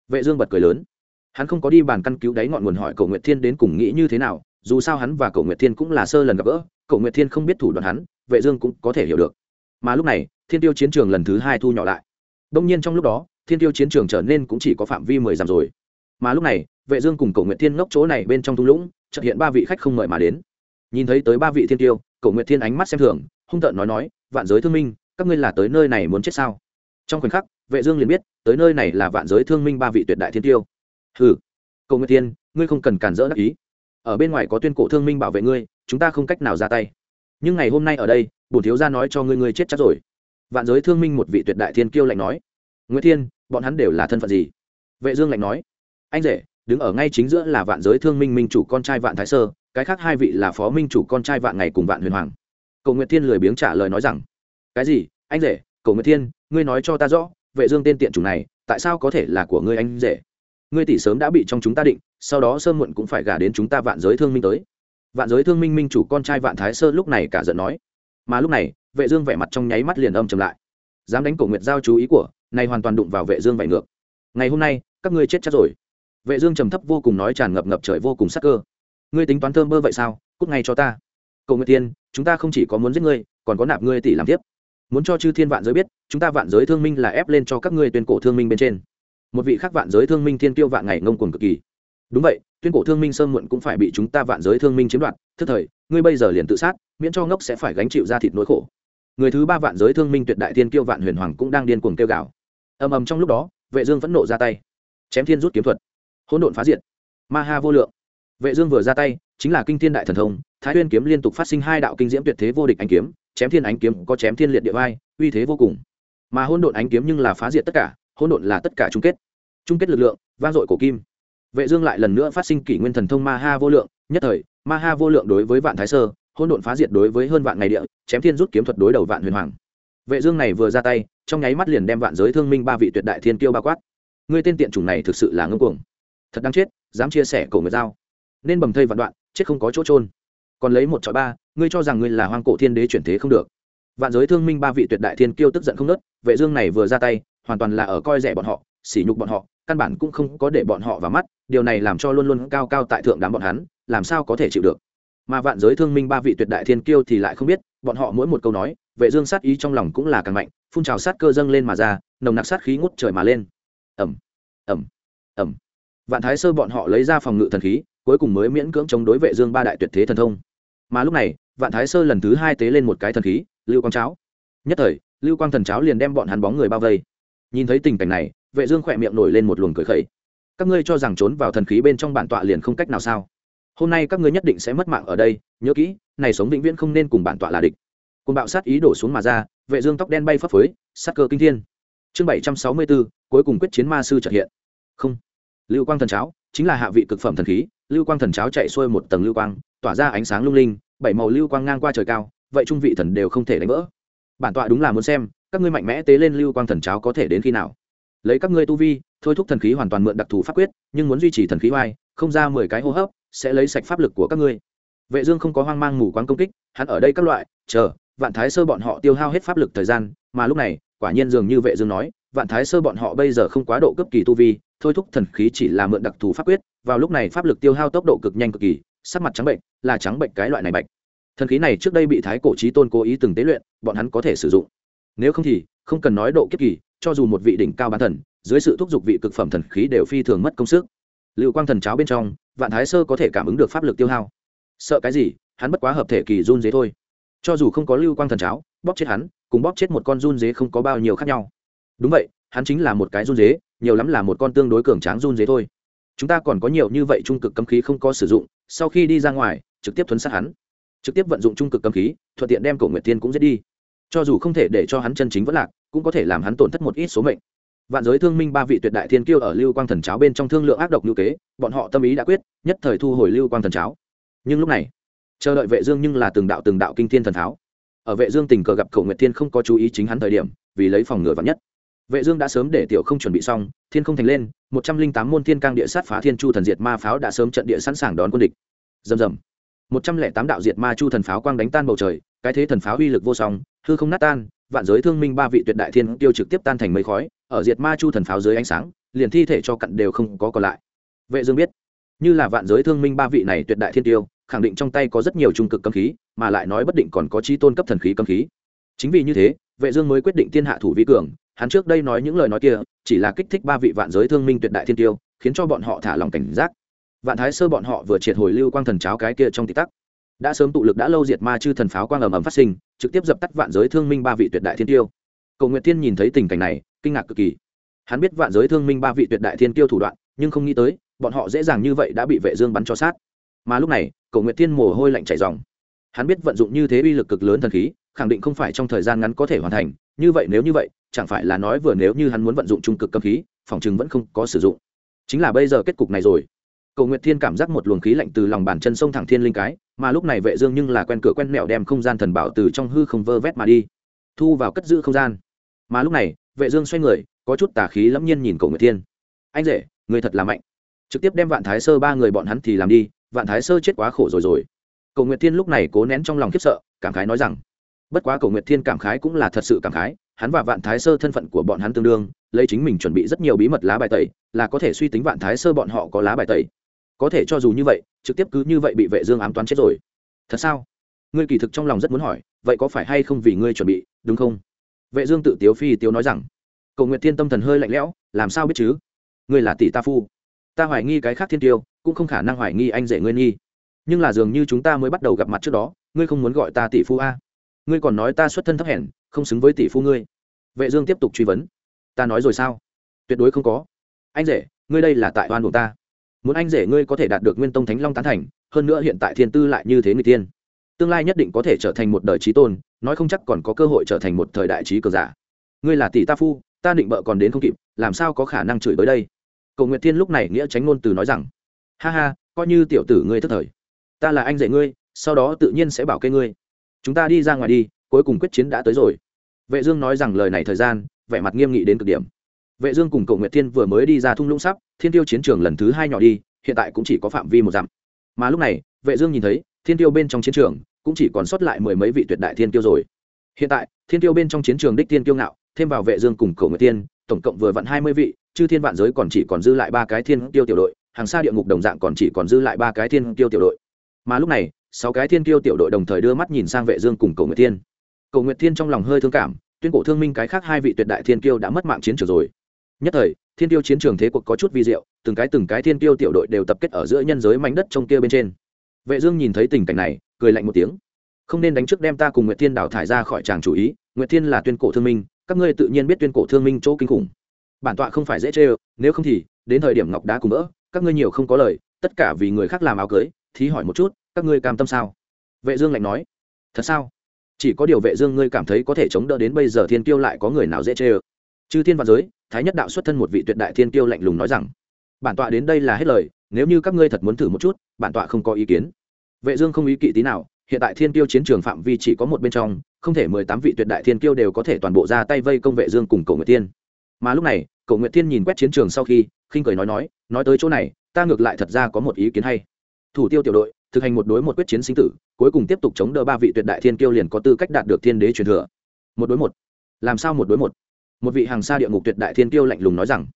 Vệ dương bật cười lớn hắn không có đi bàn căn cứu đáy ngọn nguồn hỏi Cổ nguyệt thiên đến cùng nghĩ như thế nào, dù sao hắn và Cổ nguyệt thiên cũng là sơ lần gặp gỡ, Cổ nguyệt thiên không biết thủ đoạn hắn, vệ dương cũng có thể hiểu được. Mà lúc này, thiên tiêu chiến trường lần thứ hai thu nhỏ lại. Đông nhiên trong lúc đó, thiên tiêu chiến trường trở nên cũng chỉ có phạm vi mười dặm rồi. Mà lúc này, vệ dương cùng Cổ nguyệt thiên ngốc chỗ này bên trong thung lũng, chợt hiện ba vị khách không mời mà đến. Nhìn thấy tới ba vị thiên tiêu, Cổ nguyệt thiên ánh mắt xem thường, hung tợn nói nói, vạn giới thương minh, các ngươi là tới nơi này muốn chết sao? Trong khoảnh khắc, vệ dương liền biết, tới nơi này là vạn giới thương minh ba vị tuyệt đại thiên tiêu hừ. Cầu nguyệt thiên, ngươi không cần cản rỡ đắc ý. Ở bên ngoài có tuyên cổ thương minh bảo vệ ngươi, chúng ta không cách nào ra tay. Nhưng ngày hôm nay ở đây, bổn thiếu gia nói cho ngươi ngươi chết chắc rồi. Vạn giới thương minh một vị tuyệt đại thiên kiêu lạnh nói. Nguyễn thiên, bọn hắn đều là thân phận gì? Vệ dương lạnh nói. Anh rể, đứng ở ngay chính giữa là vạn giới thương minh minh chủ con trai vạn thái sơ, cái khác hai vị là phó minh chủ con trai vạn ngày cùng vạn huyền hoàng. Cầu nguyệt thiên lười biếng trả lời nói rằng, cái gì? Anh rể cầu nguyệt thiên, ngươi nói cho ta rõ, vệ dương tên tiện chủ này, tại sao có thể là của ngươi anh rể? Ngươi tỷ sớm đã bị trong chúng ta định, sau đó sơ muộn cũng phải gả đến chúng ta vạn giới thương minh tới. Vạn giới thương minh minh chủ con trai vạn thái sơ lúc này cả giận nói. Mà lúc này, vệ dương vẻ mặt trong nháy mắt liền âm trầm lại. Dám đánh cổ nguyệt giao chú ý của, này hoàn toàn đụng vào vệ dương vảy ngược. Ngày hôm nay, các ngươi chết chắc rồi. Vệ dương trầm thấp vô cùng nói tràn ngập ngập trời vô cùng sắc cơ. Ngươi tính toán thơm bơ vậy sao? Cút ngay cho ta. Cầu nguyệt tiên, chúng ta không chỉ có muốn giết ngươi, còn có nạp ngươi tỷ làm tiếp. Muốn cho chư thiên vạn giới biết, chúng ta vạn giới thương minh là ép lên cho các ngươi tuyên cổ thương minh bên trên một vị khác vạn giới thương minh thiên tiêu vạn ngày ngông cuồng cực kỳ. Đúng vậy, tuyên cổ thương minh sơn muộn cũng phải bị chúng ta vạn giới thương minh chiếm đoạt. Thức thời, ngươi bây giờ liền tự sát, miễn cho ngốc sẽ phải gánh chịu ra thịt nỗi khổ. Người thứ ba vạn giới thương minh tuyệt đại thiên kiêu vạn huyền hoàng cũng đang điên cuồng kêu gào. Ầm ầm trong lúc đó, vệ dương vẫn nộ ra tay. Chém thiên rút kiếm thuật. Hỗn độn phá diệt. Ma ha vô lượng. Vệ dương vừa ra tay, chính là kinh thiên đại thần thông, thái nguyên kiếm liên tục phát sinh hai đạo kinh diễm tuyệt thế vô địch ánh kiếm, chém thiên ánh kiếm có chém thiên liệt địa vai, uy thế vô cùng. Mà hỗn độn ánh kiếm nhưng là phá diệt tất cả hỗn độn là tất cả chung kết. Chung kết lực lượng, vang dội cổ kim. Vệ dương lại lần nữa phát sinh kỷ nguyên thần thông ma ha vô lượng, nhất thời, ma ha vô lượng đối với vạn thái sơ, hỗn độn phá diệt đối với hơn vạn ngày địa, chém thiên rút kiếm thuật đối đầu vạn huyền hoàng. Vệ dương này vừa ra tay, trong nháy mắt liền đem vạn giới thương minh ba vị tuyệt đại thiên kiêu bao quát. Ngươi tên tiện chủng này thực sự là ngông cuồng. Thật đáng chết, dám chia sẻ cổ người dao nên bầm thây vạn đoạn, chết không có chỗ trôn còn lấy một chọi ba, ngươi cho rằng ngươi là hoang cổ thiên đế chuyển thế không được. Vạn giới thương minh ba vị tuyệt đại thiên kiêu tức giận không nớt vệ dương này vừa ra tay hoàn toàn là ở coi rẻ bọn họ, sỉ nhục bọn họ, căn bản cũng không có để bọn họ vào mắt, điều này làm cho luôn luôn cao cao tại thượng đám bọn hắn, làm sao có thể chịu được. Mà vạn giới thương minh ba vị tuyệt đại thiên kiêu thì lại không biết, bọn họ mỗi một câu nói, vệ dương sát ý trong lòng cũng là càng mạnh, phun trào sát cơ dâng lên mà ra, nồng nặc sát khí ngút trời mà lên. Ầm ầm ầm. Vạn thái sơ bọn họ lấy ra phòng ngự thần khí, cuối cùng mới miễn cưỡng chống đối vệ dương ba đại tuyệt thế thần thông. Mà lúc này, vạn thái sơ lần thứ hai tế lên một cái thần khí, lưu quang cháo. Nhất thời, lưu quang thần cháo liền đem bọn hắn bóng người bao vây nhìn thấy tình cảnh này vệ dương khỏe miệng nổi lên một luồng cười khẩy. Các ngươi cho rằng trốn vào thần khí bên trong bản tọa liền không cách nào sao? Hôm nay các ngươi nhất định sẽ mất mạng ở đây nhớ kỹ này sống vĩnh viễn không nên cùng bản tọa là địch. Cùng bạo sát ý đổ xuống mà ra vệ dương tóc đen bay phấp phới sát cơ kinh thiên. Chương 764, cuối cùng quyết chiến ma sư chợt hiện. Không. Lưu quang thần cháo chính là hạ vị cực phẩm thần khí lưu quang thần cháo chạy xuôi một tầng lưu quang tỏa ra ánh sáng lung linh bảy màu lưu quang ngang qua trời cao vậy trung vị thần đều không thể đánh vỡ. Bản tọa đúng là muốn xem các ngươi mạnh mẽ tế lên lưu quang thần cháo có thể đến khi nào? Lấy các ngươi tu vi, thôi thúc thần khí hoàn toàn mượn đặc thù pháp quyết, nhưng muốn duy trì thần khí oai, không ra mười cái hô hấp, sẽ lấy sạch pháp lực của các ngươi. Vệ dương không có hoang mang mù quáng công kích, hắn ở đây các loại, chờ, vạn thái sơ bọn họ tiêu hao hết pháp lực thời gian, mà lúc này, quả nhiên dường như vệ dương nói, vạn thái sơ bọn họ bây giờ không quá độ cấp kỳ tu vi, thôi thúc thần khí chỉ là mượn đặc thù pháp quyết, vào lúc này pháp lực tiêu hao tốc độ cực nhanh cực kỳ, sắc mặt trắng bệnh, là trắng bệnh cái loại này bệnh thần khí này trước đây bị thái cổ chí tôn cố ý từng tế luyện, bọn hắn có thể sử dụng nếu không thì, không cần nói độ kiếp kỳ, cho dù một vị đỉnh cao bán thần, dưới sự thúc giục vị cực phẩm thần khí đều phi thường mất công sức. Lưu quang thần cháo bên trong, vạn thái sơ có thể cảm ứng được pháp lực tiêu hao. Sợ cái gì, hắn bất quá hợp thể kỳ run dế thôi. Cho dù không có lưu quang thần cháo, bóp chết hắn, cùng bóp chết một con run dế không có bao nhiêu khác nhau. Đúng vậy, hắn chính là một cái run dế, nhiều lắm là một con tương đối cường tráng run dế thôi. Chúng ta còn có nhiều như vậy trung cực cấm khí không có sử dụng, sau khi đi ra ngoài, trực tiếp thuấn sát hắn. Trực tiếp vận dụng trung cực cấm khí, thuận tiện đem cổ nguyệt tiên cũng giết đi cho dù không thể để cho hắn chân chính vẫn lạc, cũng có thể làm hắn tổn thất một ít số mệnh. Vạn giới thương minh ba vị tuyệt đại thiên kiêu ở lưu quang thần cháo bên trong thương lượng ác độc lưu kế, bọn họ tâm ý đã quyết, nhất thời thu hồi lưu quang thần cháo. Nhưng lúc này, chờ đợi vệ dương nhưng là từng đạo từng đạo kinh thiên thần tháo. Ở vệ dương tình cờ gặp cổ nguyệt thiên không có chú ý chính hắn thời điểm, vì lấy phòng ngừa vạn nhất. Vệ dương đã sớm để tiểu không chuẩn bị xong, thiên không thành lên, một trăm linh tám môn thiên cang địa sát phá thiên chu thần diệt ma pháo đã sớm trận địa sẵn sàng đón quân địch. Rầm rầm. Một trăm lẻ tám đạo diệt ma chu thần pháo quang đánh tan bầu trời, cái thế thần pháo uy lực vô song hư không nát tan, vạn giới thương minh ba vị tuyệt đại thiên tiêu trực tiếp tan thành mây khói, ở diệt ma chu thần pháo dưới ánh sáng, liền thi thể cho cặn đều không có còn lại. Vệ dương biết, như là vạn giới thương minh ba vị này tuyệt đại thiên tiêu, khẳng định trong tay có rất nhiều trung cực cấm khí, mà lại nói bất định còn có chi tôn cấp thần khí cấm khí. Chính vì như thế, vệ dương mới quyết định thiên hạ thủ vi cường, hắn trước đây nói những lời nói kia, chỉ là kích thích ba vị vạn giới thương minh tuyệt đại thiên tiêu, khiến cho bọn họ thả lòng cảnh giác. Vạn thái sơ bọn họ vừa triệt hồi lưu quang thần cháo cái kia trong tích tắc. Đã sớm tụ lực đã lâu diệt ma chư thần pháo quang ầm ầm phát sinh trực tiếp dập tắt vạn giới thương minh ba vị tuyệt đại thiên tiêu cầu nguyện Thiên nhìn thấy tình cảnh này, kinh ngạc cực kỳ. Hắn biết vạn giới thương minh ba vị tuyệt đại thiên tiêu thủ đoạn, nhưng không nghĩ tới, bọn họ dễ dàng như vậy đã bị vệ dương bắn cho sát. Mà lúc này, cầu nguyện Thiên mồ hôi lạnh chảy ròng. Hắn biết vận dụng như thế uy lực cực lớn thần khí, khẳng định không phải trong thời gian ngắn có thể hoàn thành, như vậy nếu như vậy, chẳng phải là nói vừa nếu như hắn muốn vận dụng trung cực cấm khí, phòng chừng vẫn không có sử dụng. Chính là bây giờ kết cục này rồi cầu nguyệt thiên cảm giác một luồng khí lạnh từ lòng bàn chân sông thẳng thiên linh cái, mà lúc này vệ dương nhưng là quen cửa quen mẹo đem không gian thần bảo từ trong hư không vơ vét mà đi, thu vào cất giữ không gian. Mà lúc này, vệ dương xoay người, có chút tà khí lẫm nhiên nhìn cầu nguyệt thiên. Anh rể, người thật là mạnh. Trực tiếp đem vạn thái sơ ba người bọn hắn thì làm đi, vạn thái sơ chết quá khổ rồi rồi. Cầu nguyệt thiên lúc này cố nén trong lòng khiếp sợ, cảm khái nói rằng, bất quá cầu nguyệt thiên cảm khái cũng là thật sự cảm khái, hắn và vạn thái sơ thân phận của bọn hắn tương đương, lấy chính mình chuẩn bị rất nhiều bí mật lá bài tẩy, là có thể suy tính vạn thái sơ bọn họ có lá bài tẩy có thể cho dù như vậy, trực tiếp cứ như vậy bị vệ dương ám toán chết rồi. Thật sao? Ngươi kỳ thực trong lòng rất muốn hỏi, vậy có phải hay không vì ngươi chuẩn bị, đúng không? Vệ dương tự tiếu phi tiếu nói rằng, cầu nguyện thiên tâm thần hơi lạnh lẽo, làm sao biết chứ? Ngươi là tỷ ta phu. Ta hoài nghi cái khác thiên tiêu, cũng không khả năng hoài nghi anh rể ngươi nghi. Nhưng là dường như chúng ta mới bắt đầu gặp mặt trước đó, ngươi không muốn gọi ta tỷ phu a? Ngươi còn nói ta xuất thân thấp hèn, không xứng với tỷ phu ngươi. Vệ dương tiếp tục truy vấn, ta nói rồi sao? Tuyệt đối không có. Anh rể, ngươi đây là tại oan của ta muốn anh rể ngươi có thể đạt được nguyên tông thánh long tán thành, hơn nữa hiện tại thiên tư lại như thế người tiên. Tương lai nhất định có thể trở thành một đời trí tôn, nói không chắc còn có cơ hội trở thành một thời đại trí cờ giả. Ngươi là tỷ ta phu, ta định bợ còn đến không kịp, làm sao có khả năng chửi tới đây? Cầu nguyện thiên lúc này nghĩa tránh ngôn từ nói rằng, ha ha, coi như tiểu tử ngươi thất thời. Ta là anh dạy ngươi, sau đó tự nhiên sẽ bảo kê ngươi. Chúng ta đi ra ngoài đi, cuối cùng quyết chiến đã tới rồi. Vệ dương nói rằng lời này thời gian, vẻ mặt nghiêm nghị đến cực điểm vệ dương cùng cậu nguyệt thiên vừa mới đi ra thung lũng sắp, thiên tiêu chiến trường lần thứ hai nhỏ đi, hiện tại cũng chỉ có phạm vi một dặm. Mà lúc này, vệ dương nhìn thấy, thiên tiêu bên trong chiến trường cũng chỉ còn sót lại mười mấy vị tuyệt đại thiên tiêu rồi. Hiện tại, thiên tiêu bên trong chiến trường đích thiên tiêu ngạo, thêm vào vệ dương cùng cậu nguyệt thiên, tổng cộng vừa vặn hai mươi vị, chư thiên vạn giới còn chỉ còn dư lại ba cái thiên tiêu tiểu đội, hàng xa địa ngục đồng dạng còn chỉ còn dư lại ba cái thiên tiêu tiểu đội. Mà lúc này, sáu cái thiên tiêu tiểu đội đồng thời đưa mắt nhìn sang vệ dương cùng cầu nguyệt thiên. Cầu nguyệt thiên trong lòng hơi thương cảm, tuyên cổ thương minh cái khác hai vị tuyệt đại thiên tiêu đã mất mạng chiến trường rồi nhất thời, thiên tiêu chiến trường thế cuộc có chút vi diệu, từng cái từng cái thiên tiêu tiểu đội đều tập kết ở giữa nhân giới mảnh đất trong kia bên trên. Vệ dương nhìn thấy tình cảnh này, cười lạnh một tiếng. Không nên đánh trước đem ta cùng nguyệt thiên đào thải ra khỏi tràng chủ ý, nguyệt thiên là tuyên cổ thương minh, các ngươi tự nhiên biết tuyên cổ thương minh chỗ kinh khủng. Bản tọa không phải dễ chơi, nếu không thì, đến thời điểm ngọc đá cùng vỡ, các ngươi nhiều không có lời, tất cả vì người khác làm áo cưới, thí hỏi một chút, các ngươi cam tâm sao? Vệ dương lạnh nói. Thật sao? Chỉ có điều vệ dương ngươi cảm thấy có thể chống đỡ đến bây giờ thiên tiêu lại có người nào dễ chơi chư thiên và giới thái nhất đạo xuất thân một vị tuyệt đại thiên kiêu lạnh lùng nói rằng, bản tọa đến đây là hết lời, nếu như các ngươi thật muốn thử một chút, bản tọa không có ý kiến. Vệ dương không ý kỵ tí nào, hiện tại thiên kiêu chiến trường phạm vi chỉ có một bên trong, không thể mười tám vị tuyệt đại thiên kiêu đều có thể toàn bộ ra tay vây công vệ dương cùng Cổ nguyệt tiên mà lúc này, Cổ nguyệt tiên nhìn quét chiến trường sau khi, khinh cười nói nói nói tới chỗ này, ta ngược lại thật ra có một ý kiến hay. Thủ tiêu tiểu đội, thực hành một đối một quyết chiến sinh tử, cuối cùng tiếp tục chống đỡ ba vị tuyệt đại thiên kiêu liền có tư cách đạt được thiên đế truyền thừa. Một đối một. Làm sao một đối một? Một vị hàng xa địa ngục tuyệt đại thiên tiêu lạnh lùng nói rằng,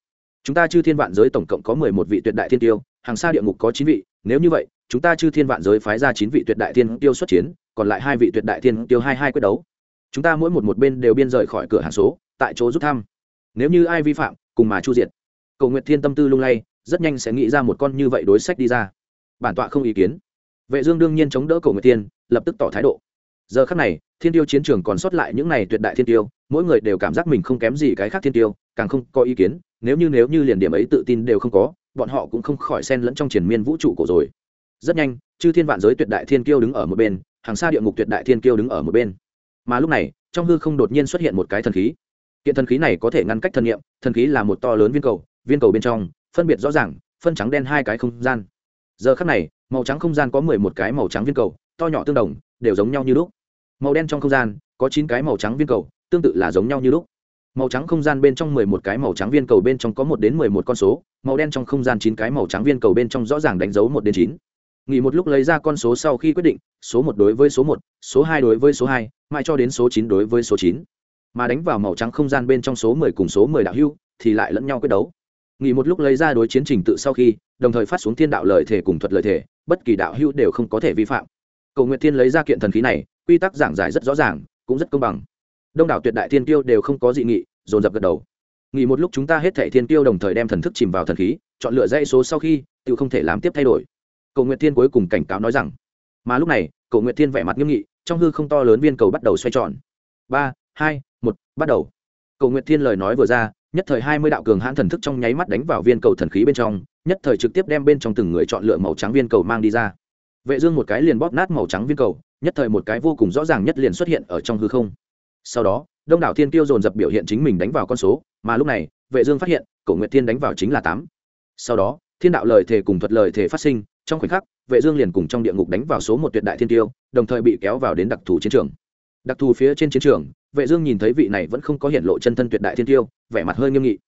chúng ta chư thiên vạn giới tổng cộng có mười một vị tuyệt đại thiên tiêu hàng xa địa ngục có chín vị, nếu như vậy, chúng ta chư thiên vạn giới phái ra chín vị tuyệt đại thiên tiêu xuất chiến, còn lại hai vị tuyệt đại thiên tiêu hai hai quyết đấu. Chúng ta mỗi một một bên đều biên rời khỏi cửa hàng số, tại chỗ rút thăm. Nếu như ai vi phạm, cùng mà chu diệt. Cầu nguyện thiên tâm tư lung lay, rất nhanh sẽ nghĩ ra một con như vậy đối sách đi ra. Bản tọa không ý kiến. Vệ dương đương nhiên chống đỡ cầu nguyện tiên lập tức tỏ thái độ giờ khắc này, thiên tiêu chiến trường còn sót lại những này tuyệt đại thiên tiêu, mỗi người đều cảm giác mình không kém gì cái khác thiên tiêu, càng không có ý kiến, nếu như nếu như liền điểm ấy tự tin đều không có, bọn họ cũng không khỏi xen lẫn trong triển miên vũ trụ cổ rồi. Rất nhanh, chư thiên vạn giới tuyệt đại thiên kiêu đứng ở một bên, hàng xa địa ngục tuyệt đại thiên kiêu đứng ở một bên. Mà lúc này, trong hư không đột nhiên xuất hiện một cái thần khí. Kiện thần khí này có thể ngăn cách thần nghiệm thần khí là một to lớn viên cầu viên cầu bên trong, phân biệt rõ ràng, phân trắng đen hai cái không gian. Giờ khắc này, màu trắng không gian có mười một cái màu trắng viên cầu, to nhỏ tương đồng đều giống nhau như lúc. Màu đen trong không gian, có chín cái màu trắng viên cầu, tương tự là giống nhau như lúc. Màu trắng không gian bên trong mười một cái màu trắng viên cầu bên trong có một đến mười một con số, màu đen trong không gian chín cái màu trắng viên cầu bên trong rõ ràng đánh dấu một đến chín. Nghỉ một lúc lấy ra con số sau khi quyết định, số một đối với số một, số hai đối với số hai, mãi cho đến số chín đối với số chín. Mà đánh vào màu trắng không gian bên trong số mười cùng số mười đạo hưu, thì lại lẫn nhau quyết đấu. Nghỉ một lúc lấy ra đối chiến trình tự sau khi, đồng thời phát xuống thiên đạo lợi thể cùng thuật lợi thể bất kỳ đạo hưu đều không có thể vi phạm cầu nguyện thiên lấy ra kiện thần khí này, quy tắc giảng giải rất rõ ràng, cũng rất công bằng. Đông đảo tuyệt đại thiên tiêu đều không có dị nghị, dồn dập gật đầu. Nghỉ một lúc chúng ta hết thẻ thiên tiêu đồng thời đem thần thức chìm vào thần khí, chọn lựa dãy số sau khi tự không thể làm tiếp thay đổi. Cầu nguyện thiên cuối cùng cảnh cáo nói rằng, mà lúc này, cầu nguyện thiên vẻ mặt nghiêm nghị, trong hư không to lớn viên cầu bắt đầu xoay tròn. Ba, hai, một, bắt đầu. Cầu nguyện thiên lời nói vừa ra, nhất thời hai mươi đạo cường hãn thần thức trong nháy mắt đánh vào viên cầu thần khí bên trong, nhất thời trực tiếp đem bên trong từng người chọn lựa màu trắng viên cầu mang đi ra vệ dương một cái liền bóp nát màu trắng viên cầu, nhất thời một cái vô cùng rõ ràng nhất liền xuất hiện ở trong hư không. Sau đó, đông đảo thiên tiêu dồn dập biểu hiện chính mình đánh vào con số, mà lúc này, vệ dương phát hiện, cổ nguyệt thiên đánh vào chính là tám. Sau đó, thiên đạo lời thể cùng thuật lời thể phát sinh, trong khoảnh khắc, vệ dương liền cùng trong địa ngục đánh vào số một tuyệt đại thiên tiêu đồng thời bị kéo vào đến đặc thù chiến trường. Đặc thù phía trên chiến trường, vệ dương nhìn thấy vị này vẫn không có hiện lộ chân thân tuyệt đại thiên tiêu vẻ mặt hơi nghiêm nghị.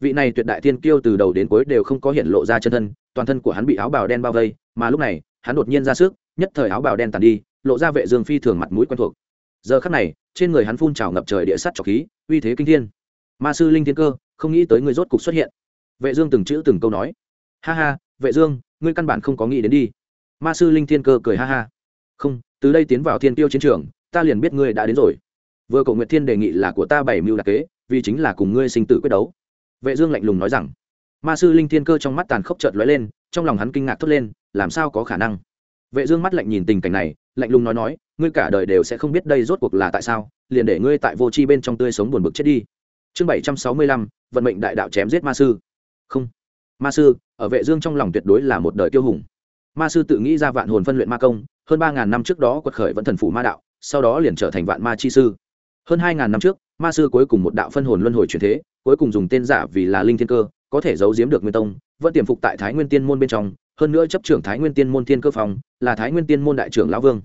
Vị này tuyệt đại thiên tiêu từ đầu đến cuối đều không có hiện lộ ra chân thân, toàn thân của hắn bị áo bào đen bao vây, mà lúc này hắn đột nhiên ra sức, nhất thời áo bào đen tàn đi, lộ ra vệ dương phi thường mặt mũi quen thuộc. Giờ khắc này, trên người hắn phun trào ngập trời địa sắt trọc khí, uy thế kinh thiên. Ma sư linh thiên cơ, không nghĩ tới người rốt cục xuất hiện. Vệ dương từng chữ từng câu nói. Ha ha, vệ dương, ngươi căn bản không có nghĩ đến đi. Ma sư linh thiên cơ cười ha ha. Không, từ đây tiến vào thiên tiêu chiến trường, ta liền biết ngươi đã đến rồi. Vừa cầu nguyệt thiên đề nghị là của ta bảy mưu đặc kế, vì chính là cùng ngươi sinh tử quyết đấu. Vệ dương lạnh lùng nói rằng. Ma sư linh thiên cơ trong mắt tàn khốc chợt lóe lên, trong lòng hắn kinh ngạc thốt lên làm sao có khả năng? Vệ dương mắt lạnh nhìn tình cảnh này lạnh lùng nói nói ngươi cả đời đều sẽ không biết đây rốt cuộc là tại sao liền để ngươi tại vô chi bên trong tươi sống buồn bực chết đi. Chương 765, vận mệnh đại đạo chém giết ma sư. Không. Ma sư ở vệ dương trong lòng tuyệt đối là một đời tiêu hùng. Ma sư tự nghĩ ra vạn hồn phân luyện ma công hơn ba ngàn năm trước đó quật khởi vẫn thần phủ ma đạo sau đó liền trở thành vạn ma chi sư. Hơn hai ngàn năm trước ma sư cuối cùng một đạo phân hồn luân hồi chuyển thế cuối cùng dùng tên giả vì là linh thiên cơ có thể giấu giếm được nguyên tông vẫn tiềm phục tại thái nguyên tiên môn bên trong hơn nữa chấp trưởng thái nguyên tiên môn thiên cơ phòng là thái nguyên tiên môn đại trưởng lão vương.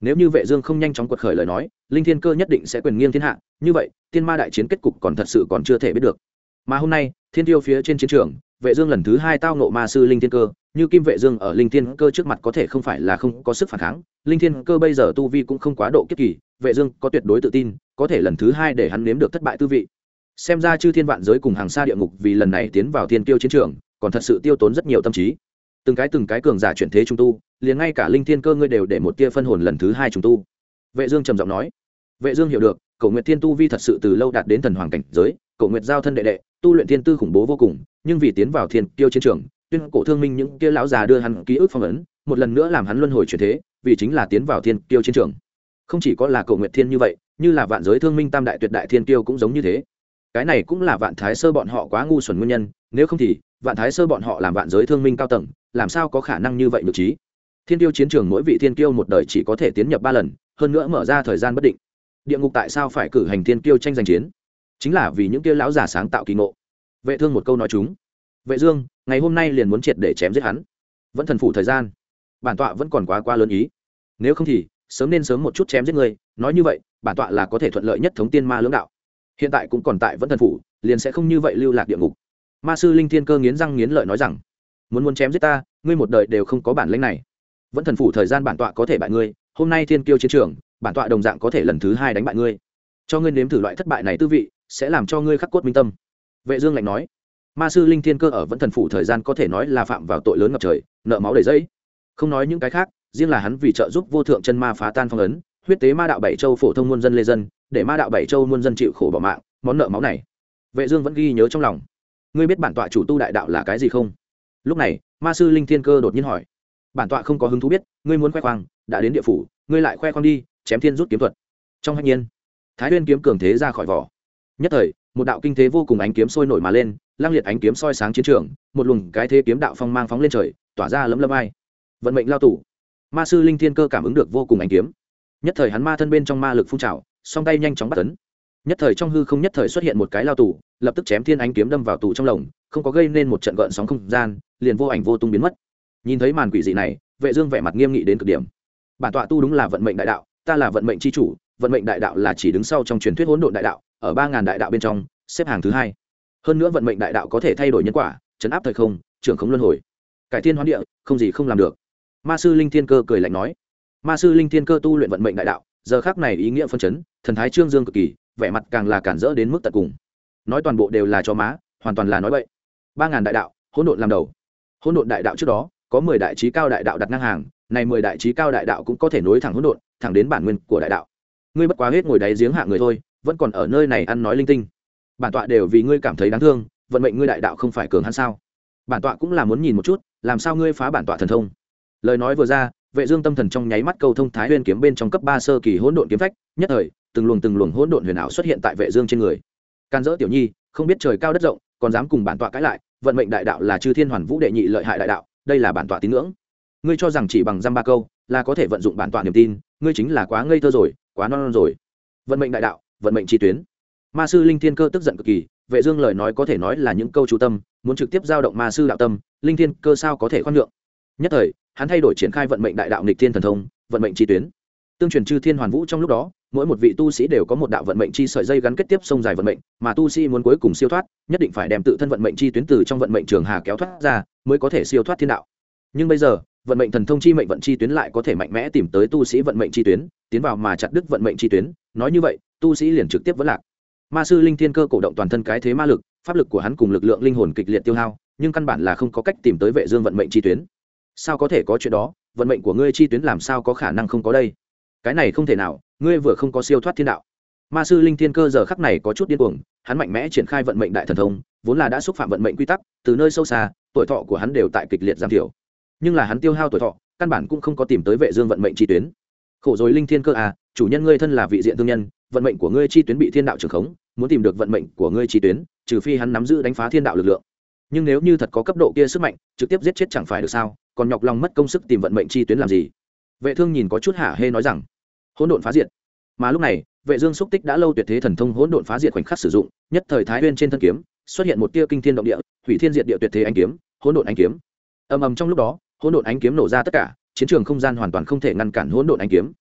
Nếu như vệ dương không nhanh chóng quật khởi lời nói, linh thiên cơ nhất định sẽ quyền nghiêng thiên hạ. Như vậy, tiên ma đại chiến kết cục còn thật sự còn chưa thể biết được. Mà hôm nay, thiên tiêu phía trên chiến trường, vệ dương lần thứ hai tao ngộ ma sư linh thiên cơ. Như kim vệ dương ở linh thiên cơ trước mặt có thể không phải là không có sức phản kháng, linh thiên cơ bây giờ tu vi cũng không quá độ kiếp kỳ, vệ dương có tuyệt đối tự tin, có thể lần thứ hai để hắn nếm được thất bại tư vị. Xem ra chư thiên vạn giới cùng hàng xa địa ngục vì lần này tiến vào thiên tiêu chiến trường, còn thật sự tiêu tốn rất nhiều tâm trí từng cái từng cái cường giả chuyển thế trung tu, liền ngay cả linh thiên cơ ngươi đều để một tia phân hồn lần thứ hai trung tu. Vệ dương trầm giọng nói, vệ dương hiểu được, cổ nguyệt thiên tu vi thật sự từ lâu đạt đến thần hoàng cảnh giới, cổ nguyệt giao thân đệ đệ, tu luyện thiên tư khủng bố vô cùng, nhưng vì tiến vào thiên tiêu chiến trường, tuyên cổ thương minh những kia lão già đưa hắn ký ức phong ấn, một lần nữa làm hắn luân hồi chuyển thế, vì chính là tiến vào thiên tiêu chiến trường. Không chỉ có là cổ nguyệt thiên như vậy, như là vạn giới thương minh tam đại tuyệt đại thiên tiêu cũng giống như thế. Cái này cũng là vạn thái sơ bọn họ quá ngu xuẩn nguyên nhân, nếu không thì vạn thái sơ bọn họ làm vạn giới thương minh cao tầng, làm sao có khả năng như vậy được trí? Thiên tiêu chiến trường mỗi vị thiên tiêu một đời chỉ có thể tiến nhập ba lần, hơn nữa mở ra thời gian bất định. Địa ngục tại sao phải cử hành thiên tiêu tranh giành chiến? Chính là vì những kia lão giả sáng tạo kỳ ngộ. Vệ thương một câu nói chúng. Vệ dương, ngày hôm nay liền muốn triệt để chém giết hắn. Vẫn thần phủ thời gian. Bản tọa vẫn còn quá quá lớn ý. Nếu không thì, sớm nên sớm một chút chém giết người. Nói như vậy, bản tọa là có thể thuận lợi nhất thống tiên ma lưỡng đạo. Hiện tại cũng còn tại vẫn thần phủ, liền sẽ không như vậy lưu lạc địa ngục ma sư linh thiên cơ nghiến răng nghiến lợi nói rằng, muốn muốn chém giết ta, ngươi một đời đều không có bản lĩnh này. Vẫn thần phủ thời gian bản tọa có thể bại ngươi, hôm nay thiên kiêu chiến trường, bản tọa đồng dạng có thể lần thứ hai đánh bại ngươi. Cho ngươi nếm thử loại thất bại này tư vị, sẽ làm cho ngươi khắc cốt minh tâm. Vệ dương lạnh nói, ma sư linh thiên cơ ở vẫn thần phủ thời gian có thể nói là phạm vào tội lớn ngập trời, nợ máu đầy dây. không nói những cái khác, riêng là hắn vì trợ giúp vô thượng chân ma phá tan phong ấn, huyết tế ma đạo bảy châu phổ thông muôn dân lê dân, để ma đạo bảy châu muôn dân chịu khổ bỏ mạng, món nợ máu này. Vệ dương vẫn ghi nhớ trong lòng ngươi biết bản tọa chủ tu đại đạo là cái gì không? Lúc này, ma sư linh thiên cơ đột nhiên hỏi. Bản tọa không có hứng thú biết, ngươi muốn khoe khoang, đã đến địa phủ, ngươi lại khoe khoang đi, chém thiên rút kiếm thuật. Trong hạnh nhiên, thái nguyên kiếm cường thế ra khỏi vỏ. Nhất thời, một đạo kinh thế vô cùng ánh kiếm sôi nổi mà lên, lang liệt ánh kiếm soi sáng chiến trường, một luồng cái thế kiếm đạo phong mang phóng lên trời, tỏa ra lấm lâm ai. Vận mệnh lao tủ ma sư linh thiên cơ cảm ứng được vô cùng ánh kiếm. Nhất thời hắn ma thân bên trong ma lực phun trào, song tay nhanh chóng bắt tấn nhất thời trong hư không nhất thời xuất hiện một cái lao tù, lập tức chém thiên ánh kiếm đâm vào tù trong lồng, không có gây nên một trận gợn sóng không gian, liền vô ảnh vô tung biến mất. Nhìn thấy màn quỷ dị này, vệ dương vẻ mặt nghiêm nghị đến cực điểm. Bản tọa tu đúng là vận mệnh đại đạo, ta là vận mệnh chi chủ, vận mệnh đại đạo là chỉ đứng sau trong truyền thuyết hỗn độn đại đạo, ở ba ngàn đại đạo bên trong, xếp hàng thứ hai. Hơn nữa vận mệnh đại đạo có thể thay đổi nhân quả, chấn áp thời không, trưởng không luân hồi. Cải thiên hoán địa, không gì không làm được. Ma sư linh thiên cơ cười lạnh nói. Ma sư linh thiên cơ tu luyện vận mệnh đại đạo, giờ khác này ý nghĩa phân chấn, thần thái trương dương cực kỳ vẻ mặt càng là cản rỡ đến mức tận cùng. Nói toàn bộ đều là cho má, hoàn toàn là nói vậy ba ngàn đại đạo, hỗn độn làm đầu. Hỗn độn đại đạo trước đó, có mười đại trí cao đại đạo đặt ngang hàng, này mười đại trí cao đại đạo cũng có thể nối thẳng hỗn độn, thẳng đến bản nguyên của đại đạo. Ngươi bất quá hết ngồi đáy giếng hạ người thôi, vẫn còn ở nơi này ăn nói linh tinh. Bản tọa đều vì ngươi cảm thấy đáng thương, vận mệnh ngươi đại đạo không phải cường hắn sao? Bản tọa cũng là muốn nhìn một chút, làm sao ngươi phá bản tọa thần thông? Lời nói vừa ra, vệ dương tâm thần trong nháy mắt câu thông thái nguyên kiếm bên trong cấp ba sơ kỳ hỗn độn kiếm phách, nhất thời từng luồng từng luồng hỗn độn huyền ảo xuất hiện tại vệ dương trên người. Can dỡ tiểu nhi không biết trời cao đất rộng còn dám cùng bản tọa cãi lại vận mệnh đại đạo là chư thiên hoàn vũ đệ nhị lợi hại đại đạo đây là bản tọa tín ngưỡng. Ngươi cho rằng chỉ bằng dăm ba câu là có thể vận dụng bản tọa niềm tin ngươi chính là quá ngây thơ rồi quá non, non rồi. Vận mệnh đại đạo vận mệnh chi tuyến. Ma sư linh thiên cơ tức giận cực kỳ vệ dương lời nói có thể nói là những câu chú tâm muốn trực tiếp giao động ma sư đạo tâm linh thiên cơ sao có thể khoan nhượng? Nhất thời hắn thay đổi triển khai vận mệnh đại đạo nghịch thiên thần thông vận mệnh chi tuyến tương truyền chư thiên hoàn vũ trong lúc đó, mỗi một vị tu sĩ đều có một đạo vận mệnh chi sợi dây gắn kết tiếp sông dài vận mệnh, mà tu sĩ muốn cuối cùng siêu thoát, nhất định phải đem tự thân vận mệnh chi tuyến từ trong vận mệnh trường hà kéo thoát ra, mới có thể siêu thoát thiên đạo. Nhưng bây giờ, vận mệnh thần thông chi mệnh vận chi tuyến lại có thể mạnh mẽ tìm tới tu sĩ vận mệnh chi tuyến, tiến vào mà chặt đứt vận mệnh chi tuyến, nói như vậy, tu sĩ liền trực tiếp vẫn lạc. Ma sư linh thiên cơ cổ động toàn thân cái thế ma lực, pháp lực của hắn cùng lực lượng linh hồn kịch liệt tiêu hao, nhưng căn bản là không có cách tìm tới vệ dương vận mệnh chi tuyến. Sao có thể có chuyện đó? Vận mệnh của ngươi chi tuyến làm sao có khả năng không có đây? Cái này không thể nào, ngươi vừa không có siêu thoát thiên đạo. Ma sư linh thiên cơ giờ khắc này có chút điên cuồng, hắn mạnh mẽ triển khai vận mệnh đại thần thông, vốn là đã xúc phạm vận mệnh quy tắc, từ nơi sâu xa, tuổi thọ của hắn đều tại kịch liệt giảm thiểu. Nhưng là hắn tiêu hao tuổi thọ, căn bản cũng không có tìm tới vệ dương vận mệnh chi tuyến. Khổ rồi linh thiên cơ à chủ nhân ngươi thân là vị diện thương nhân, vận mệnh của ngươi chi tuyến bị thiên đạo trưởng khống, muốn tìm được vận mệnh của ngươi chi tuyến, trừ phi hắn nắm giữ đánh phá thiên đạo lực lượng. Nhưng nếu như thật có cấp độ kia sức mạnh, trực tiếp giết chết chẳng phải được sao, còn nhọc lòng mất công sức tìm vận mệnh chi tuyến làm gì? Vệ thương nhìn có chút hả hê nói rằng hỗn độn phá diệt. Mà lúc này vệ dương xúc tích đã lâu tuyệt thế thần thông hỗn độn phá diệt khoảnh khắc sử dụng nhất thời thái nguyên trên thân kiếm xuất hiện một tia kinh thiên động địa hủy thiên diệt địa tuyệt thế ánh kiếm hỗn độn ánh kiếm. Ầm ầm trong lúc đó hỗn độn ánh kiếm nổ ra tất cả chiến trường không gian hoàn toàn không thể ngăn cản hỗn độn ánh kiếm.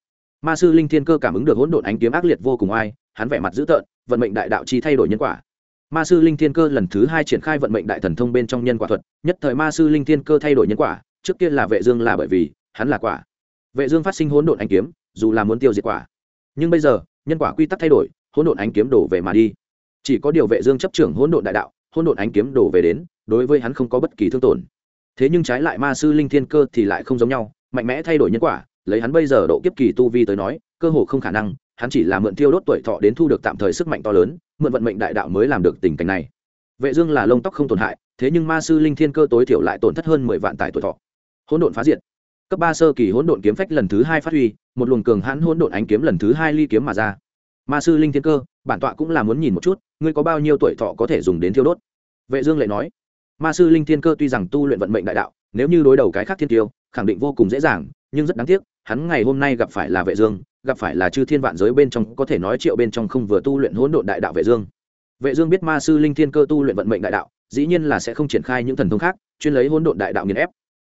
Ma sư linh thiên cơ cảm ứng được hỗn độn ánh kiếm ác liệt vô cùng ai, hắn vẻ mặt dữ tợn vận mệnh đại đạo chi thay đổi nhân quả. Ma sư linh thiên cơ lần thứ hai triển khai vận mệnh đại thần thông bên trong nhân quả thuật nhất thời ma sư linh thiên cơ thay đổi nhân quả trước kia là vệ dương là bởi vì hắn là quả. Vệ dương phát sinh hỗn độn ánh kiếm dù là muốn tiêu diệt quả. Nhưng bây giờ, nhân quả quy tắc thay đổi, hỗn độn ánh kiếm đổ về mà đi. Chỉ có điều vệ dương chấp trưởng hỗn độn đại đạo, hỗn độn ánh kiếm đổ về đến, đối với hắn không có bất kỳ thương tổn. Thế nhưng trái lại ma sư linh thiên cơ thì lại không giống nhau, mạnh mẽ thay đổi nhân quả, lấy hắn bây giờ độ kiếp kỳ tu vi tới nói, cơ hồ không khả năng, hắn chỉ là mượn tiêu đốt tuổi thọ đến thu được tạm thời sức mạnh to lớn, mượn vận mệnh đại đạo mới làm được tình cảnh này. Vệ dương là lông tóc không tổn hại, thế nhưng ma sư linh thiên cơ tối thiểu lại tổn thất hơn mười vạn tài tuổi thọ. Hỗn độn phá diệt cấp ba sơ kỳ hỗn độn kiếm phách lần thứ hai phát huy, một luồng cường hãn hỗn độn ánh kiếm lần thứ hai ly kiếm mà ra. Ma sư linh thiên cơ, bản tọa cũng là muốn nhìn một chút, ngươi có bao nhiêu tuổi thọ có thể dùng đến thiêu đốt? Vệ dương lại nói, ma sư linh thiên cơ tuy rằng tu luyện vận mệnh đại đạo, nếu như đối đầu cái khác thiên tiêu, khẳng định vô cùng dễ dàng, nhưng rất đáng tiếc, hắn ngày hôm nay gặp phải là vệ dương, gặp phải là chư thiên vạn giới bên trong, có thể nói triệu bên trong không vừa tu luyện hỗn độn đại đạo vệ dương. Vệ dương biết ma sư linh thiên cơ tu luyện vận mệnh đại đạo, dĩ nhiên là sẽ không triển khai những thần thông khác, chuyên lấy hỗn độn đại đạo nghiền ép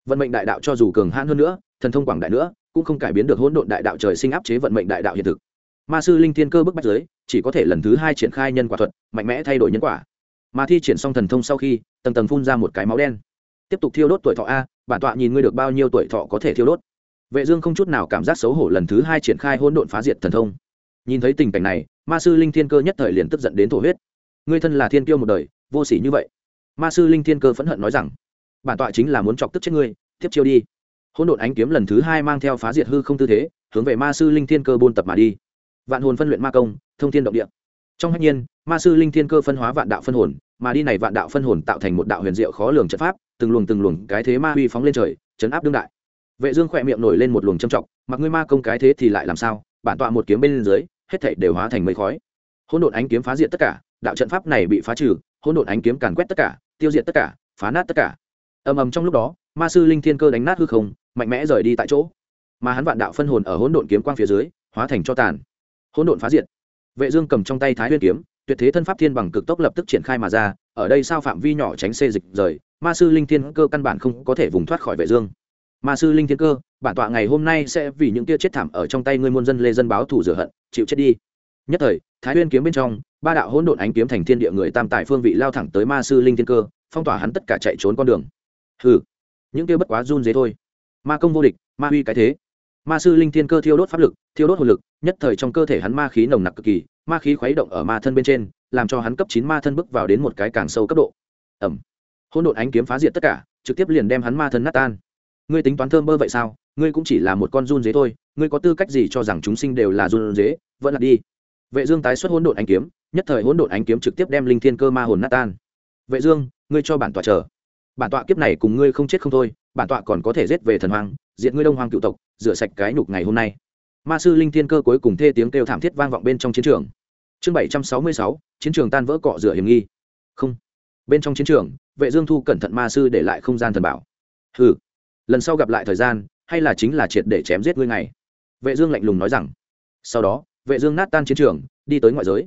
vận mệnh đại đạo cho dù cường hãn hơn nữa, thần thông quảng đại nữa, cũng không cải biến được hỗn độn đại đạo trời sinh áp chế vận mệnh đại đạo hiện thực. Ma sư linh thiên cơ bức bách giới, chỉ có thể lần thứ hai triển khai nhân quả thuật, mạnh mẽ thay đổi nhân quả. Mà thi triển xong thần thông sau khi, tầng tầng phun ra một cái máu đen. Tiếp tục thiêu đốt tuổi thọ a, bản tọa nhìn ngươi được bao nhiêu tuổi thọ có thể thiêu đốt. Vệ dương không chút nào cảm giác xấu hổ lần thứ hai triển khai hỗn độn phá diệt thần thông. Nhìn thấy tình cảnh này, ma sư linh thiên cơ nhất thời liền tức giận đến thổ huyết. Ngươi thân là thiên kiêu một đời, vô sỉ như vậy. Ma sư linh thiên cơ phẫn hận nói rằng bản tọa chính là muốn chọc tức chết ngươi, tiếp chiêu đi. Hỗn độn ánh kiếm lần thứ hai mang theo phá diệt hư không tư thế, hướng về ma sư linh thiên cơ buôn tập mà đi. Vạn hồn phân luyện ma công, thông thiên động địa. Trong hạnh nhiên, ma sư linh thiên cơ phân hóa vạn đạo phân hồn, mà đi này vạn đạo phân hồn tạo thành một đạo huyền diệu khó lường trận pháp, từng luồng từng luồng cái thế ma uy phóng lên trời, chấn áp đương đại. Vệ dương khỏe miệng nổi lên một luồng trầm trọng, mặc ngươi ma công cái thế thì lại làm sao? Bản tọa một kiếm bên dưới, hết thảy đều hóa thành mây khói. Hỗn độn ánh kiếm phá diệt tất cả, đạo trận pháp này bị phá trừ, hỗn độn ánh kiếm càn quét tất cả, tiêu diệt tất cả, phá nát tất cả ầm ầm trong lúc đó, ma sư linh thiên cơ đánh nát hư không, mạnh mẽ rời đi tại chỗ. Mà hắn vạn đạo phân hồn ở hỗn độn kiếm quang phía dưới, hóa thành cho tàn. Hỗn độn phá diệt. Vệ dương cầm trong tay thái nguyên kiếm, tuyệt thế thân pháp thiên bằng cực tốc lập tức triển khai mà ra, ở đây sao phạm vi nhỏ tránh xê dịch rời, ma sư linh thiên cơ căn bản không có thể vùng thoát khỏi vệ dương. Ma sư linh thiên cơ, bản tọa ngày hôm nay sẽ vì những tia chết thảm ở trong tay ngươi muôn dân lê dân báo thù rửa hận, chịu chết đi. Nhất thời, thái nguyên kiếm bên trong, ba đạo hỗn độn ánh kiếm thành thiên địa người tam tài phương vị lao thẳng tới ma sư linh thiên cơ, phong tỏa hắn tất cả chạy trốn con đường hừ, những kia bất quá run dế thôi. Ma công vô địch, ma uy cái thế. Ma sư linh thiên cơ thiêu đốt pháp lực, thiêu đốt hồn lực, nhất thời trong cơ thể hắn ma khí nồng nặc cực kỳ, ma khí khuấy động ở ma thân bên trên, làm cho hắn cấp chín ma thân bước vào đến một cái càng sâu cấp độ. Ẩm hỗn độn ánh kiếm phá diệt tất cả, trực tiếp liền đem hắn ma thân nát tan. Ngươi tính toán thơm bơ vậy sao? Ngươi cũng chỉ là một con run dế thôi, ngươi có tư cách gì cho rằng chúng sinh đều là run dế? Vẫn là đi. Vệ dương tái xuất hỗn độn ánh kiếm, nhất thời hỗn độn ánh kiếm trực tiếp đem linh thiên cơ ma hồn nát tan. Vệ dương, ngươi cho bản tọa chờ bản tọa kiếp này cùng ngươi không chết không thôi, bản tọa còn có thể giết về thần hoàng diệt ngươi đông hoàng cựu tộc, rửa sạch cái nhục ngày hôm nay. Ma sư linh thiên cơ cuối cùng thê tiếng kêu thảm thiết vang vọng bên trong chiến trường. Chương bảy trăm sáu mươi sáu, chiến trường tan vỡ cọ rửa hiểm nghi. Không. Bên trong chiến trường, vệ dương thu cẩn thận ma sư để lại không gian thần bảo. Hừ, lần sau gặp lại thời gian, hay là chính là triệt để chém giết ngươi ngày. Vệ dương lạnh lùng nói rằng. Sau đó, vệ dương nát tan chiến trường, đi tới ngoại giới.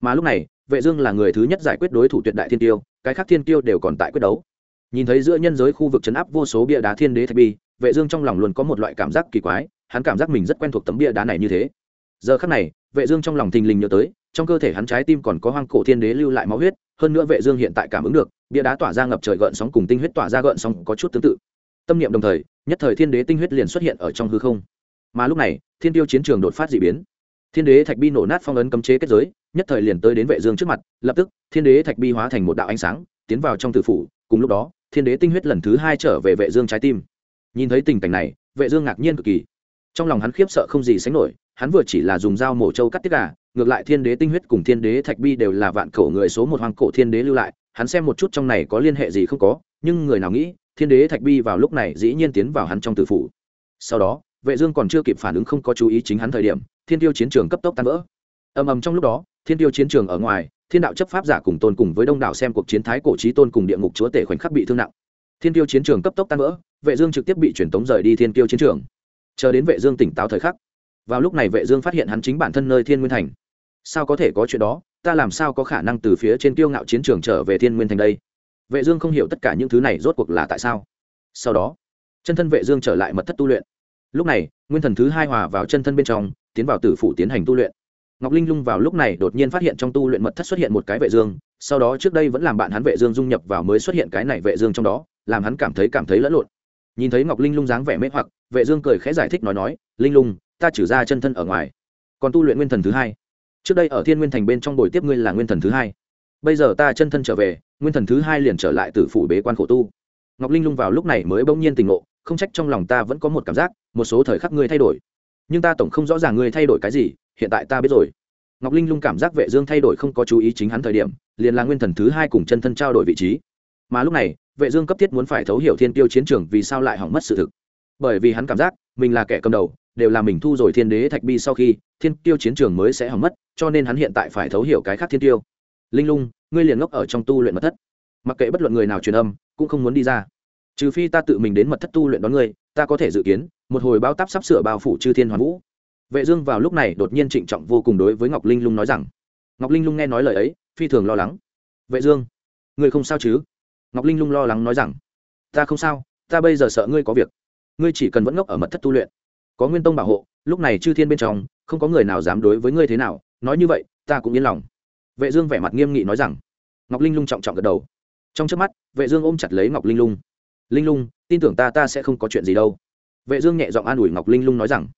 Mà lúc này, vệ dương là người thứ nhất giải quyết đối thủ tuyệt đại thiên tiêu, cái khác thiên tiêu đều còn tại quyết đấu nhìn thấy giữa nhân giới khu vực chấn áp vô số bia đá thiên đế thạch bi, vệ dương trong lòng luôn có một loại cảm giác kỳ quái, hắn cảm giác mình rất quen thuộc tấm bia đá này như thế. Giờ khắc này, vệ dương trong lòng thình lình nhớ tới, trong cơ thể hắn trái tim còn có hoang cổ thiên đế lưu lại máu huyết, hơn nữa vệ dương hiện tại cảm ứng được, bia đá tỏa ra ngập trời gợn sóng cùng tinh huyết tỏa ra gợn sóng có chút tương tự. Tâm niệm đồng thời, nhất thời thiên đế tinh huyết liền xuất hiện ở trong hư không. Mà lúc này, thiên tiêu chiến trường đột phát dị biến. Thiên đế thạch bi nổ nát phong ấn cấm chế kết giới, nhất thời liền tới đến vệ dương trước mặt, lập tức, thiên đế thạch bi hóa thành một đạo ánh sáng, tiến vào trong tử phủ, cùng lúc đó thiên đế tinh huyết lần thứ hai trở về vệ dương trái tim. Nhìn thấy tình cảnh này, vệ dương ngạc nhiên cực kỳ. Trong lòng hắn khiếp sợ không gì sánh nổi, hắn vừa chỉ là dùng dao mổ trâu cắt tiết gà, ngược lại thiên đế tinh huyết cùng thiên đế thạch bi đều là vạn cổ người số một hoàng cổ thiên đế lưu lại, hắn xem một chút trong này có liên hệ gì không có, nhưng người nào nghĩ, thiên đế thạch bi vào lúc này dĩ nhiên tiến vào hắn trong tử phủ. Sau đó, vệ dương còn chưa kịp phản ứng không có chú ý chính hắn thời điểm, thiên tiêu chiến trường cấp tốc tan vỡ. Ầm ầm trong lúc đó, thiên tiêu chiến trường ở ngoài thiên đạo chấp pháp giả cùng tôn cùng với đông đảo xem cuộc chiến thái cổ trí tôn cùng địa ngục chúa tể khoảnh khắc bị thương nặng. Thiên tiêu chiến trường cấp tốc tan vỡ, vệ dương trực tiếp bị chuyển tống rời đi thiên tiêu chiến trường. Chờ đến vệ dương tỉnh táo thời khắc, vào lúc này vệ dương phát hiện hắn chính bản thân nơi thiên nguyên thành. Sao có thể có chuyện đó? Ta làm sao có khả năng từ phía trên tiêu ngạo chiến trường trở về thiên nguyên thành đây? Vệ dương không hiểu tất cả những thứ này rốt cuộc là tại sao. Sau đó, chân thân vệ dương trở lại mật thất tu luyện. Lúc này, nguyên thần thứ hai hòa vào chân thân bên trong, tiến vào tử phủ tiến hành tu luyện ngọc linh lung vào lúc này đột nhiên phát hiện trong tu luyện mật thất xuất hiện một cái vệ dương, sau đó trước đây vẫn làm bạn hắn vệ dương dung nhập vào mới xuất hiện cái này vệ dương trong đó, làm hắn cảm thấy cảm thấy lẫn lộn. Nhìn thấy ngọc linh lung dáng vẻ mê hoặc, vệ dương cười khẽ giải thích nói nói, linh lung, ta trừ ra chân thân ở ngoài, còn tu luyện nguyên thần thứ hai. Trước đây ở thiên nguyên thành bên trong buổi tiếp ngươi là nguyên thần thứ hai. Bây giờ ta chân thân trở về, nguyên thần thứ hai liền trở lại từ phủ bế quan khổ tu. Ngọc linh lung vào lúc này mới bỗng nhiên tình ngộ, không trách trong lòng ta vẫn có một cảm giác, một số thời khắc ngươi thay đổi. Nhưng ta tổng không rõ ràng ngươi thay đổi cái gì hiện tại ta biết rồi. Ngọc linh lung cảm giác vệ dương thay đổi không có chú ý chính hắn thời điểm, liền là nguyên thần thứ hai cùng chân thân trao đổi vị trí. Mà lúc này, vệ dương cấp thiết muốn phải thấu hiểu thiên tiêu chiến trường vì sao lại hỏng mất sự thực. Bởi vì hắn cảm giác, mình là kẻ cầm đầu, đều là mình thu rồi thiên đế thạch bi sau khi, thiên tiêu chiến trường mới sẽ hỏng mất, cho nên hắn hiện tại phải thấu hiểu cái khác thiên tiêu. Linh lung, ngươi liền ngốc ở trong tu luyện mật thất. Mặc kệ bất luận người nào truyền âm, cũng không muốn đi ra. Trừ phi ta tự mình đến mật thất tu luyện đón ngươi, ta có thể dự kiến, một hồi bao táp sắp sửa bao phủ chư thiên hoàn vũ vệ dương vào lúc này đột nhiên trịnh trọng vô cùng đối với ngọc linh lung nói rằng, ngọc linh lung nghe nói lời ấy, phi thường lo lắng. Vệ dương, ngươi không sao chứ? Ngọc linh lung lo lắng nói rằng, ta không sao, ta bây giờ sợ ngươi có việc. Ngươi chỉ cần vẫn ngốc ở mật thất tu luyện. Có nguyên tông bảo hộ, lúc này chư thiên bên trong, không có người nào dám đối với ngươi thế nào. Nói như vậy, ta cũng yên lòng. Vệ dương vẻ mặt nghiêm nghị nói rằng. Ngọc linh lung trọng trọng gật đầu. Trong chớp mắt, vệ dương ôm chặt lấy ngọc linh lung. Linh lung, tin tưởng ta ta sẽ không có chuyện gì đâu. Vệ dương nhẹ giọng an ủi ngọc linh lung nói rằng.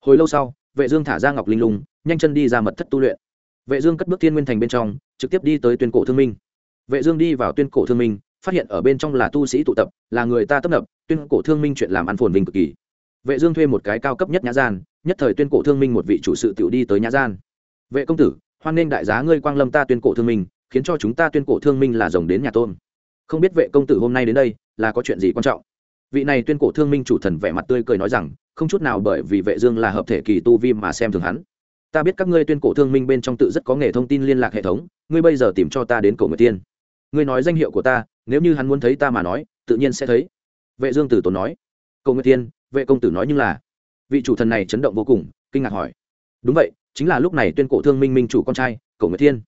Hồi lâu sau vệ dương thả ra ngọc linh lung, nhanh chân đi ra mật thất tu luyện. Vệ dương cất bước thiên nguyên thành bên trong, trực tiếp đi tới tuyên cổ thương minh. Vệ dương đi vào tuyên cổ thương minh, phát hiện ở bên trong là tu sĩ tụ tập, là người ta tấp nập, tuyên cổ thương minh chuyện làm ăn phồn vinh cực kỳ. Vệ dương thuê một cái cao cấp nhất nhã gian, nhất thời tuyên cổ thương minh một vị chủ sự tiểu đi tới nhã gian. Vệ công tử, hoan nghênh đại giá ngươi quang lâm ta tuyên cổ thương minh, khiến cho chúng ta tuyên cổ thương minh là rồng đến nhà tôn. Không biết vệ công tử hôm nay đến đây, là có chuyện gì quan trọng? Vị này tuyên cổ thương minh chủ thần vẻ mặt tươi cười nói rằng không chút nào bởi vì vệ dương là hợp thể kỳ tu vi mà xem thường hắn. Ta biết các ngươi tuyên cổ thương minh bên trong tự rất có nghề thông tin liên lạc hệ thống, ngươi bây giờ tìm cho ta đến cổ người tiên. Ngươi nói danh hiệu của ta, nếu như hắn muốn thấy ta mà nói, tự nhiên sẽ thấy. Vệ dương tử tốn nói. Cổ nguyệt tiên, vệ công tử nói nhưng là. Vị chủ thần này chấn động vô cùng, kinh ngạc hỏi. Đúng vậy, chính là lúc này tuyên cổ thương minh minh chủ con trai, cổ nguyệt tiên.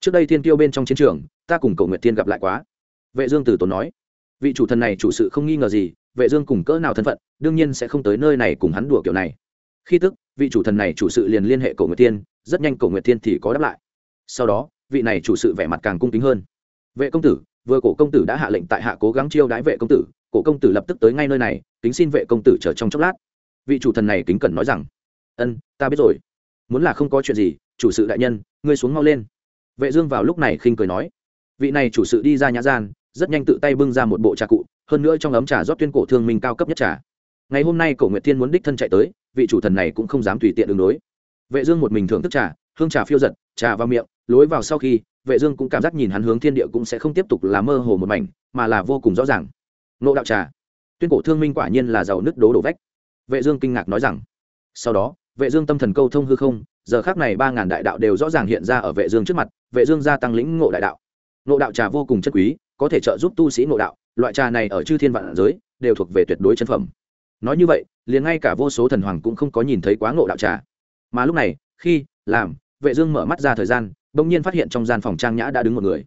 Trước đây thiên tiêu bên trong chiến trường, ta cùng cổ nguyệt tiên gặp lại quá. Vệ dương tử tốn nói. Vị chủ thần này chủ sự không nghi ngờ gì, vệ dương cùng cỡ nào thân phận đương nhiên sẽ không tới nơi này cùng hắn đùa kiểu này. Khi tức, vị chủ thần này chủ sự liền liên hệ cầu nguyệt tiên rất nhanh cầu nguyệt tiên thì có đáp lại. Sau đó, vị này chủ sự vẻ mặt càng cung kính hơn. Vệ công tử, vừa cổ công tử đã hạ lệnh tại hạ cố gắng chiêu đãi vệ công tử, cổ công tử lập tức tới ngay nơi này, kính xin vệ công tử chờ trong chốc lát. Vị chủ thần này kính cẩn nói rằng, ân, ta biết rồi. Muốn là không có chuyện gì, chủ sự đại nhân, ngươi xuống mau lên. Vệ dương vào lúc này khinh cười nói, vị này chủ sự đi ra nhã gian, rất nhanh tự tay bưng ra một bộ trà cụ, hơn nữa trong ấm trà rót tuyên cổ thương minh cao cấp nhất trà ngày hôm nay cổ nguyệt thiên muốn đích thân chạy tới, vị chủ thần này cũng không dám tùy tiện đường đối. Vệ dương một mình thưởng thức trà, hương trà phiêu giật, trà vào miệng, lối vào sau khi, vệ dương cũng cảm giác nhìn hắn hướng thiên địa cũng sẽ không tiếp tục là mơ hồ một mảnh, mà là vô cùng rõ ràng. Nộ đạo trà. Tuyên cổ thương minh quả nhiên là giàu nứt đố đổ vách. Vệ dương kinh ngạc nói rằng, sau đó, vệ dương tâm thần câu thông hư không, giờ khắc này ba ngàn đại đạo đều rõ ràng hiện ra ở vệ dương trước mặt, vệ dương gia tăng lĩnh ngộ đại đạo. Ngộ đạo trà vô cùng chất quý, có thể trợ giúp tu sĩ ngộ đạo, loại trà này ở chư thiên vạn giới, đều thuộc về tuyệt đối chân phẩm nói như vậy, liền ngay cả vô số thần hoàng cũng không có nhìn thấy quá ngộ đạo trà. Mà lúc này, khi, làm, vệ dương mở mắt ra thời gian, bỗng nhiên phát hiện trong gian phòng trang nhã đã đứng một người.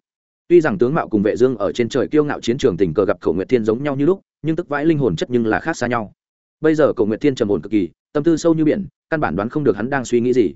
Tuy rằng tướng mạo cùng vệ dương ở trên trời kiêu ngạo chiến trường tình cờ gặp cổ nguyệt thiên giống nhau như lúc, nhưng tức vãi linh hồn chất nhưng là khác xa nhau. Bây giờ cổ nguyệt thiên trầm ổn cực kỳ, tâm tư sâu như biển, căn bản đoán không được hắn đang suy nghĩ gì.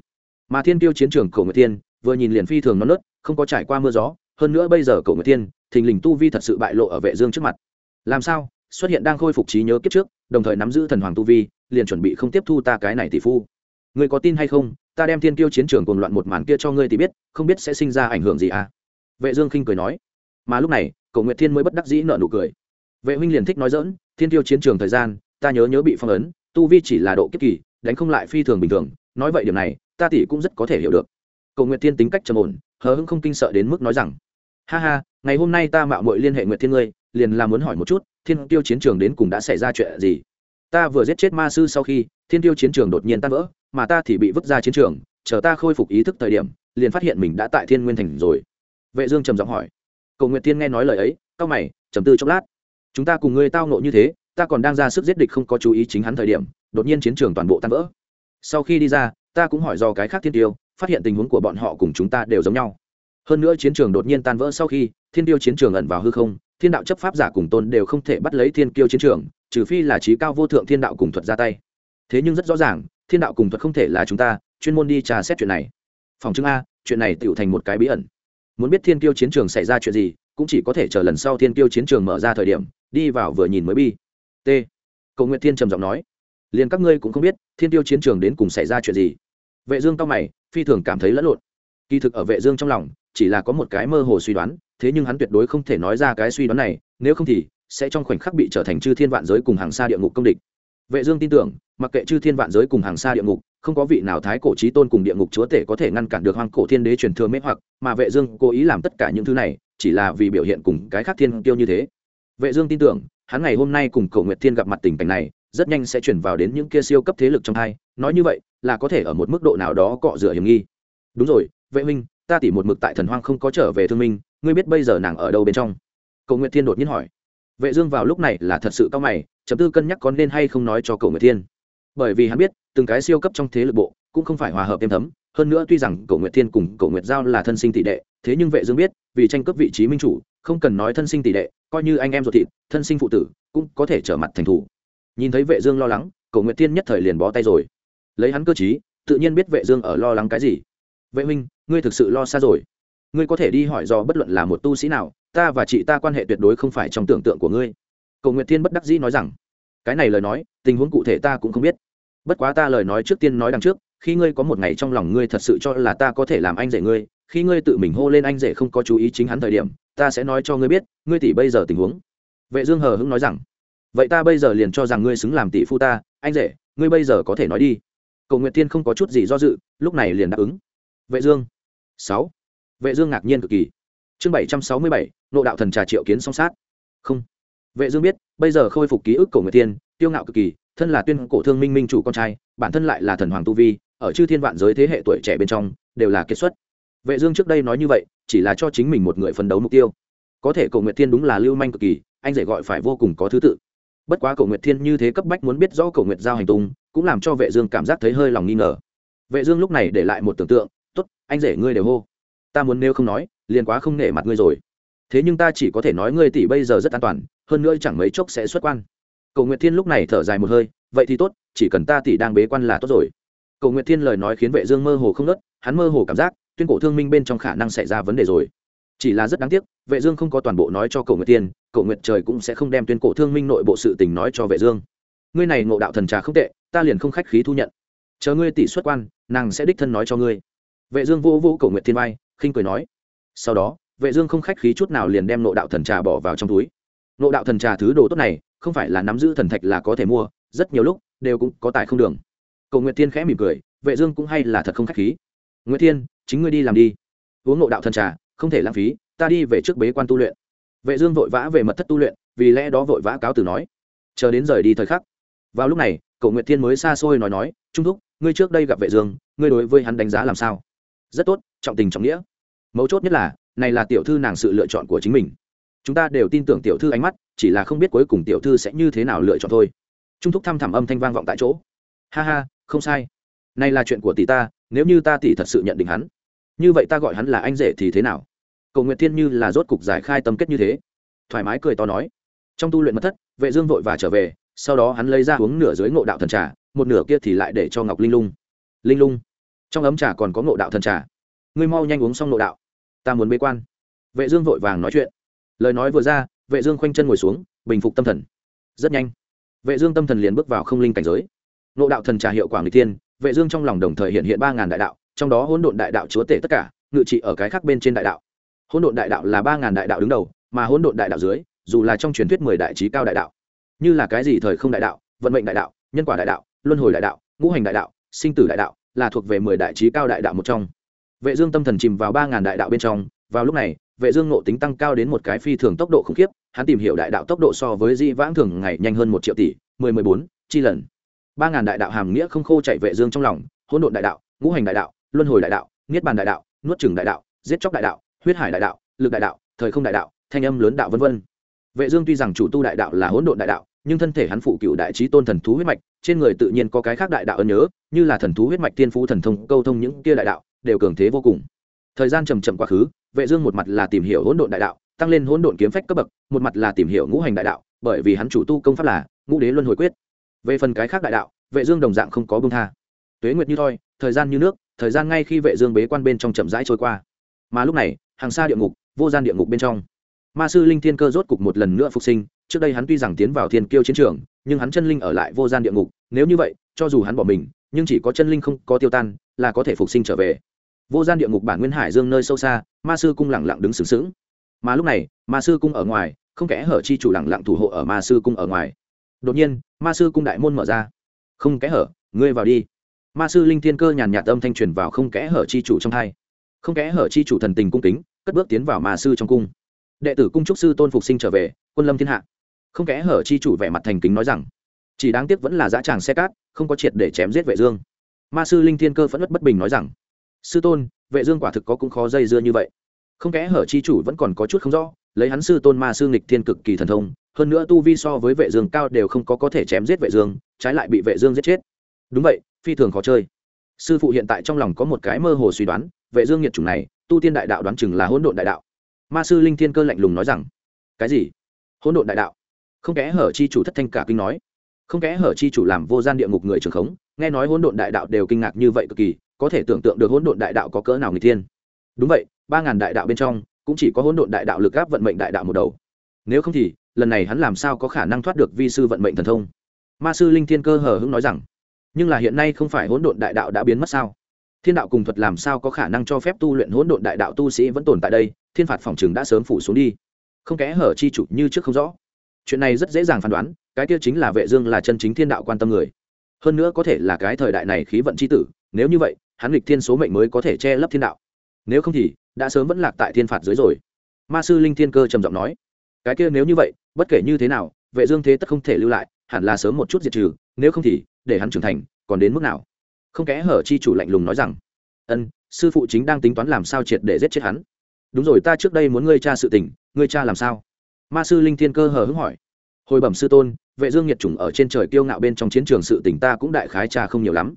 Mà thiên tiêu chiến trường cổ nguyệt thiên, vừa nhìn liền phi thường non nớt, không có trải qua mưa gió, hơn nữa bây giờ cổ nguyệt thiên, thình lình tu vi thật sự bại lộ ở vệ dương trước mặt. Làm sao? Xuất hiện đang khôi phục trí nhớ kiếp trước, đồng thời nắm giữ thần hoàng tu vi, liền chuẩn bị không tiếp thu ta cái này tỷ phu. Ngươi có tin hay không? Ta đem thiên tiêu chiến trường cùng loạn một màn kia cho ngươi thì biết, không biết sẽ sinh ra ảnh hưởng gì à? Vệ dương khinh cười nói. Mà lúc này, cổ nguyệt thiên mới bất đắc dĩ nở nụ cười. Vệ huynh liền thích nói dỡn thiên tiêu chiến trường thời gian, ta nhớ nhớ bị phong ấn, tu vi chỉ là độ kiếp kỳ, đánh không lại phi thường bình thường, nói vậy điểm này, ta tỷ cũng rất có thể hiểu được. Cầu nguyệt thiên tính cách trầm ổn, hờ hững không kinh sợ đến mức nói rằng, ha ha, ngày hôm nay ta mạo muội liên hệ nguyệt thiên ngươi, liền là muốn hỏi một chút thiên tiêu chiến trường đến cùng đã xảy ra chuyện gì? Ta vừa giết chết ma sư sau khi, thiên tiêu chiến trường đột nhiên tan vỡ, mà ta thì bị vứt ra chiến trường, chờ ta khôi phục ý thức thời điểm, liền phát hiện mình đã tại thiên nguyên thành rồi. Vệ dương trầm giọng hỏi. Cầu Nguyệt tiên nghe nói lời ấy cao mày, trầm tư chốc lát. Chúng ta cùng ngươi tao nộ như thế, ta còn đang ra sức giết địch không có chú ý chính hắn thời điểm, đột nhiên chiến trường toàn bộ tan vỡ. Sau khi đi ra, ta cũng hỏi do cái khác thiên tiêu, phát hiện tình huống của bọn họ cùng chúng ta đều giống nhau. Hơn nữa chiến trường đột nhiên tan vỡ sau khi, thiên tiêu chiến trường ẩn vào hư không thiên đạo chấp pháp giả cùng tôn đều không thể bắt lấy thiên kiêu chiến trường, trừ phi là trí cao vô thượng thiên đạo cùng thuật ra tay. Thế nhưng rất rõ ràng, thiên đạo cùng thuật không thể là chúng ta, chuyên môn đi trà xét chuyện này. Phòng chứng a, chuyện này tựu thành một cái bí ẩn. Muốn biết thiên kiêu chiến trường xảy ra chuyện gì, cũng chỉ có thể chờ lần sau thiên kiêu chiến trường mở ra thời điểm, đi vào vừa nhìn mới bi. T. Cầu nguyện thiên trầm giọng nói. Liền các ngươi cũng không biết, thiên tiêu chiến trường đến cùng xảy ra chuyện gì. Vệ dương cao mày, phi thường cảm thấy lẫn lộn. Kỳ thực ở vệ dương trong lòng, chỉ là có một cái mơ hồ suy đoán thế nhưng hắn tuyệt đối không thể nói ra cái suy đoán này, nếu không thì sẽ trong khoảnh khắc bị trở thành chư thiên vạn giới cùng hàng xa địa ngục công địch. Vệ dương tin tưởng, mặc kệ chư thiên vạn giới cùng hàng xa địa ngục, không có vị nào thái cổ chí tôn cùng địa ngục chúa tể có thể ngăn cản được hoang cổ thiên đế truyền thừa mê hoặc, mà vệ dương cố ý làm tất cả những thứ này, chỉ là vì biểu hiện cùng cái khác thiên tiêu như thế. Vệ dương tin tưởng, hắn ngày hôm nay cùng cổ nguyệt thiên gặp mặt tình cảnh này, rất nhanh sẽ chuyển vào đến những kia siêu cấp thế lực trong hai, nói như vậy là có thể ở một mức độ nào đó cọ rửa hiểm nghi. Đúng rồi, vệ minh ta tỉ một mực tại thần hoang không có trở về thương minh, ngươi biết bây giờ nàng ở đâu bên trong? Cầu nguyện thiên đột nhiên hỏi. Vệ dương vào lúc này là thật sự cao mày, chấm tư cân nhắc có nên hay không nói cho cầu nguyện thiên. Bởi vì hắn biết, từng cái siêu cấp trong thế lực bộ cũng không phải hòa hợp thêm thấm, hơn nữa tuy rằng cầu nguyện thiên cùng cầu nguyện giao là thân sinh tỷ đệ, thế nhưng vệ dương biết, vì tranh cướp vị trí minh chủ, không cần nói thân sinh tỷ đệ, coi như anh em ruột thịt, thân sinh phụ tử cũng có thể trở mặt thành thủ. Nhìn thấy vệ dương lo lắng cầu nguyện thiên nhất thời liền bó tay rồi. Lấy hắn cơ trí, tự nhiên biết vệ dương ở lo lắng cái gì vệ minh ngươi thực sự lo xa rồi. Ngươi có thể đi hỏi do bất luận là một tu sĩ nào, ta và chị ta quan hệ tuyệt đối không phải trong tưởng tượng của ngươi. Cầu nguyện thiên bất đắc dĩ nói rằng, cái này lời nói, tình huống cụ thể ta cũng không biết. Bất quá ta lời nói trước tiên nói đằng trước, khi ngươi có một ngày trong lòng ngươi thật sự cho là ta có thể làm anh rể ngươi, khi ngươi tự mình hô lên anh rể không có chú ý chính hắn thời điểm, ta sẽ nói cho ngươi biết, ngươi tỷ bây giờ tình huống. Vệ dương hờ hững nói rằng, vậy ta bây giờ liền cho rằng ngươi xứng làm tỷ phu ta, anh rể, ngươi bây giờ có thể nói đi. Cầu nguyện thiên không có chút gì do dự, lúc này liền đáp ứng vệ dương. Sáu. Vệ dương ngạc nhiên cực kỳ. Chương bảy trăm sáu mươi bảy, nộ đạo thần trà triệu kiến song sát. Không. Vệ dương biết, bây giờ khôi phục ký ức cổ người tiên tiêu ngạo cực kỳ, thân là tuyên cổ thương minh minh chủ con trai, bản thân lại là thần hoàng tu vi, ở chư thiên vạn giới thế hệ tuổi trẻ bên trong, đều là kiệt xuất. Vệ dương trước đây nói như vậy, chỉ là cho chính mình một người phấn đấu mục tiêu. Có thể cổ nguyệt thiên đúng là lưu manh cực kỳ, anh dễ gọi phải vô cùng có thứ tự. Bất quá cổ nguyệt thiên như thế cấp bách muốn biết rõ cổ nguyệt giao hành tung, cũng làm cho vệ dương cảm giác thấy hơi lòng nghi ngờ. Vệ dương lúc này để lại một tưởng tượng tốt, anh rể ngươi đều hô. Ta muốn nếu không nói, liền quá không nể mặt ngươi rồi. Thế nhưng ta chỉ có thể nói ngươi tỷ bây giờ rất an toàn, hơn nữa chẳng mấy chốc sẽ xuất quan. Cầu nguyện thiên lúc này thở dài một hơi, vậy thì tốt, chỉ cần ta tỷ đang bế quan là tốt rồi. Cầu nguyện thiên lời nói khiến vệ dương mơ hồ không nớt, hắn mơ hồ cảm giác, tuyên cổ thương minh bên trong khả năng xảy ra vấn đề rồi. Chỉ là rất đáng tiếc, vệ dương không có toàn bộ nói cho cầu nguyện thiên, cầu nguyện trời cũng sẽ không đem tuyên cổ thương minh nội bộ sự tình nói cho vệ dương. Ngươi này ngộ đạo thần trà không tệ, ta liền không khách khí thu nhận. Chờ ngươi tỷ xuất quan, nàng sẽ đích thân nói cho ngươi vệ dương vô vô cầu nguyệt thiên vai, khinh cười nói. Sau đó, vệ dương không khách khí chút nào liền đem nộ đạo thần trà bỏ vào trong túi. Nộ đạo thần trà thứ đồ tốt này, không phải là nắm giữ thần thạch là có thể mua, rất nhiều lúc đều cũng có tài không đường. Cầu nguyệt thiên khẽ mỉm cười, vệ dương cũng hay là thật không khách khí. Nguyệt thiên, chính ngươi đi làm đi. Uống nộ đạo thần trà, không thể lãng phí, ta đi về trước bế quan tu luyện. Vệ dương vội vã về mật thất tu luyện, vì lẽ đó vội vã cáo từ nói. Chờ đến rời đi thời khắc. Vào lúc này cầu nguyệt thiên mới xa xôi nói nói, trung thúc, ngươi trước đây gặp vệ dương, ngươi đối với hắn đánh giá làm sao? Rất tốt, trọng tình trọng nghĩa. Mấu chốt nhất là, này là tiểu thư nàng sự lựa chọn của chính mình. Chúng ta đều tin tưởng tiểu thư ánh mắt, chỉ là không biết cuối cùng tiểu thư sẽ như thế nào lựa chọn thôi. Trung thúc thăm thẳm âm thanh vang vọng tại chỗ. Ha ha, không sai. Này là chuyện của tỷ ta, nếu như ta tỷ thật sự nhận định hắn, như vậy ta gọi hắn là anh rể thì thế nào? Cầu nguyện thiên như là rốt cục giải khai tâm kết như thế. Thoải mái cười to nói. Trong tu luyện mật thất, vệ dương vội và trở về, sau đó hắn lấy ra uống nửa dưới ngộ đạo thần trà, một nửa kia thì lại để cho ngọc linh lung. Linh lung trong ấm trà còn có ngộ đạo thần trà. Ngươi mau nhanh uống xong ngộ đạo. Ta muốn bế quan. Vệ dương vội vàng nói chuyện. Lời nói vừa ra, vệ dương khoanh chân ngồi xuống, bình phục tâm thần. Rất nhanh, vệ dương tâm thần liền bước vào không linh cảnh giới. Ngộ đạo thần trà hiệu quả người tiên vệ dương trong lòng đồng thời hiện hiện ba ngàn đại đạo, trong đó hỗn độn đại đạo chúa tể tất cả, ngự trị ở cái khác bên trên đại đạo. Hỗn độn đại đạo là ba ngàn đại đạo đứng đầu, mà hỗn độn đại đạo dưới, dù là trong truyền thuyết mười đại trí cao đại đạo, như là cái gì thời không đại đạo, vận mệnh đại đạo, nhân quả đại đạo, luân hồi đại đạo, ngũ hành đại đạo, sinh tử đại đạo là thuộc về mười đại trí cao đại đạo một trong vệ dương tâm thần chìm vào ba ngàn đại đạo bên trong vào lúc này vệ dương ngộ tính tăng cao đến một cái phi thường tốc độ khủng khiếp hắn tìm hiểu đại đạo tốc độ so với di vãng thường ngày nhanh hơn một triệu tỷ mười mười bốn chi lần ba ngàn đại đạo hàm nghĩa không khô chạy vệ dương trong lòng hỗn độn đại đạo ngũ hành đại đạo luân hồi đại đạo niết bàn đại đạo nuốt chửng đại đạo giết chóc đại đạo huyết hải đại đạo lực đại đạo thời không đại đạo thanh âm lớn đạo vân vân vệ dương tuy rằng chủ tu đại đạo là hỗn độn đại đạo nhưng thân thể hắn phụ cựu đại trí tôn thần thú huyết mạch, trên người tự nhiên có cái khác đại đạo ân nhớ, như là thần thú huyết mạch tiên phú thần thông, câu thông những kia đại đạo, đều cường thế vô cùng. Thời gian chậm chậm quá khứ, vệ dương một mặt là tìm hiểu hỗn độn đại đạo, tăng lên hỗn độn kiếm phách cấp bậc, một mặt là tìm hiểu ngũ hành đại đạo, bởi vì hắn chủ tu công pháp là ngũ đế luân hồi quyết. Về phần cái khác đại đạo, vệ dương đồng dạng không có buông tha. Tuế nguyệt như thoi, thời gian như nước, thời gian ngay khi vệ dương bế quan bên trong chậm rãi trôi qua. Mà lúc này, hàng xa địa ngục, vô gian địa ngục bên trong. Ma sư linh thiên cơ rốt cục một lần nữa phục sinh trước đây hắn tuy rằng tiến vào thiên kiêu chiến trường, nhưng hắn chân linh ở lại vô gian địa ngục, nếu như vậy, cho dù hắn bỏ mình, nhưng chỉ có chân linh không có tiêu tan, là có thể phục sinh trở về. Vô gian địa ngục bản nguyên hải dương nơi sâu xa, ma sư cung lẳng lặng đứng sướng sướng mà lúc này, ma sư cung ở ngoài, không kẽ hở chi chủ lẳng lặng thủ hộ ở ma sư cung ở ngoài. Đột nhiên, ma sư cung đại môn mở ra. Không kẽ hở, ngươi vào đi. Ma sư linh thiên cơ nhàn nhạt âm thanh truyền vào không kẽ hở chi chủ trong thai. Không kẽ hở chi chủ thần tình cung kính, cất bước tiến vào ma sư trong cung. Đệ tử cung trúc sư tôn phục sinh trở về, quân lâm thiên hạ không kẽ hở chi chủ vẻ mặt thành kính nói rằng, chỉ đáng tiếc vẫn là dã tràng xe cát, không có triệt để chém giết vệ dương. Ma sư linh thiên cơ phẫn nộ bất bình nói rằng, sư tôn, vệ dương quả thực có cũng khó dây dưa như vậy. Không kẽ hở chi chủ vẫn còn có chút không rõ, lấy hắn sư tôn ma sư nghịch thiên cực kỳ thần thông, hơn nữa tu vi so với vệ dương cao đều không có có thể chém giết vệ dương, trái lại bị vệ dương giết chết. Đúng vậy, phi thường khó chơi. Sư phụ hiện tại trong lòng có một cái mơ hồ suy đoán, vệ dương nghiệt chủng này, tu tiên đại đạo đoán chừng là hỗn độn đại đạo. Ma sư linh thiên cơ lạnh lùng nói rằng, cái gì? Hỗn độn đại đạo? Không kẽ hở chi chủ thất thanh cả kinh nói. Không kẽ hở chi chủ làm vô gian địa ngục người trường khống, nghe nói hỗn độn đại đạo đều kinh ngạc như vậy cực kỳ, có thể tưởng tượng được hỗn độn đại đạo có cỡ nào người thiên. Đúng vậy, ba ngàn đại đạo bên trong, cũng chỉ có hỗn độn đại đạo lực áp vận mệnh đại đạo một đầu. Nếu không thì, lần này hắn làm sao có khả năng thoát được vi sư vận mệnh thần thông? Ma sư linh thiên cơ hờ hững nói rằng, nhưng là hiện nay không phải hỗn độn đại đạo đã biến mất sao? Thiên đạo cùng thuật làm sao có khả năng cho phép tu luyện hỗn độn đại đạo tu sĩ vẫn tồn tại đây? Thiên phạt phòng chừng đã sớm phủ xuống đi. Không kẽ hở chi chủ như trước không rõ chuyện này rất dễ dàng phán đoán, cái kia chính là vệ dương là chân chính thiên đạo quan tâm người. Hơn nữa có thể là cái thời đại này khí vận chi tử, nếu như vậy, hắn lịch thiên số mệnh mới có thể che lấp thiên đạo. Nếu không thì, đã sớm vẫn lạc tại thiên phạt dưới rồi. Ma sư linh thiên cơ trầm giọng nói, cái kia nếu như vậy, bất kể như thế nào, vệ dương thế tất không thể lưu lại, hẳn là sớm một chút diệt trừ, nếu không thì, để hắn trưởng thành, còn đến mức nào? Không kẽ hở chi chủ lạnh lùng nói rằng, ân, sư phụ chính đang tính toán làm sao triệt để giết chết hắn. Đúng rồi, ta trước đây muốn ngươi cha sự tình, ngươi cha làm sao? Ma sư linh thiên cơ hờ hững hỏi. Hồi bẩm sư tôn, vệ dương nhiệt chủng ở trên trời kiêu ngạo bên trong chiến trường sự tình ta cũng đại khái trà không nhiều lắm.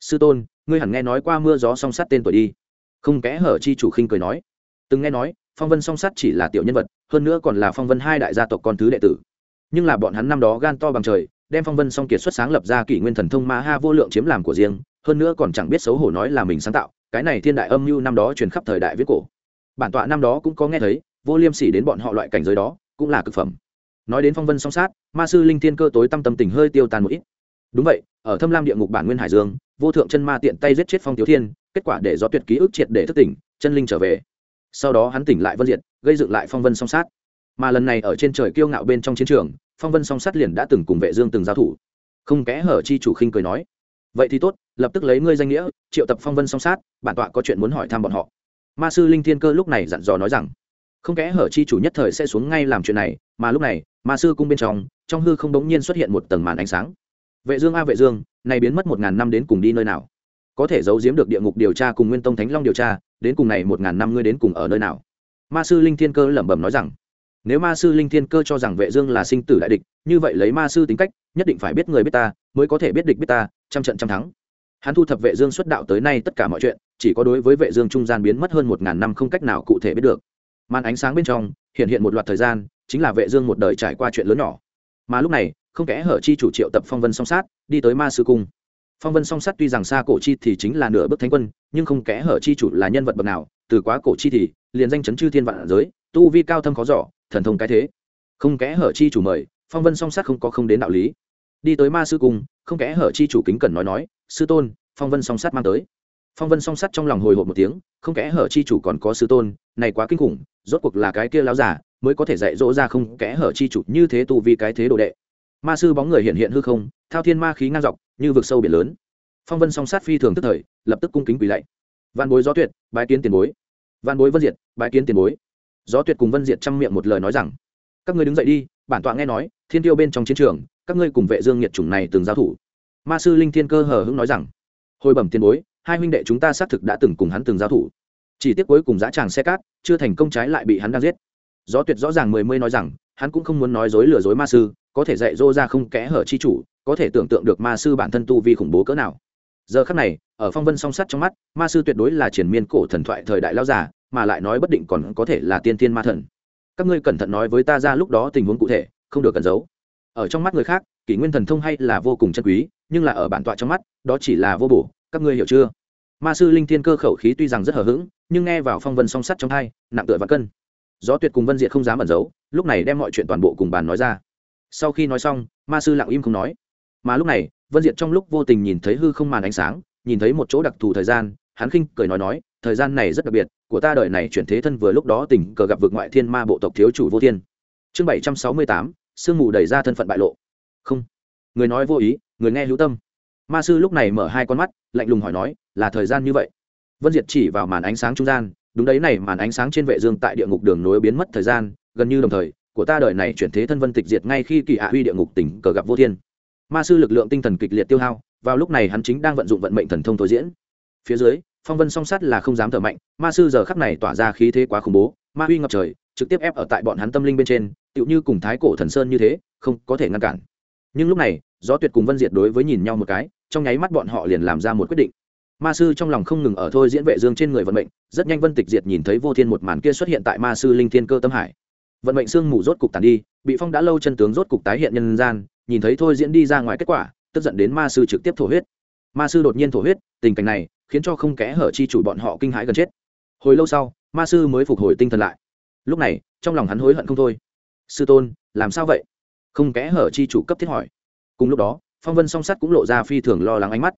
Sư tôn, ngươi hẳn nghe nói qua mưa gió song sắt tên tuổi đi. Không kẽ hở chi chủ khinh cười nói. Từng nghe nói, phong vân song sắt chỉ là tiểu nhân vật, hơn nữa còn là phong vân hai đại gia tộc con thứ đệ tử. Nhưng là bọn hắn năm đó gan to bằng trời, đem phong vân song kiệt xuất sáng lập ra kỷ nguyên thần thông ma ha vô lượng chiếm làm của riêng, hơn nữa còn chẳng biết xấu hổ nói là mình sáng tạo, cái này thiên đại âm mưu năm đó truyền khắp thời đại viết cổ. Bản tọa năm đó cũng có nghe thấy, vô liêm sỉ đến bọn họ loại cảnh giới đó cũng là cực phẩm. Nói đến phong vân song sát, ma sư linh thiên cơ tối tâm tâm tình hơi tiêu tan một ít. Đúng vậy, ở thâm lam địa ngục bản nguyên hải dương, vô thượng chân ma tiện tay giết chết phong thiếu thiên, kết quả để do tuyệt ký ức triệt để thức tỉnh, chân linh trở về. Sau đó hắn tỉnh lại vân diệt, gây dựng lại phong vân song sát. Mà lần này ở trên trời kiêu ngạo bên trong chiến trường, phong vân song sát liền đã từng cùng vệ dương từng giao thủ. Không kẽ hở chi chủ khinh cười nói. Vậy thì tốt, lập tức lấy ngươi danh nghĩa, triệu tập phong vân song sát, bản tọa có chuyện muốn hỏi thăm bọn họ. Ma sư linh thiên cơ lúc này dặn dò nói rằng không kẽ hở chi chủ nhất thời sẽ xuống ngay làm chuyện này, mà lúc này, ma sư cung bên trong trong hư không đống nhiên xuất hiện một tầng màn ánh sáng. Vệ dương a vệ dương, này biến mất một ngàn năm đến cùng đi nơi nào? Có thể giấu giếm được địa ngục điều tra cùng nguyên tông thánh long điều tra, đến cùng này một ngàn năm ngươi đến cùng ở nơi nào? Ma sư linh thiên cơ lẩm bẩm nói rằng, nếu ma sư linh thiên cơ cho rằng vệ dương là sinh tử đại địch, như vậy lấy ma sư tính cách, nhất định phải biết người biết ta, mới có thể biết địch biết ta, trăm trận trăm thắng. Hắn thu thập vệ dương xuất đạo tới nay tất cả mọi chuyện, chỉ có đối với vệ dương trung gian biến mất hơn một ngàn năm không cách nào cụ thể biết được màn ánh sáng bên trong hiện hiện một loạt thời gian, chính là vệ dương một đời trải qua chuyện lớn nhỏ. Mà lúc này, không kẽ hở chi chủ triệu tập phong vân song sát, đi tới ma sư cung. Phong vân song sát tuy rằng xa cổ chi thì chính là nửa bước thánh quân, nhưng không kẽ hở chi chủ là nhân vật bậc nào, từ quá cổ chi thì, liền danh chấn chư thiên vạn giới, tu vi cao thâm khó giỏ thần thông cái thế. Không kẽ hở chi chủ mời, phong vân song sát không có không đến đạo lý. Đi tới ma sư cung, không kẽ hở chi chủ kính cẩn nói nói, sư tôn, phong vân song sát mang tới phong vân song sắt trong lòng hồi hộp một tiếng, không kẽ hở chi chủ còn có sư tôn, này quá kinh khủng, rốt cuộc là cái kia láo giả mới có thể dạy dỗ ra không kẽ hở chi chủ như thế tu vì cái thế đồ đệ. Ma sư bóng người hiện hiện hư không, thao thiên ma khí ngang dọc, như vực sâu biển lớn. Phong vân song sát phi thường tức thời, lập tức cung kính quỳ lạy. Văn bối gió tuyệt, bái kiến tiền bối. Văn bối vân diệt, bái kiến tiền bối. Gió tuyệt cùng vân diệt chăm miệng một lời nói rằng, các ngươi đứng dậy đi, bản tọa nghe nói, thiên tiêu bên trong chiến trường, các ngươi cùng vệ dương nhiệt chủng này từng giao thủ. Ma sư linh thiên cơ hờ hững nói rằng, hồi bẩm tiền bối hai huynh đệ chúng ta xác thực đã từng cùng hắn từng giao thủ. Chỉ tiếc cuối cùng dã tràng xe cát chưa thành công trái lại bị hắn đang giết. Gió tuyệt rõ ràng mười mươi nói rằng, hắn cũng không muốn nói dối lừa dối ma sư, có thể dạy dô ra không kẽ hở chi chủ, có thể tưởng tượng được ma sư bản thân tu vi khủng bố cỡ nào. Giờ khắc này, ở phong vân song sắt trong mắt, ma sư tuyệt đối là triển miên cổ thần thoại thời đại lao già, mà lại nói bất định còn có thể là tiên tiên ma thần. Các ngươi cẩn thận nói với ta ra lúc đó tình huống cụ thể, không được cẩn giấu. Ở trong mắt người khác, kỷ nguyên thần thông hay là vô cùng chân quý, nhưng là ở bản tọa trong mắt, đó chỉ là vô bổ, các ngươi hiểu chưa? Ma sư linh thiên cơ khẩu khí tuy rằng rất hờ hững, nhưng nghe vào phong vân song sắt trong hai, nặng tựa và cân. Gió tuyệt cùng vân diệt không dám ẩn giấu, lúc này đem mọi chuyện toàn bộ cùng bàn nói ra. Sau khi nói xong, ma sư lặng im không nói. Mà lúc này, vân diệt trong lúc vô tình nhìn thấy hư không màn ánh sáng, nhìn thấy một chỗ đặc thù thời gian, hắn khinh cười nói nói, thời gian này rất đặc biệt, của ta đời này chuyển thế thân vừa lúc đó tình cờ gặp vượt ngoại thiên ma bộ tộc thiếu chủ vô thiên. Chương bảy trăm sáu mươi tám, sương mù đẩy ra thân phận bại lộ. Không. Người nói vô ý, người nghe hữu tâm ma sư lúc này mở hai con mắt, lạnh lùng hỏi nói, là thời gian như vậy? Vân diệt chỉ vào màn ánh sáng trung gian, đúng đấy này, màn ánh sáng trên vệ dương tại địa ngục đường nối biến mất thời gian, gần như đồng thời, của ta đời này chuyển thế thân vân tịch diệt ngay khi kỳ hạ huy địa ngục tỉnh cờ gặp vô thiên. Ma sư lực lượng tinh thần kịch liệt tiêu hao, vào lúc này hắn chính đang vận dụng vận mệnh thần thông tối diễn. Phía dưới, phong vân song sát là không dám thở mạnh, ma sư giờ khắc này tỏa ra khí thế quá khủng bố, ma huy ngập trời, trực tiếp ép ở tại bọn hắn tâm linh bên trên, tựu như cùng thái cổ thần sơn như thế, không có thể ngăn cản. Nhưng lúc này, gió tuyệt cùng vân diệt đối với nhìn nhau một cái trong nháy mắt bọn họ liền làm ra một quyết định. Ma sư trong lòng không ngừng ở thôi diễn vệ dương trên người vận mệnh, rất nhanh vân tịch diệt nhìn thấy vô thiên một màn kia xuất hiện tại ma sư linh thiên cơ tâm hải. Vận mệnh xương mù rốt cục tàn đi, bị phong đã lâu chân tướng rốt cục tái hiện nhân gian, nhìn thấy thôi diễn đi ra ngoài kết quả, tức giận đến ma sư trực tiếp thổ huyết. Ma sư đột nhiên thổ huyết, tình cảnh này khiến cho không kẽ hở chi chủ bọn họ kinh hãi gần chết. Hồi lâu sau, ma sư mới phục hồi tinh thần lại. Lúc này, trong lòng hắn hối hận không thôi. Sư tôn, làm sao vậy? Không kẽ hở chi chủ cấp thiết hỏi. Cùng lúc đó phong vân song sắt cũng lộ ra phi thường lo lắng ánh mắt.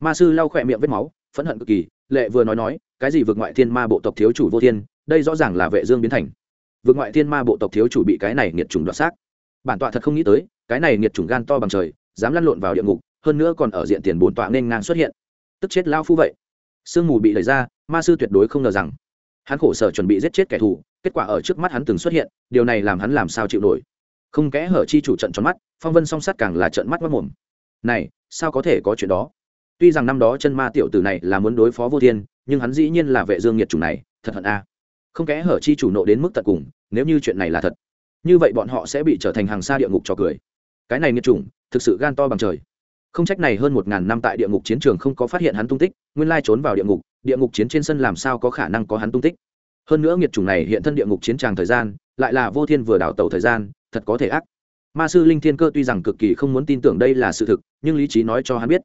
Ma sư lau khỏe miệng vết máu, phẫn hận cực kỳ, lệ vừa nói nói, cái gì vượt ngoại thiên ma bộ tộc thiếu chủ vô thiên, đây rõ ràng là vệ dương biến thành. Vượt ngoại thiên ma bộ tộc thiếu chủ bị cái này nghiệt trùng đoạt xác. Bản tọa thật không nghĩ tới, cái này nghiệt trùng gan to bằng trời, dám lăn lộn vào địa ngục, hơn nữa còn ở diện tiền bổn tọa nên ngang xuất hiện. Tức chết lao phu vậy. Sương mù bị đẩy ra, ma sư tuyệt đối không ngờ rằng, hắn khổ sở chuẩn bị giết chết kẻ thù, kết quả ở trước mắt hắn từng xuất hiện, điều này làm hắn làm sao chịu nổi. Không kẽ hở chi chủ trận tròn mắt, phong vân song sát càng là trận mắt mất mồm này, sao có thể có chuyện đó? Tuy rằng năm đó chân ma tiểu tử này là muốn đối phó vô thiên, nhưng hắn dĩ nhiên là vệ dương nhiệt chủ này, thật hận a. Không kẽ hở chi chủ nộ đến mức tận cùng, nếu như chuyện này là thật, như vậy bọn họ sẽ bị trở thành hàng xa địa ngục cho cười. Cái này nhiệt chủng, thực sự gan to bằng trời. Không trách này hơn một ngàn năm tại địa ngục chiến trường không có phát hiện hắn tung tích, nguyên lai trốn vào địa ngục địa ngục chiến trên sân làm sao có khả năng có hắn tung tích? Hơn nữa nghiệt chủng này hiện thân địa ngục chiến tràng thời gian, lại là vô thiên vừa đảo tàu thời gian, thật có thể ác ma sư linh thiên cơ tuy rằng cực kỳ không muốn tin tưởng đây là sự thực, nhưng lý trí nói cho hắn biết,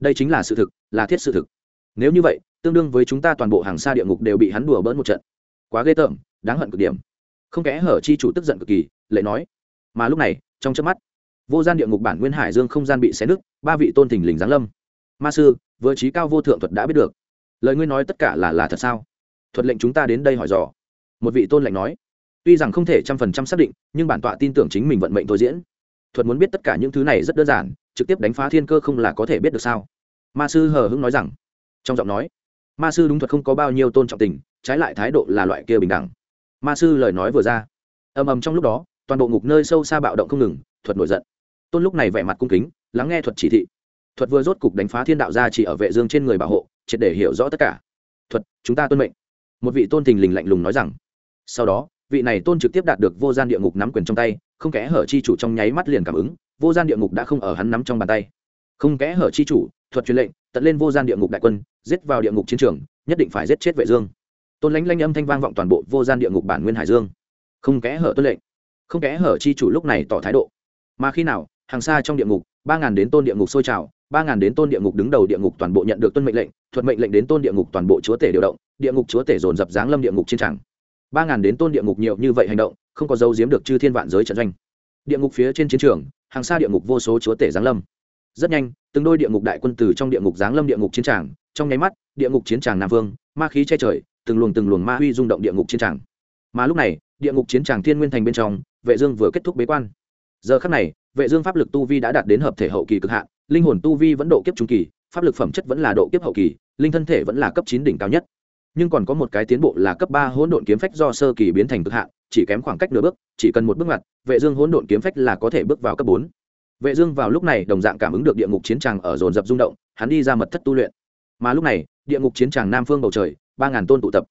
đây chính là sự thực, là thiết sự thực. Nếu như vậy, tương đương với chúng ta toàn bộ hàng xa địa ngục đều bị hắn đùa bỡn một trận. Quá ghê tởm, đáng hận cực điểm. Không kẽ hở chi chủ tức giận cực kỳ lệ nói, mà lúc này, trong chớp mắt, vô gian địa ngục bản nguyên hải dương không gian bị xé nứt, ba vị tôn thình lình giáng lâm. Ma sư, vừa trí cao vô thượng thuật đã biết được. Lời ngươi nói tất cả là là thật sao? Thuật lệnh chúng ta đến đây hỏi dò. Một vị tôn lệnh nói tuy rằng không thể trăm phần trăm xác định, nhưng bản tọa tin tưởng chính mình vận mệnh thôi diễn. Thuật muốn biết tất cả những thứ này rất đơn giản, trực tiếp đánh phá thiên cơ không là có thể biết được sao? Ma sư hờ hững nói rằng. Trong giọng nói, ma sư đúng thuật không có bao nhiêu tôn trọng tình, trái lại thái độ là loại kia bình đẳng. Ma sư lời nói vừa ra, ầm ầm trong lúc đó, toàn bộ ngục nơi sâu xa bạo động không ngừng, thuật nổi giận. Tôn lúc này vẻ mặt cung kính, lắng nghe thuật chỉ thị. Thuật vừa rốt cục đánh phá thiên đạo ra chỉ ở vệ dương trên người bảo hộ, triệt để hiểu rõ tất cả. Thuật, chúng ta tuân mệnh. Một vị tôn thình lình lạnh lùng nói rằng. Sau đó vị này tôn trực tiếp đạt được vô gian địa ngục nắm quyền trong tay không kẽ hở chi chủ trong nháy mắt liền cảm ứng vô gian địa ngục đã không ở hắn nắm trong bàn tay không kẽ hở chi chủ thuật truyền lệnh tận lên vô gian địa ngục đại quân giết vào địa ngục chiến trường nhất định phải giết chết vệ dương tôn lãnh lanh âm thanh vang vọng toàn bộ vô gian địa ngục bản nguyên hải dương không kẽ hở tuân lệnh không kẽ hở chi chủ lúc này tỏ thái độ mà khi nào hàng xa trong địa ngục ba ngàn đến tôn địa ngục sôi trào ba ngàn đến tôn địa ngục đứng đầu địa ngục toàn bộ nhận được tuân mệnh lệnh thuật mệnh lệnh đến tôn địa ngục toàn bộ chúa tể điều động địa ngục chúa tể dồn dập giáng lâm địa ngục trên tràng ba ngàn đến tôn địa ngục nhiều như vậy hành động, không có dấu giếm được chư thiên vạn giới trận doanh. Địa ngục phía trên chiến trường, hàng xa địa ngục vô số chúa tể giáng lâm. Rất nhanh, từng đôi địa ngục đại quân từ trong địa ngục giáng lâm địa ngục chiến tràng, trong nháy mắt, địa ngục chiến tràng nam vương, ma khí che trời, từng luồng từng luồng ma huy rung động địa ngục chiến tràng. Mà lúc này, địa ngục chiến tràng thiên nguyên thành bên trong, vệ dương vừa kết thúc bế quan. Giờ khắc này, vệ dương pháp lực tu vi đã đạt đến hợp thể hậu kỳ cực hạn, linh hồn tu vi vẫn độ kiếp trung kỳ, pháp lực phẩm chất vẫn là độ kiếp hậu kỳ, linh thân thể vẫn là cấp chín đỉnh cao nhất nhưng còn có một cái tiến bộ là cấp ba hỗn độn kiếm phách do sơ kỳ biến thành cực hạn, chỉ kém khoảng cách nửa bước, chỉ cần một bước ngoặt, vệ dương hỗn độn kiếm phách là có thể bước vào cấp bốn. Vệ dương vào lúc này đồng dạng cảm ứng được địa ngục chiến tràng ở dồn dập rung động, hắn đi ra mật thất tu luyện. Mà lúc này, địa ngục chiến tràng nam phương bầu trời, ba ngàn tôn tụ tập.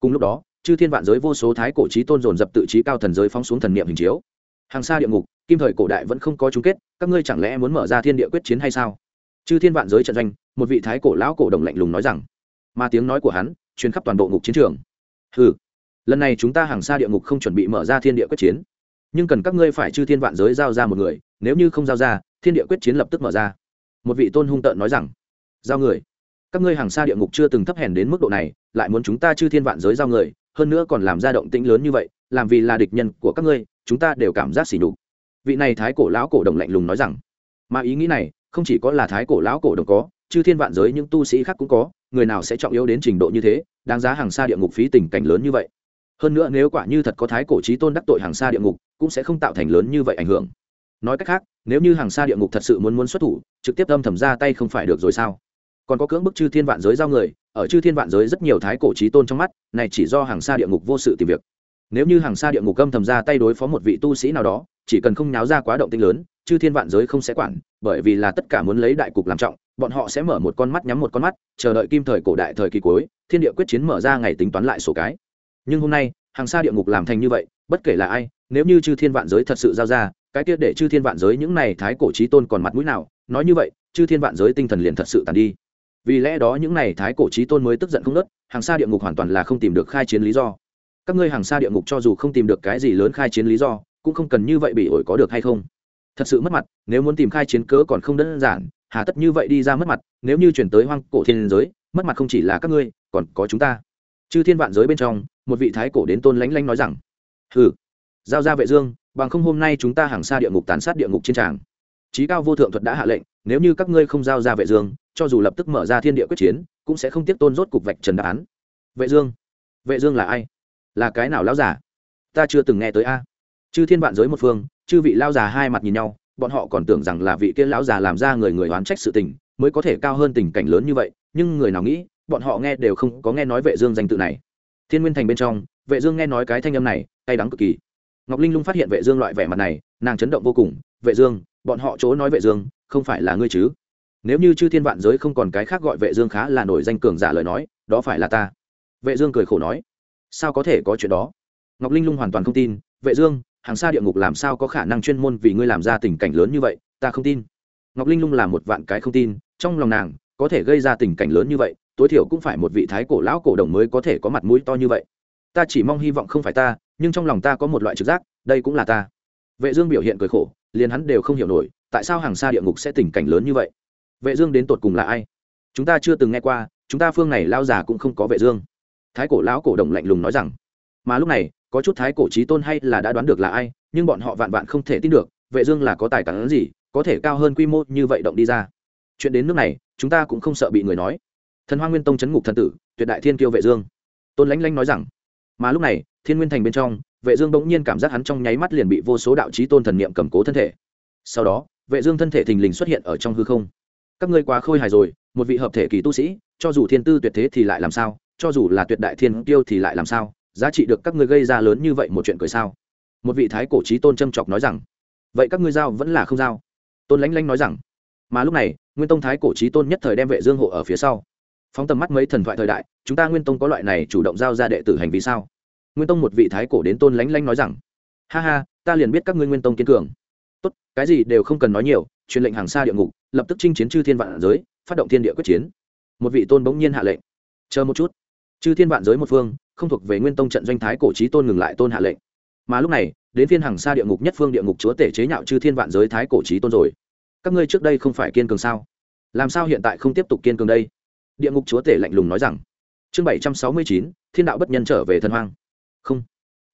Cùng lúc đó, chư thiên vạn giới vô số thái cổ trí tôn dồn dập tự chí cao thần giới phóng xuống thần niệm hình chiếu. Hàng xa địa ngục, kim thời cổ đại vẫn không có chung kết, các ngươi chẳng lẽ muốn mở ra thiên địa quyết chiến hay sao? Chư thiên vạn giới trận doanh, một vị thái cổ lão cổ đồng lạnh lùng nói rằng. Mà tiếng nói của hắn truyền khắp toàn bộ ngục chiến trường. Ừ lần này chúng ta hàng xa địa ngục không chuẩn bị mở ra thiên địa quyết chiến. Nhưng cần các ngươi phải chư thiên vạn giới giao ra một người, nếu như không giao ra, thiên địa quyết chiến lập tức mở ra. Một vị tôn hung tợn nói rằng, giao người. Các ngươi hàng xa địa ngục chưa từng thấp hèn đến mức độ này, lại muốn chúng ta chư thiên vạn giới giao người, hơn nữa còn làm ra động tĩnh lớn như vậy, làm vì là địch nhân của các ngươi, chúng ta đều cảm giác xỉ nhục. Vị này thái cổ lão cổ đồng lạnh lùng nói rằng, mà ý nghĩ này, không chỉ có là thái cổ lão cổ đồng có, chư thiên vạn giới những tu sĩ khác cũng có, người nào sẽ trọng yếu đến trình độ như thế? Đáng giá hàng xa địa ngục phí tình cảnh lớn như vậy. Hơn nữa nếu quả như thật có thái cổ trí tôn đắc tội hàng xa địa ngục, cũng sẽ không tạo thành lớn như vậy ảnh hưởng. Nói cách khác, nếu như hàng xa địa ngục thật sự muốn muốn xuất thủ, trực tiếp âm thầm ra tay không phải được rồi sao? Còn có cưỡng bức chư thiên vạn giới giao người, ở chư thiên vạn giới rất nhiều thái cổ trí tôn trong mắt, này chỉ do hàng xa địa ngục vô sự tìm việc. Nếu như hàng xa địa ngục âm thầm ra tay đối phó một vị tu sĩ nào đó, chỉ cần không nháo ra quá động tinh lớn, chư thiên vạn giới không sẽ quản, bởi vì là tất cả muốn lấy đại cục làm trọng bọn họ sẽ mở một con mắt nhắm một con mắt, chờ đợi kim thời cổ đại thời kỳ cuối, thiên địa quyết chiến mở ra ngày tính toán lại sổ cái. Nhưng hôm nay, hàng xa địa ngục làm thành như vậy, bất kể là ai, nếu như chư thiên vạn giới thật sự giao ra, cái tiết để chư thiên vạn giới những này thái cổ trí tôn còn mặt mũi nào, nói như vậy, chư thiên vạn giới tinh thần liền thật sự tàn đi. Vì lẽ đó những này thái cổ trí tôn mới tức giận không nớt, hàng xa địa ngục hoàn toàn là không tìm được khai chiến lý do. Các ngươi hàng xa địa ngục cho dù không tìm được cái gì lớn khai chiến lý do, cũng không cần như vậy bị ổi có được hay không? Thật sự mất mặt, nếu muốn tìm khai chiến cớ còn không đơn giản hà tất như vậy đi ra mất mặt, nếu như chuyển tới hoang cổ thiên giới, mất mặt không chỉ là các ngươi, còn có chúng ta. Chư thiên vạn giới bên trong, một vị thái cổ đến tôn lánh lánh nói rằng, hừ, giao ra vệ dương, bằng không hôm nay chúng ta hàng xa địa ngục tàn sát địa ngục trên tràng. Trí cao vô thượng thuật đã hạ lệnh, nếu như các ngươi không giao ra vệ dương, cho dù lập tức mở ra thiên địa quyết chiến, cũng sẽ không tiếp tôn rốt cục vạch trần đáp án. Vệ dương vệ dương là ai? Là cái nào lão giả ta chưa từng nghe tới a. Chư thiên vạn giới một phương, chư vị lão già hai mặt nhìn nhau bọn họ còn tưởng rằng là vị kia lão già làm ra người người oán trách sự tình, mới có thể cao hơn tình cảnh lớn như vậy, nhưng người nào nghĩ, bọn họ nghe đều không có nghe nói vệ dương danh tự này. Thiên nguyên thành bên trong, vệ dương nghe nói cái thanh âm này, cay đắng cực kỳ. Ngọc linh lung phát hiện vệ dương loại vẻ mặt này, nàng chấn động vô cùng, vệ dương, bọn họ chỗ nói vệ dương, không phải là ngươi chứ? Nếu như chư thiên vạn giới không còn cái khác gọi vệ dương khá là nổi danh cường giả lời nói, đó phải là ta. Vệ dương cười khổ nói, sao có thể có chuyện đó? Ngọc linh lung hoàn toàn không tin, vệ dương hàng xa địa ngục làm sao có khả năng chuyên môn vì ngươi làm ra tình cảnh lớn như vậy, ta không tin. Ngọc linh lung là một vạn cái không tin, trong lòng nàng, có thể gây ra tình cảnh lớn như vậy, tối thiểu cũng phải một vị thái cổ lão cổ đồng mới có thể có mặt mũi to như vậy. Ta chỉ mong hy vọng không phải ta, nhưng trong lòng ta có một loại trực giác, đây cũng là ta. Vệ dương biểu hiện cười khổ, liền hắn đều không hiểu nổi, tại sao hàng xa địa ngục sẽ tình cảnh lớn như vậy? Vệ dương đến tột cùng là ai? Chúng ta chưa từng nghe qua, chúng ta phương này lao già cũng không có vệ dương. Thái cổ lão cổ đồng lạnh lùng nói rằng, mà lúc này có chút thái cổ trí tôn hay là đã đoán được là ai, nhưng bọn họ vạn vạn không thể tin được, vệ dương là có tài cản gì, có thể cao hơn quy mô như vậy động đi ra. Chuyện đến nước này, chúng ta cũng không sợ bị người nói. Thần hoa nguyên tông chấn ngục thần tử, tuyệt đại thiên kiêu vệ dương. Tôn lãnh lãnh nói rằng, mà lúc này, thiên nguyên thành bên trong, vệ dương bỗng nhiên cảm giác hắn trong nháy mắt liền bị vô số đạo chí tôn thần niệm cầm cố thân thể. Sau đó, vệ dương thân thể thình lình xuất hiện ở trong hư không. Các ngươi quá khôi hài rồi, một vị hợp thể kỳ tu sĩ, cho dù thiên tư tuyệt thế thì lại làm sao, cho dù là tuyệt đại thiên kiêu thì lại làm sao? Giá trị được các ngươi gây ra lớn như vậy một chuyện cười sao? Một vị thái cổ chí tôn châm chọc nói rằng, vậy các ngươi giao vẫn là không giao? Tôn lãnh lãnh nói rằng, mà lúc này, nguyên tông thái cổ chí tôn nhất thời đem vệ dương hộ ở phía sau. Phóng tầm mắt mấy thần thoại thời đại, chúng ta nguyên tông có loại này chủ động giao ra đệ tử hành vi sao? Nguyên tông một vị thái cổ đến tôn lãnh lãnh nói rằng, ha ha, ta liền biết các ngươi nguyên tông kiên cường. Tốt, cái gì đều không cần nói nhiều, truyền lệnh hàng xa địa ngục, lập tức chinh chiến chư thiên vạn giới, phát động thiên địa quyết chiến. Một vị tôn bỗng nhiên hạ lệnh. Chờ một chút chư thiên vạn giới một phương, không thuộc về nguyên tông trận doanh thái cổ trí tôn ngừng lại tôn hạ lệnh. Mà lúc này, đến phiên hàng xa địa ngục nhất phương địa ngục chúa tể chế nhạo chư thiên vạn giới thái cổ trí tôn rồi. Các ngươi trước đây không phải kiên cường sao? Làm sao hiện tại không tiếp tục kiên cường đây? Địa ngục chúa tể lạnh lùng nói rằng. Chương bảy trăm sáu mươi chín, thiên đạo bất nhân trở về thân hoang. Không.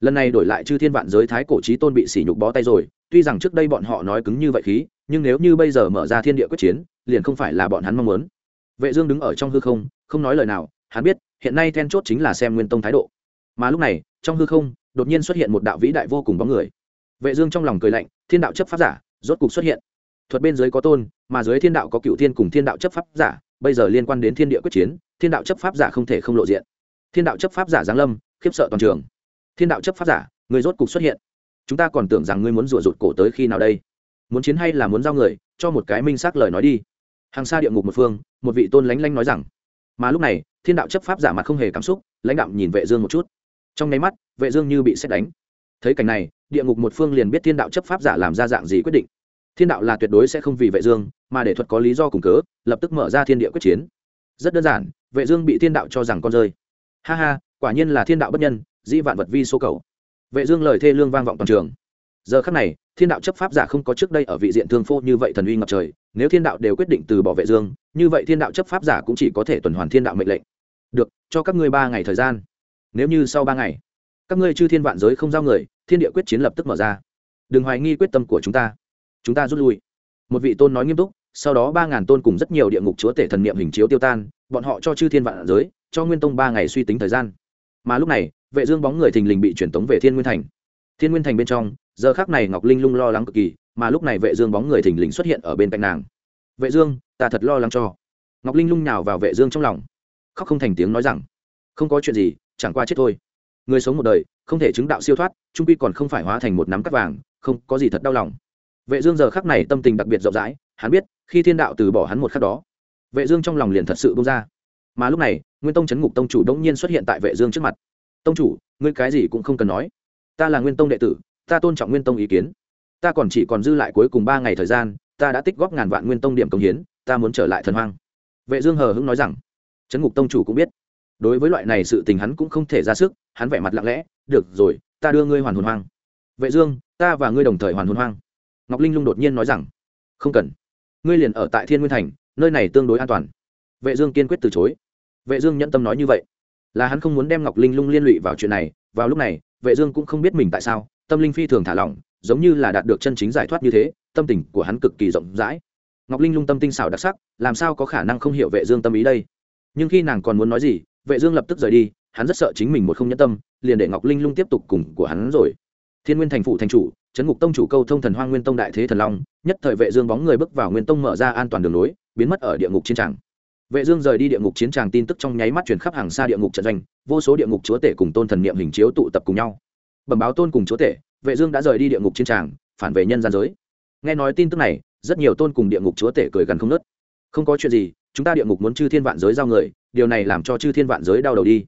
Lần này đổi lại chư thiên vạn giới thái cổ trí tôn bị sỉ nhục bó tay rồi, tuy rằng trước đây bọn họ nói cứng như vậy khí, nhưng nếu như bây giờ mở ra thiên địa quyết chiến, liền không phải là bọn hắn mong muốn. Vệ dương đứng ở trong hư không không nói lời nào hắn biết, hiện nay then chốt chính là xem nguyên tông thái độ. Mà lúc này, trong hư không, đột nhiên xuất hiện một đạo vĩ đại vô cùng bóng người. Vệ dương trong lòng cười lạnh, thiên đạo chấp pháp giả, rốt cục xuất hiện. Thuật bên dưới có tôn, mà dưới thiên đạo có cựu thiên cùng thiên đạo chấp pháp giả, bây giờ liên quan đến thiên địa quyết chiến, thiên đạo chấp pháp giả không thể không lộ diện. Thiên đạo chấp pháp giả giáng lâm, khiếp sợ toàn trường. Thiên đạo chấp pháp giả, người rốt cục xuất hiện. Chúng ta còn tưởng rằng ngươi muốn rủa rụt cổ tới khi nào đây? Muốn chiến hay là muốn giao người, cho một cái minh xác lời nói đi. Hàng xa địa ngục một phương, một vị tôn lánh lánh nói rằng mà lúc này, thiên đạo chấp pháp giả mặt không hề cảm xúc, lãnh đạo nhìn vệ dương một chút. Trong nháy mắt, vệ dương như bị xét đánh. Thấy cảnh này, địa ngục một phương liền biết thiên đạo chấp pháp giả làm ra dạng gì quyết định. Thiên đạo là tuyệt đối sẽ không vì vệ dương, mà để thuật có lý do cùng cớ, lập tức mở ra thiên địa quyết chiến. Rất đơn giản, vệ dương bị thiên đạo cho rằng con rơi. Ha ha, quả nhiên là thiên đạo bất nhân, dĩ vạn vật vi số cầu. Vệ dương lời thê lương vang vọng toàn trường giờ khắc này, thiên đạo chấp pháp giả không có trước đây ở vị diện thương phô như vậy thần uy ngập trời, nếu thiên đạo đều quyết định từ bỏ vệ dương, như vậy thiên đạo chấp pháp giả cũng chỉ có thể tuần hoàn thiên đạo mệnh lệnh. Được, cho các ngươi ba ngày thời gian. Nếu như sau ba ngày, các ngươi chư thiên vạn giới không giao người, thiên địa quyết chiến lập tức mở ra. Đừng hoài nghi quyết tâm của chúng ta. Chúng ta rút lui. Một vị tôn nói nghiêm túc, sau đó ba ngàn tôn cùng rất nhiều địa ngục chúa tể thần niệm hình chiếu tiêu tan, bọn họ cho chư thiên vạn giới, cho nguyên tông ba ngày suy tính thời gian. Mà lúc này, vệ dương bóng người thình lình bị chuyển tống về thiên nguyên thành thiên nguyên thành bên trong, giờ khắc này ngọc linh lung lo lắng cực kỳ, mà lúc này vệ dương bóng người thình lình xuất hiện ở bên cạnh nàng. Vệ dương, ta thật lo lắng cho. Ngọc linh lung nhào vào vệ dương trong lòng. Khóc không thành tiếng nói rằng, không có chuyện gì, chẳng qua chết thôi. Người sống một đời, không thể chứng đạo siêu thoát trung quy còn không phải hóa thành một nắm cát vàng, không có gì thật đau lòng. Vệ dương giờ khắc này tâm tình đặc biệt rộng rãi, hắn biết, khi thiên đạo từ bỏ hắn một khắc đó, vệ dương trong lòng liền thật sự buông ra. Mà lúc này, nguyên tông chấn ngục tông chủ đống nhiên xuất hiện tại vệ dương trước mặt. Tông chủ, ngươi cái gì cũng không cần nói ta là nguyên tông đệ tử, ta tôn trọng nguyên tông ý kiến. Ta còn chỉ còn dư lại cuối cùng ba ngày thời gian, ta đã tích góp ngàn vạn nguyên tông điểm công hiến, ta muốn trở lại thần hoang. Vệ dương hờ hững nói rằng chấn ngục tông chủ cũng biết. Đối với loại này sự tình hắn cũng không thể ra sức, hắn vẻ mặt lặng lẽ, được rồi, ta đưa ngươi hoàn hồn hoang. Vệ dương, ta và ngươi đồng thời hoàn hồn hoang. Ngọc linh lung đột nhiên nói rằng, không cần. Ngươi liền ở tại thiên nguyên thành, nơi này tương đối an toàn. Vệ dương kiên quyết từ chối. Vệ dương nhẫn tâm nói như vậy. Là hắn không muốn đem ngọc linh lung liên lụy vào chuyện này, vào lúc này vệ dương cũng không biết mình tại sao, tâm linh phi thường thả lỏng, giống như là đạt được chân chính giải thoát như thế, tâm tình của hắn cực kỳ rộng rãi. Ngọc linh lung tâm tinh xảo đặc sắc, làm sao có khả năng không hiểu vệ dương tâm ý đây? Nhưng khi nàng còn muốn nói gì, vệ dương lập tức rời đi, hắn rất sợ chính mình một không nhẫn tâm, liền để ngọc linh lung tiếp tục cùng của hắn rồi. Thiên nguyên thành phụ thành chủ, chấn ngục tông chủ câu thông thần hoang nguyên tông đại thế thần long, nhất thời vệ dương bóng người bước vào nguyên tông mở ra an toàn đường lối, biến mất ở địa ngục chiến tràng vệ dương rời đi địa ngục chiến tràng tin tức trong nháy mắt truyền khắp hàng xa địa ngục trận doanh, vô số địa ngục chúa tể cùng tôn thần niệm hình chiếu tụ tập cùng nhau. Bẩm báo tôn cùng chúa tể, vệ dương đã rời đi địa ngục chiến tràng, phản về nhân gian giới. Nghe nói tin tức này, rất nhiều tôn cùng địa ngục chúa tể cười gần không nứt không có chuyện gì, chúng ta địa ngục muốn chư thiên vạn giới giao người, điều này làm cho chư thiên vạn giới đau đầu đi.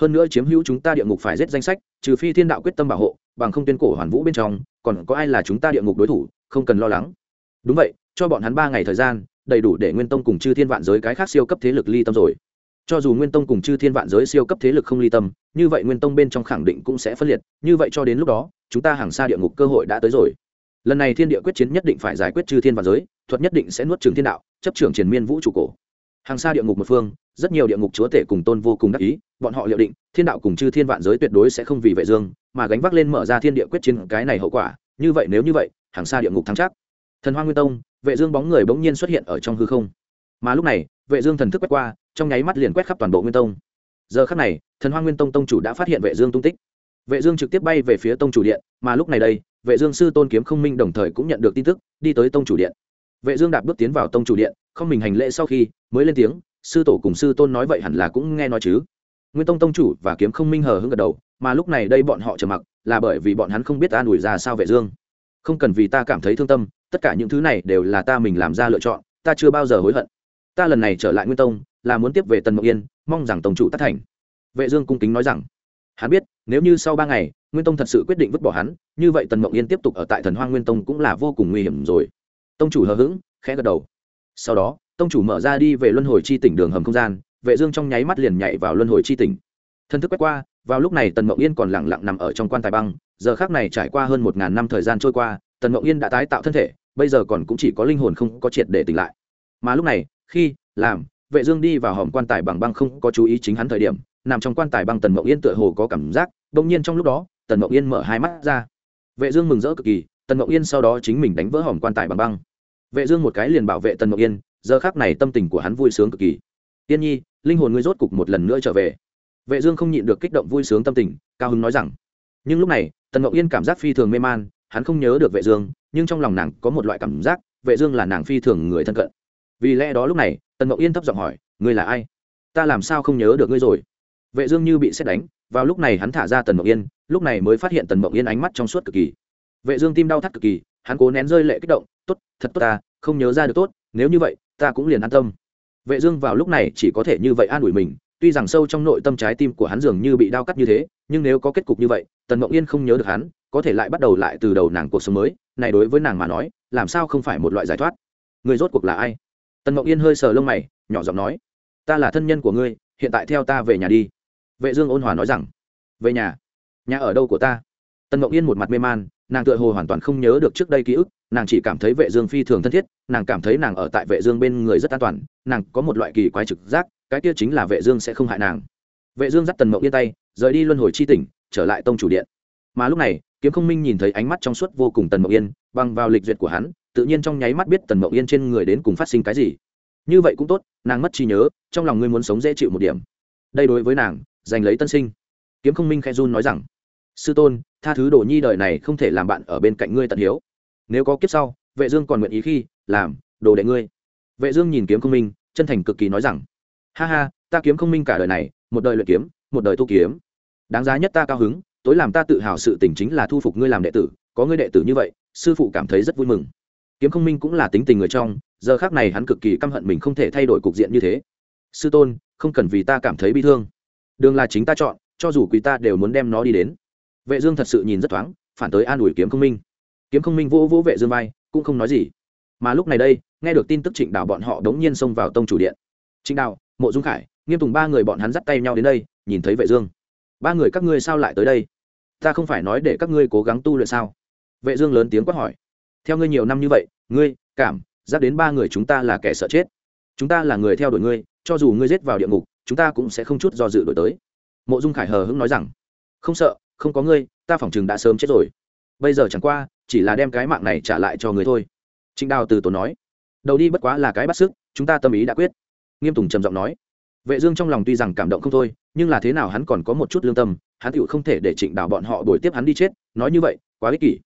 Hơn nữa chiếm hữu chúng ta địa ngục phải giết danh sách, trừ phi thiên đạo quyết tâm bảo hộ, bằng không tuyên cổ hoàn vũ bên trong, còn có ai là chúng ta địa ngục đối thủ, không cần lo lắng. Đúng vậy, cho bọn hắn ba ngày thời gian đầy đủ để nguyên tông cùng chư thiên vạn giới cái khác siêu cấp thế lực ly tâm rồi. Cho dù nguyên tông cùng chư thiên vạn giới siêu cấp thế lực không ly tâm, như vậy nguyên tông bên trong khẳng định cũng sẽ phân liệt. Như vậy cho đến lúc đó, chúng ta hàng xa địa ngục cơ hội đã tới rồi. Lần này thiên địa quyết chiến nhất định phải giải quyết chư thiên vạn giới, thuật nhất định sẽ nuốt trường thiên đạo, chấp trưởng triền miên vũ trụ cổ. Hàng xa địa ngục một phương, rất nhiều địa ngục chúa tể cùng tôn vô cùng đắc ý, bọn họ liệu định, thiên đạo cùng chư thiên vạn giới tuyệt đối sẽ không vì vệ dương, mà gánh vác lên mở ra thiên địa quyết chiến cái này hậu quả. Như vậy nếu như vậy, hàng xa địa ngục thắng chắc thần hoa nguyên tông, vệ dương bóng người bỗng nhiên xuất hiện ở trong hư không. Mà lúc này, vệ dương thần thức quét qua, trong nháy mắt liền quét khắp toàn bộ nguyên tông. Giờ khắc này, thần hoa nguyên tông tông chủ đã phát hiện vệ dương tung tích. Vệ dương trực tiếp bay về phía tông chủ điện, mà lúc này đây, vệ dương sư tôn kiếm không minh đồng thời cũng nhận được tin tức, đi tới tông chủ điện. Vệ dương đạp bước tiến vào tông chủ điện, không mình hành lễ sau khi, mới lên tiếng, sư tổ cùng sư tôn nói vậy hẳn là cũng nghe nói chứ. Nguyên tông tông chủ và kiếm không minh hờ hững gật đầu, mà lúc này đây bọn họ trầm mặc, là bởi vì bọn hắn không biết an ủi ra sao vệ dương. Không cần vì ta cảm thấy thương tâm tất cả những thứ này đều là ta mình làm ra lựa chọn, ta chưa bao giờ hối hận. Ta lần này trở lại nguyên tông, là muốn tiếp về tần mộng yên, mong rằng tổng chủ tất thành. Vệ dương cung kính nói rằng. Hắn biết, nếu như sau ba ngày, nguyên tông thật sự quyết định vứt bỏ hắn, như vậy tần mộng yên tiếp tục ở tại thần hoang nguyên tông cũng là vô cùng nguy hiểm rồi. Tông chủ hờ hững, khẽ gật đầu. Sau đó, tông chủ mở ra đi về luân hồi chi tỉnh đường hầm không gian, vệ dương trong nháy mắt liền nhảy vào luân hồi chi tỉnh. Thân thức quét qua, vào lúc này tần mộng yên còn lặng lặng nằm ở trong quan tài băng, giờ khắc này trải qua hơn một ngàn năm thời gian trôi qua tần mộng yên đã tái tạo thân thể, bây giờ còn cũng chỉ có linh hồn không có triệt để tỉnh lại. Mà lúc này, khi, làm, vệ dương đi vào hòm quan tài bằng băng không có chú ý chính hắn thời điểm, nằm trong quan tài băng tần mộng yên tựa hồ có cảm giác đông nhiên trong lúc đó, tần mộng yên mở hai mắt ra. Vệ dương mừng rỡ cực kỳ, tần mộng yên sau đó chính mình đánh vỡ hòm quan tài bằng băng. Vệ dương một cái liền bảo vệ tần mộng yên, giờ khắc này tâm tình của hắn vui sướng cực kỳ. Tiên nhi, linh hồn ngươi rốt cục một lần nữa trở về. Vệ dương không nhịn được kích động vui sướng tâm tình, cao hứng nói rằng. Nhưng lúc này, tần mộng yên cảm giác phi thường mê man hắn không nhớ được vệ dương, nhưng trong lòng nàng có một loại cảm giác, vệ dương là nàng phi thường người thân cận. Vì lẽ đó lúc này, tần mộng yên thấp giọng hỏi, ngươi là ai? Ta làm sao không nhớ được ngươi rồi? Vệ dương như bị xét đánh, vào lúc này hắn thả ra tần mộng yên, lúc này mới phát hiện tần mộng yên ánh mắt trong suốt cực kỳ. Vệ dương tim đau thắt cực kỳ, hắn cố nén rơi lệ kích động, tốt, thật tốt ta, không nhớ ra được tốt, nếu như vậy, ta cũng liền an tâm. Vệ dương vào lúc này chỉ có thể như vậy an ủi mình, tuy rằng sâu trong nội tâm trái tim của hắn dường như bị đau cắt như thế, nhưng nếu có kết cục như vậy, tần mộng yên không nhớ được hắn có thể lại bắt đầu lại từ đầu nàng cuộc sống mới, này đối với nàng mà nói, làm sao không phải một loại giải thoát? Người rốt cuộc là ai? Tần mộng yên hơi sờ lông mày, nhỏ giọng nói, ta là thân nhân của ngươi, hiện tại theo ta về nhà đi. Vệ dương ôn hòa nói rằng, về nhà? Nhà ở đâu của ta? Tần mộng yên một mặt mê man, nàng tựa hồ hoàn toàn không nhớ được trước đây ký ức, nàng chỉ cảm thấy vệ dương phi thường thân thiết, nàng cảm thấy nàng ở tại vệ dương bên người rất an toàn, nàng có một loại kỳ quái trực giác, cái kia chính là vệ dương sẽ không hại nàng. Vệ dương dắt tần mộng yên tay, rời đi luân hồi chi tỉnh, trở lại tông chủ điện. Mà lúc này kiếm không minh nhìn thấy ánh mắt trong suốt vô cùng tần mộng yên, bằng vào lịch duyệt của hắn, tự nhiên trong nháy mắt biết tần mộng yên trên người đến cùng phát sinh cái gì. Như vậy cũng tốt, nàng mất trí nhớ, trong lòng ngươi muốn sống dễ chịu một điểm. Đây đối với nàng, giành lấy tân sinh. Kiếm không minh khe run nói rằng, sư tôn, tha thứ đồ nhi đời này không thể làm bạn ở bên cạnh ngươi tận hiếu. Nếu có kiếp sau, vệ dương còn nguyện ý khi, làm, đồ đệ ngươi. Vệ dương nhìn kiếm không minh, chân thành cực kỳ nói rằng, ha ha, ta kiếm không minh cả đời này, một đời luyện kiếm, một đời tu kiếm. Đáng giá nhất ta cao hứng tối làm ta tự hào sự tình chính là thu phục ngươi làm đệ tử, có ngươi đệ tử như vậy, sư phụ cảm thấy rất vui mừng. Kiếm không minh cũng là tính tình người trong, giờ khác này hắn cực kỳ căm hận mình không thể thay đổi cục diện như thế. Sư tôn, không cần vì ta cảm thấy bi thương. Đường là chính ta chọn, cho dù quý ta đều muốn đem nó đi đến. Vệ dương thật sự nhìn rất thoáng, phản tới an ủi kiếm không minh. Kiếm không minh vỗ vỗ vệ dương vai, cũng không nói gì. Mà lúc này đây, nghe được tin tức trịnh đào bọn họ đống nhiên xông vào tông chủ điện. Trịnh đào mộ dung khải, nghiêm tùng ba người bọn hắn dắt tay nhau đến đây, nhìn thấy vệ dương ba người các ngươi sao lại tới đây? Ta không phải nói để các ngươi cố gắng tu luyện sao? Vệ dương lớn tiếng quát hỏi. Theo ngươi nhiều năm như vậy, ngươi, cảm giác đến ba người chúng ta là kẻ sợ chết. Chúng ta là người theo đuổi ngươi, cho dù ngươi giết vào địa ngục, chúng ta cũng sẽ không chút do dự đổi tới. Mộ dung khải hờ hững nói rằng. Không sợ, không có ngươi, ta phỏng chừng đã sớm chết rồi. Bây giờ chẳng qua, chỉ là đem cái mạng này trả lại cho ngươi thôi. Trịnh đào từ tổ nói. Đầu đi bất quá là cái bắt sức, chúng ta tâm ý đã quyết. Nghiêm tùng trầm giọng nói. Vệ dương trong lòng tuy rằng cảm động không thôi nhưng là thế nào hắn còn có một chút lương tâm, hắn tựu không thể để trịnh đào bọn họ đuổi tiếp hắn đi chết, nói như vậy, quá ích kỷ.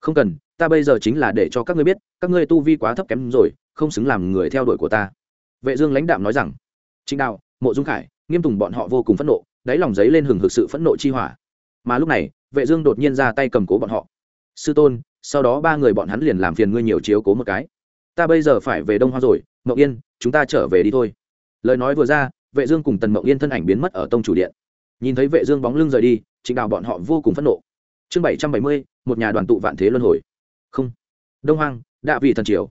Không cần, ta bây giờ chính là để cho các ngươi biết, các ngươi tu vi quá thấp kém rồi, không xứng làm người theo đuổi của ta. Vệ dương lãnh đạm nói rằng, trịnh đào, mộ dung khải, nghiêm tùng bọn họ vô cùng phẫn nộ, đáy lòng giấy lên hừng hực sự phẫn nộ chi hỏa. Mà lúc này, vệ dương đột nhiên ra tay cầm cố bọn họ. Sư tôn, sau đó ba người bọn hắn liền làm phiền ngươi nhiều chiếu cố một cái. Ta bây giờ phải về đông hoa rồi Ngọc yên, chúng ta trở về đi thôi. Lời nói vừa ra vệ dương cùng tần Mộng yên thân ảnh biến mất ở tông chủ điện. Nhìn thấy vệ dương bóng lưng rời đi, trịnh đào bọn họ vô cùng phẫn nộ. Chương bảy trăm bảy mươi, một nhà đoàn tụ vạn thế luân hồi. Không. Đông hoang, đạ vị thần triều.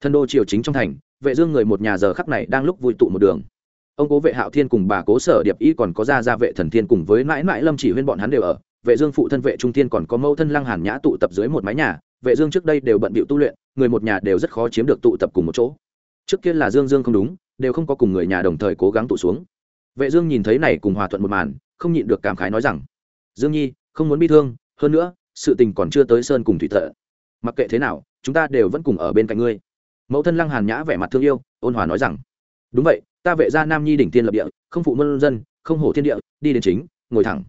Thần đô triều chính trong thành, vệ dương người một nhà giờ khắc này đang lúc vui tụ một đường. Ông cố vệ hạo thiên cùng bà cố sở điệp y còn có gia gia vệ thần thiên cùng với mãi mãi lâm chỉ huyên bọn hắn đều ở. Vệ dương phụ thân vệ trung thiên còn có mẫu thân lăng hàn nhã tụ tập dưới một mái nhà. Vệ dương trước đây đều bận bịu tu luyện, người một nhà đều rất khó chiếm được tụ tập cùng một chỗ. Trước kia là dương dương không đúng đều không có cùng người nhà đồng thời cố gắng tụ xuống. Vệ dương nhìn thấy này cùng hòa thuận một màn, không nhịn được cảm khái nói rằng, dương nhi, không muốn bi thương, hơn nữa, sự tình còn chưa tới sơn cùng thủy thợ. Mặc kệ thế nào, chúng ta đều vẫn cùng ở bên cạnh ngươi. Mẫu thân lăng hàn nhã vẻ mặt thương yêu, ôn hòa nói rằng, đúng vậy, ta vệ gia nam nhi đỉnh tiên lập địa, không phụ môn dân, không hổ thiên địa, đi đến chính, ngồi thẳng.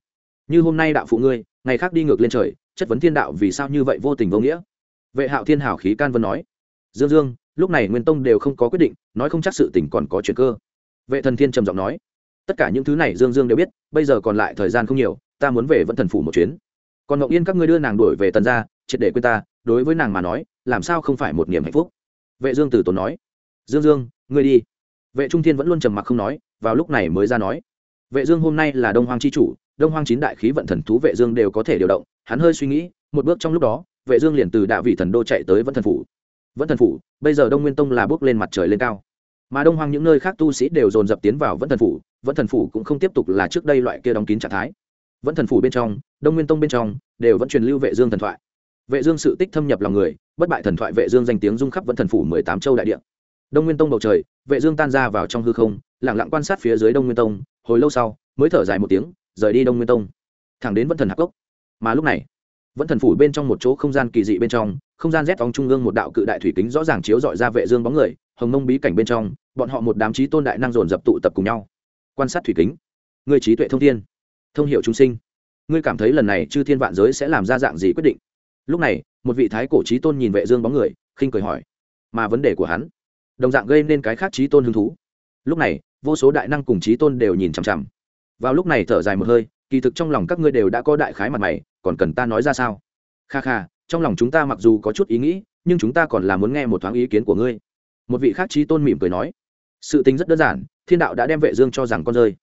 Như hôm nay đạo phụ ngươi, ngày khác đi ngược lên trời, chất vấn thiên đạo vì sao như vậy vô tình vô nghĩa. Vệ hạo thiên hảo khí can vân nói, dương dương lúc này nguyên tông đều không có quyết định, nói không chắc sự tình còn có chuyện cơ. Vệ thần thiên trầm giọng nói, tất cả những thứ này dương dương đều biết, bây giờ còn lại thời gian không nhiều, ta muốn về vẫn thần phủ một chuyến. Còn ngậu yên các ngươi đưa nàng đuổi về tần gia, triệt để quên ta, đối với nàng mà nói, làm sao không phải một niềm hạnh phúc? Vệ dương tử tốn nói, dương dương, ngươi đi. Vệ trung thiên vẫn luôn trầm mặc không nói, vào lúc này mới ra nói, vệ dương hôm nay là đông hoang chi chủ, đông hoang chín đại khí vận thần thú vệ dương đều có thể điều động, hắn hơi suy nghĩ, một bước trong lúc đó, vệ dương liền từ đạo vị thần đô chạy tới vẫn thần phủ vẫn thần phủ, bây giờ đông nguyên tông là bước lên mặt trời lên cao. Mà đông hoang những nơi khác tu sĩ đều dồn dập tiến vào vẫn thần phủ, vẫn thần phủ cũng không tiếp tục là trước đây loại kia đóng kín trạng thái. Vẫn thần phủ bên trong, đông nguyên tông bên trong, đều vẫn truyền lưu vệ dương thần thoại. Vệ dương sự tích thâm nhập lòng người, bất bại thần thoại vệ dương danh tiếng rung khắp vẫn thần phủ mười tám châu đại địa. Đông nguyên tông bầu trời, vệ dương tan ra vào trong hư không, lặng lặng quan sát phía dưới đông nguyên tông, hồi lâu sau, mới thở dài một tiếng, rời đi đông nguyên tông. Thẳng đến vẫn thần hạc cốc. Mà lúc này, vẫn thần phủ bên trong một chỗ không gian kỳ dị bên trong không gian rét vòng trung ương một đạo cự đại thủy kính rõ ràng chiếu dọi ra vệ dương bóng người, hồng mông bí cảnh bên trong, bọn họ một đám trí tôn đại năng dồn dập tụ tập cùng nhau. Quan sát thủy kính. Người trí tuệ thông thiên. Thông hiệu chúng sinh. Ngươi cảm thấy lần này chư thiên vạn giới sẽ làm ra dạng gì quyết định? Lúc này, một vị thái cổ trí tôn nhìn vệ dương bóng người, khinh cười hỏi. Mà vấn đề của hắn? Đồng dạng gây nên cái khác trí tôn hứng thú. Lúc này, vô số đại năng cùng trí tôn đều nhìn chằm chằm. Vào lúc này thở dài một hơi, kỳ thực trong lòng các ngươi đều đã có đại khái mặt mày, còn cần ta nói ra sao? Kha kha trong lòng chúng ta mặc dù có chút ý nghĩ, nhưng chúng ta còn là muốn nghe một thoáng ý kiến của ngươi. Một vị khác trí tôn mỉm cười nói, sự tính rất đơn giản, thiên đạo đã đem vệ dương cho rằng con rơi.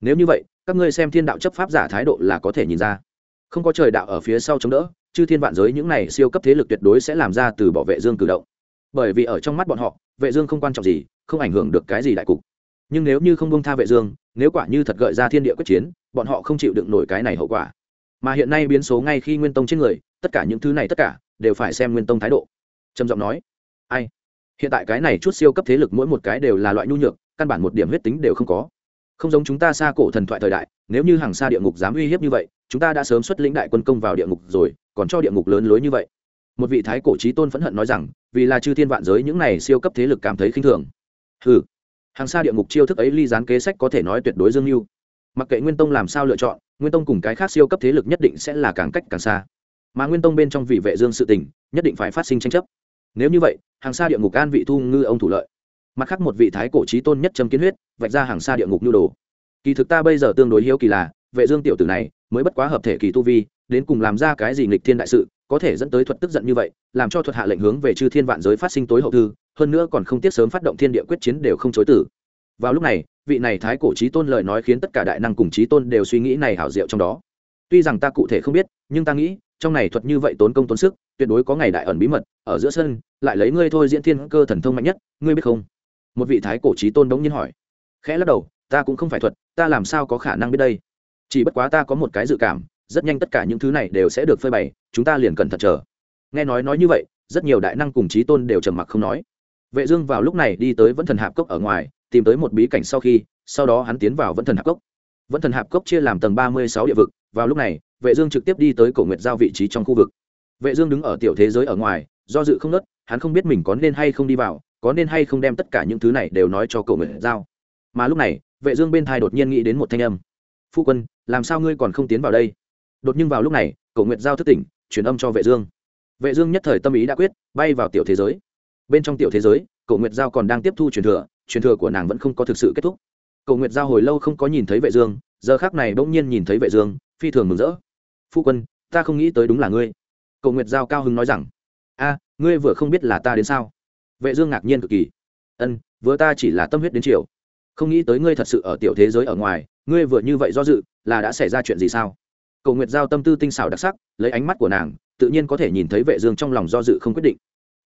Nếu như vậy, các ngươi xem thiên đạo chấp pháp giả thái độ là có thể nhìn ra. Không có trời đạo ở phía sau chống đỡ chứ thiên vạn giới những này siêu cấp thế lực tuyệt đối sẽ làm ra từ bảo vệ dương cử động. Bởi vì ở trong mắt bọn họ, vệ dương không quan trọng gì, không ảnh hưởng được cái gì đại cục. Nhưng nếu như không bông tha vệ dương, nếu quả như thật gợi ra thiên địa quyết chiến, bọn họ không chịu đựng nổi cái này hậu quả. Mà hiện nay biến số ngay khi nguyên tông trên người tất cả những thứ này tất cả đều phải xem nguyên tông thái độ. Trầm giọng nói, ai? Hiện tại cái này chút siêu cấp thế lực mỗi một cái đều là loại nhu nhược, căn bản một điểm huyết tính đều không có. Không giống chúng ta xa cổ thần thoại thời đại, nếu như hàng xa địa ngục dám uy hiếp như vậy, chúng ta đã sớm xuất lĩnh đại quân công vào địa ngục rồi, còn cho địa ngục lớn lối như vậy. Một vị thái cổ trí tôn phẫn hận nói rằng, vì là chư thiên vạn giới những này siêu cấp thế lực cảm thấy khinh thường. Ừ hàng xa địa ngục chiêu thức ấy ly gián kế sách có thể nói tuyệt đối dương mưu. Mặc kệ nguyên tông làm sao lựa chọn, nguyên tông cùng cái khác siêu cấp thế lực nhất định sẽ là càng cách càng xa mà nguyên tông bên trong vị vệ dương sự tình, nhất định phải phát sinh tranh chấp. Nếu như vậy, hàng xa địa ngục an vị thu ngư ông thủ lợi. Mặt khác một vị thái cổ trí tôn nhất châm kiến huyết, vạch ra hàng xa địa ngục nhu đồ. Kỳ thực ta bây giờ tương đối hiếu kỳ là, vệ dương tiểu tử này mới bất quá hợp thể kỳ tu vi, đến cùng làm ra cái gì nghịch thiên đại sự, có thể dẫn tới thuật tức giận như vậy, làm cho thuật hạ lệnh hướng về chư thiên vạn giới phát sinh tối hậu thư, hơn nữa còn không tiếc sớm phát động thiên địa quyết chiến đều không chối tử vào lúc này, vị này thái cổ trí tôn lời nói khiến tất cả đại năng cùng trí tôn đều suy nghĩ này hảo diệu trong đó. Tuy rằng ta cụ thể không biết, nhưng ta nghĩ trong này thuật như vậy tốn công tốn sức, tuyệt đối có ngày đại ẩn bí mật, ở giữa sân, lại lấy ngươi thôi diễn thiên cơ thần thông mạnh nhất, ngươi biết không? Một vị thái cổ trí tôn đống nhiên hỏi. Khẽ lắc đầu, ta cũng không phải thuật, ta làm sao có khả năng biết đây? Chỉ bất quá ta có một cái dự cảm, rất nhanh tất cả những thứ này đều sẽ được phơi bày, chúng ta liền cẩn thận chờ. Nghe nói nói như vậy, rất nhiều đại năng cùng trí tôn đều trầm mặc không nói. Vệ dương vào lúc này đi tới vẫn thần hạp cốc ở ngoài, tìm tới một bí cảnh sau khi, sau đó hắn tiến vào vẫn thần hạp cốc. Vẫn thần hạp cốc chia làm tầng ba mươi sáu địa vực, vào lúc này vệ dương trực tiếp đi tới cổ nguyệt giao vị trí trong khu vực. Vệ dương đứng ở tiểu thế giới ở ngoài, do dự không nớt, hắn không biết mình có nên hay không đi vào, có nên hay không đem tất cả những thứ này đều nói cho cổ nguyệt giao. Mà lúc này, vệ dương bên thai đột nhiên nghĩ đến một thanh âm. Phu quân, làm sao ngươi còn không tiến vào đây? Đột nhiên vào lúc này, cổ nguyệt giao thức tỉnh, truyền âm cho vệ dương. Vệ dương nhất thời tâm ý đã quyết, bay vào tiểu thế giới. Bên trong tiểu thế giới, cổ nguyệt giao còn đang tiếp thu truyền thừa truyền thừa của nàng vẫn không có thực sự kết thúc. Cổ nguyệt giao hồi lâu không có nhìn thấy vệ dương, giờ khắc này bỗng nhiên nhìn thấy vệ dương, phi thường mừng rỡ phu quân, ta không nghĩ tới đúng là ngươi. Cổ nguyệt giao cao hứng nói rằng, a, ngươi vừa không biết là ta đến sao? Vệ dương ngạc nhiên cực kỳ. Ân, vừa ta chỉ là tâm huyết đến chiều. Không nghĩ tới ngươi thật sự ở tiểu thế giới ở ngoài, ngươi vừa như vậy do dự, là đã xảy ra chuyện gì sao? Cầu nguyệt giao tâm tư tinh xảo đặc sắc, lấy ánh mắt của nàng, tự nhiên có thể nhìn thấy vệ dương trong lòng do dự không quyết định.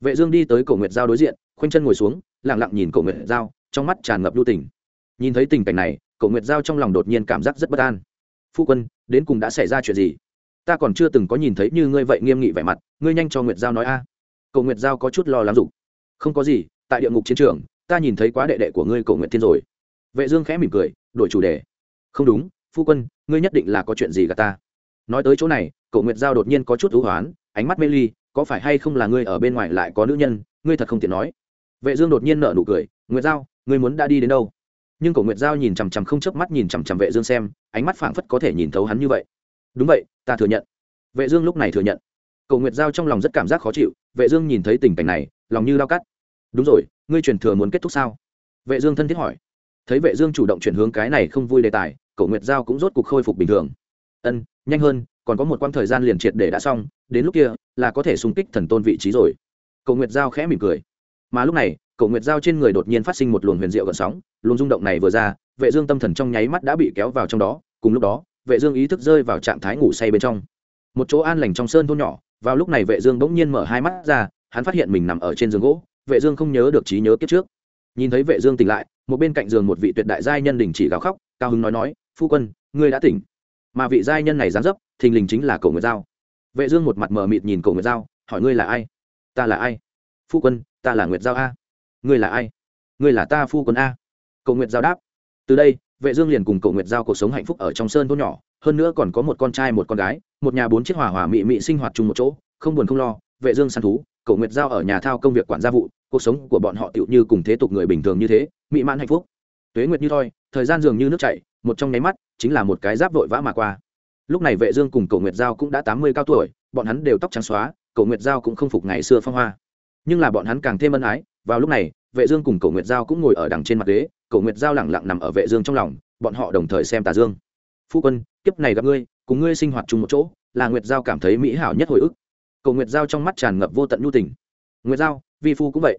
Vệ dương đi tới cầu nguyệt giao đối diện, khoanh chân ngồi xuống, lặng lặng nhìn cầu nguyệt giao, trong mắt tràn ngập lưu tình. Nhìn thấy tình cảnh này, cầu nguyệt giao trong lòng đột nhiên cảm giác rất bất an. Phu quân, đến cùng đã xảy ra chuyện gì? Ta còn chưa từng có nhìn thấy như ngươi vậy nghiêm nghị vẻ mặt, ngươi nhanh cho nguyệt giao nói a. Cầu nguyệt giao có chút lo lắng dục. Không có gì, tại địa ngục chiến trường, ta nhìn thấy quá đệ đệ của ngươi cầu nguyệt thiên rồi. Vệ dương khẽ mỉm cười, đổi chủ đề. Không đúng, phu quân, ngươi nhất định là có chuyện gì gặp ta. Nói tới chỗ này, cậu nguyệt giao đột nhiên có chút thú hoán, ánh mắt mê ly, có phải hay không là ngươi ở bên ngoài lại có nữ nhân, ngươi thật không tiện nói. Vệ dương đột nhiên nở nụ cười, nguyệt giao, ngươi muốn đã đi đến đâu? Nhưng cổ nguyệt giao nhìn chằm chằm không chớp mắt nhìn chằm chằm vệ dương xem, ánh mắt phảng phất có thể nhìn thấu hắn như vậy đúng vậy, ta thừa nhận. Vệ dương lúc này thừa nhận. Cầu nguyệt giao trong lòng rất cảm giác khó chịu, vệ dương nhìn thấy tình cảnh này, lòng như lao cắt. Đúng rồi, ngươi truyền thừa muốn kết thúc sao? Vệ dương thân thiết hỏi. Thấy vệ dương chủ động chuyển hướng cái này không vui đề tài, cầu nguyệt giao cũng rốt cuộc khôi phục bình thường. Ân, nhanh hơn, còn có một quãng thời gian liền triệt để đã xong, đến lúc kia là có thể xung kích thần tôn vị trí rồi. Cầu nguyệt giao khẽ mỉm cười. Mà lúc này, cầu nguyệt giao trên người đột nhiên phát sinh một luồng huyền diệu gợn sóng, luồng rung động này vừa ra, vệ dương tâm thần trong nháy mắt đã bị kéo vào trong đó, cùng lúc đó vệ dương ý thức rơi vào trạng thái ngủ say bên trong. Một chỗ an lành trong sơn thôn nhỏ, vào lúc này vệ dương bỗng nhiên mở hai mắt ra, hắn phát hiện mình nằm ở trên giường gỗ, vệ dương không nhớ được trí nhớ kiếp trước. Nhìn thấy vệ dương tỉnh lại, một bên cạnh giường một vị tuyệt đại giai nhân đình chỉ gào khóc, cao hứng nói nói, phu quân, ngươi đã tỉnh. Mà vị giai nhân này dám dấp, thình lình chính là cổ nguyệt giao. Vệ dương một mặt mờ mịt nhìn cổ nguyệt giao, hỏi, ngươi là ai? Ta là ai? Phu quân, ta là nguyệt giao a. Ngươi là ai? Ngươi là ta, phu quân a. Cổ nguyệt giao đáp, từ đây vệ dương liền cùng cổ nguyệt giao cuộc sống hạnh phúc ở trong sơn thôn nhỏ, hơn nữa còn có một con trai một con gái, một nhà bốn chiếc hòa hòa mị mị sinh hoạt chung một chỗ, không buồn không lo, vệ dương săn thú, cổ nguyệt giao ở nhà thao công việc quản gia vụ, cuộc sống của bọn họ tựu như cùng thế tục người bình thường như thế, mỹ mãn hạnh phúc. Tuế nguyệt như thoi, thời gian dường như nước chảy, một trong nháy mắt, chính là một cái giáp vội vã mà qua. Lúc này vệ dương cùng cậu nguyệt giao cũng đã tám mươi cao tuổi, bọn hắn đều tóc trắng xóa cậu nguyệt giao cũng không phục ngày xưa phong hoa. Nhưng là bọn hắn càng thêm ân ái, vào lúc này, vệ dương cùng cậu nguyệt giao cũng ngồi ở đằng trên mặt ghế Cổ nguyệt giao lẳng lặng nằm ở vệ dương trong lòng, bọn họ đồng thời xem tà dương. Phu quân, kiếp này gặp ngươi, cùng ngươi sinh hoạt chung một chỗ, là nguyệt giao cảm thấy mỹ hảo nhất hồi ức. Cổ nguyệt giao trong mắt tràn ngập vô tận nhu tình. Nguyệt giao, vi phu cũng vậy.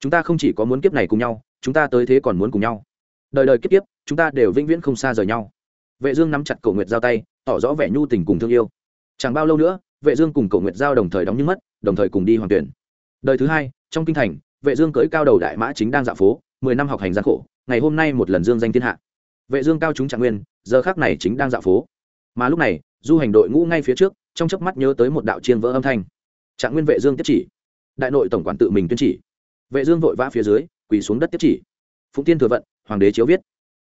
Chúng ta không chỉ có muốn kiếp này cùng nhau, chúng ta tới thế còn muốn cùng nhau. Đời đời kiếp kiếp, chúng ta đều vĩnh viễn không xa rời nhau. Vệ dương nắm chặt cổ nguyệt giao tay, tỏ rõ vẻ nhu tình cùng thương yêu. Chẳng bao lâu nữa, vệ dương cùng cổ nguyệt giao đồng thời đóng những mất, đồng thời cùng đi hoàng tuyển. Đời thứ hai, trong kinh thành, vệ dương cưỡi cao đầu đại mã chính đang dạo phố, mười năm học hành gian khổ ngày hôm nay một lần dương danh thiên hạ. Vệ dương cao chúng trạng nguyên, giờ khắc này chính đang dạo phố. Mà lúc này, du hành đội ngũ ngay phía trước, trong chớp mắt nhớ tới một đạo chiên vỡ âm thanh. Trạng nguyên vệ dương tiếp chỉ. Đại nội tổng quản tự mình tuyên chỉ. Vệ dương vội vã phía dưới, quỳ xuống đất tiếp chỉ. Phụng tiên thừa vận, hoàng đế chiếu viết.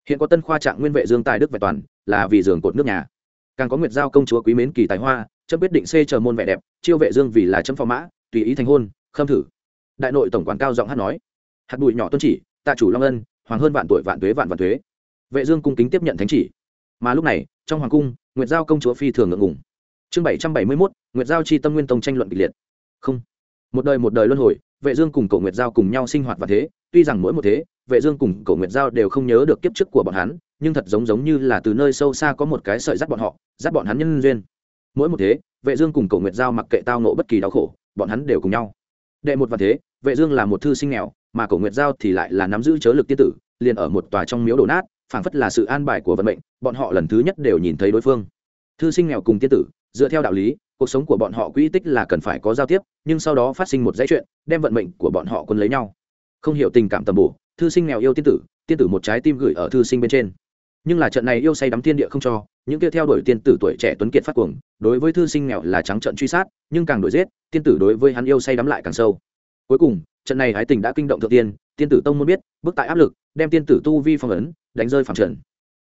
Hiện có tân khoa trạng nguyên vệ dương tài đức vẹn toàn, là vì giường cột nước nhà. Càng có nguyệt giao công chúa quý mến kỳ tài hoa chấp quyết định xê chờ môn vẻ đẹp, chiêu vệ dương vì là chấm phò mã, tùy ý thành hôn, khâm thử. Đại nội tổng quản cao giọng hát nói. Hạt bụi nhỏ tuân chỉ, tạ chủ long ân hoàng hơn vạn tuổi vạn tuế vạn vạn tuế. Vệ dương cung kính tiếp nhận thánh chỉ. Mà lúc này trong hoàng cung nguyệt giao công chúa phi thường ngượng ngùng. Chương bảy trăm bảy mươi 771, nguyệt giao chi tâm nguyên tông tranh luận kịch liệt. Không. Một đời một đời luân hồi vệ dương cùng cổ nguyệt giao cùng nhau sinh hoạt và thế tuy rằng mỗi một thế vệ dương cùng cổ nguyệt giao đều không nhớ được kiếp trước của bọn hắn nhưng thật giống giống như là từ nơi sâu xa có một cái sợi dắt bọn họ dắt bọn hắn nhân duyên. Mỗi một thế vệ dương cùng cổ nguyệt giao mặc kệ tao nộ bất kỳ đau khổ bọn hắn đều cùng nhau. Đệ một và thế vệ dương là một thư sinh nghèo mà cổ nguyệt giao thì lại là nắm giữ chớ lực tiên tử, liền ở một tòa trong miếu đổ nát, phảng phất là sự an bài của vận mệnh, bọn họ lần thứ nhất đều nhìn thấy đối phương. Thư sinh nghèo cùng tiên tử, dựa theo đạo lý, cuộc sống của bọn họ quỹ tích là cần phải có giao tiếp, nhưng sau đó phát sinh một dãy chuyện, đem vận mệnh của bọn họ quân lấy nhau. Không hiểu tình cảm tầm bổ, thư sinh nghèo yêu tiên tử tiên tử một trái tim gửi ở thư sinh bên trên. Nhưng là trận này yêu say đắm tiên địa không cho, những kia theo đuổi tiên tử tuổi trẻ tuấn kiệt phát cuồng, đối với thư sinh nghèo là trắng trận truy sát, nhưng càng đuổi giết, tiên tử đối với hắn yêu say đắm lại càng sâu. Cuối cùng trận này hái tình đã kinh động thượng tiên tiên tử tông muốn biết, bước tại áp lực, đem tiên tử tu vi phong ấn, đánh rơi phẳng trần.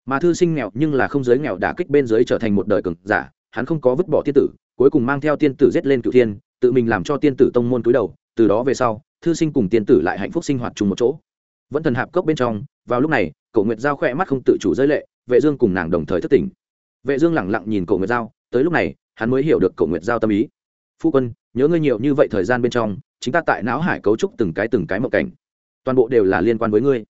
Mà thư sinh nghèo nhưng là không giới nghèo đả kích bên dưới trở thành một đời cường giả, hắn không có vứt bỏ tiên tử, cuối cùng mang theo tiên tử giết lên cựu thiên, tự mình làm cho tiên tử tông môn cúi đầu, từ đó về sau, thư sinh cùng tiên tử lại hạnh phúc sinh hoạt chung một chỗ. Vẫn thần hạp cốc bên trong, vào lúc này cậu nguyệt giao khỏe mắt không tự chủ giới lệ, vệ dương cùng nàng đồng thời thất tỉnh. Vệ dương lẳng lặng nhìn cậu nguyệt giao, tới lúc này, hắn mới hiểu được cậu nguyệt giao tâm ý. Phu quân, nhớ ngươi nhiều như vậy thời gian bên trong chính ta tại não hải cấu trúc từng cái từng cái mộng cảnh. Toàn bộ đều là liên quan với ngươi.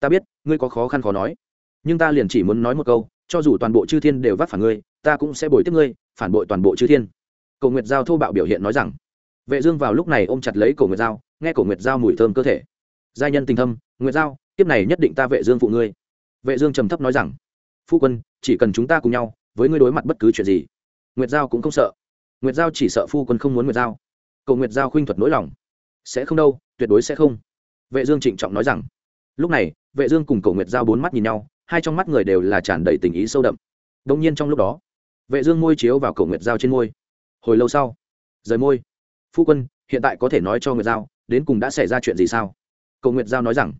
Ta biết, ngươi có khó khăn khó nói. Nhưng ta liền chỉ muốn nói một câu, cho dù toàn bộ chư thiên đều vác phản ngươi, ta cũng sẽ bồi tiếp ngươi, phản bội toàn bộ chư thiên. Cầu nguyệt giao thô bạo biểu hiện nói rằng. Vệ dương vào lúc này ôm chặt lấy cổ nguyệt giao, nghe cổ nguyệt giao mùi thơm cơ thể. Gia nhân tình thâm, nguyệt giao tiếp này nhất định ta vệ dương phụ ngươi. Vệ dương trầm thấp nói rằng. Phu quân, chỉ cần chúng ta cùng nhau, với ngươi đối mặt bất cứ chuyện gì, nguyệt giao cũng không sợ. Nguyệt giao chỉ sợ phu quân không muốn nguyệt giao cầu nguyệt giao khuynh thuật nỗi lòng. Sẽ không đâu, tuyệt đối sẽ không. Vệ dương trịnh trọng nói rằng. Lúc này, vệ dương cùng cầu nguyệt giao bốn mắt nhìn nhau, hai trong mắt người đều là tràn đầy tình ý sâu đậm. Đung nhiên trong lúc đó, vệ dương môi chiếu vào cầu nguyệt giao trên môi. Hồi lâu sau, rời môi. Phu quân, hiện tại có thể nói cho nguyệt giao, đến cùng đã xảy ra chuyện gì sao? Cầu nguyệt giao nói rằng.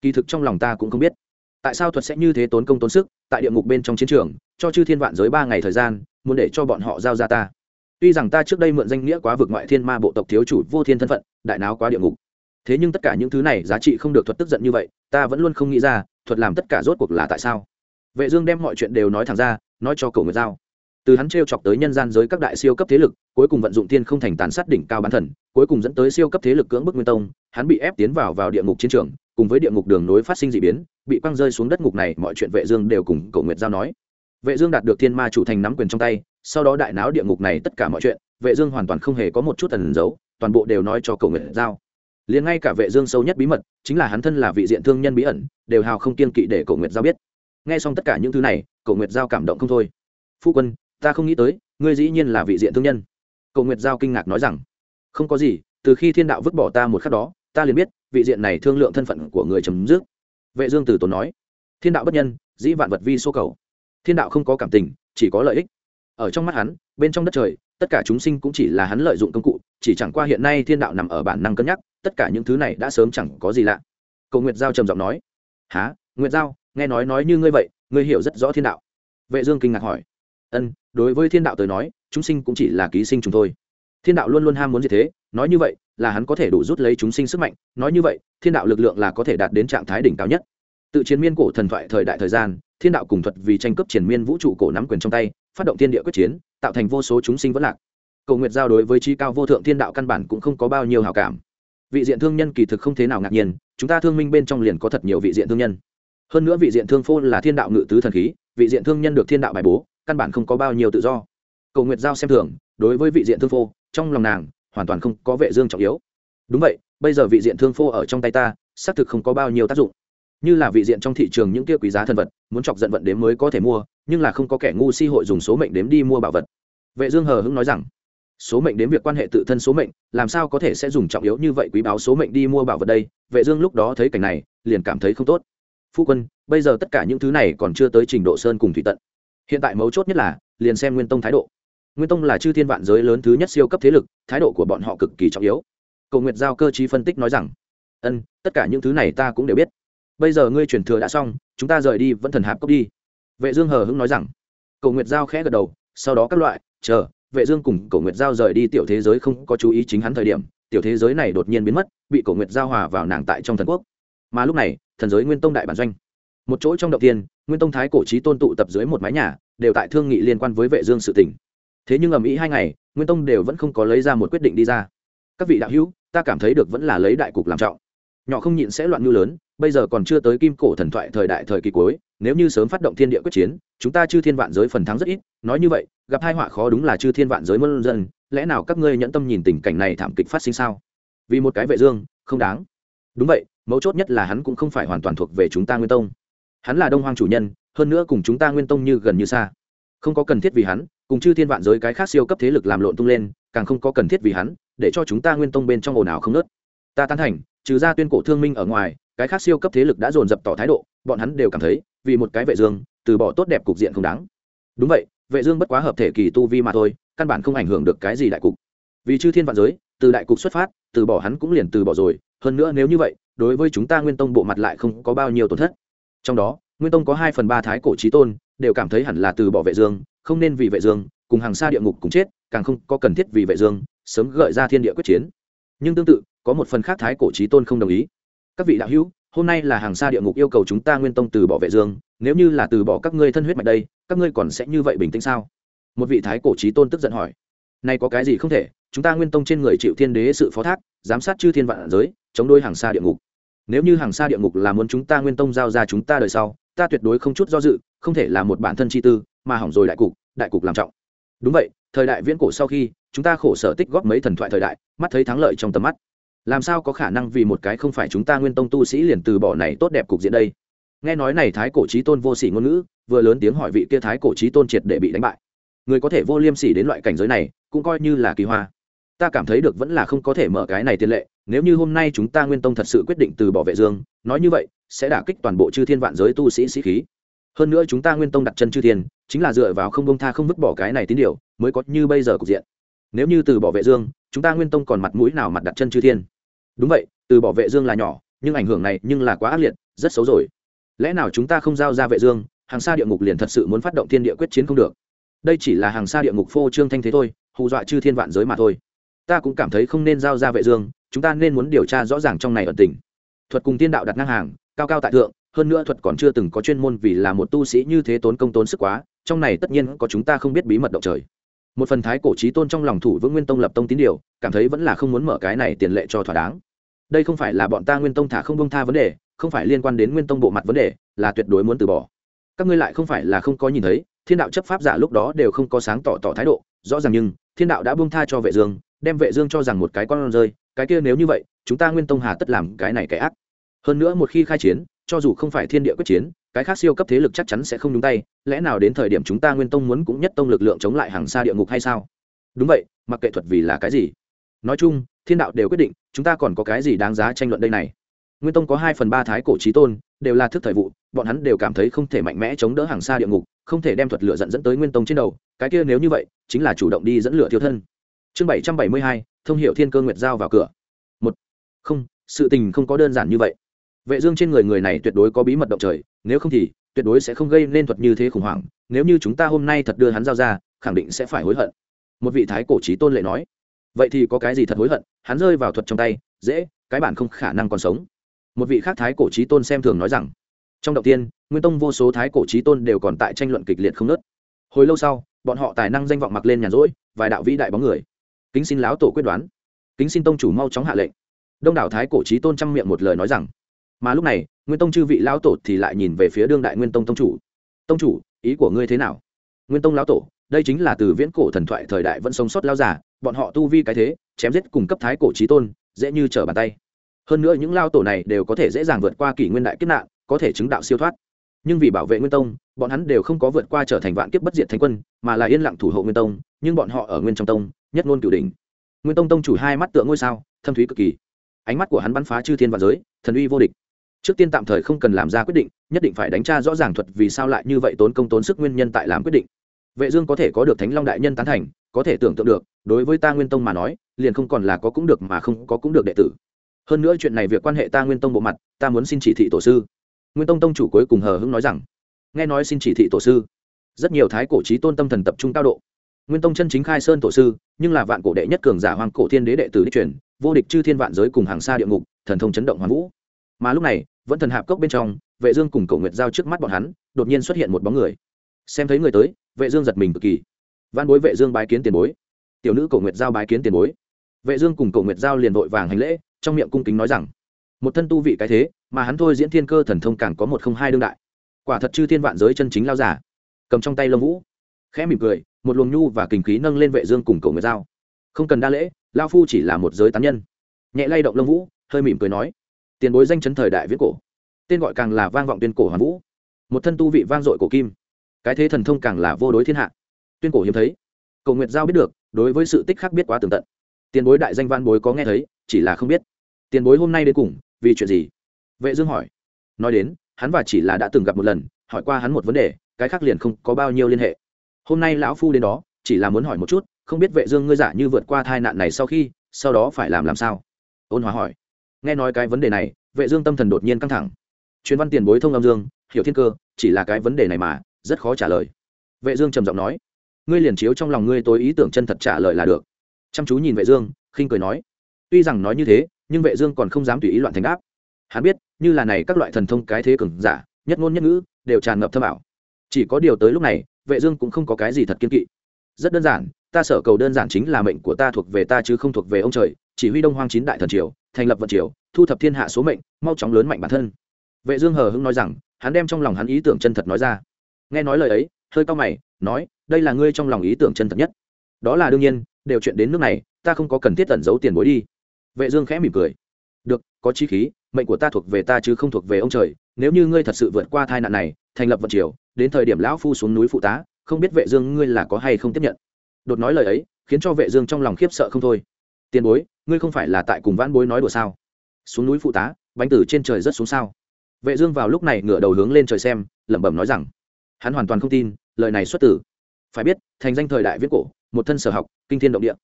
Kỳ thực trong lòng ta cũng không biết. Tại sao thuật sẽ như thế tốn công tốn sức, tại địa ngục bên trong chiến trường, cho chư thiên vạn giới ba ngày thời gian, muốn để cho bọn họ giao ra ta? Tuy rằng ta trước đây mượn danh nghĩa quá vực ngoại thiên ma bộ tộc thiếu chủ vô thiên thân phận, đại náo quá địa ngục. Thế nhưng tất cả những thứ này giá trị không được thuật tức giận như vậy, ta vẫn luôn không nghĩ ra, thuật làm tất cả rốt cuộc là tại sao. Vệ dương đem mọi chuyện đều nói thẳng ra, nói cho cổ nguyệt giao. Từ hắn treo chọc tới nhân gian giới các đại siêu cấp thế lực, cuối cùng vận dụng thiên không thành tàn sát đỉnh cao bán thần, cuối cùng dẫn tới siêu cấp thế lực cưỡng bức nguyên tông, hắn bị ép tiến vào vào địa ngục chiến trường, cùng với địa ngục đường nối phát sinh dị biến, bị quăng rơi xuống đất ngục này, mọi chuyện vệ dương đều cùng cổ nguyệt giao nói. Vệ dương đạt được thiên ma chủ thành nắm quyền trong tay sau đó đại náo địa ngục này tất cả mọi chuyện, vệ dương hoàn toàn không hề có một chút tần giấu, toàn bộ đều nói cho cầu nguyệt giao. Liền ngay cả vệ dương sâu nhất bí mật, chính là hắn thân là vị diện thương nhân bí ẩn, đều hào không kiên kỵ để cầu nguyệt giao biết. Nghe xong tất cả những thứ này cầu nguyệt giao cảm động không thôi. Phu quân, ta không nghĩ tới, ngươi dĩ nhiên là vị diện thương nhân. Cầu nguyệt giao kinh ngạc nói rằng, không có gì, từ khi thiên đạo vứt bỏ ta một khắc đó, ta liền biết, vị diện này thương lượng thân phận của người chấm dứt. Vệ dương từ tốn nói, thiên đạo bất nhân, dĩ vạn vật vi số cầu. Thiên đạo không có cảm tình, chỉ có lợi ích ở trong mắt hắn, bên trong đất trời, tất cả chúng sinh cũng chỉ là hắn lợi dụng công cụ, chỉ chẳng qua hiện nay thiên đạo nằm ở bản năng cân nhắc, tất cả những thứ này đã sớm chẳng có gì lạ. Cầu nguyệt giao trầm giọng nói há nguyệt giao, nghe nói nói như ngươi vậy, ngươi hiểu rất rõ thiên đạo. Vệ dương kinh ngạc hỏi, ân, đối với thiên đạo tới nói, chúng sinh cũng chỉ là ký sinh chúng thôi. Thiên đạo luôn luôn ham muốn gì thế? Nói như vậy, là hắn có thể đủ rút lấy chúng sinh sức mạnh. Nói như vậy, thiên đạo lực lượng là có thể đạt đến trạng thái đỉnh cao nhất. Tự chiến miên cổ thần thoại thời đại thời gian thiên đạo cùng thuật vì tranh cướp triển miên vũ trụ cổ nắm quyền trong tay, phát động thiên địa quyết chiến, tạo thành vô số chúng sinh vẫn lạc. Cầu nguyệt giao đối với chi cao vô thượng thiên đạo căn bản cũng không có bao nhiêu hào cảm. Vị diện thương nhân kỳ thực không thế nào ngạc nhiên, chúng ta thương minh bên trong liền có thật nhiều vị diện thương nhân. Hơn nữa vị diện thương phô là thiên đạo ngự tứ thần khí, vị diện thương nhân được thiên đạo bài bố, căn bản không có bao nhiêu tự do. Cầu nguyệt giao xem thường, đối với vị diện thương phô, trong lòng nàng, hoàn toàn không có vệ dương trọng yếu. Đúng vậy, bây giờ vị diện thương phô ở trong tay ta, xác thực không có bao nhiêu tác dụng như là vị diện trong thị trường những kia quý giá thân vật, muốn chọc giận vận đếm mới có thể mua, nhưng là không có kẻ ngu si hội dùng số mệnh đếm đi mua bảo vật. Vệ dương hờ hững nói rằng, số mệnh đếm việc quan hệ tự thân số mệnh, làm sao có thể sẽ dùng trọng yếu như vậy quý báo số mệnh đi mua bảo vật đây? Vệ dương lúc đó thấy cảnh này, liền cảm thấy không tốt. Phu quân, bây giờ tất cả những thứ này còn chưa tới trình độ sơn cùng thủy tận. Hiện tại mấu chốt nhất là, liền xem nguyên tông thái độ. Nguyên tông là chư thiên vạn giới lớn thứ nhất siêu cấp thế lực, thái độ của bọn họ cực kỳ trọng yếu. Cầu nguyệt giao cơ trí phân tích nói rằng, ân, tất cả những thứ này ta cũng đều biết bây giờ ngươi chuyển thừa đã xong, chúng ta rời đi, vẫn thần hạp cốc đi. Vệ dương hờ hững nói rằng. Cầu nguyệt giao khẽ gật đầu, sau đó các loại, chờ, vệ dương cùng cầu nguyệt giao rời đi tiểu thế giới không có chú ý chính hắn thời điểm, tiểu thế giới này đột nhiên biến mất, bị cầu nguyệt giao hòa vào nàng tại trong thần quốc. Mà lúc này, thần giới nguyên tông đại bản doanh. Một chỗ trong động tiên, nguyên tông thái cổ trí tôn tụ tập dưới một mái nhà, đều tại thương nghị liên quan với vệ dương sự tình. Thế nhưng ầm ĩ hai ngày, nguyên tông đều vẫn không có lấy ra một quyết định đi ra. Các vị đạo hữu, ta cảm thấy được vẫn là lấy đại cục làm trọng nhỏ không nhịn sẽ loạn như lớn, bây giờ còn chưa tới kim cổ thần thoại thời đại thời kỳ cuối, nếu như sớm phát động thiên địa quyết chiến, chúng ta chư thiên vạn giới phần thắng rất ít. Nói như vậy, gặp hai họa khó đúng là chư thiên vạn giới muôn dân, lẽ nào các ngươi nhẫn tâm nhìn tình cảnh này thảm kịch phát sinh sao? Vì một cái vệ dương, không đáng. Đúng vậy, mấu chốt nhất là hắn cũng không phải hoàn toàn thuộc về chúng ta nguyên tông. Hắn là đông hoang chủ nhân, hơn nữa cùng chúng ta nguyên tông như gần như xa. Không có cần thiết vì hắn, cùng chư thiên vạn giới cái khác siêu cấp thế lực làm lộn tung lên, càng không có cần thiết vì hắn, để cho chúng ta nguyên tông bên trong ồn ào không nớt ta tán thành trừ ra tuyên cổ thương minh ở ngoài, cái khác siêu cấp thế lực đã dồn dập tỏ thái độ, bọn hắn đều cảm thấy, vì một cái vệ dương, từ bỏ tốt đẹp cục diện không đáng. Đúng vậy, vệ dương bất quá hợp thể kỳ tu vi mà thôi, căn bản không ảnh hưởng được cái gì đại cục. Vì chư thiên vạn giới, từ đại cục xuất phát, từ bỏ hắn cũng liền từ bỏ rồi, hơn nữa nếu như vậy, đối với chúng ta nguyên tông bộ mặt lại không có bao nhiêu tổn thất. Trong đó, nguyên tông có hai phần ba thái cổ trí tôn, đều cảm thấy hẳn là từ bỏ vệ dương, không nên vì vệ dương, cùng hàng xa địa ngục cùng chết, càng không có cần thiết vì vệ dương, sớm gợi ra thiên địa quyết chiến. Nhưng tương tự có một phần khác thái cổ trí tôn không đồng ý. Các vị đạo hữu, hôm nay là hàng xa địa ngục yêu cầu chúng ta nguyên tông từ bỏ vệ dương, nếu như là từ bỏ các ngươi thân huyết mạch đây, các ngươi còn sẽ như vậy bình tĩnh sao? Một vị thái cổ trí tôn tức giận hỏi. Nay có cái gì không thể, chúng ta nguyên tông trên người chịu thiên đế sự phó thác, giám sát chư thiên vạn giới, chống đối hàng xa địa ngục. Nếu như hàng xa địa ngục là muốn chúng ta nguyên tông giao ra chúng ta đời sau, ta tuyệt đối không chút do dự, không thể là một bản thân chi tư, mà hỏng rồi đại cục đại cục làm trọng. Đúng vậy, thời đại viễn cổ sau khi, chúng ta khổ sở tích góp mấy thần thoại thời đại, mắt thấy thắng lợi trong tầm mắt làm sao có khả năng vì một cái không phải chúng ta nguyên tông tu sĩ liền từ bỏ này tốt đẹp cục diện đây? Nghe nói này thái cổ trí tôn vô sỉ ngôn ngữ, vừa lớn tiếng hỏi vị kia thái cổ trí tôn triệt để bị đánh bại. Người có thể vô liêm sỉ đến loại cảnh giới này, cũng coi như là kỳ hoa. Ta cảm thấy được vẫn là không có thể mở cái này tiền lệ, nếu như hôm nay chúng ta nguyên tông thật sự quyết định từ bỏ vệ dương, nói như vậy, sẽ đả kích toàn bộ chư thiên vạn giới tu sĩ sĩ khí. Hơn nữa chúng ta nguyên tông đặt chân chư thiên, chính là dựa vào không bông tha không vứt bỏ cái này tín điều, mới có như bây giờ cục diện. Nếu như từ bỏ vệ dương, chúng ta nguyên tông còn mặt mũi nào mặt đặt chân chư thiên? Đúng vậy, từ bỏ vệ dương là nhỏ, nhưng ảnh hưởng này nhưng là quá ác liệt, rất xấu rồi. Lẽ nào chúng ta không giao ra vệ dương, hàng xa địa ngục liền thật sự muốn phát động thiên địa quyết chiến không được? Đây chỉ là hàng xa địa ngục phô trương thanh thế thôi, hù dọa chư thiên vạn giới mà thôi. Ta cũng cảm thấy không nên giao ra vệ dương, chúng ta nên muốn điều tra rõ ràng trong này ẩn tình. Thuật cùng tiên đạo đặt ngang hàng, cao cao tại thượng, hơn nữa thuật còn chưa từng có chuyên môn vì là một tu sĩ như thế tốn công tốn sức quá, trong này tất nhiên có chúng ta không biết bí mật động trời một phần thái cổ trí tôn trong lòng thủ vững nguyên tông lập tông tín điều, cảm thấy vẫn là không muốn mở cái này tiền lệ cho thỏa đáng. Đây không phải là bọn ta nguyên tông thả không bông tha vấn đề, không phải liên quan đến nguyên tông bộ mặt vấn đề, là tuyệt đối muốn từ bỏ. Các ngươi lại không phải là không có nhìn thấy, thiên đạo chấp pháp giả lúc đó đều không có sáng tỏ tỏ thái độ, rõ ràng nhưng, thiên đạo đã bông tha cho vệ dương, đem vệ dương cho rằng một cái con rơi, cái kia nếu như vậy, chúng ta nguyên tông hà tất làm cái này cái ác. Hơn nữa một khi khai chiến cho dù không phải thiên địa quyết chiến, cái khác siêu cấp thế lực chắc chắn sẽ không đúng tay, lẽ nào đến thời điểm chúng ta nguyên tông muốn cũng nhất tông lực lượng chống lại hàng xa địa ngục hay sao? Đúng vậy, mặc kệ thuật vì là cái gì. Nói chung, thiên đạo đều quyết định, chúng ta còn có cái gì đáng giá tranh luận đây này? Nguyên tông có hai phần ba thái cổ trí tôn, đều là thức thời vụ, bọn hắn đều cảm thấy không thể mạnh mẽ chống đỡ hàng xa địa ngục, không thể đem thuật lửa dẫn dẫn tới nguyên tông trên đầu, cái kia nếu như vậy, chính là chủ động đi dẫn lửa thiêu thân. Chương bảy trăm bảy mươi hai, thông hiệu thiên cơ nguyệt giao vào cửa. Một, không, sự tình không có đơn giản như vậy vệ dương trên người người này tuyệt đối có bí mật động trời, nếu không thì, tuyệt đối sẽ không gây nên thuật như thế khủng hoảng, nếu như chúng ta hôm nay thật đưa hắn giao ra, khẳng định sẽ phải hối hận. Một vị thái cổ trí tôn lệ nói. Vậy thì có cái gì thật hối hận? Hắn rơi vào thuật trong tay, dễ, cái bản không khả năng còn sống. Một vị khác thái cổ trí tôn xem thường nói rằng. Trong đầu tiên, nguyên tông vô số thái cổ trí tôn đều còn tại tranh luận kịch liệt không nớt hồi lâu sau, bọn họ tài năng danh vọng mặc lên nhàn rỗi, vài đạo vĩ đại bóng người. Kính xin láo tổ quyết đoán. Kính xin tông chủ mau chóng hạ lệnh. Đông đảo thái cổ trí tôn trăm miệng một lời nói rằng mà lúc này, nguyên tông chư vị lão tổ thì lại nhìn về phía đương đại nguyên tông tông chủ. Tông chủ, ý của ngươi thế nào? Nguyên tông lão tổ, đây chính là từ viễn cổ thần thoại thời đại vẫn sống sót lao giả bọn họ tu vi cái thế, chém giết cùng cấp thái cổ trí tôn, dễ như trở bàn tay. Hơn nữa những lao tổ này đều có thể dễ dàng vượt qua kỷ nguyên đại kiếp nạn, có thể chứng đạo siêu thoát. Nhưng vì bảo vệ nguyên tông, bọn hắn đều không có vượt qua trở thành vạn kiếp bất diệt thánh quân, mà là yên lặng thủ hộ nguyên tông, nhưng bọn họ ở nguyên trong tông, nhất ngôn cửu đỉnh. Nguyên tông tông chủ hai mắt tựa ngôi sao, thâm thúy cực kỳ. Ánh mắt của hắn bắn phá chư thiên và giới, thần uy vô địch trước tiên tạm thời không cần làm ra quyết định, nhất định phải đánh tra rõ ràng thuật vì sao lại như vậy tốn công tốn sức nguyên nhân tại làm quyết định. Vệ dương có thể có được thánh long đại nhân tán thành, có thể tưởng tượng được, đối với ta nguyên tông mà nói, liền không còn là có cũng được mà không có cũng được đệ tử. Hơn nữa chuyện này việc quan hệ ta nguyên tông bộ mặt, ta muốn xin chỉ thị tổ sư. Nguyên tông tông chủ cuối cùng hờ hững nói rằng, nghe nói xin chỉ thị tổ sư. Rất nhiều thái cổ trí tôn tâm thần tập trung cao độ. Nguyên tông chân chính khai sơn tổ sư, nhưng là vạn cổ đệ nhất cường giả hoàng cổ thiên đế đệ tử đích truyền, vô địch chư thiên vạn giới cùng hàng xa địa ngục, thần thông chấn động hoàn vũ. Mà lúc này vẫn thần hạp cốc bên trong, vệ dương cùng cổ nguyệt giao trước mắt bọn hắn, đột nhiên xuất hiện một bóng người. Xem thấy người tới, vệ dương giật mình cực kỳ. Văn bối vệ dương bái kiến tiền bối. Tiểu nữ cổ nguyệt giao bái kiến tiền bối. Vệ dương cùng cổ nguyệt giao liền vội vàng hành lễ, trong miệng cung kính nói rằng, một thân tu vị cái thế, mà hắn thôi diễn thiên cơ thần thông càng có một không hai đương đại. Quả thật chư thiên vạn giới chân chính lao giả. Cầm trong tay lông vũ, khẽ mỉm cười, một luồng nhu và kình khí nâng lên vệ dương cùng cổ nguyệt giao. Không cần đa lễ lao phu chỉ là một giới tán nhân. Nhẹ lay động lông vũ, hơi mỉm cười nói tiền bối danh chấn thời đại viết cổ. Tên gọi càng là vang vọng tuyên cổ hoàn vũ. Một thân tu vị vang dội cổ kim. Cái thế thần thông càng là vô đối thiên hạ. Tuyên cổ hiếm thấy. Cầu nguyệt giao biết được, đối với sự tích khác biết quá tường tận. Tiền bối đại danh văn bối có nghe thấy, chỉ là không biết. Tiền bối hôm nay đến cùng, vì chuyện gì? Vệ dương hỏi. Nói đến, hắn và chỉ là đã từng gặp một lần, hỏi qua hắn một vấn đề, cái khác liền không có bao nhiêu liên hệ. Hôm nay lão phu đến đó, chỉ là muốn hỏi một chút, không biết vệ dương ngươi giả như vượt qua tai nạn này sau khi, sau đó phải làm làm sao? Ôn hòa hỏi nghe nói cái vấn đề này, vệ dương tâm thần đột nhiên căng thẳng. Truyền văn tiền bối thông âm dương, hiểu thiên cơ, chỉ là cái vấn đề này mà, rất khó trả lời. Vệ dương trầm giọng nói, ngươi liền chiếu trong lòng ngươi tối ý tưởng chân thật trả lời là được. Chăm chú nhìn vệ dương, khinh cười nói, tuy rằng nói như thế, nhưng vệ dương còn không dám tùy ý loạn thành áp. Hắn biết, như là này các loại thần thông cái thế cường giả, nhất ngôn nhất ngữ, đều tràn ngập thâm ảo. Chỉ có điều tới lúc này, vệ dương cũng không có cái gì thật kiên kỵ. Rất đơn giản, ta sở cầu đơn giản chính là mệnh của ta thuộc về ta chứ không thuộc về ông trời, chỉ huy đông hoang chín đại thần triều thành lập vận triều, thu thập thiên hạ số mệnh, mau chóng lớn mạnh bản thân. Vệ dương hờ hững nói rằng, hắn đem trong lòng hắn ý tưởng chân thật nói ra. Nghe nói lời ấy, hơi cao mày, nói, đây là ngươi trong lòng ý tưởng chân thật nhất. Đó là đương nhiên, đều chuyện đến nước này, ta không có cần thiết tẩn giấu tiền bối đi. Vệ dương khẽ mỉm cười. Được, có chi khí, mệnh của ta thuộc về ta chứ không thuộc về ông trời. Nếu như ngươi thật sự vượt qua tai nạn này, thành lập vận triều, đến thời điểm lão phu xuống núi phụ tá, không biết vệ dương ngươi là có hay không tiếp nhận. Đột nói lời ấy, khiến cho vệ dương trong lòng khiếp sợ không thôi. Tiền bối ngươi không phải là tại cùng vãn bối nói đùa sao? Xuống núi phụ tá, bánh tử trên trời rất xuống sao? Vệ dương vào lúc này ngửa đầu hướng lên trời xem, lẩm bẩm nói rằng, hắn hoàn toàn không tin, lời này xuất từ. Phải biết, thành danh thời đại viễn cổ, một thân sở học, kinh thiên động địa.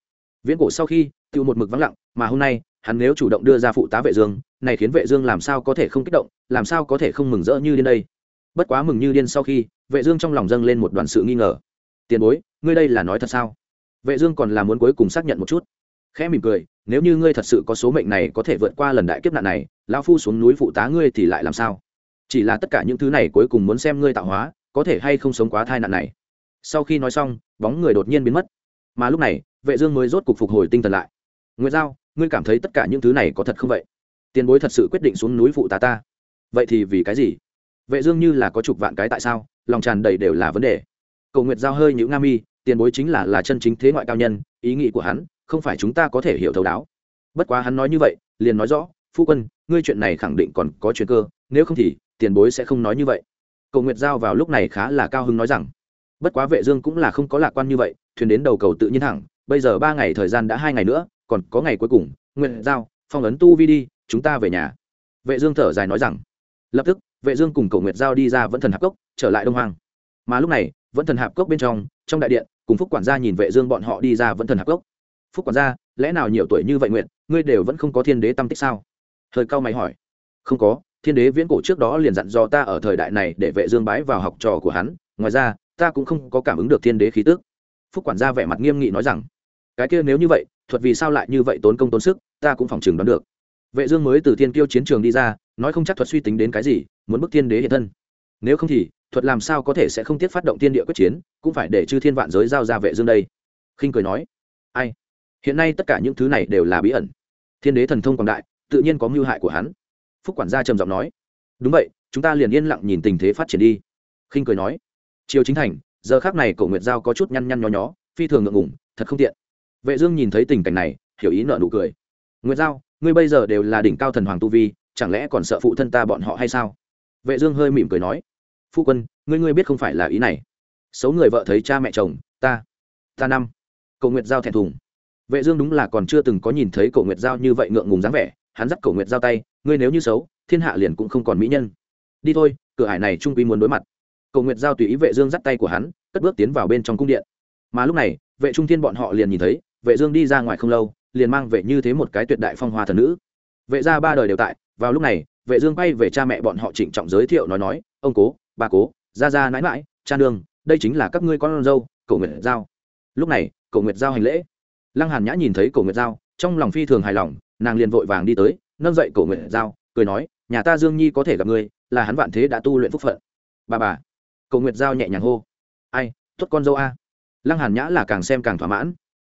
Viễn cổ sau khi, tiêu một mực vắng lặng, mà hôm nay, hắn nếu chủ động đưa ra phụ tá vệ dương, này khiến vệ dương làm sao có thể không kích động, làm sao có thể không mừng rỡ như điên đây? Bất quá mừng như điên sau khi, vệ dương trong lòng dâng lên một đoàn sự nghi ngờ. Tiền bối, ngươi đây là nói thật sao? Vệ dương còn là muốn cuối cùng xác nhận một chút khẽ mỉm cười, nếu như ngươi thật sự có số mệnh này có thể vượt qua lần đại kiếp nạn này, lão phu xuống núi phụ tá ngươi thì lại làm sao? Chỉ là tất cả những thứ này cuối cùng muốn xem ngươi tạo hóa, có thể hay không sống quá thai nạn này. Sau khi nói xong, bóng người đột nhiên biến mất. Mà lúc này, vệ dương mới rốt cục phục hồi tinh thần lại. Nguyệt giao, ngươi cảm thấy tất cả những thứ này có thật không vậy? Tiền bối thật sự quyết định xuống núi phụ tá ta. Vậy thì vì cái gì? Vệ dương như là có chục vạn cái tại sao, lòng tràn đầy đều là vấn đề. Cầu nguyệt giao hơi nhũ nga mi, tiền bối chính là là chân chính thế ngoại cao nhân, ý nghĩ của hắn không phải chúng ta có thể hiểu thấu đáo. Bất quá hắn nói như vậy, liền nói rõ, phu quân, ngươi chuyện này khẳng định còn có chuyện cơ, nếu không thì tiền bối sẽ không nói như vậy. Cầu nguyệt giao vào lúc này khá là cao hứng nói rằng, bất quá vệ dương cũng là không có lạc quan như vậy, thuyền đến đầu cầu tự nhiên thẳng, bây giờ ba ngày thời gian đã hai ngày nữa, còn có ngày cuối cùng, nguyệt giao, phong ấn tu vi đi, chúng ta về nhà. Vệ dương thở dài nói rằng, lập tức, vệ dương cùng cầu nguyệt giao đi ra vẫn thần hạp cốc, trở lại đông hoàng mà lúc này vẫn thần hạp cốc bên trong trong đại điện, cùng phúc quản gia nhìn vệ dương bọn họ đi ra vẫn thần hạp cốc phúc quản gia, lẽ nào nhiều tuổi như vậy nguyện ngươi đều vẫn không có thiên đế tâm tích sao? Thời cao mày hỏi. Không có, thiên đế viễn cổ trước đó liền dặn do ta ở thời đại này để vệ dương bái vào học trò của hắn, ngoài ra, ta cũng không có cảm ứng được thiên đế khí tức. Phúc quản gia vẻ mặt nghiêm nghị nói rằng, cái kia nếu như vậy, thuật vì sao lại như vậy tốn công tốn sức, ta cũng phòng chừng đoán được. Vệ dương mới từ thiên kiêu chiến trường đi ra, nói không chắc thuật suy tính đến cái gì, muốn bức thiên đế hiện thân. Nếu không thì, thuật làm sao có thể sẽ không tiết phát động thiên địa quyết chiến, cũng phải để chư thiên vạn giới giao ra vệ dương đây. Khinh cười nói, ai? Hiện nay tất cả những thứ này đều là bí ẩn. Thiên đế thần thông quảng đại, tự nhiên có mưu hại của hắn. Phúc quản gia trầm giọng nói. Đúng vậy, chúng ta liền yên lặng nhìn tình thế phát triển đi. Khinh cười nói. Triều chính thành, giờ khác này cổ nguyệt giao có chút nhăn nhăn nho nhó, phi thường ngượng ngủng thật không tiện. Vệ dương nhìn thấy tình cảnh này, hiểu ý nợ nụ cười. Nguyệt giao, ngươi bây giờ đều là đỉnh cao thần hoàng tu vi, chẳng lẽ còn sợ phụ thân ta bọn họ hay sao? Vệ dương hơi mỉm cười nói. Phu quân, ngươi ngươi biết không phải là ý này. Xấu người vợ thấy cha mẹ chồng, ta ta năm. Cổ nguyệt giao thẹn thùng vệ dương đúng là còn chưa từng có nhìn thấy cổ nguyệt giao như vậy ngượng ngùng dáng vẻ, hắn dắt cổ nguyệt giao tay, ngươi nếu như xấu, thiên hạ liền cũng không còn mỹ nhân. Đi thôi, cửa hải này trung quy muốn đối mặt. Cổ nguyệt giao tùy ý vệ dương dắt tay của hắn, cất bước tiến vào bên trong cung điện. Mà lúc này, vệ trung thiên bọn họ liền nhìn thấy, vệ dương đi ra ngoài không lâu, liền mang về như thế một cái tuyệt đại phong hoa thần nữ. Vệ gia ba đời đều tại, vào lúc này, vệ dương quay về cha mẹ bọn họ trịnh trọng giới thiệu nói nói, ông cố, bà cố, gia gia nãi nãi, cha đường đây chính là các ngươi con dâu, cổ nguyệt giao. Lúc này, cổ nguyệt giao hành lễ lăng hàn nhã nhìn thấy cổ nguyệt giao, trong lòng phi thường hài lòng, nàng liền vội vàng đi tới, nâng dậy cổ nguyệt giao, cười nói, nhà ta dương nhi có thể gặp ngươi, là hắn vạn thế đã tu luyện phúc phận. Bà bà. Cổ nguyệt giao nhẹ nhàng hô, ai, tốt con dâu a. Lăng hàn nhã là càng xem càng thỏa mãn.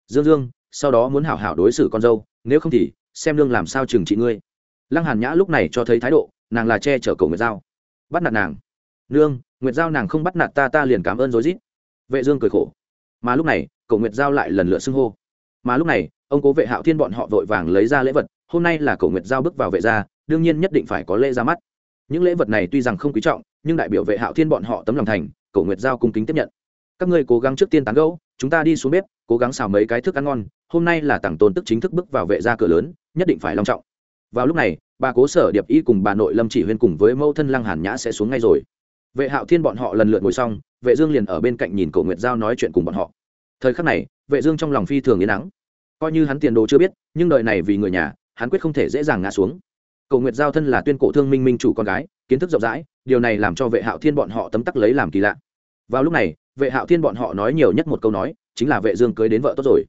Dương dương, sau đó muốn hảo hảo đối xử con dâu, nếu không thì xem lương làm sao trừng trị ngươi. Lăng hàn nhã lúc này cho thấy thái độ, nàng là che chở cổ nguyệt giao. Bắt nạt nàng. Nương, nguyệt giao nàng không bắt nạt ta ta liền cảm ơn rối rít. Vệ dương cười khổ. Mà lúc này, cổ nguyệt giao lại lần lượt xưng hô mà lúc này, ông cố vệ hạo thiên bọn họ vội vàng lấy ra lễ vật, hôm nay là cổ nguyệt giao bước vào vệ gia, đương nhiên nhất định phải có lễ ra mắt. Những lễ vật này tuy rằng không quý trọng, nhưng đại biểu vệ hạo thiên bọn họ tấm lòng thành cổ nguyệt giao cung kính tiếp nhận. Các ngươi cố gắng trước tiên tán gẫu, chúng ta đi xuống bếp, cố gắng xào mấy cái thức ăn ngon, hôm nay là tặng tôn tức chính thức bước vào vệ gia cửa lớn, nhất định phải long trọng. Vào lúc này, bà cố sở điệp y cùng bà nội lâm chỉ huyên cùng với mẫu thân lăng hàn nhã sẽ xuống ngay rồi. Vệ hạo thiên bọn họ lần lượt ngồi xong, vệ dương liền ở bên cạnh nhìn cổ nguyệt giao nói chuyện cùng bọn họ thời khắc này, vệ dương trong lòng phi thường yên nắng coi như hắn tiền đồ chưa biết, nhưng đời này vì người nhà, hắn quyết không thể dễ dàng ngã xuống. Cầu nguyệt giao thân là tuyên cổ thương minh minh chủ con gái, kiến thức rộng rãi, điều này làm cho vệ hạo thiên bọn họ tấm tắc lấy làm kỳ lạ. Vào lúc này, vệ hạo thiên bọn họ nói nhiều nhất một câu nói, chính là vệ dương cưới đến vợ tốt rồi.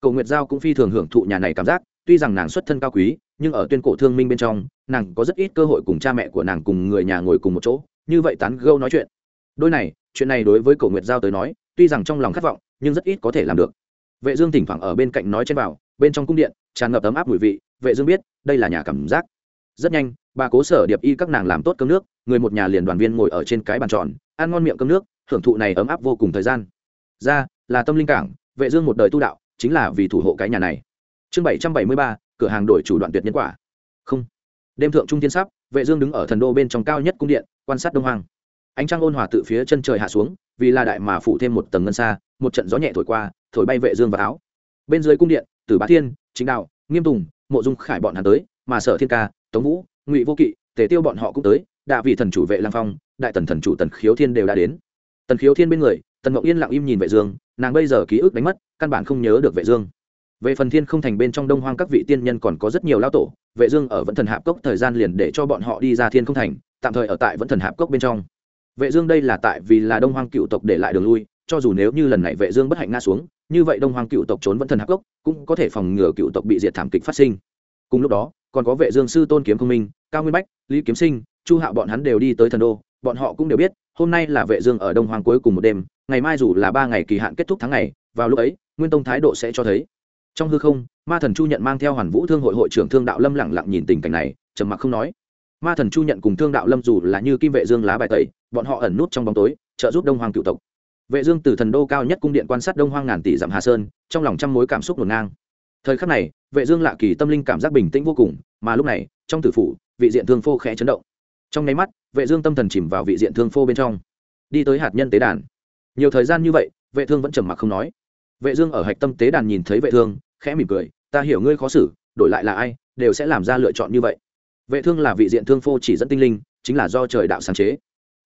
Cầu nguyệt giao cũng phi thường hưởng thụ nhà này cảm giác, tuy rằng nàng xuất thân cao quý, nhưng ở tuyên cổ thương minh bên trong, nàng có rất ít cơ hội cùng cha mẹ của nàng cùng người nhà ngồi cùng một chỗ, như vậy tán gẫu nói chuyện. Đôi này, chuyện này đối với cầu nguyệt giao tới nói, tuy rằng trong lòng khát vọng nhưng rất ít có thể làm được. Vệ dương thỉnh thoảng ở bên cạnh nói trên vào bên trong cung điện tràn ngập ấm áp mùi vị. Vệ dương biết đây là nhà cảm giác. Rất nhanh bà cố sở điệp y các nàng làm tốt cơm nước người một nhà liền đoàn viên ngồi ở trên cái bàn tròn ăn ngon miệng cơm nước hưởng thụ này ấm áp vô cùng thời gian. Ra là tâm linh cảng vệ dương một đời tu đạo chính là vì thủ hộ cái nhà này. Chương 773, cửa hàng đổi chủ đoạn tuyệt nhân quả. Không. Đêm thượng trung thiên sắp vệ dương đứng ở thần đô bên trong cao nhất cung điện quan sát đông hoàng ánh trăng ôn hòa tự phía chân trời hạ xuống, vì là đại mà phủ thêm một tầng ngân xa, một trận gió nhẹ thổi qua, thổi bay vệ dương và áo. Bên dưới cung điện, tử bá thiên, chính đạo, nghiêm tùng, mộ dung khải bọn hắn tới, mà sở thiên ca, tống vũ, ngụy vô kỵ, tề tiêu bọn họ cũng tới Đại vị thần chủ vệ lang phong, đại tần thần chủ tần khiếu thiên đều đã đến. Tần khiếu thiên bên người, tần ngọc yên lặng im nhìn vệ dương, nàng bây giờ ký ức đánh mất, căn bản không nhớ được vệ dương. Về phần thiên không thành bên trong đông hoang các vị tiên nhân còn có rất nhiều lao tổ, vệ dương ở vẫn thần hạp cốc thời gian liền để cho bọn họ đi ra thiên không thành, tạm thời ở tại vẫn thần hạp cốc bên trong vệ dương đây là tại vì là đông hoang cựu tộc để lại đường lui, cho dù nếu như lần này vệ dương bất hạnh ngã xuống, như vậy đông hoang cựu tộc trốn vẫn thần hắc cốc cũng có thể phòng ngừa cựu tộc bị diệt thảm kịch phát sinh. Cùng lúc đó, còn có vệ dương sư tôn kiếm công minh, cao nguyên bách, lý kiếm sinh, chu hạo bọn hắn đều đi tới thần đô, bọn họ cũng đều biết, hôm nay là vệ dương ở đông hoang cuối cùng một đêm, ngày mai dù là ba ngày kỳ hạn kết thúc tháng ngày, vào lúc ấy, nguyên tông thái độ sẽ cho thấy. Trong hư không, ma thần chu nhận mang theo hoàn vũ thương hội hội trưởng thương đạo lâm lặng lặng nhìn tình cảnh này, trầm mặc không nói ma thần chu nhận cùng thương đạo lâm dù là như kim vệ dương lá bài tẩy, bọn họ ẩn nút trong bóng tối, trợ giúp đông hoàng cựu tộc. Vệ dương từ thần đô cao nhất cung điện quan sát đông hoang ngàn tỷ dặm hà sơn, trong lòng trăm mối cảm xúc ngổn ngang. Thời khắc này, vệ dương lạ kỳ tâm linh cảm giác bình tĩnh vô cùng, mà lúc này, trong tử phủ, vị diện thương phô khẽ chấn động. Trong nháy mắt, vệ dương tâm thần chìm vào vị diện thương phô bên trong. Đi tới hạt nhân tế đàn. Nhiều thời gian như vậy, vệ thương vẫn trầm mặc không nói. Vệ dương ở hạch tâm tế đàn nhìn thấy vệ thương, khẽ mỉm cười, ta hiểu ngươi khó xử, đổi lại là ai, đều sẽ làm ra lựa chọn như vậy vệ thương là vị diện thương phô chỉ dẫn tinh linh, chính là do trời đạo sáng chế.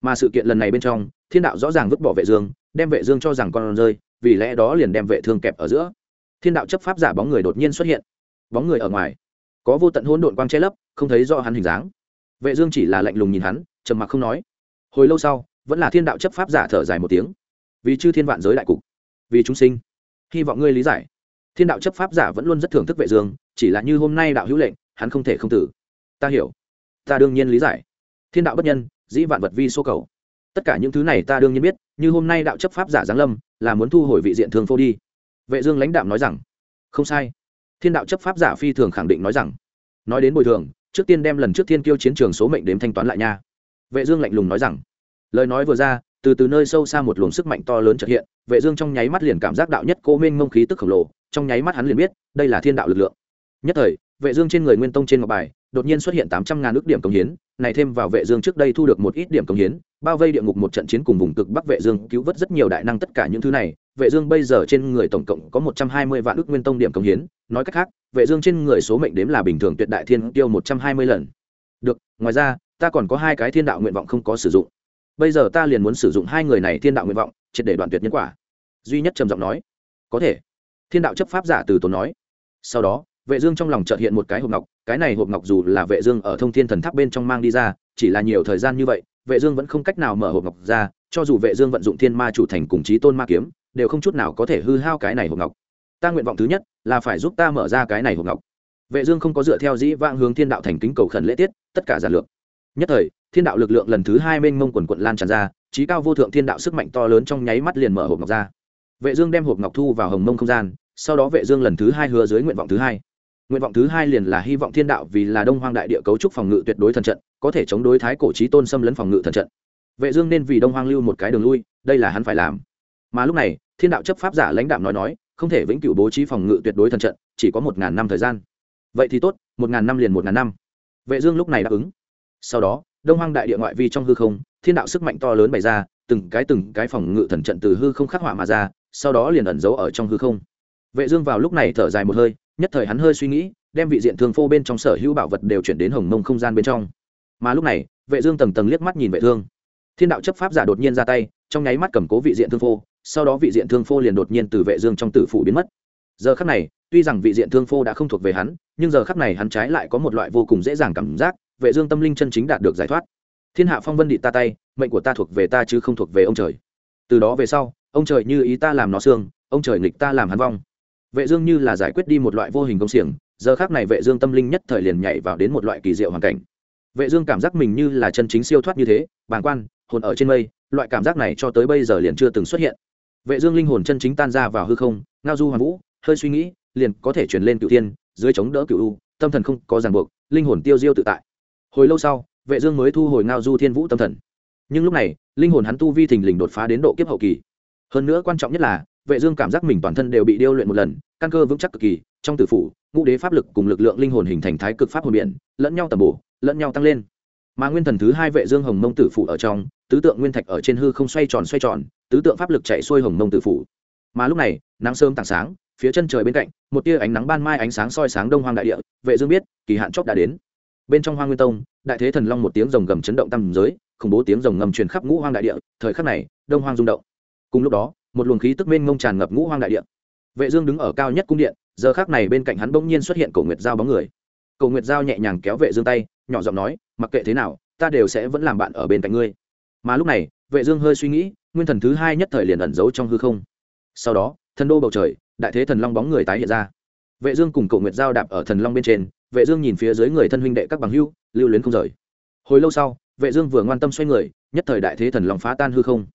Mà sự kiện lần này bên trong, thiên đạo rõ ràng vứt bỏ vệ dương, đem vệ dương cho rằng con rơi, vì lẽ đó liền đem vệ thương kẹp ở giữa. Thiên đạo chấp pháp giả bóng người đột nhiên xuất hiện. Bóng người ở ngoài. Có vô tận hỗn độn quang che lấp, không thấy rõ hắn hình dáng. Vệ dương chỉ là lạnh lùng nhìn hắn, trầm mặc không nói. Hồi lâu sau, vẫn là thiên đạo chấp pháp giả thở dài một tiếng. Vì chư thiên vạn giới đại cục, vì chúng sinh, hy vọng ngươi lý giải. Thiên đạo chấp pháp giả vẫn luôn rất thưởng thức vệ dương, chỉ là như hôm nay đạo hữu lệnh, hắn không thể không tử ta hiểu. Ta đương nhiên lý giải. Thiên đạo bất nhân, dĩ vạn vật vi số cầu. Tất cả những thứ này ta đương nhiên biết, như hôm nay đạo chấp pháp giả giáng lâm, là muốn thu hồi vị diện thương phô đi. Vệ dương lãnh đạm nói rằng, không sai. Thiên đạo chấp pháp giả phi thường khẳng định nói rằng, nói đến bồi thường, trước tiên đem lần trước thiên kiêu chiến trường số mệnh đếm thanh toán lại nha. Vệ dương lạnh lùng nói rằng, lời nói vừa ra, từ từ nơi sâu xa một luồng sức mạnh to lớn chợt hiện, vệ dương trong nháy mắt liền cảm giác đạo nhất cô minh mông khí tức khổng lồ, trong nháy mắt hắn liền biết, đây là thiên đạo lực lượng. Nhất thời, vệ dương trên người nguyên tông trên ngọc bài đột nhiên xuất hiện tám trăm ngàn ước điểm công hiến, này thêm vào vệ dương trước đây thu được một ít điểm công hiến, bao vây địa ngục một trận chiến cùng vùng cực bắc vệ dương cứu vớt rất nhiều đại năng tất cả những thứ này. Vệ dương bây giờ trên người tổng cộng có một trăm hai mươi vạn ước nguyên tông điểm công hiến. Nói cách khác, vệ dương trên người số mệnh đếm là bình thường tuyệt đại thiên tiêu một trăm hai mươi lần. Được, ngoài ra, ta còn có hai cái thiên đạo nguyện vọng không có sử dụng. Bây giờ ta liền muốn sử dụng hai người này thiên đạo nguyện vọng, triệt để đoạn tuyệt nhân quả. Duy nhất trầm giọng nói, có thể. Thiên đạo chấp pháp giả từ tốn nói. Sau đó vệ dương trong lòng chợt hiện một cái hộp ngọc, cái này hộp ngọc dù là vệ dương ở thông thiên thần tháp bên trong mang đi ra, chỉ là nhiều thời gian như vậy, vệ dương vẫn không cách nào mở hộp ngọc ra, cho dù vệ dương vận dụng thiên ma chủ thành cùng chí tôn ma kiếm, đều không chút nào có thể hư hao cái này hộp ngọc. Ta nguyện vọng thứ nhất là phải giúp ta mở ra cái này hộp ngọc. Vệ dương không có dựa theo dĩ vãng hướng thiên đạo thành kính cầu khẩn lễ tiết, tất cả giản lược. Nhất thời, thiên đạo lực lượng lần thứ hai mênh mông quần quận lan tràn ra trí cao vô thượng thiên đạo sức mạnh to lớn trong nháy mắt liền mở hộp ngọc ra. Vệ dương đem hộp ngọc thu vào hồng mông không gian, sau đó vệ dương lần thứ hai hứa dưới nguyện vọng thứ hai nguyện vọng thứ hai liền là hy vọng thiên đạo vì là đông hoang đại địa cấu trúc phòng ngự tuyệt đối thần trận, có thể chống đối thái cổ trí tôn xâm lấn phòng ngự thần trận. Vệ dương nên vì đông hoang lưu một cái đường lui, đây là hắn phải làm. Mà lúc này, thiên đạo chấp pháp giả lãnh đạo nói nói, không thể vĩnh cửu bố trí phòng ngự tuyệt đối thần trận, chỉ có một ngàn năm thời gian. Vậy thì tốt, một ngàn năm liền một ngàn năm. Vệ dương lúc này đáp ứng. Sau đó, đông hoang đại địa ngoại vi trong hư không, thiên đạo sức mạnh to lớn bày ra, từng cái từng cái phòng ngự thần trận từ hư không khắc họa mà ra, sau đó liền ẩn giấu ở trong hư không. Vệ dương vào lúc này thở dài một hơi nhất thời hắn hơi suy nghĩ, đem vị diện thương phô bên trong sở hữu bảo vật đều chuyển đến hồng mông không gian bên trong. Mà lúc này, vệ dương tầng tầng liếc mắt nhìn vệ thương. Thiên đạo chấp pháp giả đột nhiên ra tay, trong nháy mắt cầm cố vị diện thương phô, sau đó vị diện thương phô liền đột nhiên từ vệ dương trong tử phủ biến mất. Giờ khắc này, tuy rằng vị diện thương phô đã không thuộc về hắn, nhưng giờ khắc này hắn trái lại có một loại vô cùng dễ dàng cảm giác, vệ dương tâm linh chân chính đạt được giải thoát. Thiên hạ phong vân địa ta tay, mệnh của ta thuộc về ta chứ không thuộc về ông trời. Từ đó về sau, ông trời như ý ta làm nó xương, ông trời nghịch ta làm hắn vong vệ dương như là giải quyết đi một loại vô hình công xiềng, giờ khắc này vệ dương tâm linh nhất thời liền nhảy vào đến một loại kỳ diệu hoàn cảnh. Vệ dương cảm giác mình như là chân chính siêu thoát như thế, bàng quan, hồn ở trên mây, loại cảm giác này cho tới bây giờ liền chưa từng xuất hiện. Vệ dương linh hồn chân chính tan ra vào hư không, ngao du hoàn vũ, hơi suy nghĩ, liền có thể truyền lên cửu thiên, dưới chống đỡ cửu u, tâm thần không có ràng buộc, linh hồn tiêu diêu tự tại. Hồi lâu sau, vệ dương mới thu hồi ngao du thiên vũ tâm thần. Nhưng lúc này, linh hồn hắn tu vi thình lình đột phá đến độ kiếp hậu kỳ. Hơn nữa quan trọng nhất là vệ dương cảm giác mình toàn thân đều bị điêu luyện một lần, căn cơ vững chắc cực kỳ, trong tử phủ, ngũ đế pháp lực cùng lực lượng linh hồn hình thành thái cực pháp hồn biển, lẫn nhau tầm bổ, lẫn nhau tăng lên. Mà nguyên thần thứ hai vệ dương hồng mông tử phủ ở trong, tứ tượng nguyên thạch ở trên hư không xoay tròn xoay tròn, tứ tượng pháp lực chạy xuôi hồng mông tử phủ. Mà lúc này, nắng sớm tảng sáng, phía chân trời bên cạnh, một tia ánh nắng ban mai ánh sáng soi sáng đông hoang đại địa, vệ dương biết, kỳ hạn chót đã đến. Bên trong hoang nguyên tông, đại thế thần long một tiếng rồng gầm chấn động tâm giới, khủng bố tiếng rồng ngầm truyền khắp ngũ hoang đại địa, thời khắc này, đông hoang rung động. Cùng lúc đó một luồng khí tức mênh mông tràn ngập ngũ hoang đại địa. Vệ dương đứng ở cao nhất cung điện, giờ khắc này bên cạnh hắn bỗng nhiên xuất hiện cổ nguyệt giao bóng người. Cổ nguyệt giao nhẹ nhàng kéo vệ dương tay, nhỏ giọng nói, mặc kệ thế nào, ta đều sẽ vẫn làm bạn ở bên cạnh ngươi. Mà lúc này, vệ dương hơi suy nghĩ, nguyên thần thứ hai nhất thời liền ẩn giấu trong hư không. Sau đó, thần đô bầu trời, đại thế thần long bóng người tái hiện ra. Vệ dương cùng cổ nguyệt giao đạp ở thần long bên trên, vệ dương nhìn phía dưới người thân huynh đệ các bằng hữu lưu luyến không rời. Hồi lâu sau, vệ dương vừa ngoan tâm xoay người, nhất thời đại thế thần long phá tan hư không.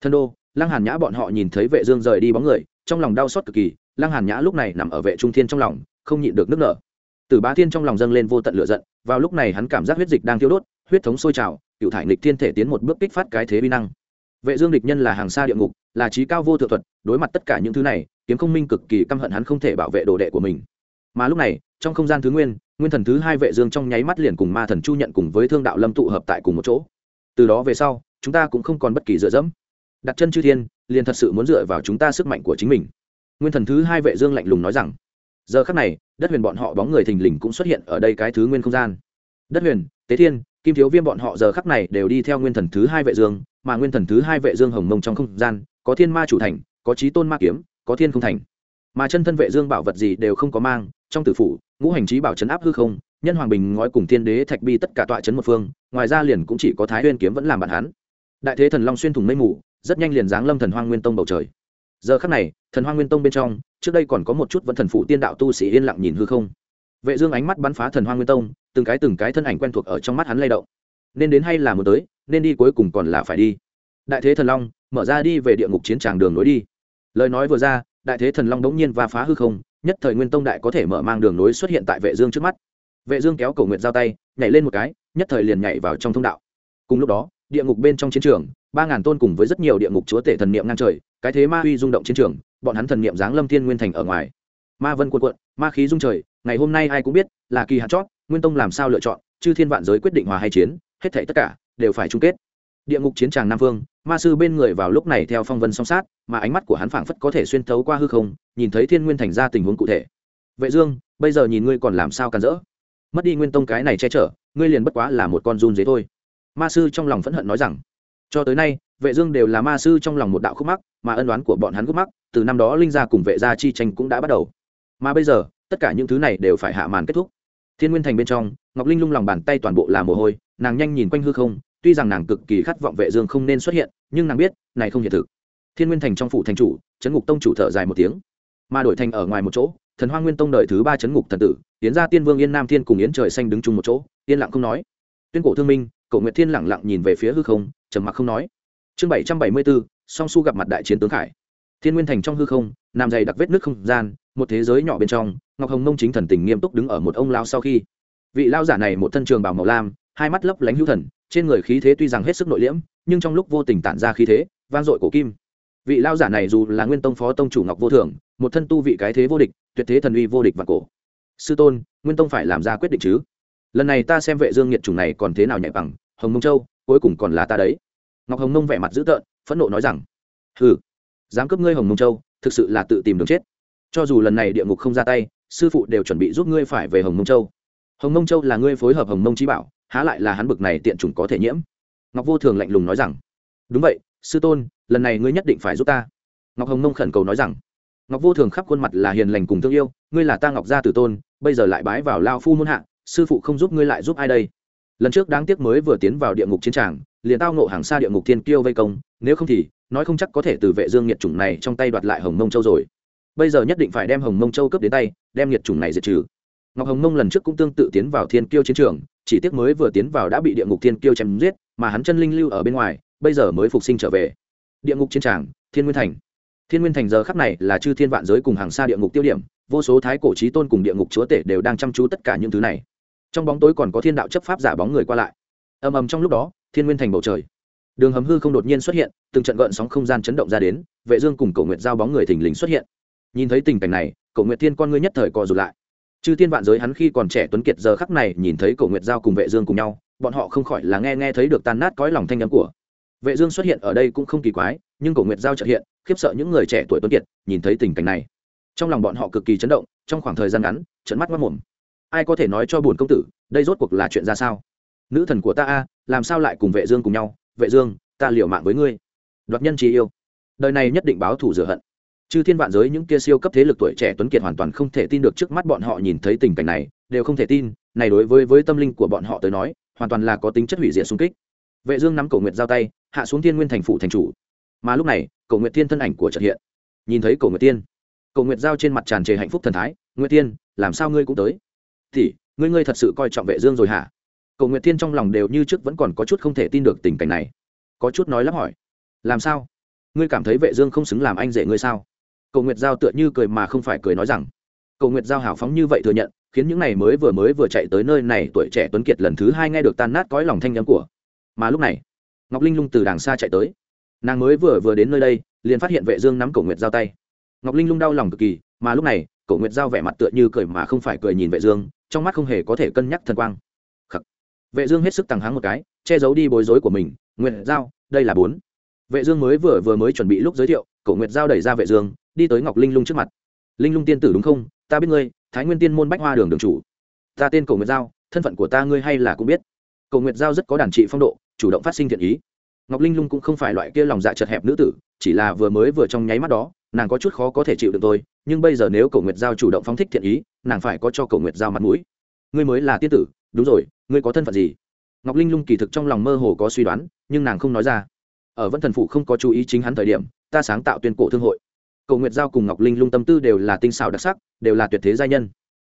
Thần đô lăng hàn nhã bọn họ nhìn thấy vệ dương rời đi bóng người, trong lòng đau xót cực kỳ, lăng hàn nhã lúc này nằm ở vệ trung thiên trong lòng, không nhịn được nước nở. Tử bá thiên trong lòng dâng lên vô tận lửa giận, vào lúc này hắn cảm giác huyết dịch đang thiêu đốt, huyết thống sôi trào, cựu thải nghịch thiên thể tiến một bước kích phát cái thế bi năng. Vệ dương địch nhân là hàng xa địa ngục, là trí cao vô thượng thuật, đối mặt tất cả những thứ này, kiếm không minh cực kỳ căm hận hắn không thể bảo vệ đồ đệ của mình. Mà lúc này, trong không gian thứ nguyên nguyên thần thứ hai vệ dương trong nháy mắt liền cùng ma thần chu nhận cùng với thương đạo lâm tụ hợp tại cùng một chỗ. Từ đó về sau, chúng ta cũng không còn bất kỳ dựa dẫm đặt chân chư thiên, liền thật sự muốn dựa vào chúng ta sức mạnh của chính mình. Nguyên thần thứ hai vệ dương lạnh lùng nói rằng, giờ khắc này, đất huyền bọn họ bóng người thình lình cũng xuất hiện ở đây cái thứ nguyên không gian. Đất huyền, tế thiên, kim thiếu viêm bọn họ giờ khắc này đều đi theo nguyên thần thứ hai vệ dương, mà nguyên thần thứ hai vệ dương hồng mông trong không gian, có thiên ma chủ thành, có chí tôn ma kiếm, có thiên không thành. Mà chân thân vệ dương bảo vật gì đều không có mang, trong tử phủ, ngũ hành trí bảo chấn áp hư không, nhân hoàng bình ngói cùng thiên đế thạch bi tất cả tọa chấn một phương, ngoài ra liền cũng chỉ có thái nguyên kiếm vẫn làm bạn hắn. Đại thế thần long xuyên thủng mây mù rất nhanh liền giáng lâm thần hoang nguyên tông bầu trời. Giờ khắc này, thần hoang nguyên tông bên trong, trước đây còn có một chút vẫn thần phụ tiên đạo tu sĩ yên lặng nhìn hư không. Vệ dương ánh mắt bắn phá thần hoang nguyên tông, từng cái từng cái thân ảnh quen thuộc ở trong mắt hắn lay động. Nên đến hay là muốn tới, nên đi cuối cùng còn là phải đi. Đại thế thần long, mở ra đi về địa ngục chiến tràng đường nối đi. Lời nói vừa ra, đại thế thần long đống nhiên va phá hư không, nhất thời nguyên tông đại có thể mở mang đường nối xuất hiện tại vệ dương trước mắt. Vệ dương kéo cổ nguyệt giao tay, nhảy lên một cái, nhất thời liền nhảy vào trong thông đạo. Cùng lúc đó địa ngục bên trong chiến trường, ba ngàn tôn cùng với rất nhiều địa ngục chúa tể thần niệm ngang trời, cái thế ma uy rung động chiến trường, bọn hắn thần niệm giáng lâm thiên nguyên thành ở ngoài. Ma vân cuộn cuộn, ma khí rung trời, ngày hôm nay ai cũng biết, là kỳ hạn chót, nguyên tông làm sao lựa chọn, chư thiên vạn giới quyết định hòa hay chiến, hết thảy tất cả đều phải chung kết. Địa ngục chiến tràng nam vương, ma sư bên người vào lúc này theo phong vân song sát, mà ánh mắt của hắn phảng phất có thể xuyên thấu qua hư không, nhìn thấy thiên nguyên thành ra tình huống cụ thể. Vệ dương, bây giờ nhìn ngươi còn làm sao cản rỡ? Mất đi nguyên tông cái này che chở, ngươi liền bất quá là một con run dế thôi ma sư trong lòng phẫn hận nói rằng, cho tới nay, vệ dương đều là ma sư trong lòng một đạo khúc mắc, mà ân đoán của bọn hắn khúc mắc, từ năm đó linh gia cùng vệ gia chi tranh cũng đã bắt đầu. Mà bây giờ, tất cả những thứ này đều phải hạ màn kết thúc. Thiên nguyên thành bên trong, ngọc linh lung lòng bàn tay toàn bộ là mồ hôi, nàng nhanh nhìn quanh hư không, tuy rằng nàng cực kỳ khát vọng vệ dương không nên xuất hiện, nhưng nàng biết, này không hiện thực. Thiên nguyên thành trong phủ thành chủ chấn ngục tông chủ thở dài một tiếng. Mà đổi thành ở ngoài một chỗ, thần hoa nguyên tông đợi thứ ba chấn ngục thần tử tiến ra tiên vương yên nam thiên cùng yến trời xanh đứng chung một chỗ, yên lặng không nói. Tuyên cổ thương minh cổ nguyệt thiên lặng lặng nhìn về phía hư không, trầm mặc không nói. Chương bảy trăm bảy mươi bốn song su gặp mặt đại chiến tướng khải. Thiên nguyên thành trong hư không, nam dày đặc vết nước không gian, một thế giới nhỏ bên trong, ngọc hồng mông chính thần tình nghiêm túc đứng ở một ông lao sau khi. Vị lao giả này một thân trường bào màu lam, hai mắt lấp lánh hữu thần, trên người khí thế tuy rằng hết sức nội liễm, nhưng trong lúc vô tình tản ra khí thế, vang dội cổ kim. Vị lao giả này dù là nguyên tông phó tông chủ ngọc vô thường một thân tu vị cái thế vô địch, tuyệt thế thần uy vô địch và cổ. Sư tôn, nguyên tông phải làm ra quyết định chứ? Lần này ta xem vệ dương nhiệt chủng này còn thế nào nhạy bằng hồng mông châu, cuối cùng còn là ta đấy. Ngọc hồng mông vẻ mặt dữ tợn, phẫn nộ nói rằng, hừ, dám cướp ngươi hồng mông châu, thực sự là tự tìm đường chết. Cho dù lần này địa ngục không ra tay, sư phụ đều chuẩn bị giúp ngươi phải về hồng mông châu. Hồng mông châu là ngươi phối hợp hồng mông trí bảo, há lại là hắn bực này tiện chủng có thể nhiễm. Ngọc vô thường lạnh lùng nói rằng, đúng vậy, sư tôn, lần này ngươi nhất định phải giúp ta. Ngọc hồng mông khẩn cầu nói rằng, ngọc vô thường khắp khuôn mặt là hiền lành cùng thương yêu, ngươi là ta ngọc gia tử tôn, bây giờ lại bái vào lao phu muôn hạ, sư phụ không giúp ngươi lại giúp ai đây? Lần trước đáng tiếc mới vừa tiến vào địa ngục chiến tràng, liền tao nộ hàng xa địa ngục thiên kiêu vây công, nếu không thì, nói không chắc có thể từ vệ dương nhiệt chủng này trong tay đoạt lại hồng mông châu rồi. Bây giờ nhất định phải đem hồng mông châu cướp đến tay, đem nhiệt chủng này diệt trừ. Ngọc hồng mông lần trước cũng tương tự tiến vào thiên kiêu chiến trường, chỉ tiếc mới vừa tiến vào đã bị địa ngục thiên kiêu chém giết, mà hắn chân linh lưu ở bên ngoài, bây giờ mới phục sinh trở về. Địa ngục chiến tràng, thiên nguyên thành. Thiên nguyên thành giờ khắc này là chư thiên vạn giới cùng hàng xa địa ngục tiêu điểm, vô số thái cổ trí tôn cùng địa ngục chúa tể đều đang chăm chú tất cả những thứ này trong bóng tối còn có thiên đạo chấp pháp giả bóng người qua lại. Ầm ầm trong lúc đó, thiên nguyên thành bầu trời. Đường hầm hư không đột nhiên xuất hiện, từng trận gợn sóng không gian chấn động ra đến, vệ dương cùng cổ nguyệt giao bóng người thình lình xuất hiện. Nhìn thấy tình cảnh này, cổ nguyệt thiên con ngươi nhất thời co rụt lại. Chư thiên vạn giới hắn khi còn trẻ tuấn kiệt giờ khắc này nhìn thấy cổ nguyệt giao cùng vệ dương cùng nhau, bọn họ không khỏi là nghe nghe thấy được tan nát cõi lòng thanh âm của. Vệ dương xuất hiện ở đây cũng không kỳ quái, nhưng cổ nguyệt giao chợt hiện, khiếp sợ những người trẻ tuổi tuấn kiệt, nhìn thấy tình cảnh này. Trong lòng bọn họ cực kỳ chấn động, trong khoảng thời gian ngắn trận mắt mất mồm ai có thể nói cho buồn công tử, đây rốt cuộc là chuyện ra sao? Nữ thần của ta a, làm sao lại cùng vệ dương cùng nhau? Vệ dương, ta liều mạng với ngươi. Đoạt nhân trí yêu. Đời này nhất định báo thù rửa hận. Chư thiên vạn giới những kia siêu cấp thế lực tuổi trẻ tuấn kiệt hoàn toàn không thể tin được trước mắt bọn họ nhìn thấy tình cảnh này, đều không thể tin, này đối với với tâm linh của bọn họ tới nói, hoàn toàn là có tính chất hủy diệt xung kích. Vệ dương nắm cổ nguyệt giao tay, hạ xuống thiên nguyên thành phủ thành chủ. Mà lúc này, cổ nguyệt thiên thân ảnh của trật hiện. Nhìn thấy cổ nguyệt tiên cổ nguyệt giao trên mặt tràn trề hạnh phúc thần thái, nguyệt tiên làm sao ngươi cũng tới? Thì ngươi ngươi thật sự coi trọng vệ dương rồi hả? Cổ nguyệt Thiên trong lòng đều như trước vẫn còn có chút không thể tin được tình cảnh này. Có chút nói lắp hỏi. Làm sao? Ngươi cảm thấy vệ dương không xứng làm anh rể ngươi sao? Cổ nguyệt giao tựa như cười mà không phải cười nói rằng. Cổ nguyệt giao hào phóng như vậy thừa nhận, khiến những này mới vừa mới vừa chạy tới nơi này tuổi trẻ tuấn kiệt lần thứ hai nghe được tan nát cõi lòng thanh nhắm của. Mà lúc này, ngọc linh lung từ đàng xa chạy tới. Nàng mới vừa vừa đến nơi đây, liền phát hiện vệ dương nắm cổ nguyệt giao tay. Ngọc linh lung đau lòng cực kỳ, mà lúc này cổ nguyệt giao vẻ mặt tựa như cười mà không phải cười nhìn vệ dương, trong mắt không hề có thể cân nhắc thần quang. Khắc. vệ dương hết sức tăng háng một cái, che giấu đi bối rối của mình, nguyệt giao, đây là bốn. Vệ dương mới vừa vừa mới chuẩn bị lúc giới thiệu, cổ nguyệt giao đẩy ra vệ dương, đi tới ngọc linh lung trước mặt. Linh lung tiên tử đúng không? Ta biết ngươi, thái nguyên tiên môn bách hoa đường đường chủ. Ta tên cổ nguyệt giao, thân phận của ta ngươi hay là cũng biết. Cổ nguyệt giao rất có đàn trị phong độ, chủ động phát sinh thiện ý. Ngọc linh lung cũng không phải loại kia lòng dạ chật hẹp nữ tử, chỉ là vừa mới vừa trong nháy mắt đó nàng có chút khó có thể chịu được tôi, nhưng bây giờ nếu cổ nguyệt giao chủ động phóng thích thiện ý, nàng phải có cho cổ nguyệt giao mặt mũi. Ngươi mới là tiên tử, đúng rồi, ngươi có thân phận gì? Ngọc linh lung kỳ thực trong lòng mơ hồ có suy đoán, nhưng nàng không nói ra. Ở vân thần phụ không có chú ý chính hắn thời điểm, ta sáng tạo tuyên cổ thương hội. Cầu nguyệt giao cùng ngọc linh lung tâm tư đều là tinh xảo đặc sắc, đều là tuyệt thế giai nhân.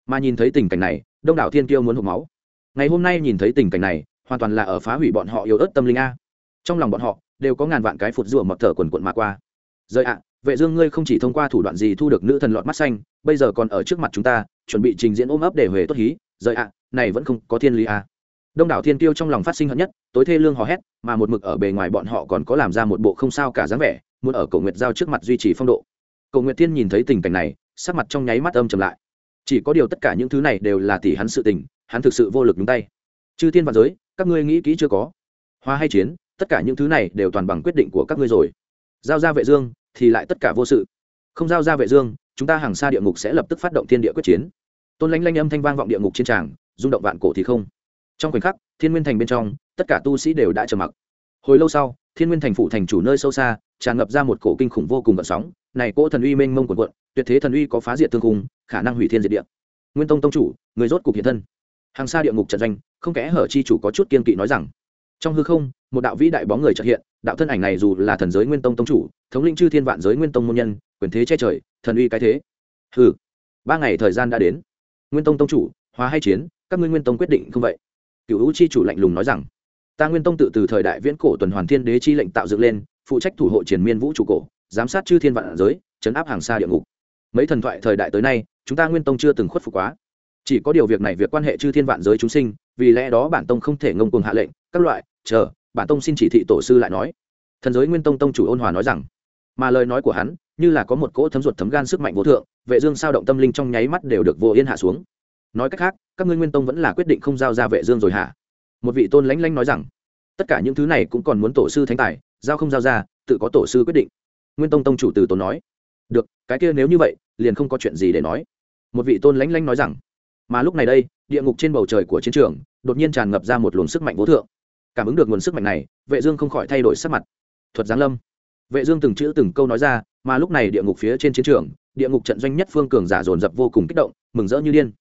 Mà nhìn thấy tình cảnh này, đông đảo thiên kiêu muốn hụt máu. Ngày hôm nay nhìn thấy tình cảnh này, hoàn toàn là ở phá hủy bọn họ yếu ớt tâm linh a. Trong lòng bọn họ, đều có ngàn vạn cái phụt rùa mập thở quần quận mà qua. Rời ạ vệ dương ngươi không chỉ thông qua thủ đoạn gì thu được nữ thần lọt mắt xanh, bây giờ còn ở trước mặt chúng ta, chuẩn bị trình diễn ôm ấp để huề tốt hí, rời ạ, này vẫn không có thiên lý à. đông đảo thiên tiêu trong lòng phát sinh hận nhất, tối thê lương hò hét, mà một mực ở bề ngoài bọn họ còn có làm ra một bộ không sao cả dáng vẻ, muốn ở cổ nguyệt giao trước mặt duy trì phong độ. Cổ nguyệt thiên nhìn thấy tình cảnh này, sắc mặt trong nháy mắt âm trầm lại. Chỉ có điều tất cả những thứ này đều là tỷ hắn sự tình, hắn thực sự vô lực nhúng tay. Chư thiên và giới, các ngươi nghĩ kỹ chưa có? Hoa hay chiến, tất cả những thứ này đều toàn bằng quyết định của các ngươi rồi. Giao ra vệ dương thì lại tất cả vô sự. Không giao ra vệ dương, chúng ta hàng xa địa ngục sẽ lập tức phát động thiên địa quyết chiến. Tôn lãnh lanh âm thanh vang vọng địa ngục chiến tràng, rung động vạn cổ thì không. Trong khoảnh khắc, thiên nguyên thành bên trong, tất cả tu sĩ đều đã trầm mặc. Hồi lâu sau, thiên nguyên thành phụ thành chủ nơi sâu xa, tràn ngập ra một cổ kinh khủng vô cùng gợn sóng, này cỗ thần uy mênh mông cuộn cuộn, tuyệt thế thần uy có phá diệt tương khung, khả năng hủy thiên diệt địa. Nguyên tông tông chủ, người rốt cục hiện thân. Hàng xa địa ngục trận doanh, không kẽ hở chi chủ có chút kiên kỵ nói rằng, trong hư không, một đạo vĩ đại bóng người trợ hiện đạo thân ảnh này dù là thần giới nguyên tông tông chủ, thống lĩnh chư thiên vạn giới nguyên tông môn nhân, quyền thế che trời, thần uy cái thế. Hừ, ba ngày thời gian đã đến. Nguyên tông tông chủ, hóa hay chiến, các ngươi nguyên tông quyết định không vậy? Cựu hữu chi chủ lạnh lùng nói rằng, ta nguyên tông tự từ thời đại viễn cổ tuần hoàn thiên đế chi lệnh tạo dựng lên, phụ trách thủ hộ triển miên vũ trụ cổ, giám sát chư thiên vạn giới, chấn áp hàng xa địa ngục. Mấy thần thoại thời đại tới nay, chúng ta nguyên tông chưa từng khuất phục quá. Chỉ có điều việc này việc quan hệ chư thiên vạn giới chúng sinh, vì lẽ đó bản tông không thể ngông cuồng hạ lệnh, các loại, chờ bản tông xin chỉ thị tổ sư lại nói. Thần giới nguyên tông tông chủ ôn hòa nói rằng, mà lời nói của hắn, như là có một cỗ thấm ruột thấm gan sức mạnh vô thượng, vệ dương sao động tâm linh trong nháy mắt đều được vô yên hạ xuống. Nói cách khác, các ngươi nguyên tông vẫn là quyết định không giao ra vệ dương rồi hả? Một vị tôn lãnh lãnh nói rằng, tất cả những thứ này cũng còn muốn tổ sư thánh tài, giao không giao ra, tự có tổ sư quyết định. Nguyên tông tông chủ từ tôn nói, được, cái kia nếu như vậy, liền không có chuyện gì để nói. Một vị tôn lãnh lãnh nói rằng, mà lúc này đây, địa ngục trên bầu trời của chiến trường, đột nhiên tràn ngập ra một luồng sức mạnh vô thượng cảm ứng được nguồn sức mạnh này, vệ dương không khỏi thay đổi sắc mặt. Thuật giáng lâm. Vệ dương từng chữ từng câu nói ra, mà lúc này địa ngục phía trên chiến trường, địa ngục trận doanh nhất phương cường giả dồn dập vô cùng kích động, mừng rỡ như điên.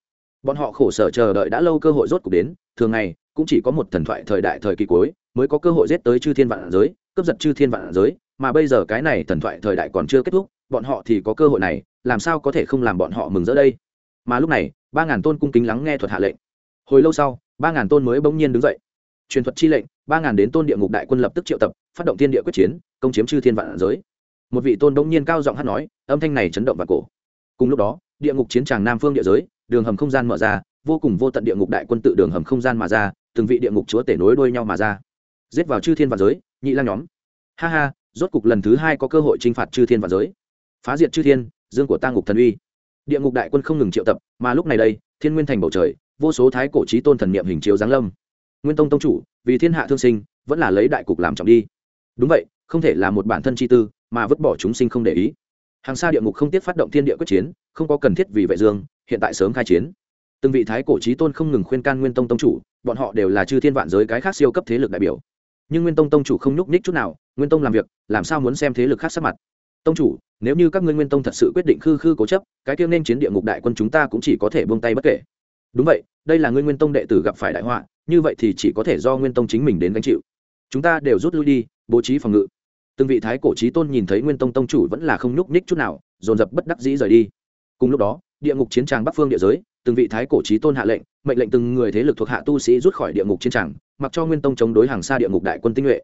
Bọn họ khổ sở chờ đợi đã lâu cơ hội rốt cuộc đến, thường ngày, cũng chỉ có một thần thoại thời đại thời kỳ cuối, mới có cơ hội giết tới chư thiên vạn giới, cướp giật chư thiên vạn giới, mà bây giờ cái này thần thoại thời đại còn chưa kết thúc, bọn họ thì có cơ hội này, làm sao có thể không làm bọn họ mừng rỡ đây? Mà lúc này, ba ngàn tôn cung kính lắng nghe thuật hạ lệnh. Hồi lâu sau, ba ngàn tôn mới bỗng nhiên đứng dậy truyền thuật chi lệnh, ba ngàn đến tôn địa ngục đại quân lập tức triệu tập, phát động thiên địa quyết chiến, công chiếm chư thiên vạn giới. Một vị tôn đông nhiên cao giọng hát nói, âm thanh này chấn động và cổ. Cùng lúc đó, địa ngục chiến tràng nam phương địa giới, đường hầm không gian mở ra, vô cùng vô tận địa ngục đại quân tự đường hầm không gian mà ra, từng vị địa ngục chúa tể nối đuôi nhau mà ra. Giết vào chư thiên vạn giới, nhị lang nhóm. Ha ha, rốt cục lần thứ hai có cơ hội chinh phạt chư thiên vạn giới. Phá diệt chư thiên, dương của ta ngục thần uy. Địa ngục đại quân không ngừng triệu tập, mà lúc này đây, thiên nguyên thành bầu trời, vô số thái cổ trí tôn thần niệm hình chiếu giáng lâm nguyên tông tông chủ, vì thiên hạ thương sinh, vẫn là lấy đại cục làm trọng đi. Đúng vậy, không thể là một bản thân chi tư, mà vứt bỏ chúng sinh không để ý. Hàng xa địa ngục không tiếc phát động thiên địa quyết chiến, không có cần thiết vì vệ dương, hiện tại sớm khai chiến. Từng vị thái cổ trí tôn không ngừng khuyên can nguyên tông tông chủ, bọn họ đều là chư thiên vạn giới cái khác siêu cấp thế lực đại biểu. Nhưng nguyên tông tông chủ không nhúc nhích chút nào, nguyên tông làm việc, làm sao muốn xem thế lực khác sắc mặt? Tông chủ, nếu như các ngươi nguyên tông thật sự quyết định khư khư cố chấp, cái tiêu nên chiến địa ngục đại quân chúng ta cũng chỉ có thể buông tay bất kể. Đúng vậy, đây là ngươi nguyên tông đệ tử gặp phải đại họa như vậy thì chỉ có thể do nguyên tông chính mình đến gánh chịu. Chúng ta đều rút lui đi, bố trí phòng ngự. Từng vị thái cổ trí tôn nhìn thấy nguyên tông tông chủ vẫn là không nhúc nhích chút nào, dồn dập bất đắc dĩ rời đi. Cùng lúc đó, địa ngục chiến tràng bắc phương địa giới, từng vị thái cổ trí tôn hạ lệnh, mệnh lệnh từng người thế lực thuộc hạ tu sĩ rút khỏi địa ngục chiến tràng, mặc cho nguyên tông chống đối hàng xa địa ngục đại quân tinh nhuệ.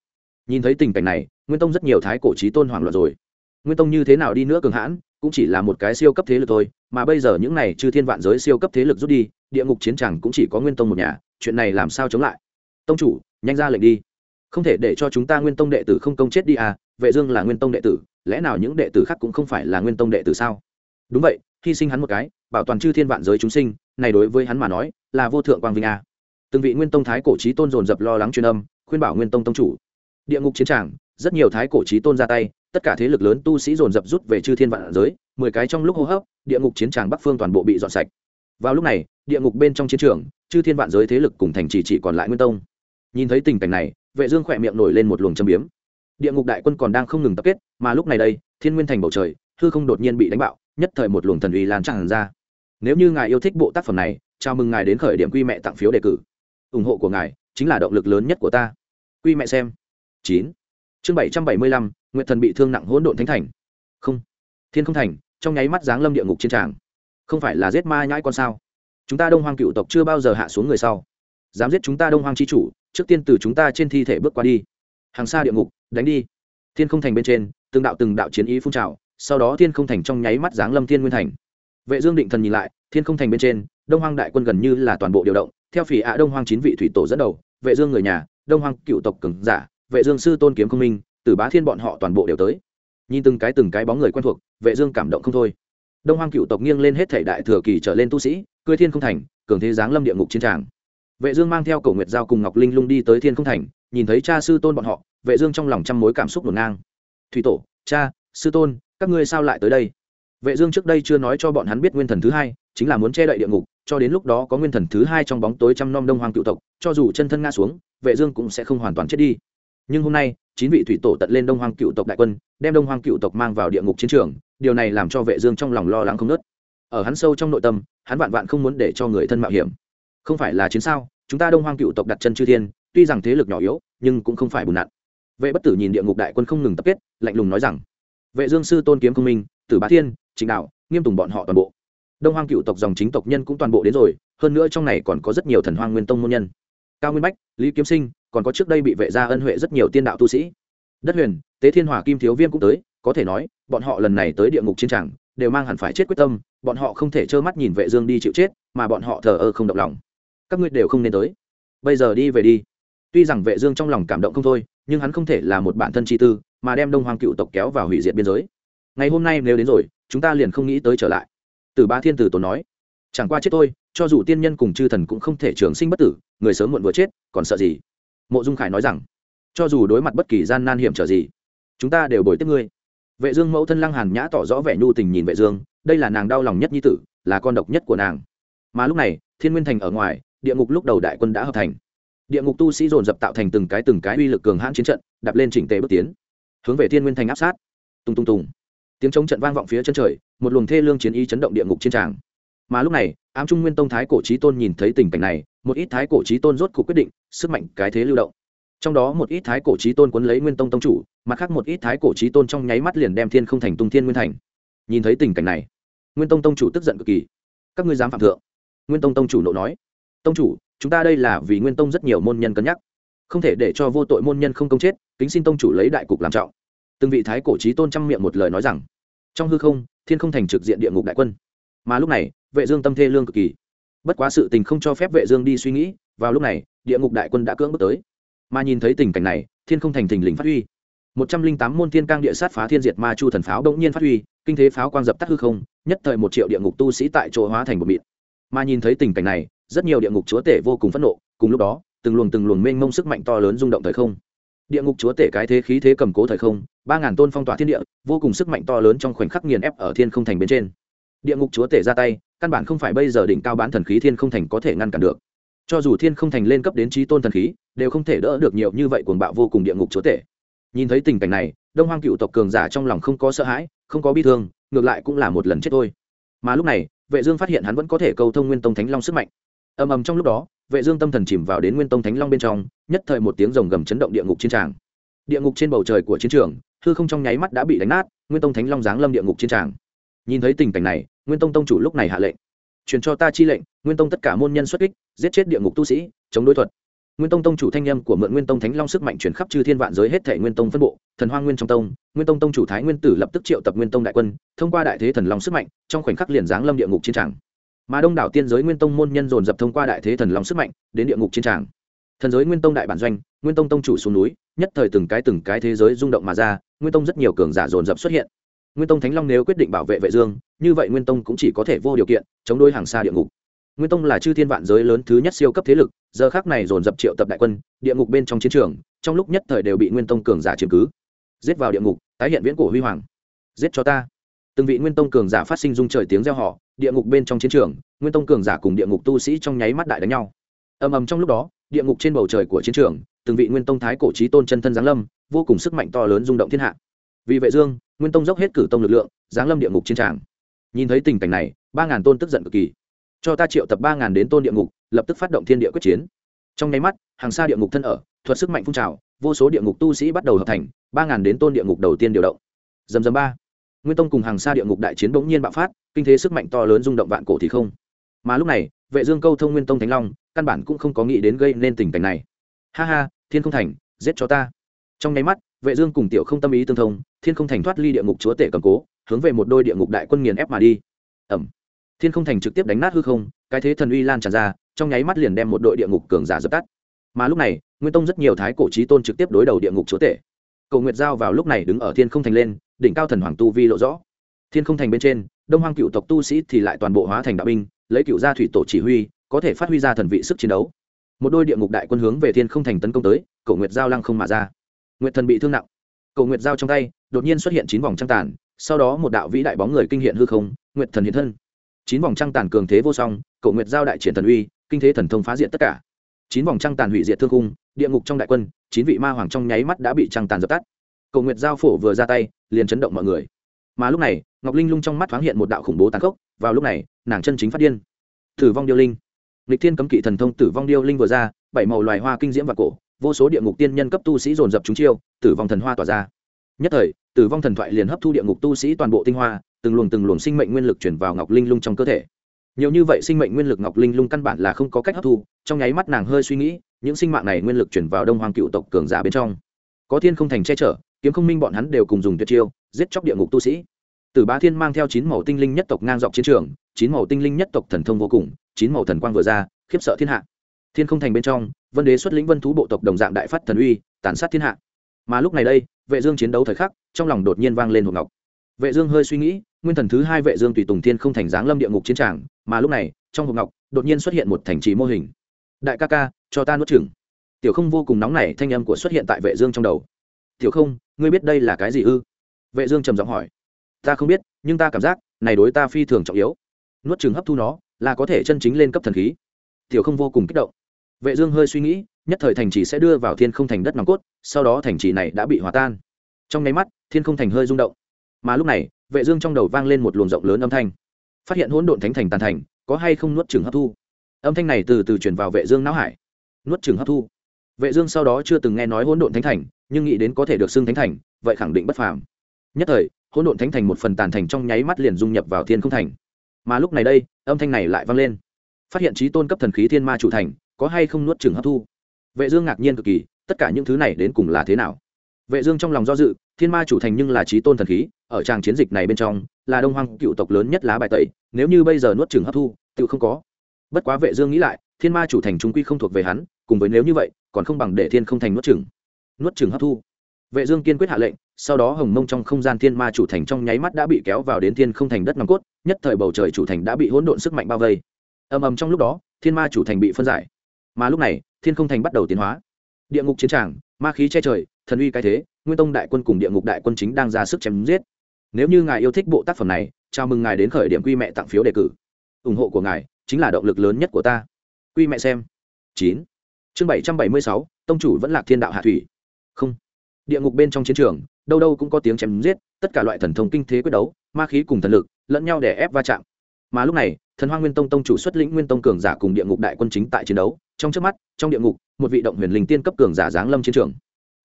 Nhìn thấy tình cảnh này, nguyên tông rất nhiều thái cổ trí tôn hoảng loạn rồi. Nguyên tông như thế nào đi nữa cường hãn, cũng chỉ là một cái siêu cấp thế lực thôi, mà bây giờ những này chư thiên vạn giới siêu cấp thế lực rút đi, địa ngục chiến tràng cũng chỉ có nguyên tông một nhà chuyện này làm sao chống lại? Tông chủ, nhanh ra lệnh đi. Không thể để cho chúng ta nguyên tông đệ tử không công chết đi à vệ dương là nguyên tông đệ tử, lẽ nào những đệ tử khác cũng không phải là nguyên tông đệ tử sao? Đúng vậy, hy sinh hắn một cái, bảo toàn chư thiên vạn giới chúng sinh, này đối với hắn mà nói, là vô thượng quang vinh à. từng vị nguyên tông thái cổ chí tôn dồn dập lo lắng truyền âm, khuyên bảo nguyên tông tông chủ. Địa ngục chiến tràng, rất nhiều thái cổ chí tôn ra tay, tất cả thế lực lớn tu sĩ dồn dập rút về chư thiên vạn giới, mười cái trong lúc hô hấp, địa ngục chiến tràng bắc phương toàn bộ bị dọn sạch. Vào lúc này địa ngục bên trong chiến trường chư thiên vạn giới thế lực cùng thành trì chỉ, chỉ còn lại nguyên tông. Nhìn thấy tình cảnh này vệ dương khỏe miệng nổi lên một luồng châm biếm. Địa ngục đại quân còn đang không ngừng tập kết mà lúc này đây thiên nguyên thành bầu trời hư không đột nhiên bị đánh bạo nhất thời một luồng thần uy lan tràn ra. Nếu như ngài yêu thích bộ tác phẩm này chào mừng ngài đến khởi điểm quy mẹ tặng phiếu đề cử. Ủng hộ của ngài chính là động lực lớn nhất của ta. Quy mẹ xem. Chín. Chương bảy trăm bảy mươi lăm nguyện thần bị thương nặng hỗn độn thánh thành. Không. Thiên không thành trong nháy mắt giáng lâm địa ngục chiến tràng. Không phải là giết ma nhãi con sao? Chúng ta đông hoang cựu tộc chưa bao giờ hạ xuống người sau. Dám giết chúng ta đông hoang c h i chủ, trước tiên từ chúng ta trên thi thể bước qua đi. Hàng xa địa ngục, đánh đi. Thiên không thành bên trên, từng đạo từng đạo chiến ý phun trào, sau đó thiên không thành trong nháy mắt giáng lâm thiên nguyên thành. Vệ dương định thần nhìn lại, thiên không thành bên trên, đông hoang đại quân gần như là toàn bộ điều động, theo phỉ ạ đông hoang chín vị thủy tổ dẫn đầu, vệ dương người nhà, đông hoang cựu tộc cường giả, vệ dương sư tôn kiếm công minh, tử bá thiên bọn họ toàn bộ đều tới. Nhìn từng cái từng cái bóng người quen thuộc, vệ dương cảm động không thôi. Đông hoang cựu tộc nghiêng lên hết thể đại thừa kỳ trở lên tu sĩ cưỡi thiên không thành, cường thế giáng lâm địa ngục chiến tràng. Vệ dương mang theo cổ nguyệt giao cùng ngọc linh lung đi tới thiên không thành, nhìn thấy cha sư tôn bọn họ, vệ dương trong lòng trăm mối cảm xúc ngổn ngang. Thủy tổ, cha, sư tôn, các ngươi sao lại tới đây? Vệ dương trước đây chưa nói cho bọn hắn biết nguyên thần thứ hai, chính là muốn che đậy địa ngục, cho đến lúc đó có nguyên thần thứ hai trong bóng tối trăm nom đông hoang cựu tộc, cho dù chân thân ngã xuống, vệ dương cũng sẽ không hoàn toàn chết đi. Nhưng hôm nay, chín vị thủy tổ tận lên đông hoang cựu tộc đại quân, đem đông hoang cựu tộc mang vào địa ngục chiến trường, điều này làm cho vệ dương trong lòng lo lắng không nớt ở hắn sâu trong nội tâm, hắn vạn vạn không muốn để cho người thân mạo hiểm. Không phải là chiến sao, chúng ta đông hoang cựu tộc đặt chân chư thiên, tuy rằng thế lực nhỏ yếu, nhưng cũng không phải bùn nặn. Vệ bất tử nhìn địa ngục đại quân không ngừng tập kết, lạnh lùng nói rằng, vệ dương sư tôn kiếm công minh, tử bá thiên chính đạo, nghiêm tùng bọn họ toàn bộ. Đông hoang cựu tộc dòng chính tộc nhân cũng toàn bộ đến rồi, hơn nữa trong này còn có rất nhiều thần hoang nguyên tông môn nhân. Cao nguyên bách, lý kiếm sinh, còn có trước đây bị vệ gia ân huệ rất nhiều tiên đạo tu sĩ. Đất huyền, tế thiên hòa kim thiếu viêm cũng tới, có thể nói, bọn họ lần này tới địa ngục chiến tràng đều mang hẳn phải chết quyết tâm, bọn họ không thể trơ mắt nhìn vệ dương đi chịu chết, mà bọn họ thờ ơ không động lòng. Các ngươi đều không nên tới. Bây giờ đi về đi. Tuy rằng vệ dương trong lòng cảm động không thôi, nhưng hắn không thể là một bản thân chi tư, mà đem đông hoàng cựu tộc kéo vào hủy diệt biên giới. Ngày hôm nay nếu đến rồi, chúng ta liền không nghĩ tới trở lại. Từ ba thiên tử tổ nói, chẳng qua chết tôi cho dù tiên nhân cùng chư thần cũng không thể trường sinh bất tử, người sớm muộn vừa chết, còn sợ gì? Mộ dung khải nói rằng, cho dù đối mặt bất kỳ gian nan hiểm trở gì, chúng ta đều bồi tiếp ngươi vệ dương mẫu thân lăng hàn nhã tỏ rõ vẻ nhu tình nhìn vệ dương, đây là nàng đau lòng nhất nhi tử, là con độc nhất của nàng. Mà lúc này, thiên nguyên thành ở ngoài, địa ngục lúc đầu đại quân đã hợp thành. Địa ngục tu sĩ dồn dập tạo thành từng cái từng cái uy lực cường hãn chiến trận, đạp lên chỉnh tề bước tiến. Hướng về thiên nguyên thành áp sát. Tung tung tung tiếng chống trận vang vọng phía chân trời, một luồng thê lương chiến ý chấn động địa ngục chiến tràng. Mà lúc này, ám trung nguyên tông thái cổ trí tôn nhìn thấy tình cảnh này, một ít thái cổ trí tôn rốt cuộc quyết định, sức mạnh cái thế lưu động trong đó một ít thái cổ trí tôn quấn lấy nguyên tông tông chủ, mặt khác một ít thái cổ trí tôn trong nháy mắt liền đem thiên không thành tung thiên nguyên thành. Nhìn thấy tình cảnh này, nguyên tông tông chủ tức giận cực kỳ. Các ngươi dám phạm thượng? Nguyên tông tông chủ nộ nói. Tông chủ, chúng ta đây là vì nguyên tông rất nhiều môn nhân cân nhắc. Không thể để cho vô tội môn nhân không công chết, kính xin tông chủ lấy đại cục làm trọng. Từng vị thái cổ trí tôn trăm miệng một lời nói rằng, trong hư không, thiên không thành trực diện địa ngục đại quân. Mà lúc này, vệ dương tâm thê lương cực kỳ. Bất quá sự tình không cho phép vệ dương đi suy nghĩ, vào lúc này, địa ngục đại quân đã cưỡng bước tới mà nhìn thấy tình cảnh này, thiên không thành thình lình phát huy. Một trăm linh tám môn thiên cang địa sát phá thiên diệt ma chu thần pháo đống nhiên phát huy, kinh thế pháo quang dập tắt hư không, nhất thời một triệu địa ngục tu sĩ tại chỗ hóa thành một mịn. Mà nhìn thấy tình cảnh này, rất nhiều địa ngục chúa tể vô cùng phẫn nộ, cùng lúc đó, từng luồng từng luồng mênh mông sức mạnh to lớn rung động thời không. Địa ngục chúa tể cái thế khí thế cầm cố thời không, ba ngàn tôn phong tỏa thiên địa, vô cùng sức mạnh to lớn trong khoảnh khắc nghiền ép ở thiên không thành bên trên. Địa ngục chúa tể ra tay, căn bản không phải bây giờ đỉnh cao bán thần khí thiên không thành có thể ngăn cản được cho dù thiên không thành lên cấp đến trí tôn thần khí, đều không thể đỡ được nhiều như vậy cuồng bạo vô cùng địa ngục chúa tể. Nhìn thấy tình cảnh này, đông hoang cựu tộc cường giả trong lòng không có sợ hãi, không có bi thương, ngược lại cũng là một lần chết thôi. Mà lúc này, vệ dương phát hiện hắn vẫn có thể cầu thông nguyên tông thánh long sức mạnh. Ầm ầm trong lúc đó, vệ dương tâm thần chìm vào đến nguyên tông thánh long bên trong, nhất thời một tiếng rồng gầm chấn động địa ngục chiến tràng. Địa ngục trên bầu trời của chiến trường, hư không trong nháy mắt đã bị đánh nát, nguyên tông thánh long giáng lâm địa ngục chiến tràng. Nhìn thấy tình cảnh này, nguyên tông tông chủ lúc này hạ lệnh truyền cho ta chi lệnh nguyên tông tất cả môn nhân xuất kích giết chết địa ngục tu sĩ chống đối thuật nguyên tông tông chủ thanh â của mượn nguyên tông thánh long sức mạnh chuyển khắp chư thiên vạn giới hết thể nguyên tông phân bộ thần hoa nguyên trong tông nguyên tông tông chủ thái nguyên tử lập tức triệu tập nguyên tông đại quân thông qua đại thế thần long sức mạnh trong khoảnh khắc liền giáng lâm địa ngục chiến tràng mà đông đảo tiên giới nguyên tông môn nhân dồn dập thông qua đại thế thần long sức mạnh đến địa ngục chiến tràng thần giới nguyên tông đại bản doanh nguyên tông tông chủ xuống núi nhất thời từng cái từng cái thế giới rung động mà ra nguyên tông rất nhiều cường giả dồn dập xuất hiện nguyên tông thánh long nếu quyết định bảo vệ vệ dương, như vậy nguyên tông cũng chỉ có thể vô điều kiện, chống đối hàng xa địa ngục. Nguyên tông là chư thiên vạn giới lớn thứ nhất siêu cấp thế lực, giờ khắc này dồn dập triệu tập đại quân, địa ngục bên trong chiến trường, trong lúc nhất thời đều bị nguyên tông cường giả chiếm cứ. Giết vào địa ngục, tái hiện viễn cổ huy hoàng. Giết cho ta. Từng vị nguyên tông cường giả phát sinh dung trời tiếng reo họ địa ngục bên trong chiến trường, nguyên tông cường giả cùng địa ngục tu sĩ trong nháy mắt đại đánh nhau. Ầm ầm trong lúc đó, địa ngục trên bầu trời của chiến trường, từng vị nguyên tông thái cổ trí tôn chân thân giáng lâm, vô cùng sức mạnh to lớn rung động thiên hạ vì vệ dương, nguyên tông dốc hết cử tông lực lượng, giáng lâm địa ngục chiến tràng. Nhìn thấy tình cảnh này, ba ngàn tôn tức giận cực kỳ. Cho ta triệu tập ba ngàn đến tôn địa ngục, lập tức phát động thiên địa quyết chiến. Trong nháy mắt, hàng xa địa ngục thân ở, thuật sức mạnh phun trào, vô số địa ngục tu sĩ bắt đầu hợp thành, ba ngàn đến tôn địa ngục đầu tiên điều động. Dầm dầm ba. Nguyên tông cùng hàng xa địa ngục đại chiến bỗng nhiên bạo phát, kinh thế sức mạnh to lớn rung động vạn cổ thì không. Mà lúc này, vệ dương câu thông nguyên tông thánh long, căn bản cũng không có nghĩ đến gây nên tình cảnh này. Ha ha, thiên không thành, giết cho ta. Trong nháy mắt vệ dương cùng tiểu không tâm ý tương thông, thiên không thành thoát ly địa ngục chúa tể cầm cố, hướng về một đôi địa ngục đại quân nghiền ép mà đi. Ẩm. Thiên không thành trực tiếp đánh nát hư không, cái thế thần uy lan tràn ra, trong nháy mắt liền đem một đội địa ngục cường giả dập tắt. Mà lúc này, nguyên tông rất nhiều thái cổ chí tôn trực tiếp đối đầu địa ngục chúa tể. Cầu nguyệt giao vào lúc này đứng ở thiên không thành lên, đỉnh cao thần hoàng tu vi lộ rõ. Thiên không thành bên trên, đông hoang cựu tộc tu sĩ thì lại toàn bộ hóa thành đạo binh, lấy cựu gia thủy tổ chỉ huy, có thể phát huy ra thần vị sức chiến đấu. Một đôi địa ngục đại quân hướng về thiên không thành tấn công tới, cầu nguyệt giao lăng không mà ra nguyệt thần bị thương nặng. Cầu nguyệt giao trong tay, đột nhiên xuất hiện chín vòng trăng tàn, sau đó một đạo vĩ đại bóng người kinh hiện hư không, nguyệt thần hiện thân. Chín vòng trăng tàn cường thế vô song, cầu nguyệt giao đại triển thần uy, kinh thế thần thông phá diện tất cả. Chín vòng trăng tàn hủy diệt thương cung địa ngục trong đại quân, chín vị ma hoàng trong nháy mắt đã bị trăng tàn dập tắt. Cầu nguyệt giao phổ vừa ra tay, liền chấn động mọi người. Mà lúc này, ngọc linh lung trong mắt thoáng hiện một đạo khủng bố tàn khốc, vào lúc này, nàng chân chính phát điên. Tử vong điêu linh. Lịch thiên cấm kỵ thần thông tử vong điêu linh vừa ra, bảy màu loài hoa kinh diễm và cổ vô số địa ngục tiên nhân cấp tu sĩ dồn dập chúng chiêu tử vong thần hoa tỏa ra. Nhất thời tử vong thần thoại liền hấp thu địa ngục tu sĩ toàn bộ tinh hoa từng luồng từng luồng sinh mệnh nguyên lực chuyển vào ngọc linh lung trong cơ thể. Nhiều như vậy sinh mệnh nguyên lực ngọc linh lung căn bản là không có cách hấp thu trong nháy mắt nàng hơi suy nghĩ những sinh mạng này nguyên lực chuyển vào đông hoàng cựu tộc cường giả bên trong. Có thiên không thành che chở kiếm không minh bọn hắn đều cùng dùng tuyệt chiêu giết chóc địa ngục tu sĩ. Tử Bá Thiên mang theo chín màu tinh linh nhất tộc ngang dọc chiến trường, chín màu tinh linh nhất tộc thần thông vô cùng, chín màu thần quang vừa ra, khiếp sợ thiên hạ. Thiên không thành bên trong, Vân Đế xuất lĩnh Vân thú bộ tộc đồng dạng đại phát thần uy, tàn sát thiên hạ. Mà lúc này đây, Vệ Dương chiến đấu thời khắc, trong lòng đột nhiên vang lên hồn ngọc. Vệ Dương hơi suy nghĩ, nguyên thần thứ hai Vệ Dương tùy tùng thiên không thành dáng lâm địa ngục chiến tràng, mà lúc này, trong hộp ngọc, đột nhiên xuất hiện một thành trì mô hình. Đại ca ca, cho ta nuốt chửng. Tiểu Không vô cùng nóng nảy thanh âm của xuất hiện tại Vệ Dương trong đầu. Tiểu Không, ngươi biết đây là cái gì ư? Vệ Dương trầm giọng hỏi ta không biết nhưng ta cảm giác này đối ta phi thường trọng yếu nuốt chửng hấp thu nó là có thể chân chính lên cấp thần khí tiểu không vô cùng kích động vệ dương hơi suy nghĩ, nhất thời thành trì sẽ đưa vào thiên không thành đất nòng cốt, sau đó thành trì này đã bị hòa tan. Trong nháy mắt, thiên không thành hơi rung động. Mà lúc này, vệ dương trong đầu vang lên một luồng rộng lớn âm thanh. Phát hiện hỗn độn thánh thành tàn thành, có hay không nuốt chửng hấp thu? Âm thanh này từ từ truyền vào vệ dương não hải. Nuốt chửng hấp thu. Vệ dương sau đó chưa từng nghe nói hỗn độn thánh thành, nhưng nghĩ đến có thể được xưng thánh thành, vậy khẳng định bất phàm. Nhất thời, hỗn độn thánh thành một phần tàn thành trong nháy mắt liền dung nhập vào thiên không thành. Mà lúc này đây, âm thanh này lại vang lên. Phát hiện trí tôn cấp thần khí thiên ma chủ thành có hay không nuốt chừng hấp thu? Vệ dương ngạc nhiên cực kỳ, tất cả những thứ này đến cùng là thế nào? Vệ dương trong lòng do dự, thiên ma chủ thành nhưng là trí tôn thần khí, ở tràng chiến dịch này bên trong, là đông hoang cựu tộc lớn nhất lá bài tẩy, nếu như bây giờ nuốt chừng hấp thu, tự không có. Bất quá vệ dương nghĩ lại, thiên ma chủ thành trung quy không thuộc về hắn, cùng với nếu như vậy, còn không bằng để thiên không thành nuốt chừng nuốt chừng hấp thu. Vệ dương kiên quyết hạ lệnh, sau đó hồng mông trong không gian thiên ma chủ thành trong nháy mắt đã bị kéo vào đến thiên không thành đất nòng cốt, nhất thời bầu trời chủ thành đã bị hỗn độn sức mạnh bao vây. Ầm ầm trong lúc đó, thiên ma chủ thành bị phân giải mà lúc này, thiên không thành bắt đầu tiến hóa. Địa ngục chiến tràng, ma khí che trời, thần uy cái thế, nguyên tông đại quân cùng địa ngục đại quân chính đang ra sức chém giết. Nếu như ngài yêu thích bộ tác phẩm này, chào mừng ngài đến khởi điểm quy mẹ tặng phiếu đề cử. Ủng hộ của ngài chính là động lực lớn nhất của ta. Quy mẹ xem. Chín. Chương bảy trăm bảy mươi sáu, tông chủ vẫn là thiên đạo hạ thủy. Không. Địa ngục bên trong chiến trường, đâu đâu cũng có tiếng chém giết, tất cả loại thần thông kinh thế quyết đấu, ma khí cùng thần lực, lẫn nhau để ép va chạm mà lúc này, thần hoa nguyên tông tông chủ xuất lĩnh nguyên tông cường giả cùng địa ngục đại quân chính tại chiến đấu. Trong trước mắt, trong địa ngục, một vị động huyền linh tiên cấp cường giả giáng lâm chiến trường.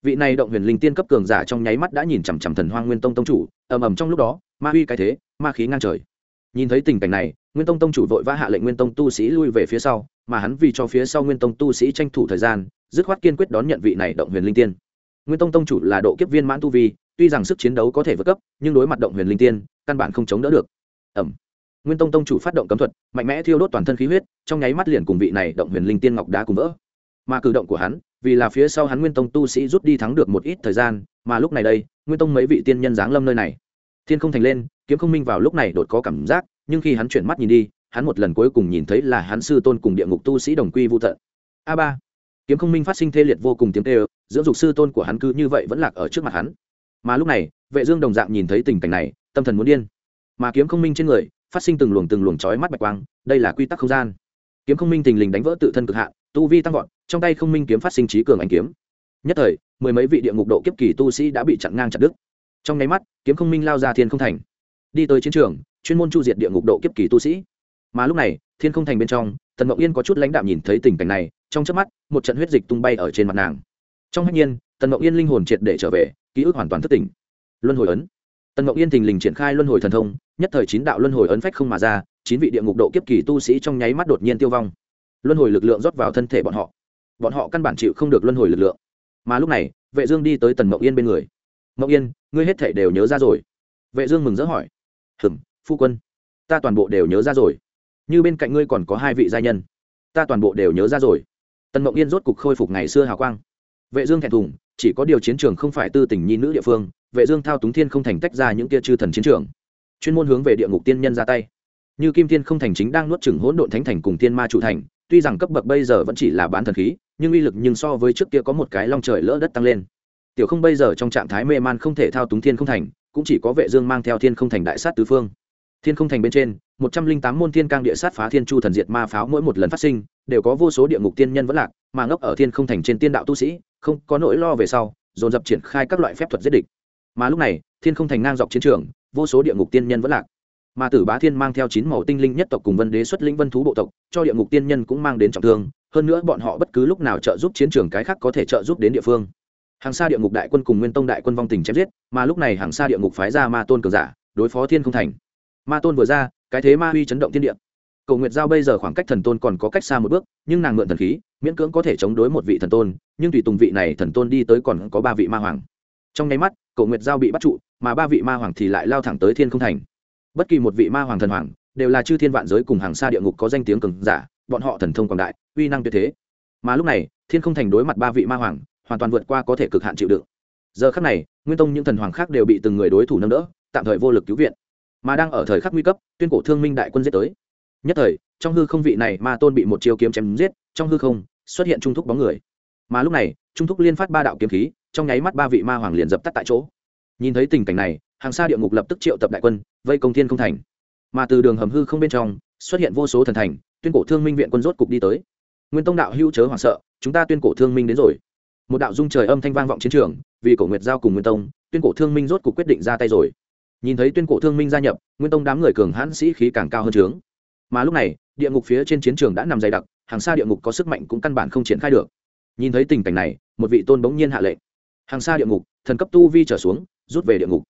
Vị này động huyền linh tiên cấp cường giả trong nháy mắt đã nhìn chằm chằm thần hoa nguyên tông tông chủ, ầm ầm trong lúc đó, ma huy cái thế, ma khí ngang trời. Nhìn thấy tình cảnh này, nguyên tông tông chủ vội vã hạ lệnh nguyên tông tu sĩ lui về phía sau, mà hắn vì cho phía sau nguyên tông tu sĩ tranh thủ thời gian, dứt khoát kiên quyết đón nhận vị này động huyền linh tiên. Nguyên tông tông chủ là độ kiếp viên mãn tu vi, tuy rằng sức chiến đấu có thể vượt cấp, nhưng đối mặt động huyền linh tiên, căn bản không chống đỡ được. Ẩm nguyên tông tông chủ phát động cấm thuật, mạnh mẽ thiêu đốt toàn thân khí huyết, trong nháy mắt liền cùng vị này động huyền linh tiên ngọc đá cùng vỡ. Mà cử động của hắn, vì là phía sau hắn nguyên tông tu sĩ rút đi thắng được một ít thời gian, mà lúc này đây, nguyên tông mấy vị tiên nhân giáng lâm nơi này. Thiên không thành lên, kiếm không minh vào lúc này đột có cảm giác, nhưng khi hắn chuyển mắt nhìn đi, hắn một lần cuối cùng nhìn thấy là hắn sư tôn cùng địa ngục tu sĩ đồng quy vô tận. A ba. Kiếm không minh phát sinh thê liệt vô cùng tiếng tê ơ dưỡng dục sư tôn của hắn cứ như vậy vẫn lạc ở trước mặt hắn. Mà lúc này, vệ dương đồng dạng nhìn thấy tình cảnh này, tâm thần muốn điên. Mà kiếm không minh trên người phát sinh từng luồng từng luồng chói mắt bạch quang, đây là quy tắc không gian. Kiếm không minh tình lình đánh vỡ tự thân cực hạn, tu vi tăng vọt, trong tay không minh kiếm phát sinh trí cường ánh kiếm. Nhất thời, mười mấy vị địa ngục độ kiếp kỳ tu sĩ đã bị chặn ngang chặt đứt. Trong nháy mắt, kiếm không minh lao ra thiên không thành. Đi tới chiến trường, chuyên môn chu diệt địa ngục độ kiếp kỳ tu sĩ. Mà lúc này, thiên không thành bên trong, tần mộng yên có chút lãnh đạm nhìn thấy tình cảnh này, trong chớp mắt, một trận huyết dịch tung bay ở trên mặt nàng. Trong hạnh nhiên, tần mộng yên linh hồn triệt để trở về, ký ức hoàn toàn thất tỉnh luân hồi ấn tần mộng yên thình lình triển khai luân hồi thần thông, nhất thời chín đạo luân hồi ấn phách không mà ra, chín vị địa ngục độ kiếp kỳ tu sĩ trong nháy mắt đột nhiên tiêu vong. Luân hồi lực lượng rót vào thân thể bọn họ. Bọn họ căn bản chịu không được luân hồi lực lượng. Mà lúc này, vệ dương đi tới tần mộng yên bên người. Mộng yên, ngươi hết thảy đều nhớ ra rồi. Vệ dương mừng rỡ hỏi. Hừm, phu quân, ta toàn bộ đều nhớ ra rồi. Như bên cạnh ngươi còn có hai vị gia nhân. Ta toàn bộ đều nhớ ra rồi. Tần mộng yên rốt cục khôi phục ngày xưa hào quang. Vệ dương thẹn thùng, chỉ có điều chiến trường không phải tư tình nhi nữ địa phương vệ dương thao túng thiên không thành tách ra những kia chư thần chiến trường, chuyên môn hướng về địa ngục tiên nhân ra tay. Như kim thiên không thành chính đang nuốt chửng hỗn độn thánh thành cùng tiên ma trụ thành, tuy rằng cấp bậc bây giờ vẫn chỉ là bán thần khí, nhưng uy lực nhưng so với trước kia có một cái long trời lỡ đất tăng lên. Tiểu không bây giờ trong trạng thái mê man không thể thao túng thiên không thành, cũng chỉ có vệ dương mang theo thiên không thành đại sát tứ phương. Thiên không thành bên trên, một trăm linh tám môn thiên cang địa sát phá thiên chu thần diệt ma pháo mỗi một lần phát sinh, đều có vô số địa ngục tiên nhân vẫn lạc, mà ngốc ở thiên không thành trên tiên đạo tu sĩ, không có nỗi lo về sau, dồn dập triển khai các loại phép thuật giết địch mà lúc này, thiên không thành ngang dọc chiến trường, vô số địa ngục tiên nhân vẫn lạc. Mà tử bá thiên mang theo chín màu tinh linh nhất tộc cùng vân đế xuất linh vân thú bộ tộc, cho địa ngục tiên nhân cũng mang đến trọng thương, hơn nữa bọn họ bất cứ lúc nào trợ giúp chiến trường cái khác có thể trợ giúp đến địa phương. Hàng xa địa ngục đại quân cùng nguyên tông đại quân vong tình chém giết, mà lúc này hàng xa địa ngục phái ra ma tôn cường giả, đối phó thiên không thành. Ma tôn vừa ra, cái thế ma huy chấn động thiên địa. Cầu nguyệt giao bây giờ khoảng cách thần tôn còn có cách xa một bước, nhưng nàng mượn thần khí, miễn cưỡng có thể chống đối một vị thần tôn, nhưng tùy tùng vị này thần tôn đi tới còn có ba vị ma hoàng trong nháy mắt cầu nguyệt giao bị bắt trụ, mà ba vị ma hoàng thì lại lao thẳng tới thiên không thành. Bất kỳ một vị ma hoàng thần hoàng, đều là chư thiên vạn giới cùng hàng xa địa ngục có danh tiếng cường giả, bọn họ thần thông quảng đại, uy năng tuyệt thế. Mà lúc này, thiên không thành đối mặt ba vị ma hoàng, hoàn toàn vượt qua có thể cực hạn chịu đựng. Giờ khắc này, nguyên tông những thần hoàng khác đều bị từng người đối thủ nâng đỡ, tạm thời vô lực cứu viện. Mà đang ở thời khắc nguy cấp, tuyên cổ thương minh đại quân giết tới. Nhất thời, trong hư không vị này ma tôn bị một chiêu kiếm chém giết, trong hư không, xuất hiện trung thúc bóng người. Mà lúc này, trung thúc liên phát ba đạo kiếm khí trong nháy mắt ba vị ma hoàng liền dập tắt tại chỗ. Nhìn thấy tình cảnh này, hàng xa địa ngục lập tức triệu tập đại quân, vây công thiên không thành. Mà từ đường hầm hư không bên trong, xuất hiện vô số thần thành, tuyên cổ thương minh viện quân rốt cục đi tới. Nguyên tông đạo hữu chớ hoảng sợ, chúng ta tuyên cổ thương minh đến rồi. Một đạo dung trời âm thanh vang vọng chiến trường, vì cổ nguyệt giao cùng nguyên tông, tuyên cổ thương minh rốt cục quyết định ra tay rồi. Nhìn thấy tuyên cổ thương minh gia nhập, nguyên tông đám người cường hãn sĩ khí càng cao hơn trướng mà lúc này, địa ngục phía trên chiến trường đã nằm dày đặc, hàng xa địa ngục có sức mạnh cũng căn bản không triển khai được. Nhìn thấy tình cảnh này, một vị tôn bỗng nhiên hạ lệnh hàng xa địa ngục, thần cấp tu vi trở xuống, rút về địa ngục.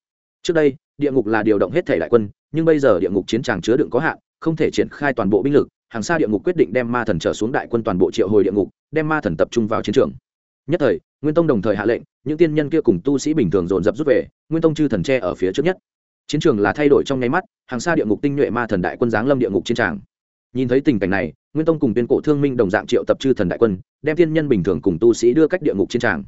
Trước đây, địa ngục là điều động hết thể đại quân, nhưng bây giờ địa ngục chiến tràng chứa đựng có hạn, không thể triển khai toàn bộ binh lực. Hàng xa địa ngục quyết định đem ma thần trở xuống đại quân toàn bộ triệu hồi địa ngục, đem ma thần tập trung vào chiến trường. Nhất thời, nguyên tông đồng thời hạ lệnh, những tiên nhân kia cùng tu sĩ bình thường dồn dập rút về, nguyên tông chư thần tre ở phía trước nhất. Chiến trường là thay đổi trong nháy mắt, hàng xa địa ngục tinh nhuệ ma thần đại quân giáng lâm địa ngục chiến tràng nhìn thấy tình cảnh này, nguyên tông cùng tiên cổ thương minh đồng dạng triệu tập chư thần đại quân, đem tiên nhân bình thường cùng tu sĩ đưa cách địa ngục chiến tràng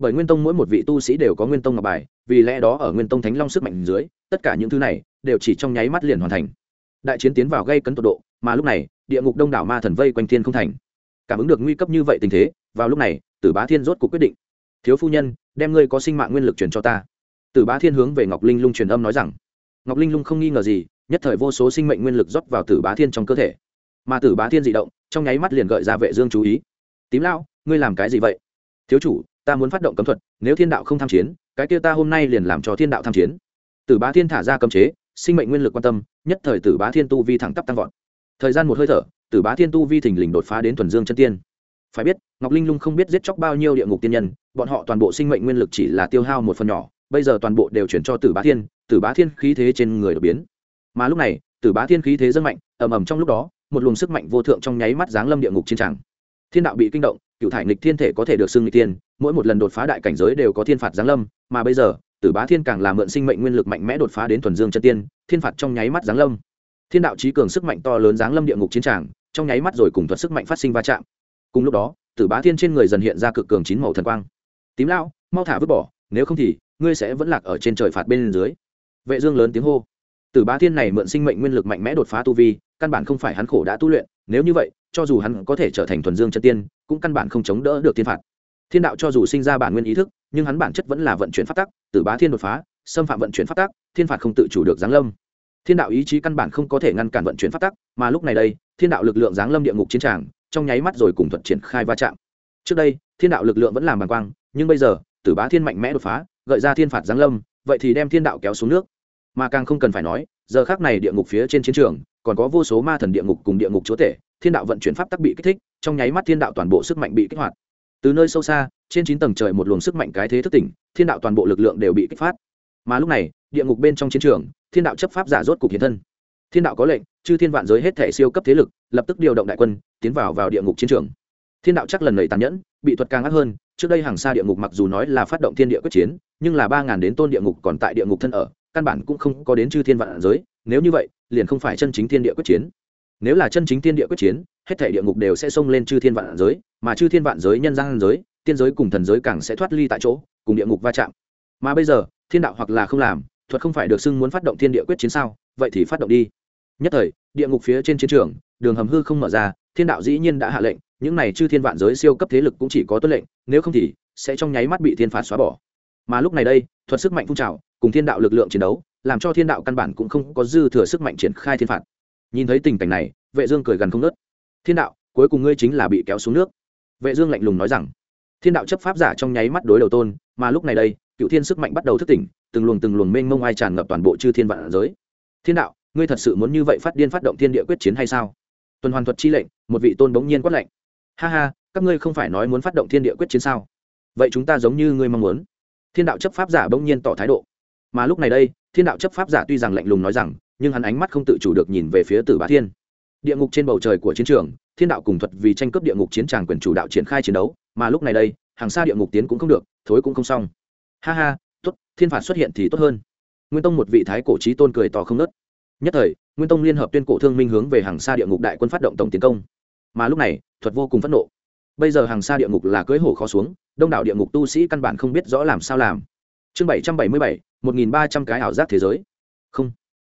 bởi nguyên tông mỗi một vị tu sĩ đều có nguyên tông ngọc bài, vì lẽ đó ở nguyên tông thánh long sức mạnh dưới, tất cả những thứ này đều chỉ trong nháy mắt liền hoàn thành. Đại chiến tiến vào gây cấn tột độ, mà lúc này, địa ngục đông đảo ma thần vây quanh thiên không thành. Cảm ứng được nguy cấp như vậy tình thế, vào lúc này, tử bá thiên rốt cuộc quyết định, thiếu phu nhân, đem ngươi có sinh mạng nguyên lực truyền cho ta. Tử bá thiên hướng về ngọc linh lung truyền âm nói rằng, ngọc linh lung không nghi ngờ gì, nhất thời vô số sinh mệnh nguyên lực rót vào tử bá thiên trong cơ thể. Mà tử bá thiên dị động, trong nháy mắt liền gợi ra vệ dương chú ý. Tím lao ngươi làm cái gì vậy? Thiếu chủ ta muốn phát động cấm thuật, nếu thiên đạo không tham chiến, cái kia ta hôm nay liền làm cho thiên đạo tham chiến. Tử bá thiên thả ra cấm chế, sinh mệnh nguyên lực quan tâm, nhất thời tử bá thiên tu vi thẳng tắp tăng vọt. Thời gian một hơi thở, tử bá thiên tu vi thình lình đột phá đến thuần dương chân tiên. Phải biết, ngọc linh lung không biết giết chóc bao nhiêu địa ngục tiên nhân, bọn họ toàn bộ sinh mệnh nguyên lực chỉ là tiêu hao một phần nhỏ, bây giờ toàn bộ đều chuyển cho tử bá thiên, tử bá thiên khí thế trên người đột biến. Mà lúc này, tử bá thiên khí thế rất mạnh, ầm ầm trong lúc đó, một luồng sức mạnh vô thượng trong nháy mắt giáng lâm địa ngục chiến tràng thiên đạo bị kinh động cựu thải nghịch thiên thể có thể được xưng nghịch tiên mỗi một lần đột phá đại cảnh giới đều có thiên phạt giáng lâm, mà bây giờ, tử bá thiên càng là mượn sinh mệnh nguyên lực mạnh mẽ đột phá đến thuần dương chân tiên, thiên phạt trong nháy mắt giáng lâm. Thiên đạo trí cường sức mạnh to lớn giáng lâm địa ngục chiến tràng, trong nháy mắt rồi cùng thuật sức mạnh phát sinh va chạm. Cùng lúc đó, tử bá thiên trên người dần hiện ra cực cường chín màu thần quang. Tím lão, mau thả vứt bỏ, nếu không thì, ngươi sẽ vẫn lạc ở trên trời phạt bên dưới. Vệ dương lớn tiếng hô. Tử bá thiên này mượn sinh mệnh nguyên lực mạnh mẽ đột phá tu vi, căn bản không phải hắn khổ đã tu luyện, nếu như vậy, cho dù hắn có thể trở thành thuần dương chân tiên, cũng căn bản không chống đỡ được thiên phạt thiên đạo cho dù sinh ra bản nguyên ý thức, nhưng hắn bản chất vẫn là vận chuyển phát tắc, tử bá thiên đột phá, xâm phạm vận chuyển phát tắc, thiên phạt không tự chủ được giáng lâm. Thiên đạo ý chí căn bản không có thể ngăn cản vận chuyển phát tắc, mà lúc này đây, thiên đạo lực lượng giáng lâm địa ngục chiến tràng trong nháy mắt rồi cùng thuật triển khai va chạm. Trước đây, thiên đạo lực lượng vẫn làm bàng quang, nhưng bây giờ, tử bá thiên mạnh mẽ đột phá, gợi ra thiên phạt giáng lâm, vậy thì đem thiên đạo kéo xuống nước. Mà càng không cần phải nói, giờ khác này địa ngục phía trên chiến trường, còn có vô số ma thần địa ngục cùng địa ngục chúa tể, thiên đạo vận chuyển pháp tắc bị kích thích, trong nháy mắt thiên đạo toàn bộ sức mạnh bị kích hoạt từ nơi sâu xa, trên chín tầng trời một luồng sức mạnh cái thế thức tỉnh, thiên đạo toàn bộ lực lượng đều bị kích phát. Mà lúc này, địa ngục bên trong chiến trường, thiên đạo chấp pháp giả rốt cục hiện thân. Thiên đạo có lệnh, chư thiên vạn giới hết thể siêu cấp thế lực, lập tức điều động đại quân, tiến vào vào địa ngục chiến trường. Thiên đạo chắc lần này tàn nhẫn, bị thuật càng ác hơn, trước đây hàng xa địa ngục mặc dù nói là phát động thiên địa quyết chiến, nhưng là ba ngàn đến tôn địa ngục còn tại địa ngục thân ở, căn bản cũng không có đến chư thiên vạn giới, nếu như vậy, liền không phải chân chính thiên địa quyết chiến. Nếu là chân chính thiên địa quyết chiến, hết thể địa ngục đều sẽ xông lên chư thiên vạn giới mà chư thiên vạn giới nhân gian giới, tiên giới cùng thần giới càng sẽ thoát ly tại chỗ, cùng địa ngục va chạm. Mà bây giờ, thiên đạo hoặc là không làm, thuật không phải được xưng muốn phát động thiên địa quyết chiến sao? Vậy thì phát động đi. Nhất thời, địa ngục phía trên chiến trường, đường hầm hư không mở ra, thiên đạo dĩ nhiên đã hạ lệnh, những này chư thiên vạn giới siêu cấp thế lực cũng chỉ có tuân lệnh, nếu không thì sẽ trong nháy mắt bị thiên phạt xóa bỏ. Mà lúc này đây, thuật sức mạnh phun trào, cùng thiên đạo lực lượng chiến đấu, làm cho thiên đạo căn bản cũng không có dư thừa sức mạnh triển khai thiên phạt. Nhìn thấy tình cảnh này, vệ dương cười gần không nớt thiên đạo, cuối cùng ngươi chính là bị kéo xuống nước vệ dương lạnh lùng nói rằng, thiên đạo chấp pháp giả trong nháy mắt đối đầu tôn, mà lúc này đây, cựu thiên sức mạnh bắt đầu thức tỉnh, từng luồng từng luồng mênh mông ai tràn ngập toàn bộ chư thiên vạn giới. Thiên đạo, ngươi thật sự muốn như vậy phát điên phát động thiên địa quyết chiến hay sao? Tuần hoàn thuật chi lệnh, một vị tôn bỗng nhiên quát lệnh ha ha, các ngươi không phải nói muốn phát động thiên địa quyết chiến sao? Vậy chúng ta giống như ngươi mong muốn. Thiên đạo chấp pháp giả bỗng nhiên tỏ thái độ, mà lúc này đây, thiên đạo chấp pháp giả tuy rằng lạnh lùng nói rằng, nhưng hắn ánh mắt không tự chủ được nhìn về phía tử bá thiên. Địa ngục trên bầu trời của chiến trường thiên đạo cùng thuật vì tranh cướp địa ngục chiến tràng quyền chủ đạo triển khai chiến đấu, mà lúc này đây, hàng xa địa ngục tiến cũng không được, thối cũng không xong. Ha ha, tốt, thiên phạt xuất hiện thì tốt hơn. Nguyên tông một vị thái cổ trí tôn cười tỏ không nớt nhất thời, nguyên tông liên hợp tuyên cổ thương minh hướng về hàng xa địa ngục đại quân phát động tổng tiến công. Mà lúc này, thuật vô cùng phẫn nộ. Bây giờ hàng xa địa ngục là cưới hổ khó xuống, đông đảo địa ngục tu sĩ căn bản không biết rõ làm sao làm. Chương bảy trăm bảy mươi bảy, một nghìn ba trăm cái ảo giác thế giới. Không.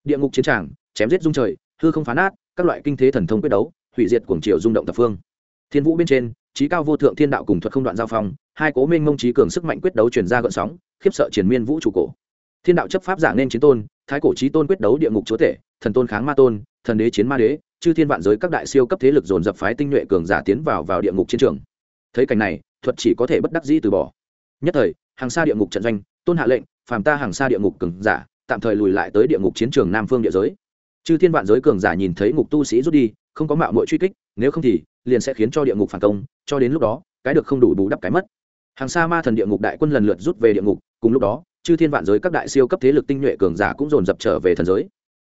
Địa ngục chiến tràng, chém giết dung trời, hư không phá nát, các loại kinh thế thần thông quyết đấu hủy diệt cuồng triều rung động thập phương. Thiên vũ bên trên, trí cao vô thượng thiên đạo cùng thuật không đoạn giao phong, hai cố minh mông trí cường sức mạnh quyết đấu truyền ra gợn sóng, khiếp sợ triển miên vũ trụ cổ. Thiên đạo chấp pháp giả nên chiến tôn, thái cổ trí tôn quyết đấu địa ngục chúa tể, thần tôn kháng ma tôn, thần đế chiến ma đế, chư thiên vạn giới các đại siêu cấp thế lực dồn dập phái tinh nhuệ cường giả tiến vào vào địa ngục chiến trường. Thấy cảnh này, thuật chỉ có thể bất đắc dĩ từ bỏ. Nhất thời, hàng xa địa ngục trận doanh, tôn hạ lệnh, phàm ta hàng xa địa ngục cường giả, tạm thời lùi lại tới địa ngục chiến trường nam phương địa giới. Chư thiên vạn giới cường giả nhìn thấy ngục tu sĩ rút đi không có mạo mội truy kích, nếu không thì liền sẽ khiến cho địa ngục phản công, cho đến lúc đó, cái được không đủ bù đắp cái mất. Hàng xa ma thần địa ngục đại quân lần lượt rút về địa ngục, cùng lúc đó, chư thiên vạn giới các đại siêu cấp thế lực tinh nhuệ cường giả cũng dồn dập trở về thần giới.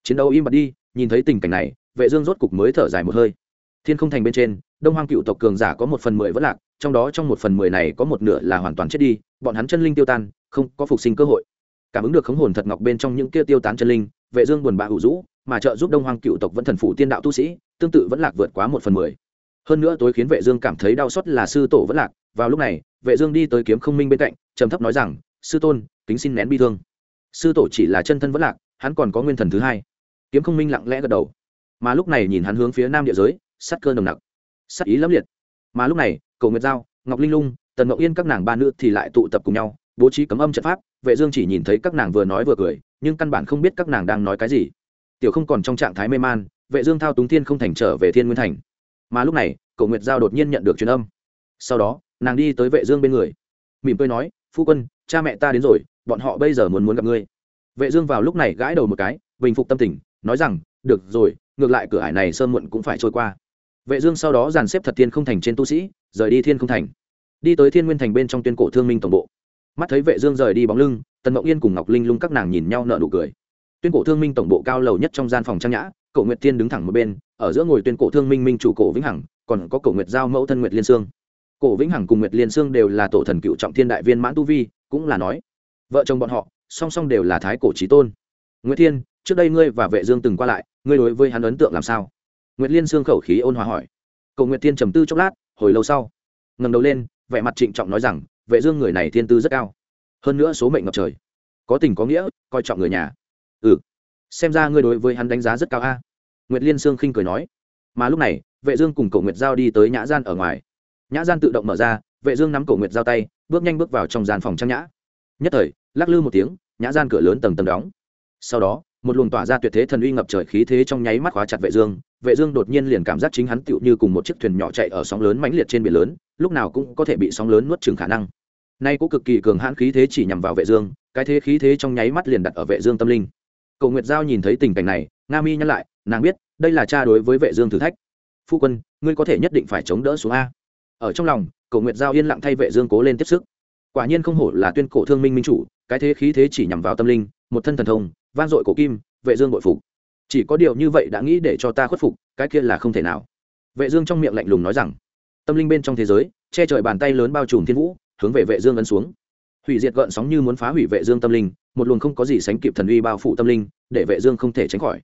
Chiến đấu im bặt đi, nhìn thấy tình cảnh này, vệ dương rốt cục mới thở dài một hơi. Thiên không thành bên trên, đông hoang cựu tộc cường giả có một phần mười vẫn lạc, trong đó trong một phần mười này có một nửa là hoàn toàn chết đi, bọn hắn chân linh tiêu tan, không có phục sinh cơ hội cảm ứng được khống hồn thật ngọc bên trong những kia tiêu tán chân linh, vệ dương buồn bã hữu dũ mà trợ giúp đông hoang cựu tộc vẫn thần phủ tiên đạo tu sĩ, tương tự vẫn lạc vượt quá một phần mười. Hơn nữa tối khiến vệ dương cảm thấy đau xót là sư tổ vẫn lạc, vào lúc này, vệ dương đi tới kiếm không minh bên cạnh, trầm thấp nói rằng, sư tôn, kính xin nén bi thương. Sư tổ chỉ là chân thân vẫn lạc, hắn còn có nguyên thần thứ hai. Kiếm không minh lặng lẽ gật đầu. Mà lúc này nhìn hắn hướng phía nam địa giới sát cơ nồng nặc sát ý lẫm liệt. Mà lúc này cầu nguyệt giao, ngọc linh lung, tần ngọc yên các nàng ba nữ thì lại tụ tập cùng nhau, bố trí cấm âm trận pháp vệ dương chỉ nhìn thấy các nàng vừa nói vừa cười, nhưng căn bản không biết các nàng đang nói cái gì. Tiểu không còn trong trạng thái mê man, vệ dương thao túng thiên không thành trở về thiên nguyên thành. Mà lúc này, Cổ nguyệt giao đột nhiên nhận được truyền âm. Sau đó, nàng đi tới vệ dương bên người. Mỉm cười nói, phu quân, cha mẹ ta đến rồi, bọn họ bây giờ muốn muốn gặp ngươi. Vệ dương vào lúc này gãi đầu một cái, bình phục tâm tình, nói rằng, được rồi, ngược lại cửa ải này sơ muộn cũng phải trôi qua. Vệ dương sau đó dàn xếp thật thiên không thành trên tu sĩ, rời đi thiên không thành. Đi tới thiên nguyên thành bên trong tuyên cổ thương minh tổng bộ mắt thấy vệ dương rời đi bóng lưng, tần ngọc yên cùng ngọc linh lung các nàng nhìn nhau nở nụ cười. Tuyên cổ thương minh tổng bộ cao lầu nhất trong gian phòng trang nhã, cổ nguyệt tiên đứng thẳng một bên, ở giữa ngồi tuyên cổ thương minh minh chủ cổ vĩnh hằng, còn có cổ nguyệt giao mẫu thân nguyệt liên sương. Cổ vĩnh hằng cùng nguyệt liên sương đều là tổ thần cựu trọng thiên đại viên mãn tu vi, cũng là nói, vợ chồng bọn họ, song song đều là thái cổ chí tôn. Nguyệt thiên, trước đây ngươi và vệ dương từng qua lại, ngươi đối với hắn ấn tượng làm sao? Nguyệt liên sương khẩu khí ôn hòa hỏi. Cổ nguyệt thiên trầm tư chốc lát, hồi lâu sau, ngẩng đầu lên, vẻ mặt trịnh trọng nói rằng vệ dương người này thiên tư rất cao. Hơn nữa số mệnh ngập trời. Có tình có nghĩa, coi trọng người nhà. Ừ. Xem ra ngươi đối với hắn đánh giá rất cao a. Nguyệt liên sương khinh cười nói. Mà lúc này, vệ dương cùng cổ nguyệt giao đi tới nhã gian ở ngoài. Nhã gian tự động mở ra, vệ dương nắm cổ nguyệt giao tay, bước nhanh bước vào trong gian phòng trang nhã. Nhất thời, lắc lư một tiếng, nhã gian cửa lớn tầng tầng đóng. Sau đó, một luồng tỏa ra tuyệt thế thần uy ngập trời khí thế trong nháy mắt khóa chặt vệ dương vệ dương đột nhiên liền cảm giác chính hắn tựu như cùng một chiếc thuyền nhỏ chạy ở sóng lớn mãnh liệt trên biển lớn, lúc nào cũng có thể bị sóng lớn nuốt chửng khả năng nay cũng cực kỳ cường hãn khí thế chỉ nhằm vào vệ dương, cái thế khí thế trong nháy mắt liền đặt ở vệ dương tâm linh. Cầu nguyệt giao nhìn thấy tình cảnh này, nga mi nhắc lại, nàng biết, đây là cha đối với vệ dương thử thách. Phu quân, ngươi có thể nhất định phải chống đỡ xuống a. Ở trong lòng cầu nguyệt giao yên lặng thay vệ dương cố lên tiếp sức. Quả nhiên không hổ là tuyên cổ thương minh minh chủ, cái thế khí thế chỉ nhằm vào tâm linh, một thân thần thông van dội cổ kim, vệ dương bội phục. Chỉ có điều như vậy đã nghĩ để cho ta khuất phục, cái kia là không thể nào. Vệ dương trong miệng lạnh lùng nói rằng, tâm linh bên trong thế giới, che trời bàn tay lớn bao trùm thiên vũ hướng về vệ dương ấn xuống. Hủy diệt gợn sóng như muốn phá hủy vệ dương tâm linh, một luồng không có gì sánh kịp thần uy bao phủ tâm linh, để vệ dương không thể tránh khỏi.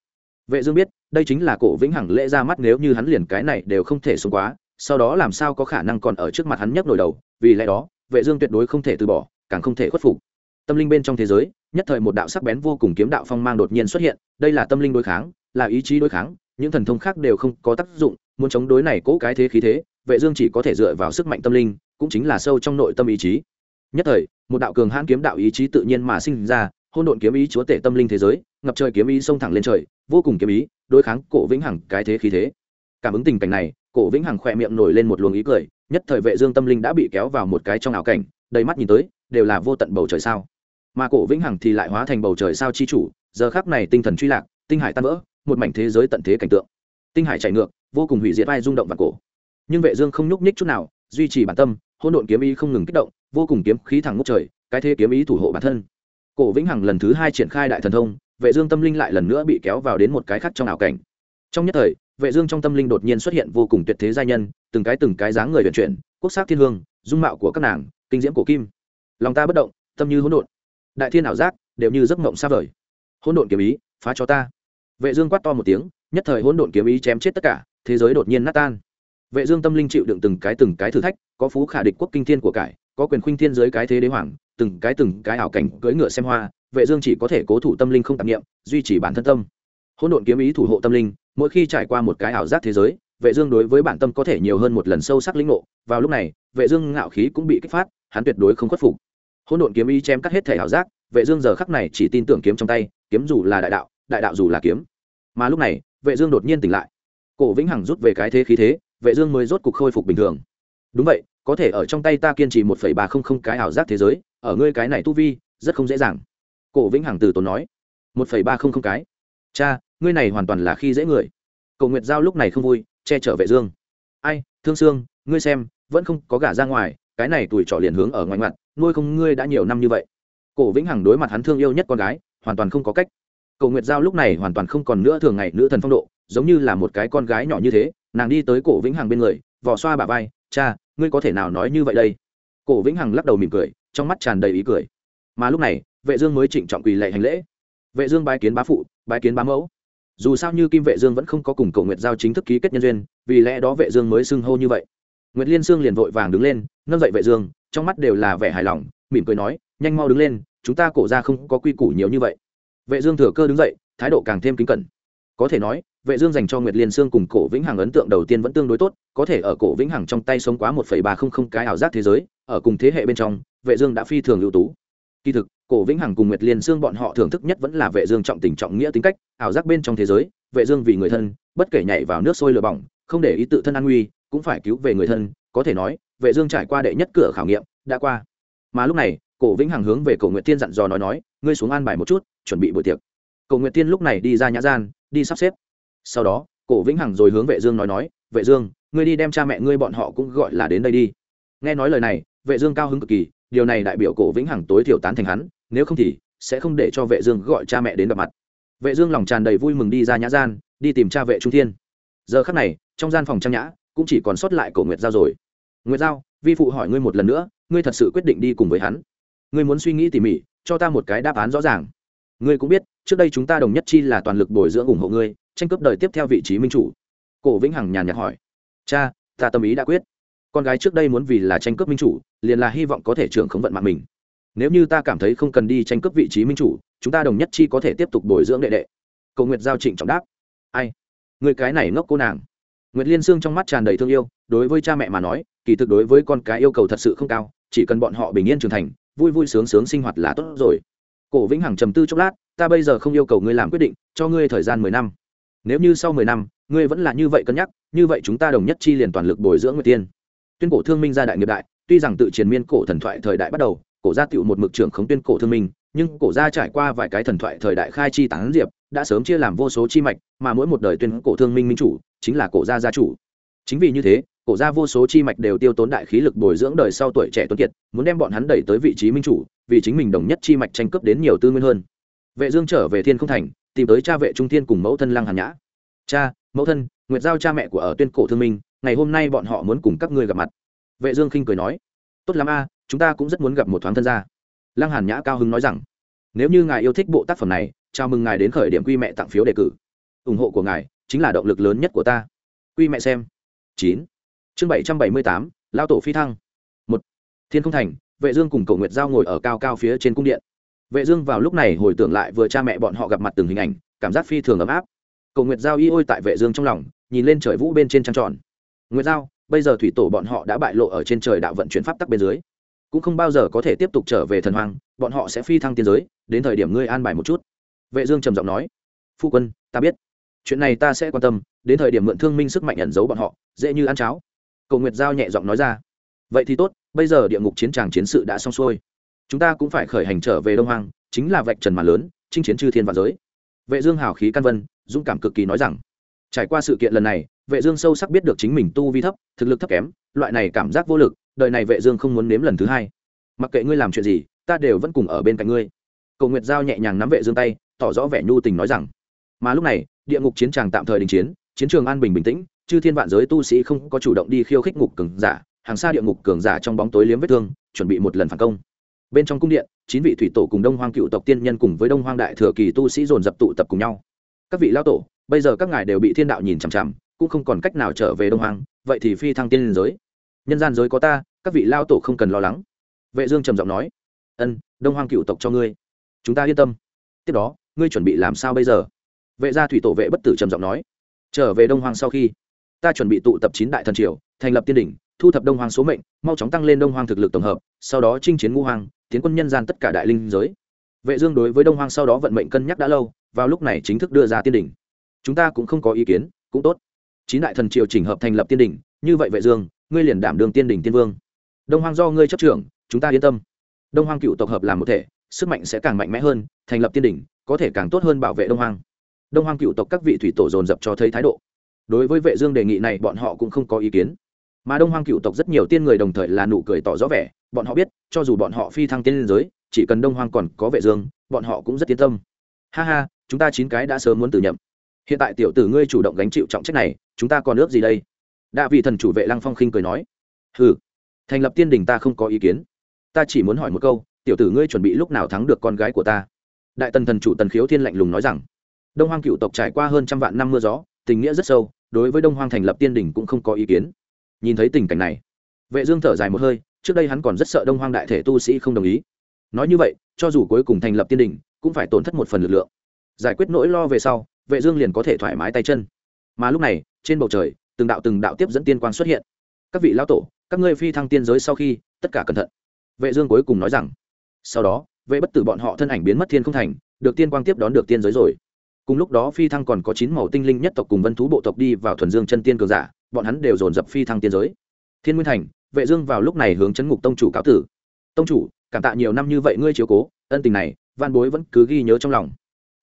Vệ dương biết, đây chính là cổ vĩnh hằng lễ ra mắt nếu như hắn liền cái này đều không thể xuống quá, sau đó làm sao có khả năng còn ở trước mặt hắn nhấc nổi đầu, vì lẽ đó, vệ dương tuyệt đối không thể từ bỏ, càng không thể khuất phục. Tâm linh bên trong thế giới, nhất thời một đạo sắc bén vô cùng kiếm đạo phong mang đột nhiên xuất hiện, đây là tâm linh đối kháng, là ý chí đối kháng, những thần thông khác đều không có tác dụng, muốn chống đối này cố cái thế khí thế, vệ dương chỉ có thể dựa vào sức mạnh tâm linh cũng chính là sâu trong nội tâm ý chí. Nhất thời, một đạo cường hãn kiếm đạo ý chí tự nhiên mà sinh ra hôn độn kiếm ý chúa tể tâm linh thế giới, ngập trời kiếm ý xông thẳng lên trời, vô cùng kiếm ý, đối kháng cổ vĩnh hằng cái thế khí thế. Cảm ứng tình cảnh này, cổ vĩnh hằng khỏe miệng nổi lên một luồng ý cười, nhất thời vệ dương tâm linh đã bị kéo vào một cái trong ảo cảnh, đầy mắt nhìn tới, đều là vô tận bầu trời sao. Mà cổ vĩnh hằng thì lại hóa thành bầu trời sao chi chủ, giờ khắc này tinh thần truy lạc, tinh hải tan vỡ, một mảnh thế giới tận thế cảnh tượng. Tinh hải chạy ngược, vô cùng hủy diệt vai rung động và cổ. Nhưng vệ dương không nhúc nhích chút nào duy trì bản tâm, hỗn độn kiếm ý không ngừng kích động, vô cùng kiếm khí thẳng ngút trời, cái thế kiếm ý thủ hộ bản thân. Cổ vĩnh hằng lần thứ hai triển khai đại thần thông, vệ dương tâm linh lại lần nữa bị kéo vào đến một cái khác trong ảo cảnh. Trong nhất thời, vệ dương trong tâm linh đột nhiên xuất hiện vô cùng tuyệt thế gia nhân, từng cái từng cái dáng người vận chuyển, quốc sắc thiên hương, dung mạo của các nàng, kinh diễm cổ kim. Lòng ta bất động, tâm như hỗn độn. Đại thiên ảo giác, đều như giấc mộng xa vời. Hỗn độn kiếm ý, phá cho ta. Vệ dương quát to một tiếng, nhất thời hỗn độn kiếm ý chém chết tất cả, thế giới đột nhiên nát tan vệ dương tâm linh chịu đựng từng cái từng cái thử thách, có phú khả địch quốc kinh thiên của cải, có quyền khuynh thiên giới cái thế đế hoàng, từng cái từng cái ảo cảnh cưỡi ngựa xem hoa, vệ dương chỉ có thể cố thủ tâm linh không tạm niệm, duy trì bản thân tâm. Hỗn độn kiếm ý thủ hộ tâm linh, mỗi khi trải qua một cái ảo giác thế giới, vệ dương đối với bản tâm có thể nhiều hơn một lần sâu sắc lĩnh ngộ. Vào lúc này, vệ dương ngạo khí cũng bị kích phát, hắn tuyệt đối không khuất phục. Hỗn độn kiếm ý chém cắt hết thể ảo giác, vệ dương giờ khắc này chỉ tin tưởng kiếm trong tay, kiếm dù là đại đạo đại đạo dù là kiếm. Mà lúc này, vệ dương đột nhiên tỉnh lại. Cổ vĩnh hằng rút về cái thế khí thế vệ dương mới rốt cục khôi phục bình thường. Đúng vậy, có thể ở trong tay ta kiên trì một ba không không cái ảo giác thế giới, ở ngươi cái này tu vi, rất không dễ dàng. Cổ vĩnh hằng từ tốn nói. Một ba không không cái. Cha, ngươi này hoàn toàn là khi dễ người. Cầu nguyệt giao lúc này không vui, che chở vệ dương. Ai, thương xương ngươi xem, vẫn không có gả ra ngoài, cái này tuổi trọ liền hướng ở ngoài ngoặt, nuôi không ngươi đã nhiều năm như vậy. Cổ vĩnh hằng đối mặt hắn thương yêu nhất con gái, hoàn toàn không có cách cầu nguyệt giao lúc này hoàn toàn không còn nữa thường ngày nữ thần phong độ, giống như là một cái con gái nhỏ như thế, nàng đi tới cổ vĩnh hằng bên người, vò xoa bà vai, cha, ngươi có thể nào nói như vậy đây? Cổ vĩnh hằng lắc đầu mỉm cười, trong mắt tràn đầy ý cười. Mà lúc này, vệ dương mới trịnh trọng quỳ lạy hành lễ. Vệ dương bái kiến bá phụ, bái kiến bá mẫu. Dù sao như kim vệ dương vẫn không có cùng cổ nguyệt giao chính thức ký kết nhân duyên, vì lẽ đó vệ dương mới xưng hô như vậy. Nguyệt liên sương liền vội vàng đứng lên, nâng dậy vệ dương, trong mắt đều là vẻ hài lòng, mỉm cười nói, nhanh mau đứng lên, chúng ta cổ gia không có quy củ nhiều như vậy vệ dương thừa cơ đứng dậy, thái độ càng thêm kính cẩn. Có thể nói, vệ dương dành cho nguyệt liên sương cùng cổ vĩnh hằng ấn tượng đầu tiên vẫn tương đối tốt, có thể ở cổ vĩnh hằng trong tay sống quá một ba không không cái ảo giác thế giới, ở cùng thế hệ bên trong, vệ dương đã phi thường ưu tú. Kỳ thực, cổ vĩnh hằng cùng nguyệt liên sương bọn họ thưởng thức nhất vẫn là vệ dương trọng tình trọng nghĩa tính cách, ảo giác bên trong thế giới, vệ dương vì người thân, bất kể nhảy vào nước sôi lửa bỏng, không để ý tự thân an nguy, cũng phải cứu về người thân, có thể nói, vệ dương trải qua đệ nhất cửa khảo nghiệm, đã qua. Mà lúc này, cổ vĩnh hằng hướng về cổ nguyệt tiên dặn dò nói nói ngươi xuống an bài một chút, chuẩn bị buổi tiệc. Cổ nguyệt tiên lúc này đi ra nhã gian, đi sắp xếp. Sau đó, cổ vĩnh hằng rồi hướng vệ dương nói nói, vệ dương, ngươi đi đem cha mẹ ngươi bọn họ cũng gọi là đến đây đi. Nghe nói lời này, vệ dương cao hứng cực kỳ, điều này đại biểu cổ vĩnh hằng tối thiểu tán thành hắn, nếu không thì sẽ không để cho vệ dương gọi cha mẹ đến gặp mặt. Vệ dương lòng tràn đầy vui mừng đi ra nhã gian, đi tìm cha vệ trung thiên. Giờ khắc này, trong gian phòng trang nhã, cũng chỉ còn sót lại cổ nguyệt giao rồi. Nguyệt giao, vi phụ hỏi ngươi một lần nữa, ngươi thật sự quyết định đi cùng với hắn. Ngươi muốn suy nghĩ tỉ mỉ cho ta một cái đáp án rõ ràng. Ngươi cũng biết, trước đây chúng ta đồng nhất chi là toàn lực bồi dưỡng ủng hộ ngươi, tranh cướp đời tiếp theo vị trí minh chủ. Cổ vĩnh hằng nhàn nhạt hỏi. Cha, ta tâm ý đã quyết. Con gái trước đây muốn vì là tranh cướp minh chủ, liền là hy vọng có thể trưởng khống vận mạng mình. Nếu như ta cảm thấy không cần đi tranh cướp vị trí minh chủ, chúng ta đồng nhất chi có thể tiếp tục bồi dưỡng đệ đệ. Cầu nguyệt giao trịnh trọng đáp. Ai? Người cái này ngốc cô nàng. Nguyệt liên sương trong mắt tràn đầy thương yêu, đối với cha mẹ mà nói, kỳ thực đối với con cái yêu cầu thật sự không cao, chỉ cần bọn họ bình yên trưởng thành vui vui sướng sướng sinh hoạt là tốt rồi. Cổ vĩnh hằng trầm tư chốc lát, ta bây giờ không yêu cầu ngươi làm quyết định, cho ngươi thời gian mười năm. Nếu như sau mười năm, ngươi vẫn là như vậy cân nhắc, như vậy chúng ta đồng nhất chi liền toàn lực bồi dưỡng người tiên. Tuyên cổ thương minh gia đại nghiệp đại, tuy rằng tự triền miên cổ thần thoại thời đại bắt đầu, cổ gia tựu một mực trưởng khống tuyên cổ thương minh, nhưng cổ gia trải qua vài cái thần thoại thời đại khai chi tán diệp, đã sớm chia làm vô số chi mạch, mà mỗi một đời tuyên cổ thương minh minh chủ chính là cổ gia gia chủ. Chính vì như thế cổ gia vô số chi mạch đều tiêu tốn đại khí lực bồi dưỡng đời sau tuổi trẻ tuân kiệt, muốn đem bọn hắn đẩy tới vị trí minh chủ, vì chính mình đồng nhất chi mạch tranh cướp đến nhiều tư nguyên hơn. Vệ dương trở về thiên không thành, tìm tới cha vệ trung thiên cùng mẫu thân lăng hàn nhã. Cha, mẫu thân, nguyệt giao cha mẹ của ở tuyên cổ thương minh, ngày hôm nay bọn họ muốn cùng các ngươi gặp mặt. Vệ dương khinh cười nói. Tốt lắm a, chúng ta cũng rất muốn gặp một thoáng thân gia. Lăng hàn nhã cao hứng nói rằng. Nếu như ngài yêu thích bộ tác phẩm này, chào mừng ngài đến khởi điểm quy mẹ tặng phiếu đề cử. Ủng hộ của ngài chính là động lực lớn nhất của ta. Quy mẹ xem. Chín chương bảy trăm bảy mươi tám, lao tổ phi thăng. Một, thiên không thành, vệ dương cùng cầu nguyệt giao ngồi ở cao cao phía trên cung điện. Vệ dương vào lúc này hồi tưởng lại vừa cha mẹ bọn họ gặp mặt từng hình ảnh, cảm giác phi thường ấm áp. Cầu nguyệt giao y ôi tại vệ dương trong lòng, nhìn lên trời vũ bên trên trăng tròn. Nguyệt giao, bây giờ thủy tổ bọn họ đã bại lộ ở trên trời đạo vận chuyển pháp tắc bên dưới. Cũng không bao giờ có thể tiếp tục trở về thần hoang, bọn họ sẽ phi thăng tiên giới, đến thời điểm ngươi an bài một chút. Vệ dương trầm giọng nói, phu quân, ta biết. Chuyện này ta sẽ quan tâm, đến thời điểm mượn thương minh sức mạnh ẩn giấu bọn họ, dễ như ăn cháo cầu nguyệt giao nhẹ giọng nói ra. Vậy thì tốt, bây giờ địa ngục chiến tràng chiến sự đã xong xuôi. Chúng ta cũng phải khởi hành trở về đông hoang, chính là vạch trần mà lớn, chinh chiến chư thiên và giới. Vệ dương hào khí căn vân, dũng cảm cực kỳ nói rằng, trải qua sự kiện lần này, vệ dương sâu sắc biết được chính mình tu vi thấp, thực lực thấp kém, loại này cảm giác vô lực, đời này vệ dương không muốn nếm lần thứ hai. Mặc kệ ngươi làm chuyện gì, ta đều vẫn cùng ở bên cạnh ngươi. Cầu nguyệt giao nhẹ nhàng nắm vệ dương tay, tỏ rõ vẻ nhu tình nói rằng, mà lúc này, địa ngục chiến tràng tạm thời đình chiến chiến trường an bình bình tĩnh chư thiên vạn giới tu sĩ không có chủ động đi khiêu khích ngục cường giả, hàng xa địa ngục cường giả trong bóng tối liếm vết thương, chuẩn bị một lần phản công. Bên trong cung điện, chín vị thủy tổ cùng đông hoang cựu tộc tiên nhân cùng với đông hoang đại thừa kỳ tu sĩ dồn dập tụ tập cùng nhau. Các vị lao tổ, bây giờ các ngài đều bị thiên đạo nhìn chằm chằm, cũng không còn cách nào trở về đông hoang, vậy thì phi thăng tiên giới. Nhân gian giới có ta, các vị lao tổ không cần lo lắng. Vệ dương trầm giọng nói, ân, đông hoang cựu tộc cho ngươi. Chúng ta yên tâm. Tiếp đó, ngươi chuẩn bị làm sao bây giờ? Vệ gia thủy tổ vệ bất tử trầm giọng nói, trở về đông hoang sau khi ta chuẩn bị tụ tập chín đại thần triều thành lập tiên đỉnh thu thập đông hoàng số mệnh mau chóng tăng lên đông hoàng thực lực tổng hợp sau đó chinh chiến ngũ hoàng, tiến quân nhân gian tất cả đại linh giới. Vệ dương đối với đông hoàng sau đó vận mệnh cân nhắc đã lâu vào lúc này chính thức đưa ra tiên đỉnh. Chúng ta cũng không có ý kiến cũng tốt. Chín đại thần triều chỉnh hợp thành lập tiên đỉnh như vậy vệ dương ngươi liền đảm đương tiên đỉnh tiên vương. Đông hoàng do ngươi chấp trưởng chúng ta yên tâm. Đông hoàng cựu tộc hợp làm một thể sức mạnh sẽ càng mạnh mẽ hơn thành lập tiên đỉnh có thể càng tốt hơn bảo vệ đông hoàng. đông hoàng cựu tộc các vị thủy tổ dồn dập cho thấy thái độ đối với vệ dương đề nghị này bọn họ cũng không có ý kiến. Mà đông hoang cựu tộc rất nhiều tiên người đồng thời là nụ cười tỏ rõ vẻ, bọn họ biết, cho dù bọn họ phi thăng tiên liên giới, chỉ cần đông hoang còn có vệ dương, bọn họ cũng rất yên tâm. Ha ha, chúng ta chín cái đã sớm muốn từ nhậm. Hiện tại tiểu tử ngươi chủ động gánh chịu trọng trách này, chúng ta còn ước gì đây? Đạ vị thần chủ vệ lăng phong khinh cười nói. Hừ, thành lập tiên đình ta không có ý kiến. Ta chỉ muốn hỏi một câu, tiểu tử ngươi chuẩn bị lúc nào thắng được con gái của ta? Đại tần thần chủ tần khiếu thiên lạnh lùng nói rằng. Đông hoang cựu tộc trải qua hơn trăm vạn năm mưa gió tình nghĩa rất sâu, đối với đông hoang thành lập tiên đình cũng không có ý kiến. Nhìn thấy tình cảnh này, vệ dương thở dài một hơi, trước đây hắn còn rất sợ đông hoang đại thể tu sĩ không đồng ý. Nói như vậy, cho dù cuối cùng thành lập tiên đình, cũng phải tổn thất một phần lực lượng. Giải quyết nỗi lo về sau, vệ dương liền có thể thoải mái tay chân. Mà lúc này, trên bầu trời, từng đạo từng đạo tiếp dẫn tiên quang xuất hiện. Các vị lão tổ, các ngươi phi thăng tiên giới sau khi, tất cả cẩn thận. Vệ dương cuối cùng nói rằng, sau đó, vệ bất tử bọn họ thân ảnh biến mất thiên không thành, được tiên quang tiếp đón được tiên giới rồi cùng lúc đó phi thăng còn có chín màu tinh linh nhất tộc cùng vân thú bộ tộc đi vào thuần dương chân tiên cường giả, bọn hắn đều dồn dập phi thăng tiên giới. Thiên nguyên thành, vệ dương vào lúc này hướng chấn ngục tông chủ cáo tử. Tông chủ, cảm tạ nhiều năm như vậy ngươi chiếu cố, ân tình này văn bối vẫn cứ ghi nhớ trong lòng.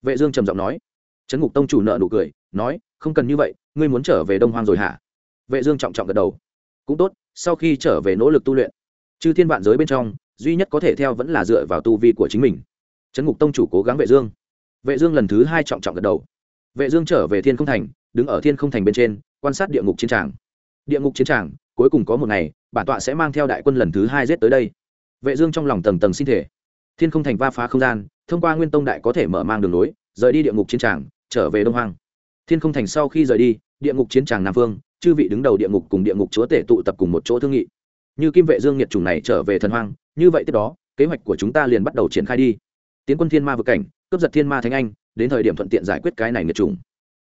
Vệ dương trầm giọng nói. Chấn ngục tông chủ nợ nụ cười, nói, không cần như vậy, ngươi muốn trở về đông hoang rồi hả? Vệ dương trọng trọng gật đầu. Cũng tốt, sau khi trở về nỗ lực tu luyện, chư thiên vạn giới bên trong, duy nhất có thể theo vẫn là dựa vào tu vi của chính mình. Chấn ngục tông chủ cố gắng vệ dương vệ dương lần thứ hai trọng trọng gật đầu. Vệ dương trở về thiên không thành đứng ở thiên không thành bên trên quan sát địa ngục chiến tràng. Địa ngục chiến tràng cuối cùng có một ngày bản tọa sẽ mang theo đại quân lần thứ hai giết tới đây. Vệ dương trong lòng tầng tầng sinh thể. Thiên không thành va phá không gian thông qua nguyên tông đại có thể mở mang đường lối rời đi địa ngục chiến tràng trở về đông hoang. Thiên không thành sau khi rời đi địa ngục chiến tràng nam Vương, chư vị đứng đầu địa ngục cùng địa ngục chúa tể tụ tập cùng một chỗ thương nghị. Như kim vệ dương nhiệt trùng này trở về thần hoang như vậy tiếp đó kế hoạch của chúng ta liền bắt đầu triển khai đi. Tiến quân thiên ma vực cảnh cướp giật thiên ma thánh anh, đến thời điểm thuận tiện giải quyết cái này nghiệt trùng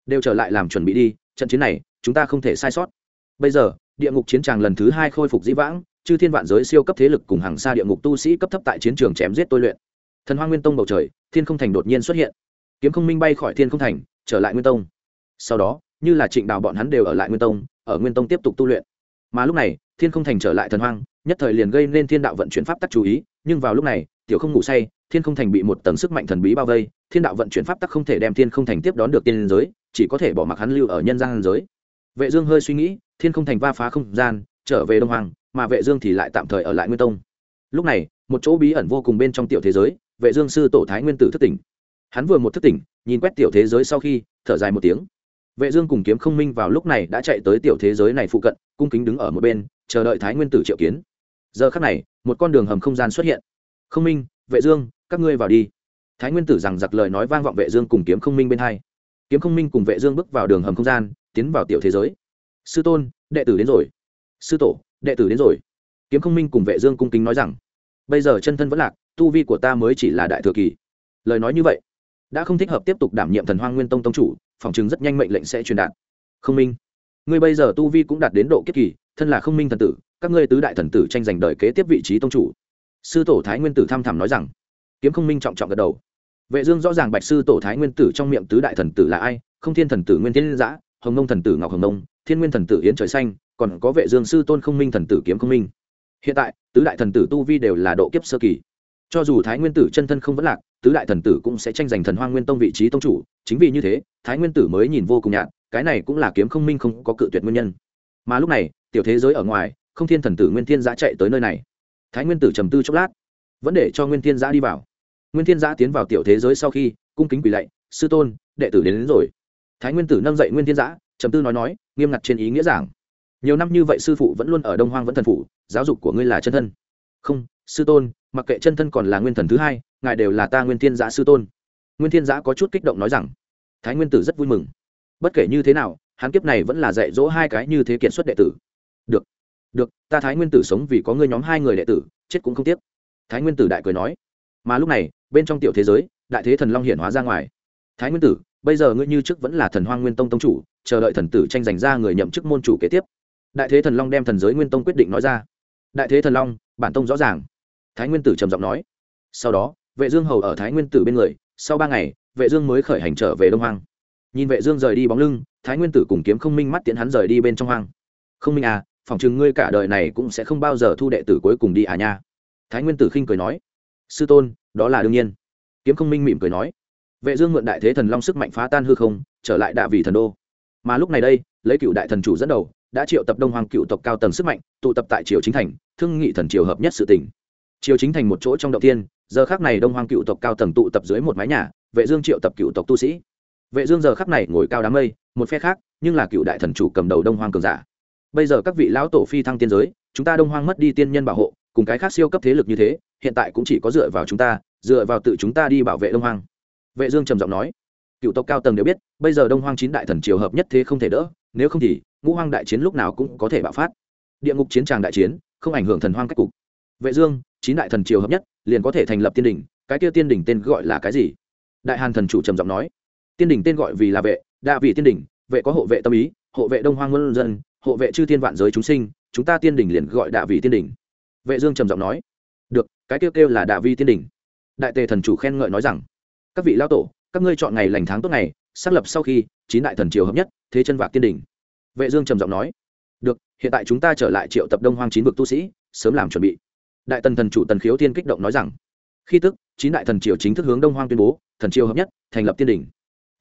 đều trở lại làm chuẩn bị đi, trận chiến này, chúng ta không thể sai sót. Bây giờ, địa ngục chiến tràng lần thứ hai khôi phục dĩ vãng, chư thiên vạn giới siêu cấp thế lực cùng hàng xa địa ngục tu sĩ cấp thấp tại chiến trường chém giết tôi luyện. Thần hoa nguyên tông bầu trời, thiên không thành đột nhiên xuất hiện. Kiếm không minh bay khỏi thiên không thành, trở lại nguyên tông. Sau đó, như là trịnh đào bọn hắn đều ở lại nguyên tông, ở nguyên tông tiếp tục tu luyện. Mà lúc này, thiên không thành trở lại thần hoang, nhất thời liền gây nên thiên đạo vận chuyển pháp tắc chú ý, nhưng vào lúc này, tiểu không ngủ say thiên không thành bị một tầng sức mạnh thần bí bao vây, thiên đạo vận chuyển pháp tắc không thể đem thiên không thành tiếp đón được tiên giới, chỉ có thể bỏ mặc hắn lưu ở nhân gian giới. Vệ dương hơi suy nghĩ, thiên không thành va phá không gian, trở về đông hoàng mà vệ dương thì lại tạm thời ở lại nguyên tông. Lúc này, một chỗ bí ẩn vô cùng bên trong tiểu thế giới, vệ dương sư tổ thái nguyên tử thức tỉnh. Hắn vừa một thức tỉnh, nhìn quét tiểu thế giới sau khi, thở dài một tiếng. Vệ dương cùng kiếm không minh vào lúc này đã chạy tới tiểu thế giới này phụ cận, cung kính đứng ở một bên, chờ đợi thái nguyên tử triệu kiến. Giờ khắc này, một con đường hầm không gian xuất hiện. Không minh, vệ dương các ngươi vào đi. Thái nguyên tử rằng giặc lời nói vang vọng vệ dương cùng kiếm không minh bên hai. Kiếm không minh cùng vệ dương bước vào đường hầm không gian, tiến vào tiểu thế giới. Sư tôn, đệ tử đến rồi. Sư tổ, đệ tử đến rồi. Kiếm không minh cùng vệ dương cung kính nói rằng, bây giờ chân thân vẫn lạc, tu vi của ta mới chỉ là đại thừa kỳ. Lời nói như vậy, đã không thích hợp tiếp tục đảm nhiệm thần hoang nguyên tông tông chủ, phòng chứng rất nhanh mệnh lệnh sẽ truyền đạt. Không minh, ngươi bây giờ tu vi cũng đạt đến độ kiếp kỳ, thân là không minh thần tử, các ngươi tứ đại thần tử tranh giành đời kế tiếp vị trí tông chủ. Sư tổ thái nguyên tử thăm thẳm nói rằng kiếm không minh trọng trọng gật đầu. Vệ dương rõ ràng bạch sư tổ thái nguyên tử trong miệng tứ đại thần tử là ai, không thiên thần tử nguyên thiên giã, hồng nông thần tử ngọc hồng nông thiên nguyên thần tử yến trời xanh, còn có vệ dương sư tôn không minh thần tử kiếm không minh. Hiện tại, tứ đại thần tử tu vi đều là độ kiếp sơ kỳ. Cho dù thái nguyên tử chân thân không vẫn lạc, tứ đại thần tử cũng sẽ tranh giành thần hoang nguyên tông vị trí tông chủ, chính vì như thế, thái nguyên tử mới nhìn vô cùng nhạt, cái này cũng là kiếm không minh không có cự tuyệt nguyên nhân. Mà lúc này, tiểu thế giới ở ngoài, không thiên thần tử nguyên thiên giã chạy tới nơi này. Thái nguyên tử trầm tư chốc lát vẫn để cho nguyên thiên giã đi vào. Nguyên thiên giã tiến vào tiểu thế giới sau khi cung kính quỳ lạy sư tôn đệ tử đến, đến rồi. Thái nguyên tử nâng dậy nguyên thiên giã trầm tư nói nói nghiêm ngặt trên ý nghĩa giảng. Nhiều năm như vậy sư phụ vẫn luôn ở đông hoang vẫn thần phụ giáo dục của ngươi là chân thân. Không sư tôn mặc kệ chân thân còn là nguyên thần thứ hai ngài đều là ta nguyên thiên giã sư tôn. Nguyên thiên giã có chút kích động nói rằng. Thái nguyên tử rất vui mừng. Bất kể như thế nào hắn kiếp này vẫn là dạy dỗ hai cái như thế kiện xuất đệ tử. Được được ta thái nguyên tử sống vì có ngươi nhóm hai người đệ tử chết cũng không tiếc thái nguyên tử đại cười nói, mà lúc này, bên trong tiểu thế giới, đại thế thần long hiển hóa ra ngoài. Thái nguyên tử, bây giờ ngươi như trước vẫn là thần hoang nguyên tông tông chủ, chờ đợi thần tử tranh giành ra người nhậm chức môn chủ kế tiếp. Đại thế thần long đem thần giới nguyên tông quyết định nói ra. Đại thế thần long, bản tông rõ ràng. Thái nguyên tử trầm giọng nói. Sau đó, vệ dương hầu ở thái nguyên tử bên người, sau ba ngày, vệ dương mới khởi hành trở về đông hoang. Nhìn vệ dương rời đi bóng lưng, thái nguyên tử cùng kiếm không minh mắt tiễn hắn rời đi bên trong hoang. Không minh à phỏng chừng ngươi cả đời này cũng sẽ không bao giờ thu đệ tử cuối cùng đi à nha thái nguyên tử khinh cười nói sư tôn đó là đương nhiên. Kiếm không minh mỉm cười nói vệ dương mượn đại thế thần long sức mạnh phá tan hư không trở lại đạ vị thần đô. Mà lúc này đây lấy cựu đại thần chủ dẫn đầu đã triệu tập đông hoàng cựu tộc cao tầng sức mạnh tụ tập tại triều chính thành thương nghị thần triều hợp nhất sự tỉnh triều chính thành một chỗ trong động thiên, giờ khắc này đông hoàng cựu tộc cao tầng tụ tập dưới một mái nhà vệ dương triệu tập cựu tộc tu sĩ. Vệ dương giờ khắc này ngồi cao đám mây một phe khác nhưng là cựu đại thần chủ cầm đầu đông hoàng cường giả. Bây giờ các vị lão tổ phi thăng tiên giới chúng ta đông hoàng mất đi tiên nhân bảo hộ cùng cái khác siêu cấp thế lực như thế, hiện tại cũng chỉ có dựa vào chúng ta, dựa vào tự chúng ta đi bảo vệ đông hoang. Vệ dương trầm giọng nói. Cựu tộc cao tầng đều biết, bây giờ đông hoang chín đại thần triều hợp nhất thế không thể đỡ, nếu không thì ngũ hoang đại chiến lúc nào cũng có thể bạo phát. Địa ngục chiến tràng đại chiến, không ảnh hưởng thần hoang cách cục. Vệ dương, chín đại thần triều hợp nhất, liền có thể thành lập tiên đỉnh, cái kia tiên đỉnh tên gọi là cái gì? Đại hàn thần chủ trầm giọng nói. Tiên đỉnh tên gọi vì là vệ, đa vị tiên đỉnh, vệ có hộ vệ tâm ý, hộ vệ đông hoang muôn dân, hộ vệ chư thiên vạn giới chúng sinh, chúng ta tiên đỉnh liền gọi đạ vị tiên đỉnh vệ dương trầm giọng nói, được, cái kêu kêu là đạ vi tiên đỉnh đại tề thần chủ khen ngợi nói rằng, các vị lao tổ, các ngươi chọn ngày lành tháng tốt ngày xác lập sau khi, chín đại thần triều hợp nhất, thế chân vạc tiên đỉnh vệ dương trầm giọng nói, được, hiện tại chúng ta trở lại triệu tập đông hoang chín vực tu sĩ, sớm làm chuẩn bị. Đại tần thần chủ tần khiếu thiên kích động nói rằng, khi tức, chín đại thần triều chính thức hướng đông hoang tuyên bố, thần triều hợp nhất, thành lập tiên đỉnh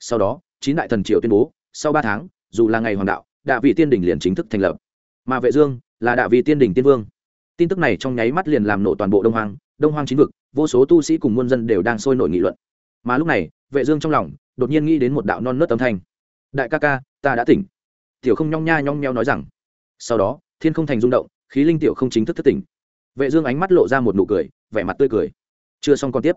sau đó, chín đại thần triều tuyên bố, sau ba tháng, dù là ngày hoàng đạo, đạ vị tiên đỉnh liền chính thức thành lập. Mà vệ dương là đạ vị tiên đỉnh tiên vương tin tức này trong nháy mắt liền làm nổ toàn bộ đông hoang đông hoang chín vực, vô số tu sĩ cùng muôn dân đều đang sôi nổi nghị luận. Mà lúc này, vệ dương trong lòng đột nhiên nghĩ đến một đạo non nớt âm thanh. Đại ca ca, ta đã tỉnh. Tiểu không nhong nha nhong nheo nói rằng. Sau đó, thiên không thành rung động, khí linh tiểu không chính thức thức tỉnh. Vệ dương ánh mắt lộ ra một nụ cười, vẻ mặt tươi cười. Chưa xong còn tiếp.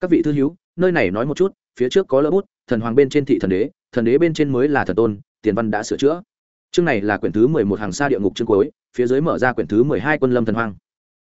Các vị thư hiếu nơi này nói một chút, phía trước có lỡ bút, thần hoàng bên trên thị thần đế thần đế bên trên mới là thần tôn, tiền văn đã sửa chữa chương này là quyển thứ mười một hàng xa địa ngục chương cuối, phía dưới mở ra quyển thứ mười hai quân lâm thần hoang.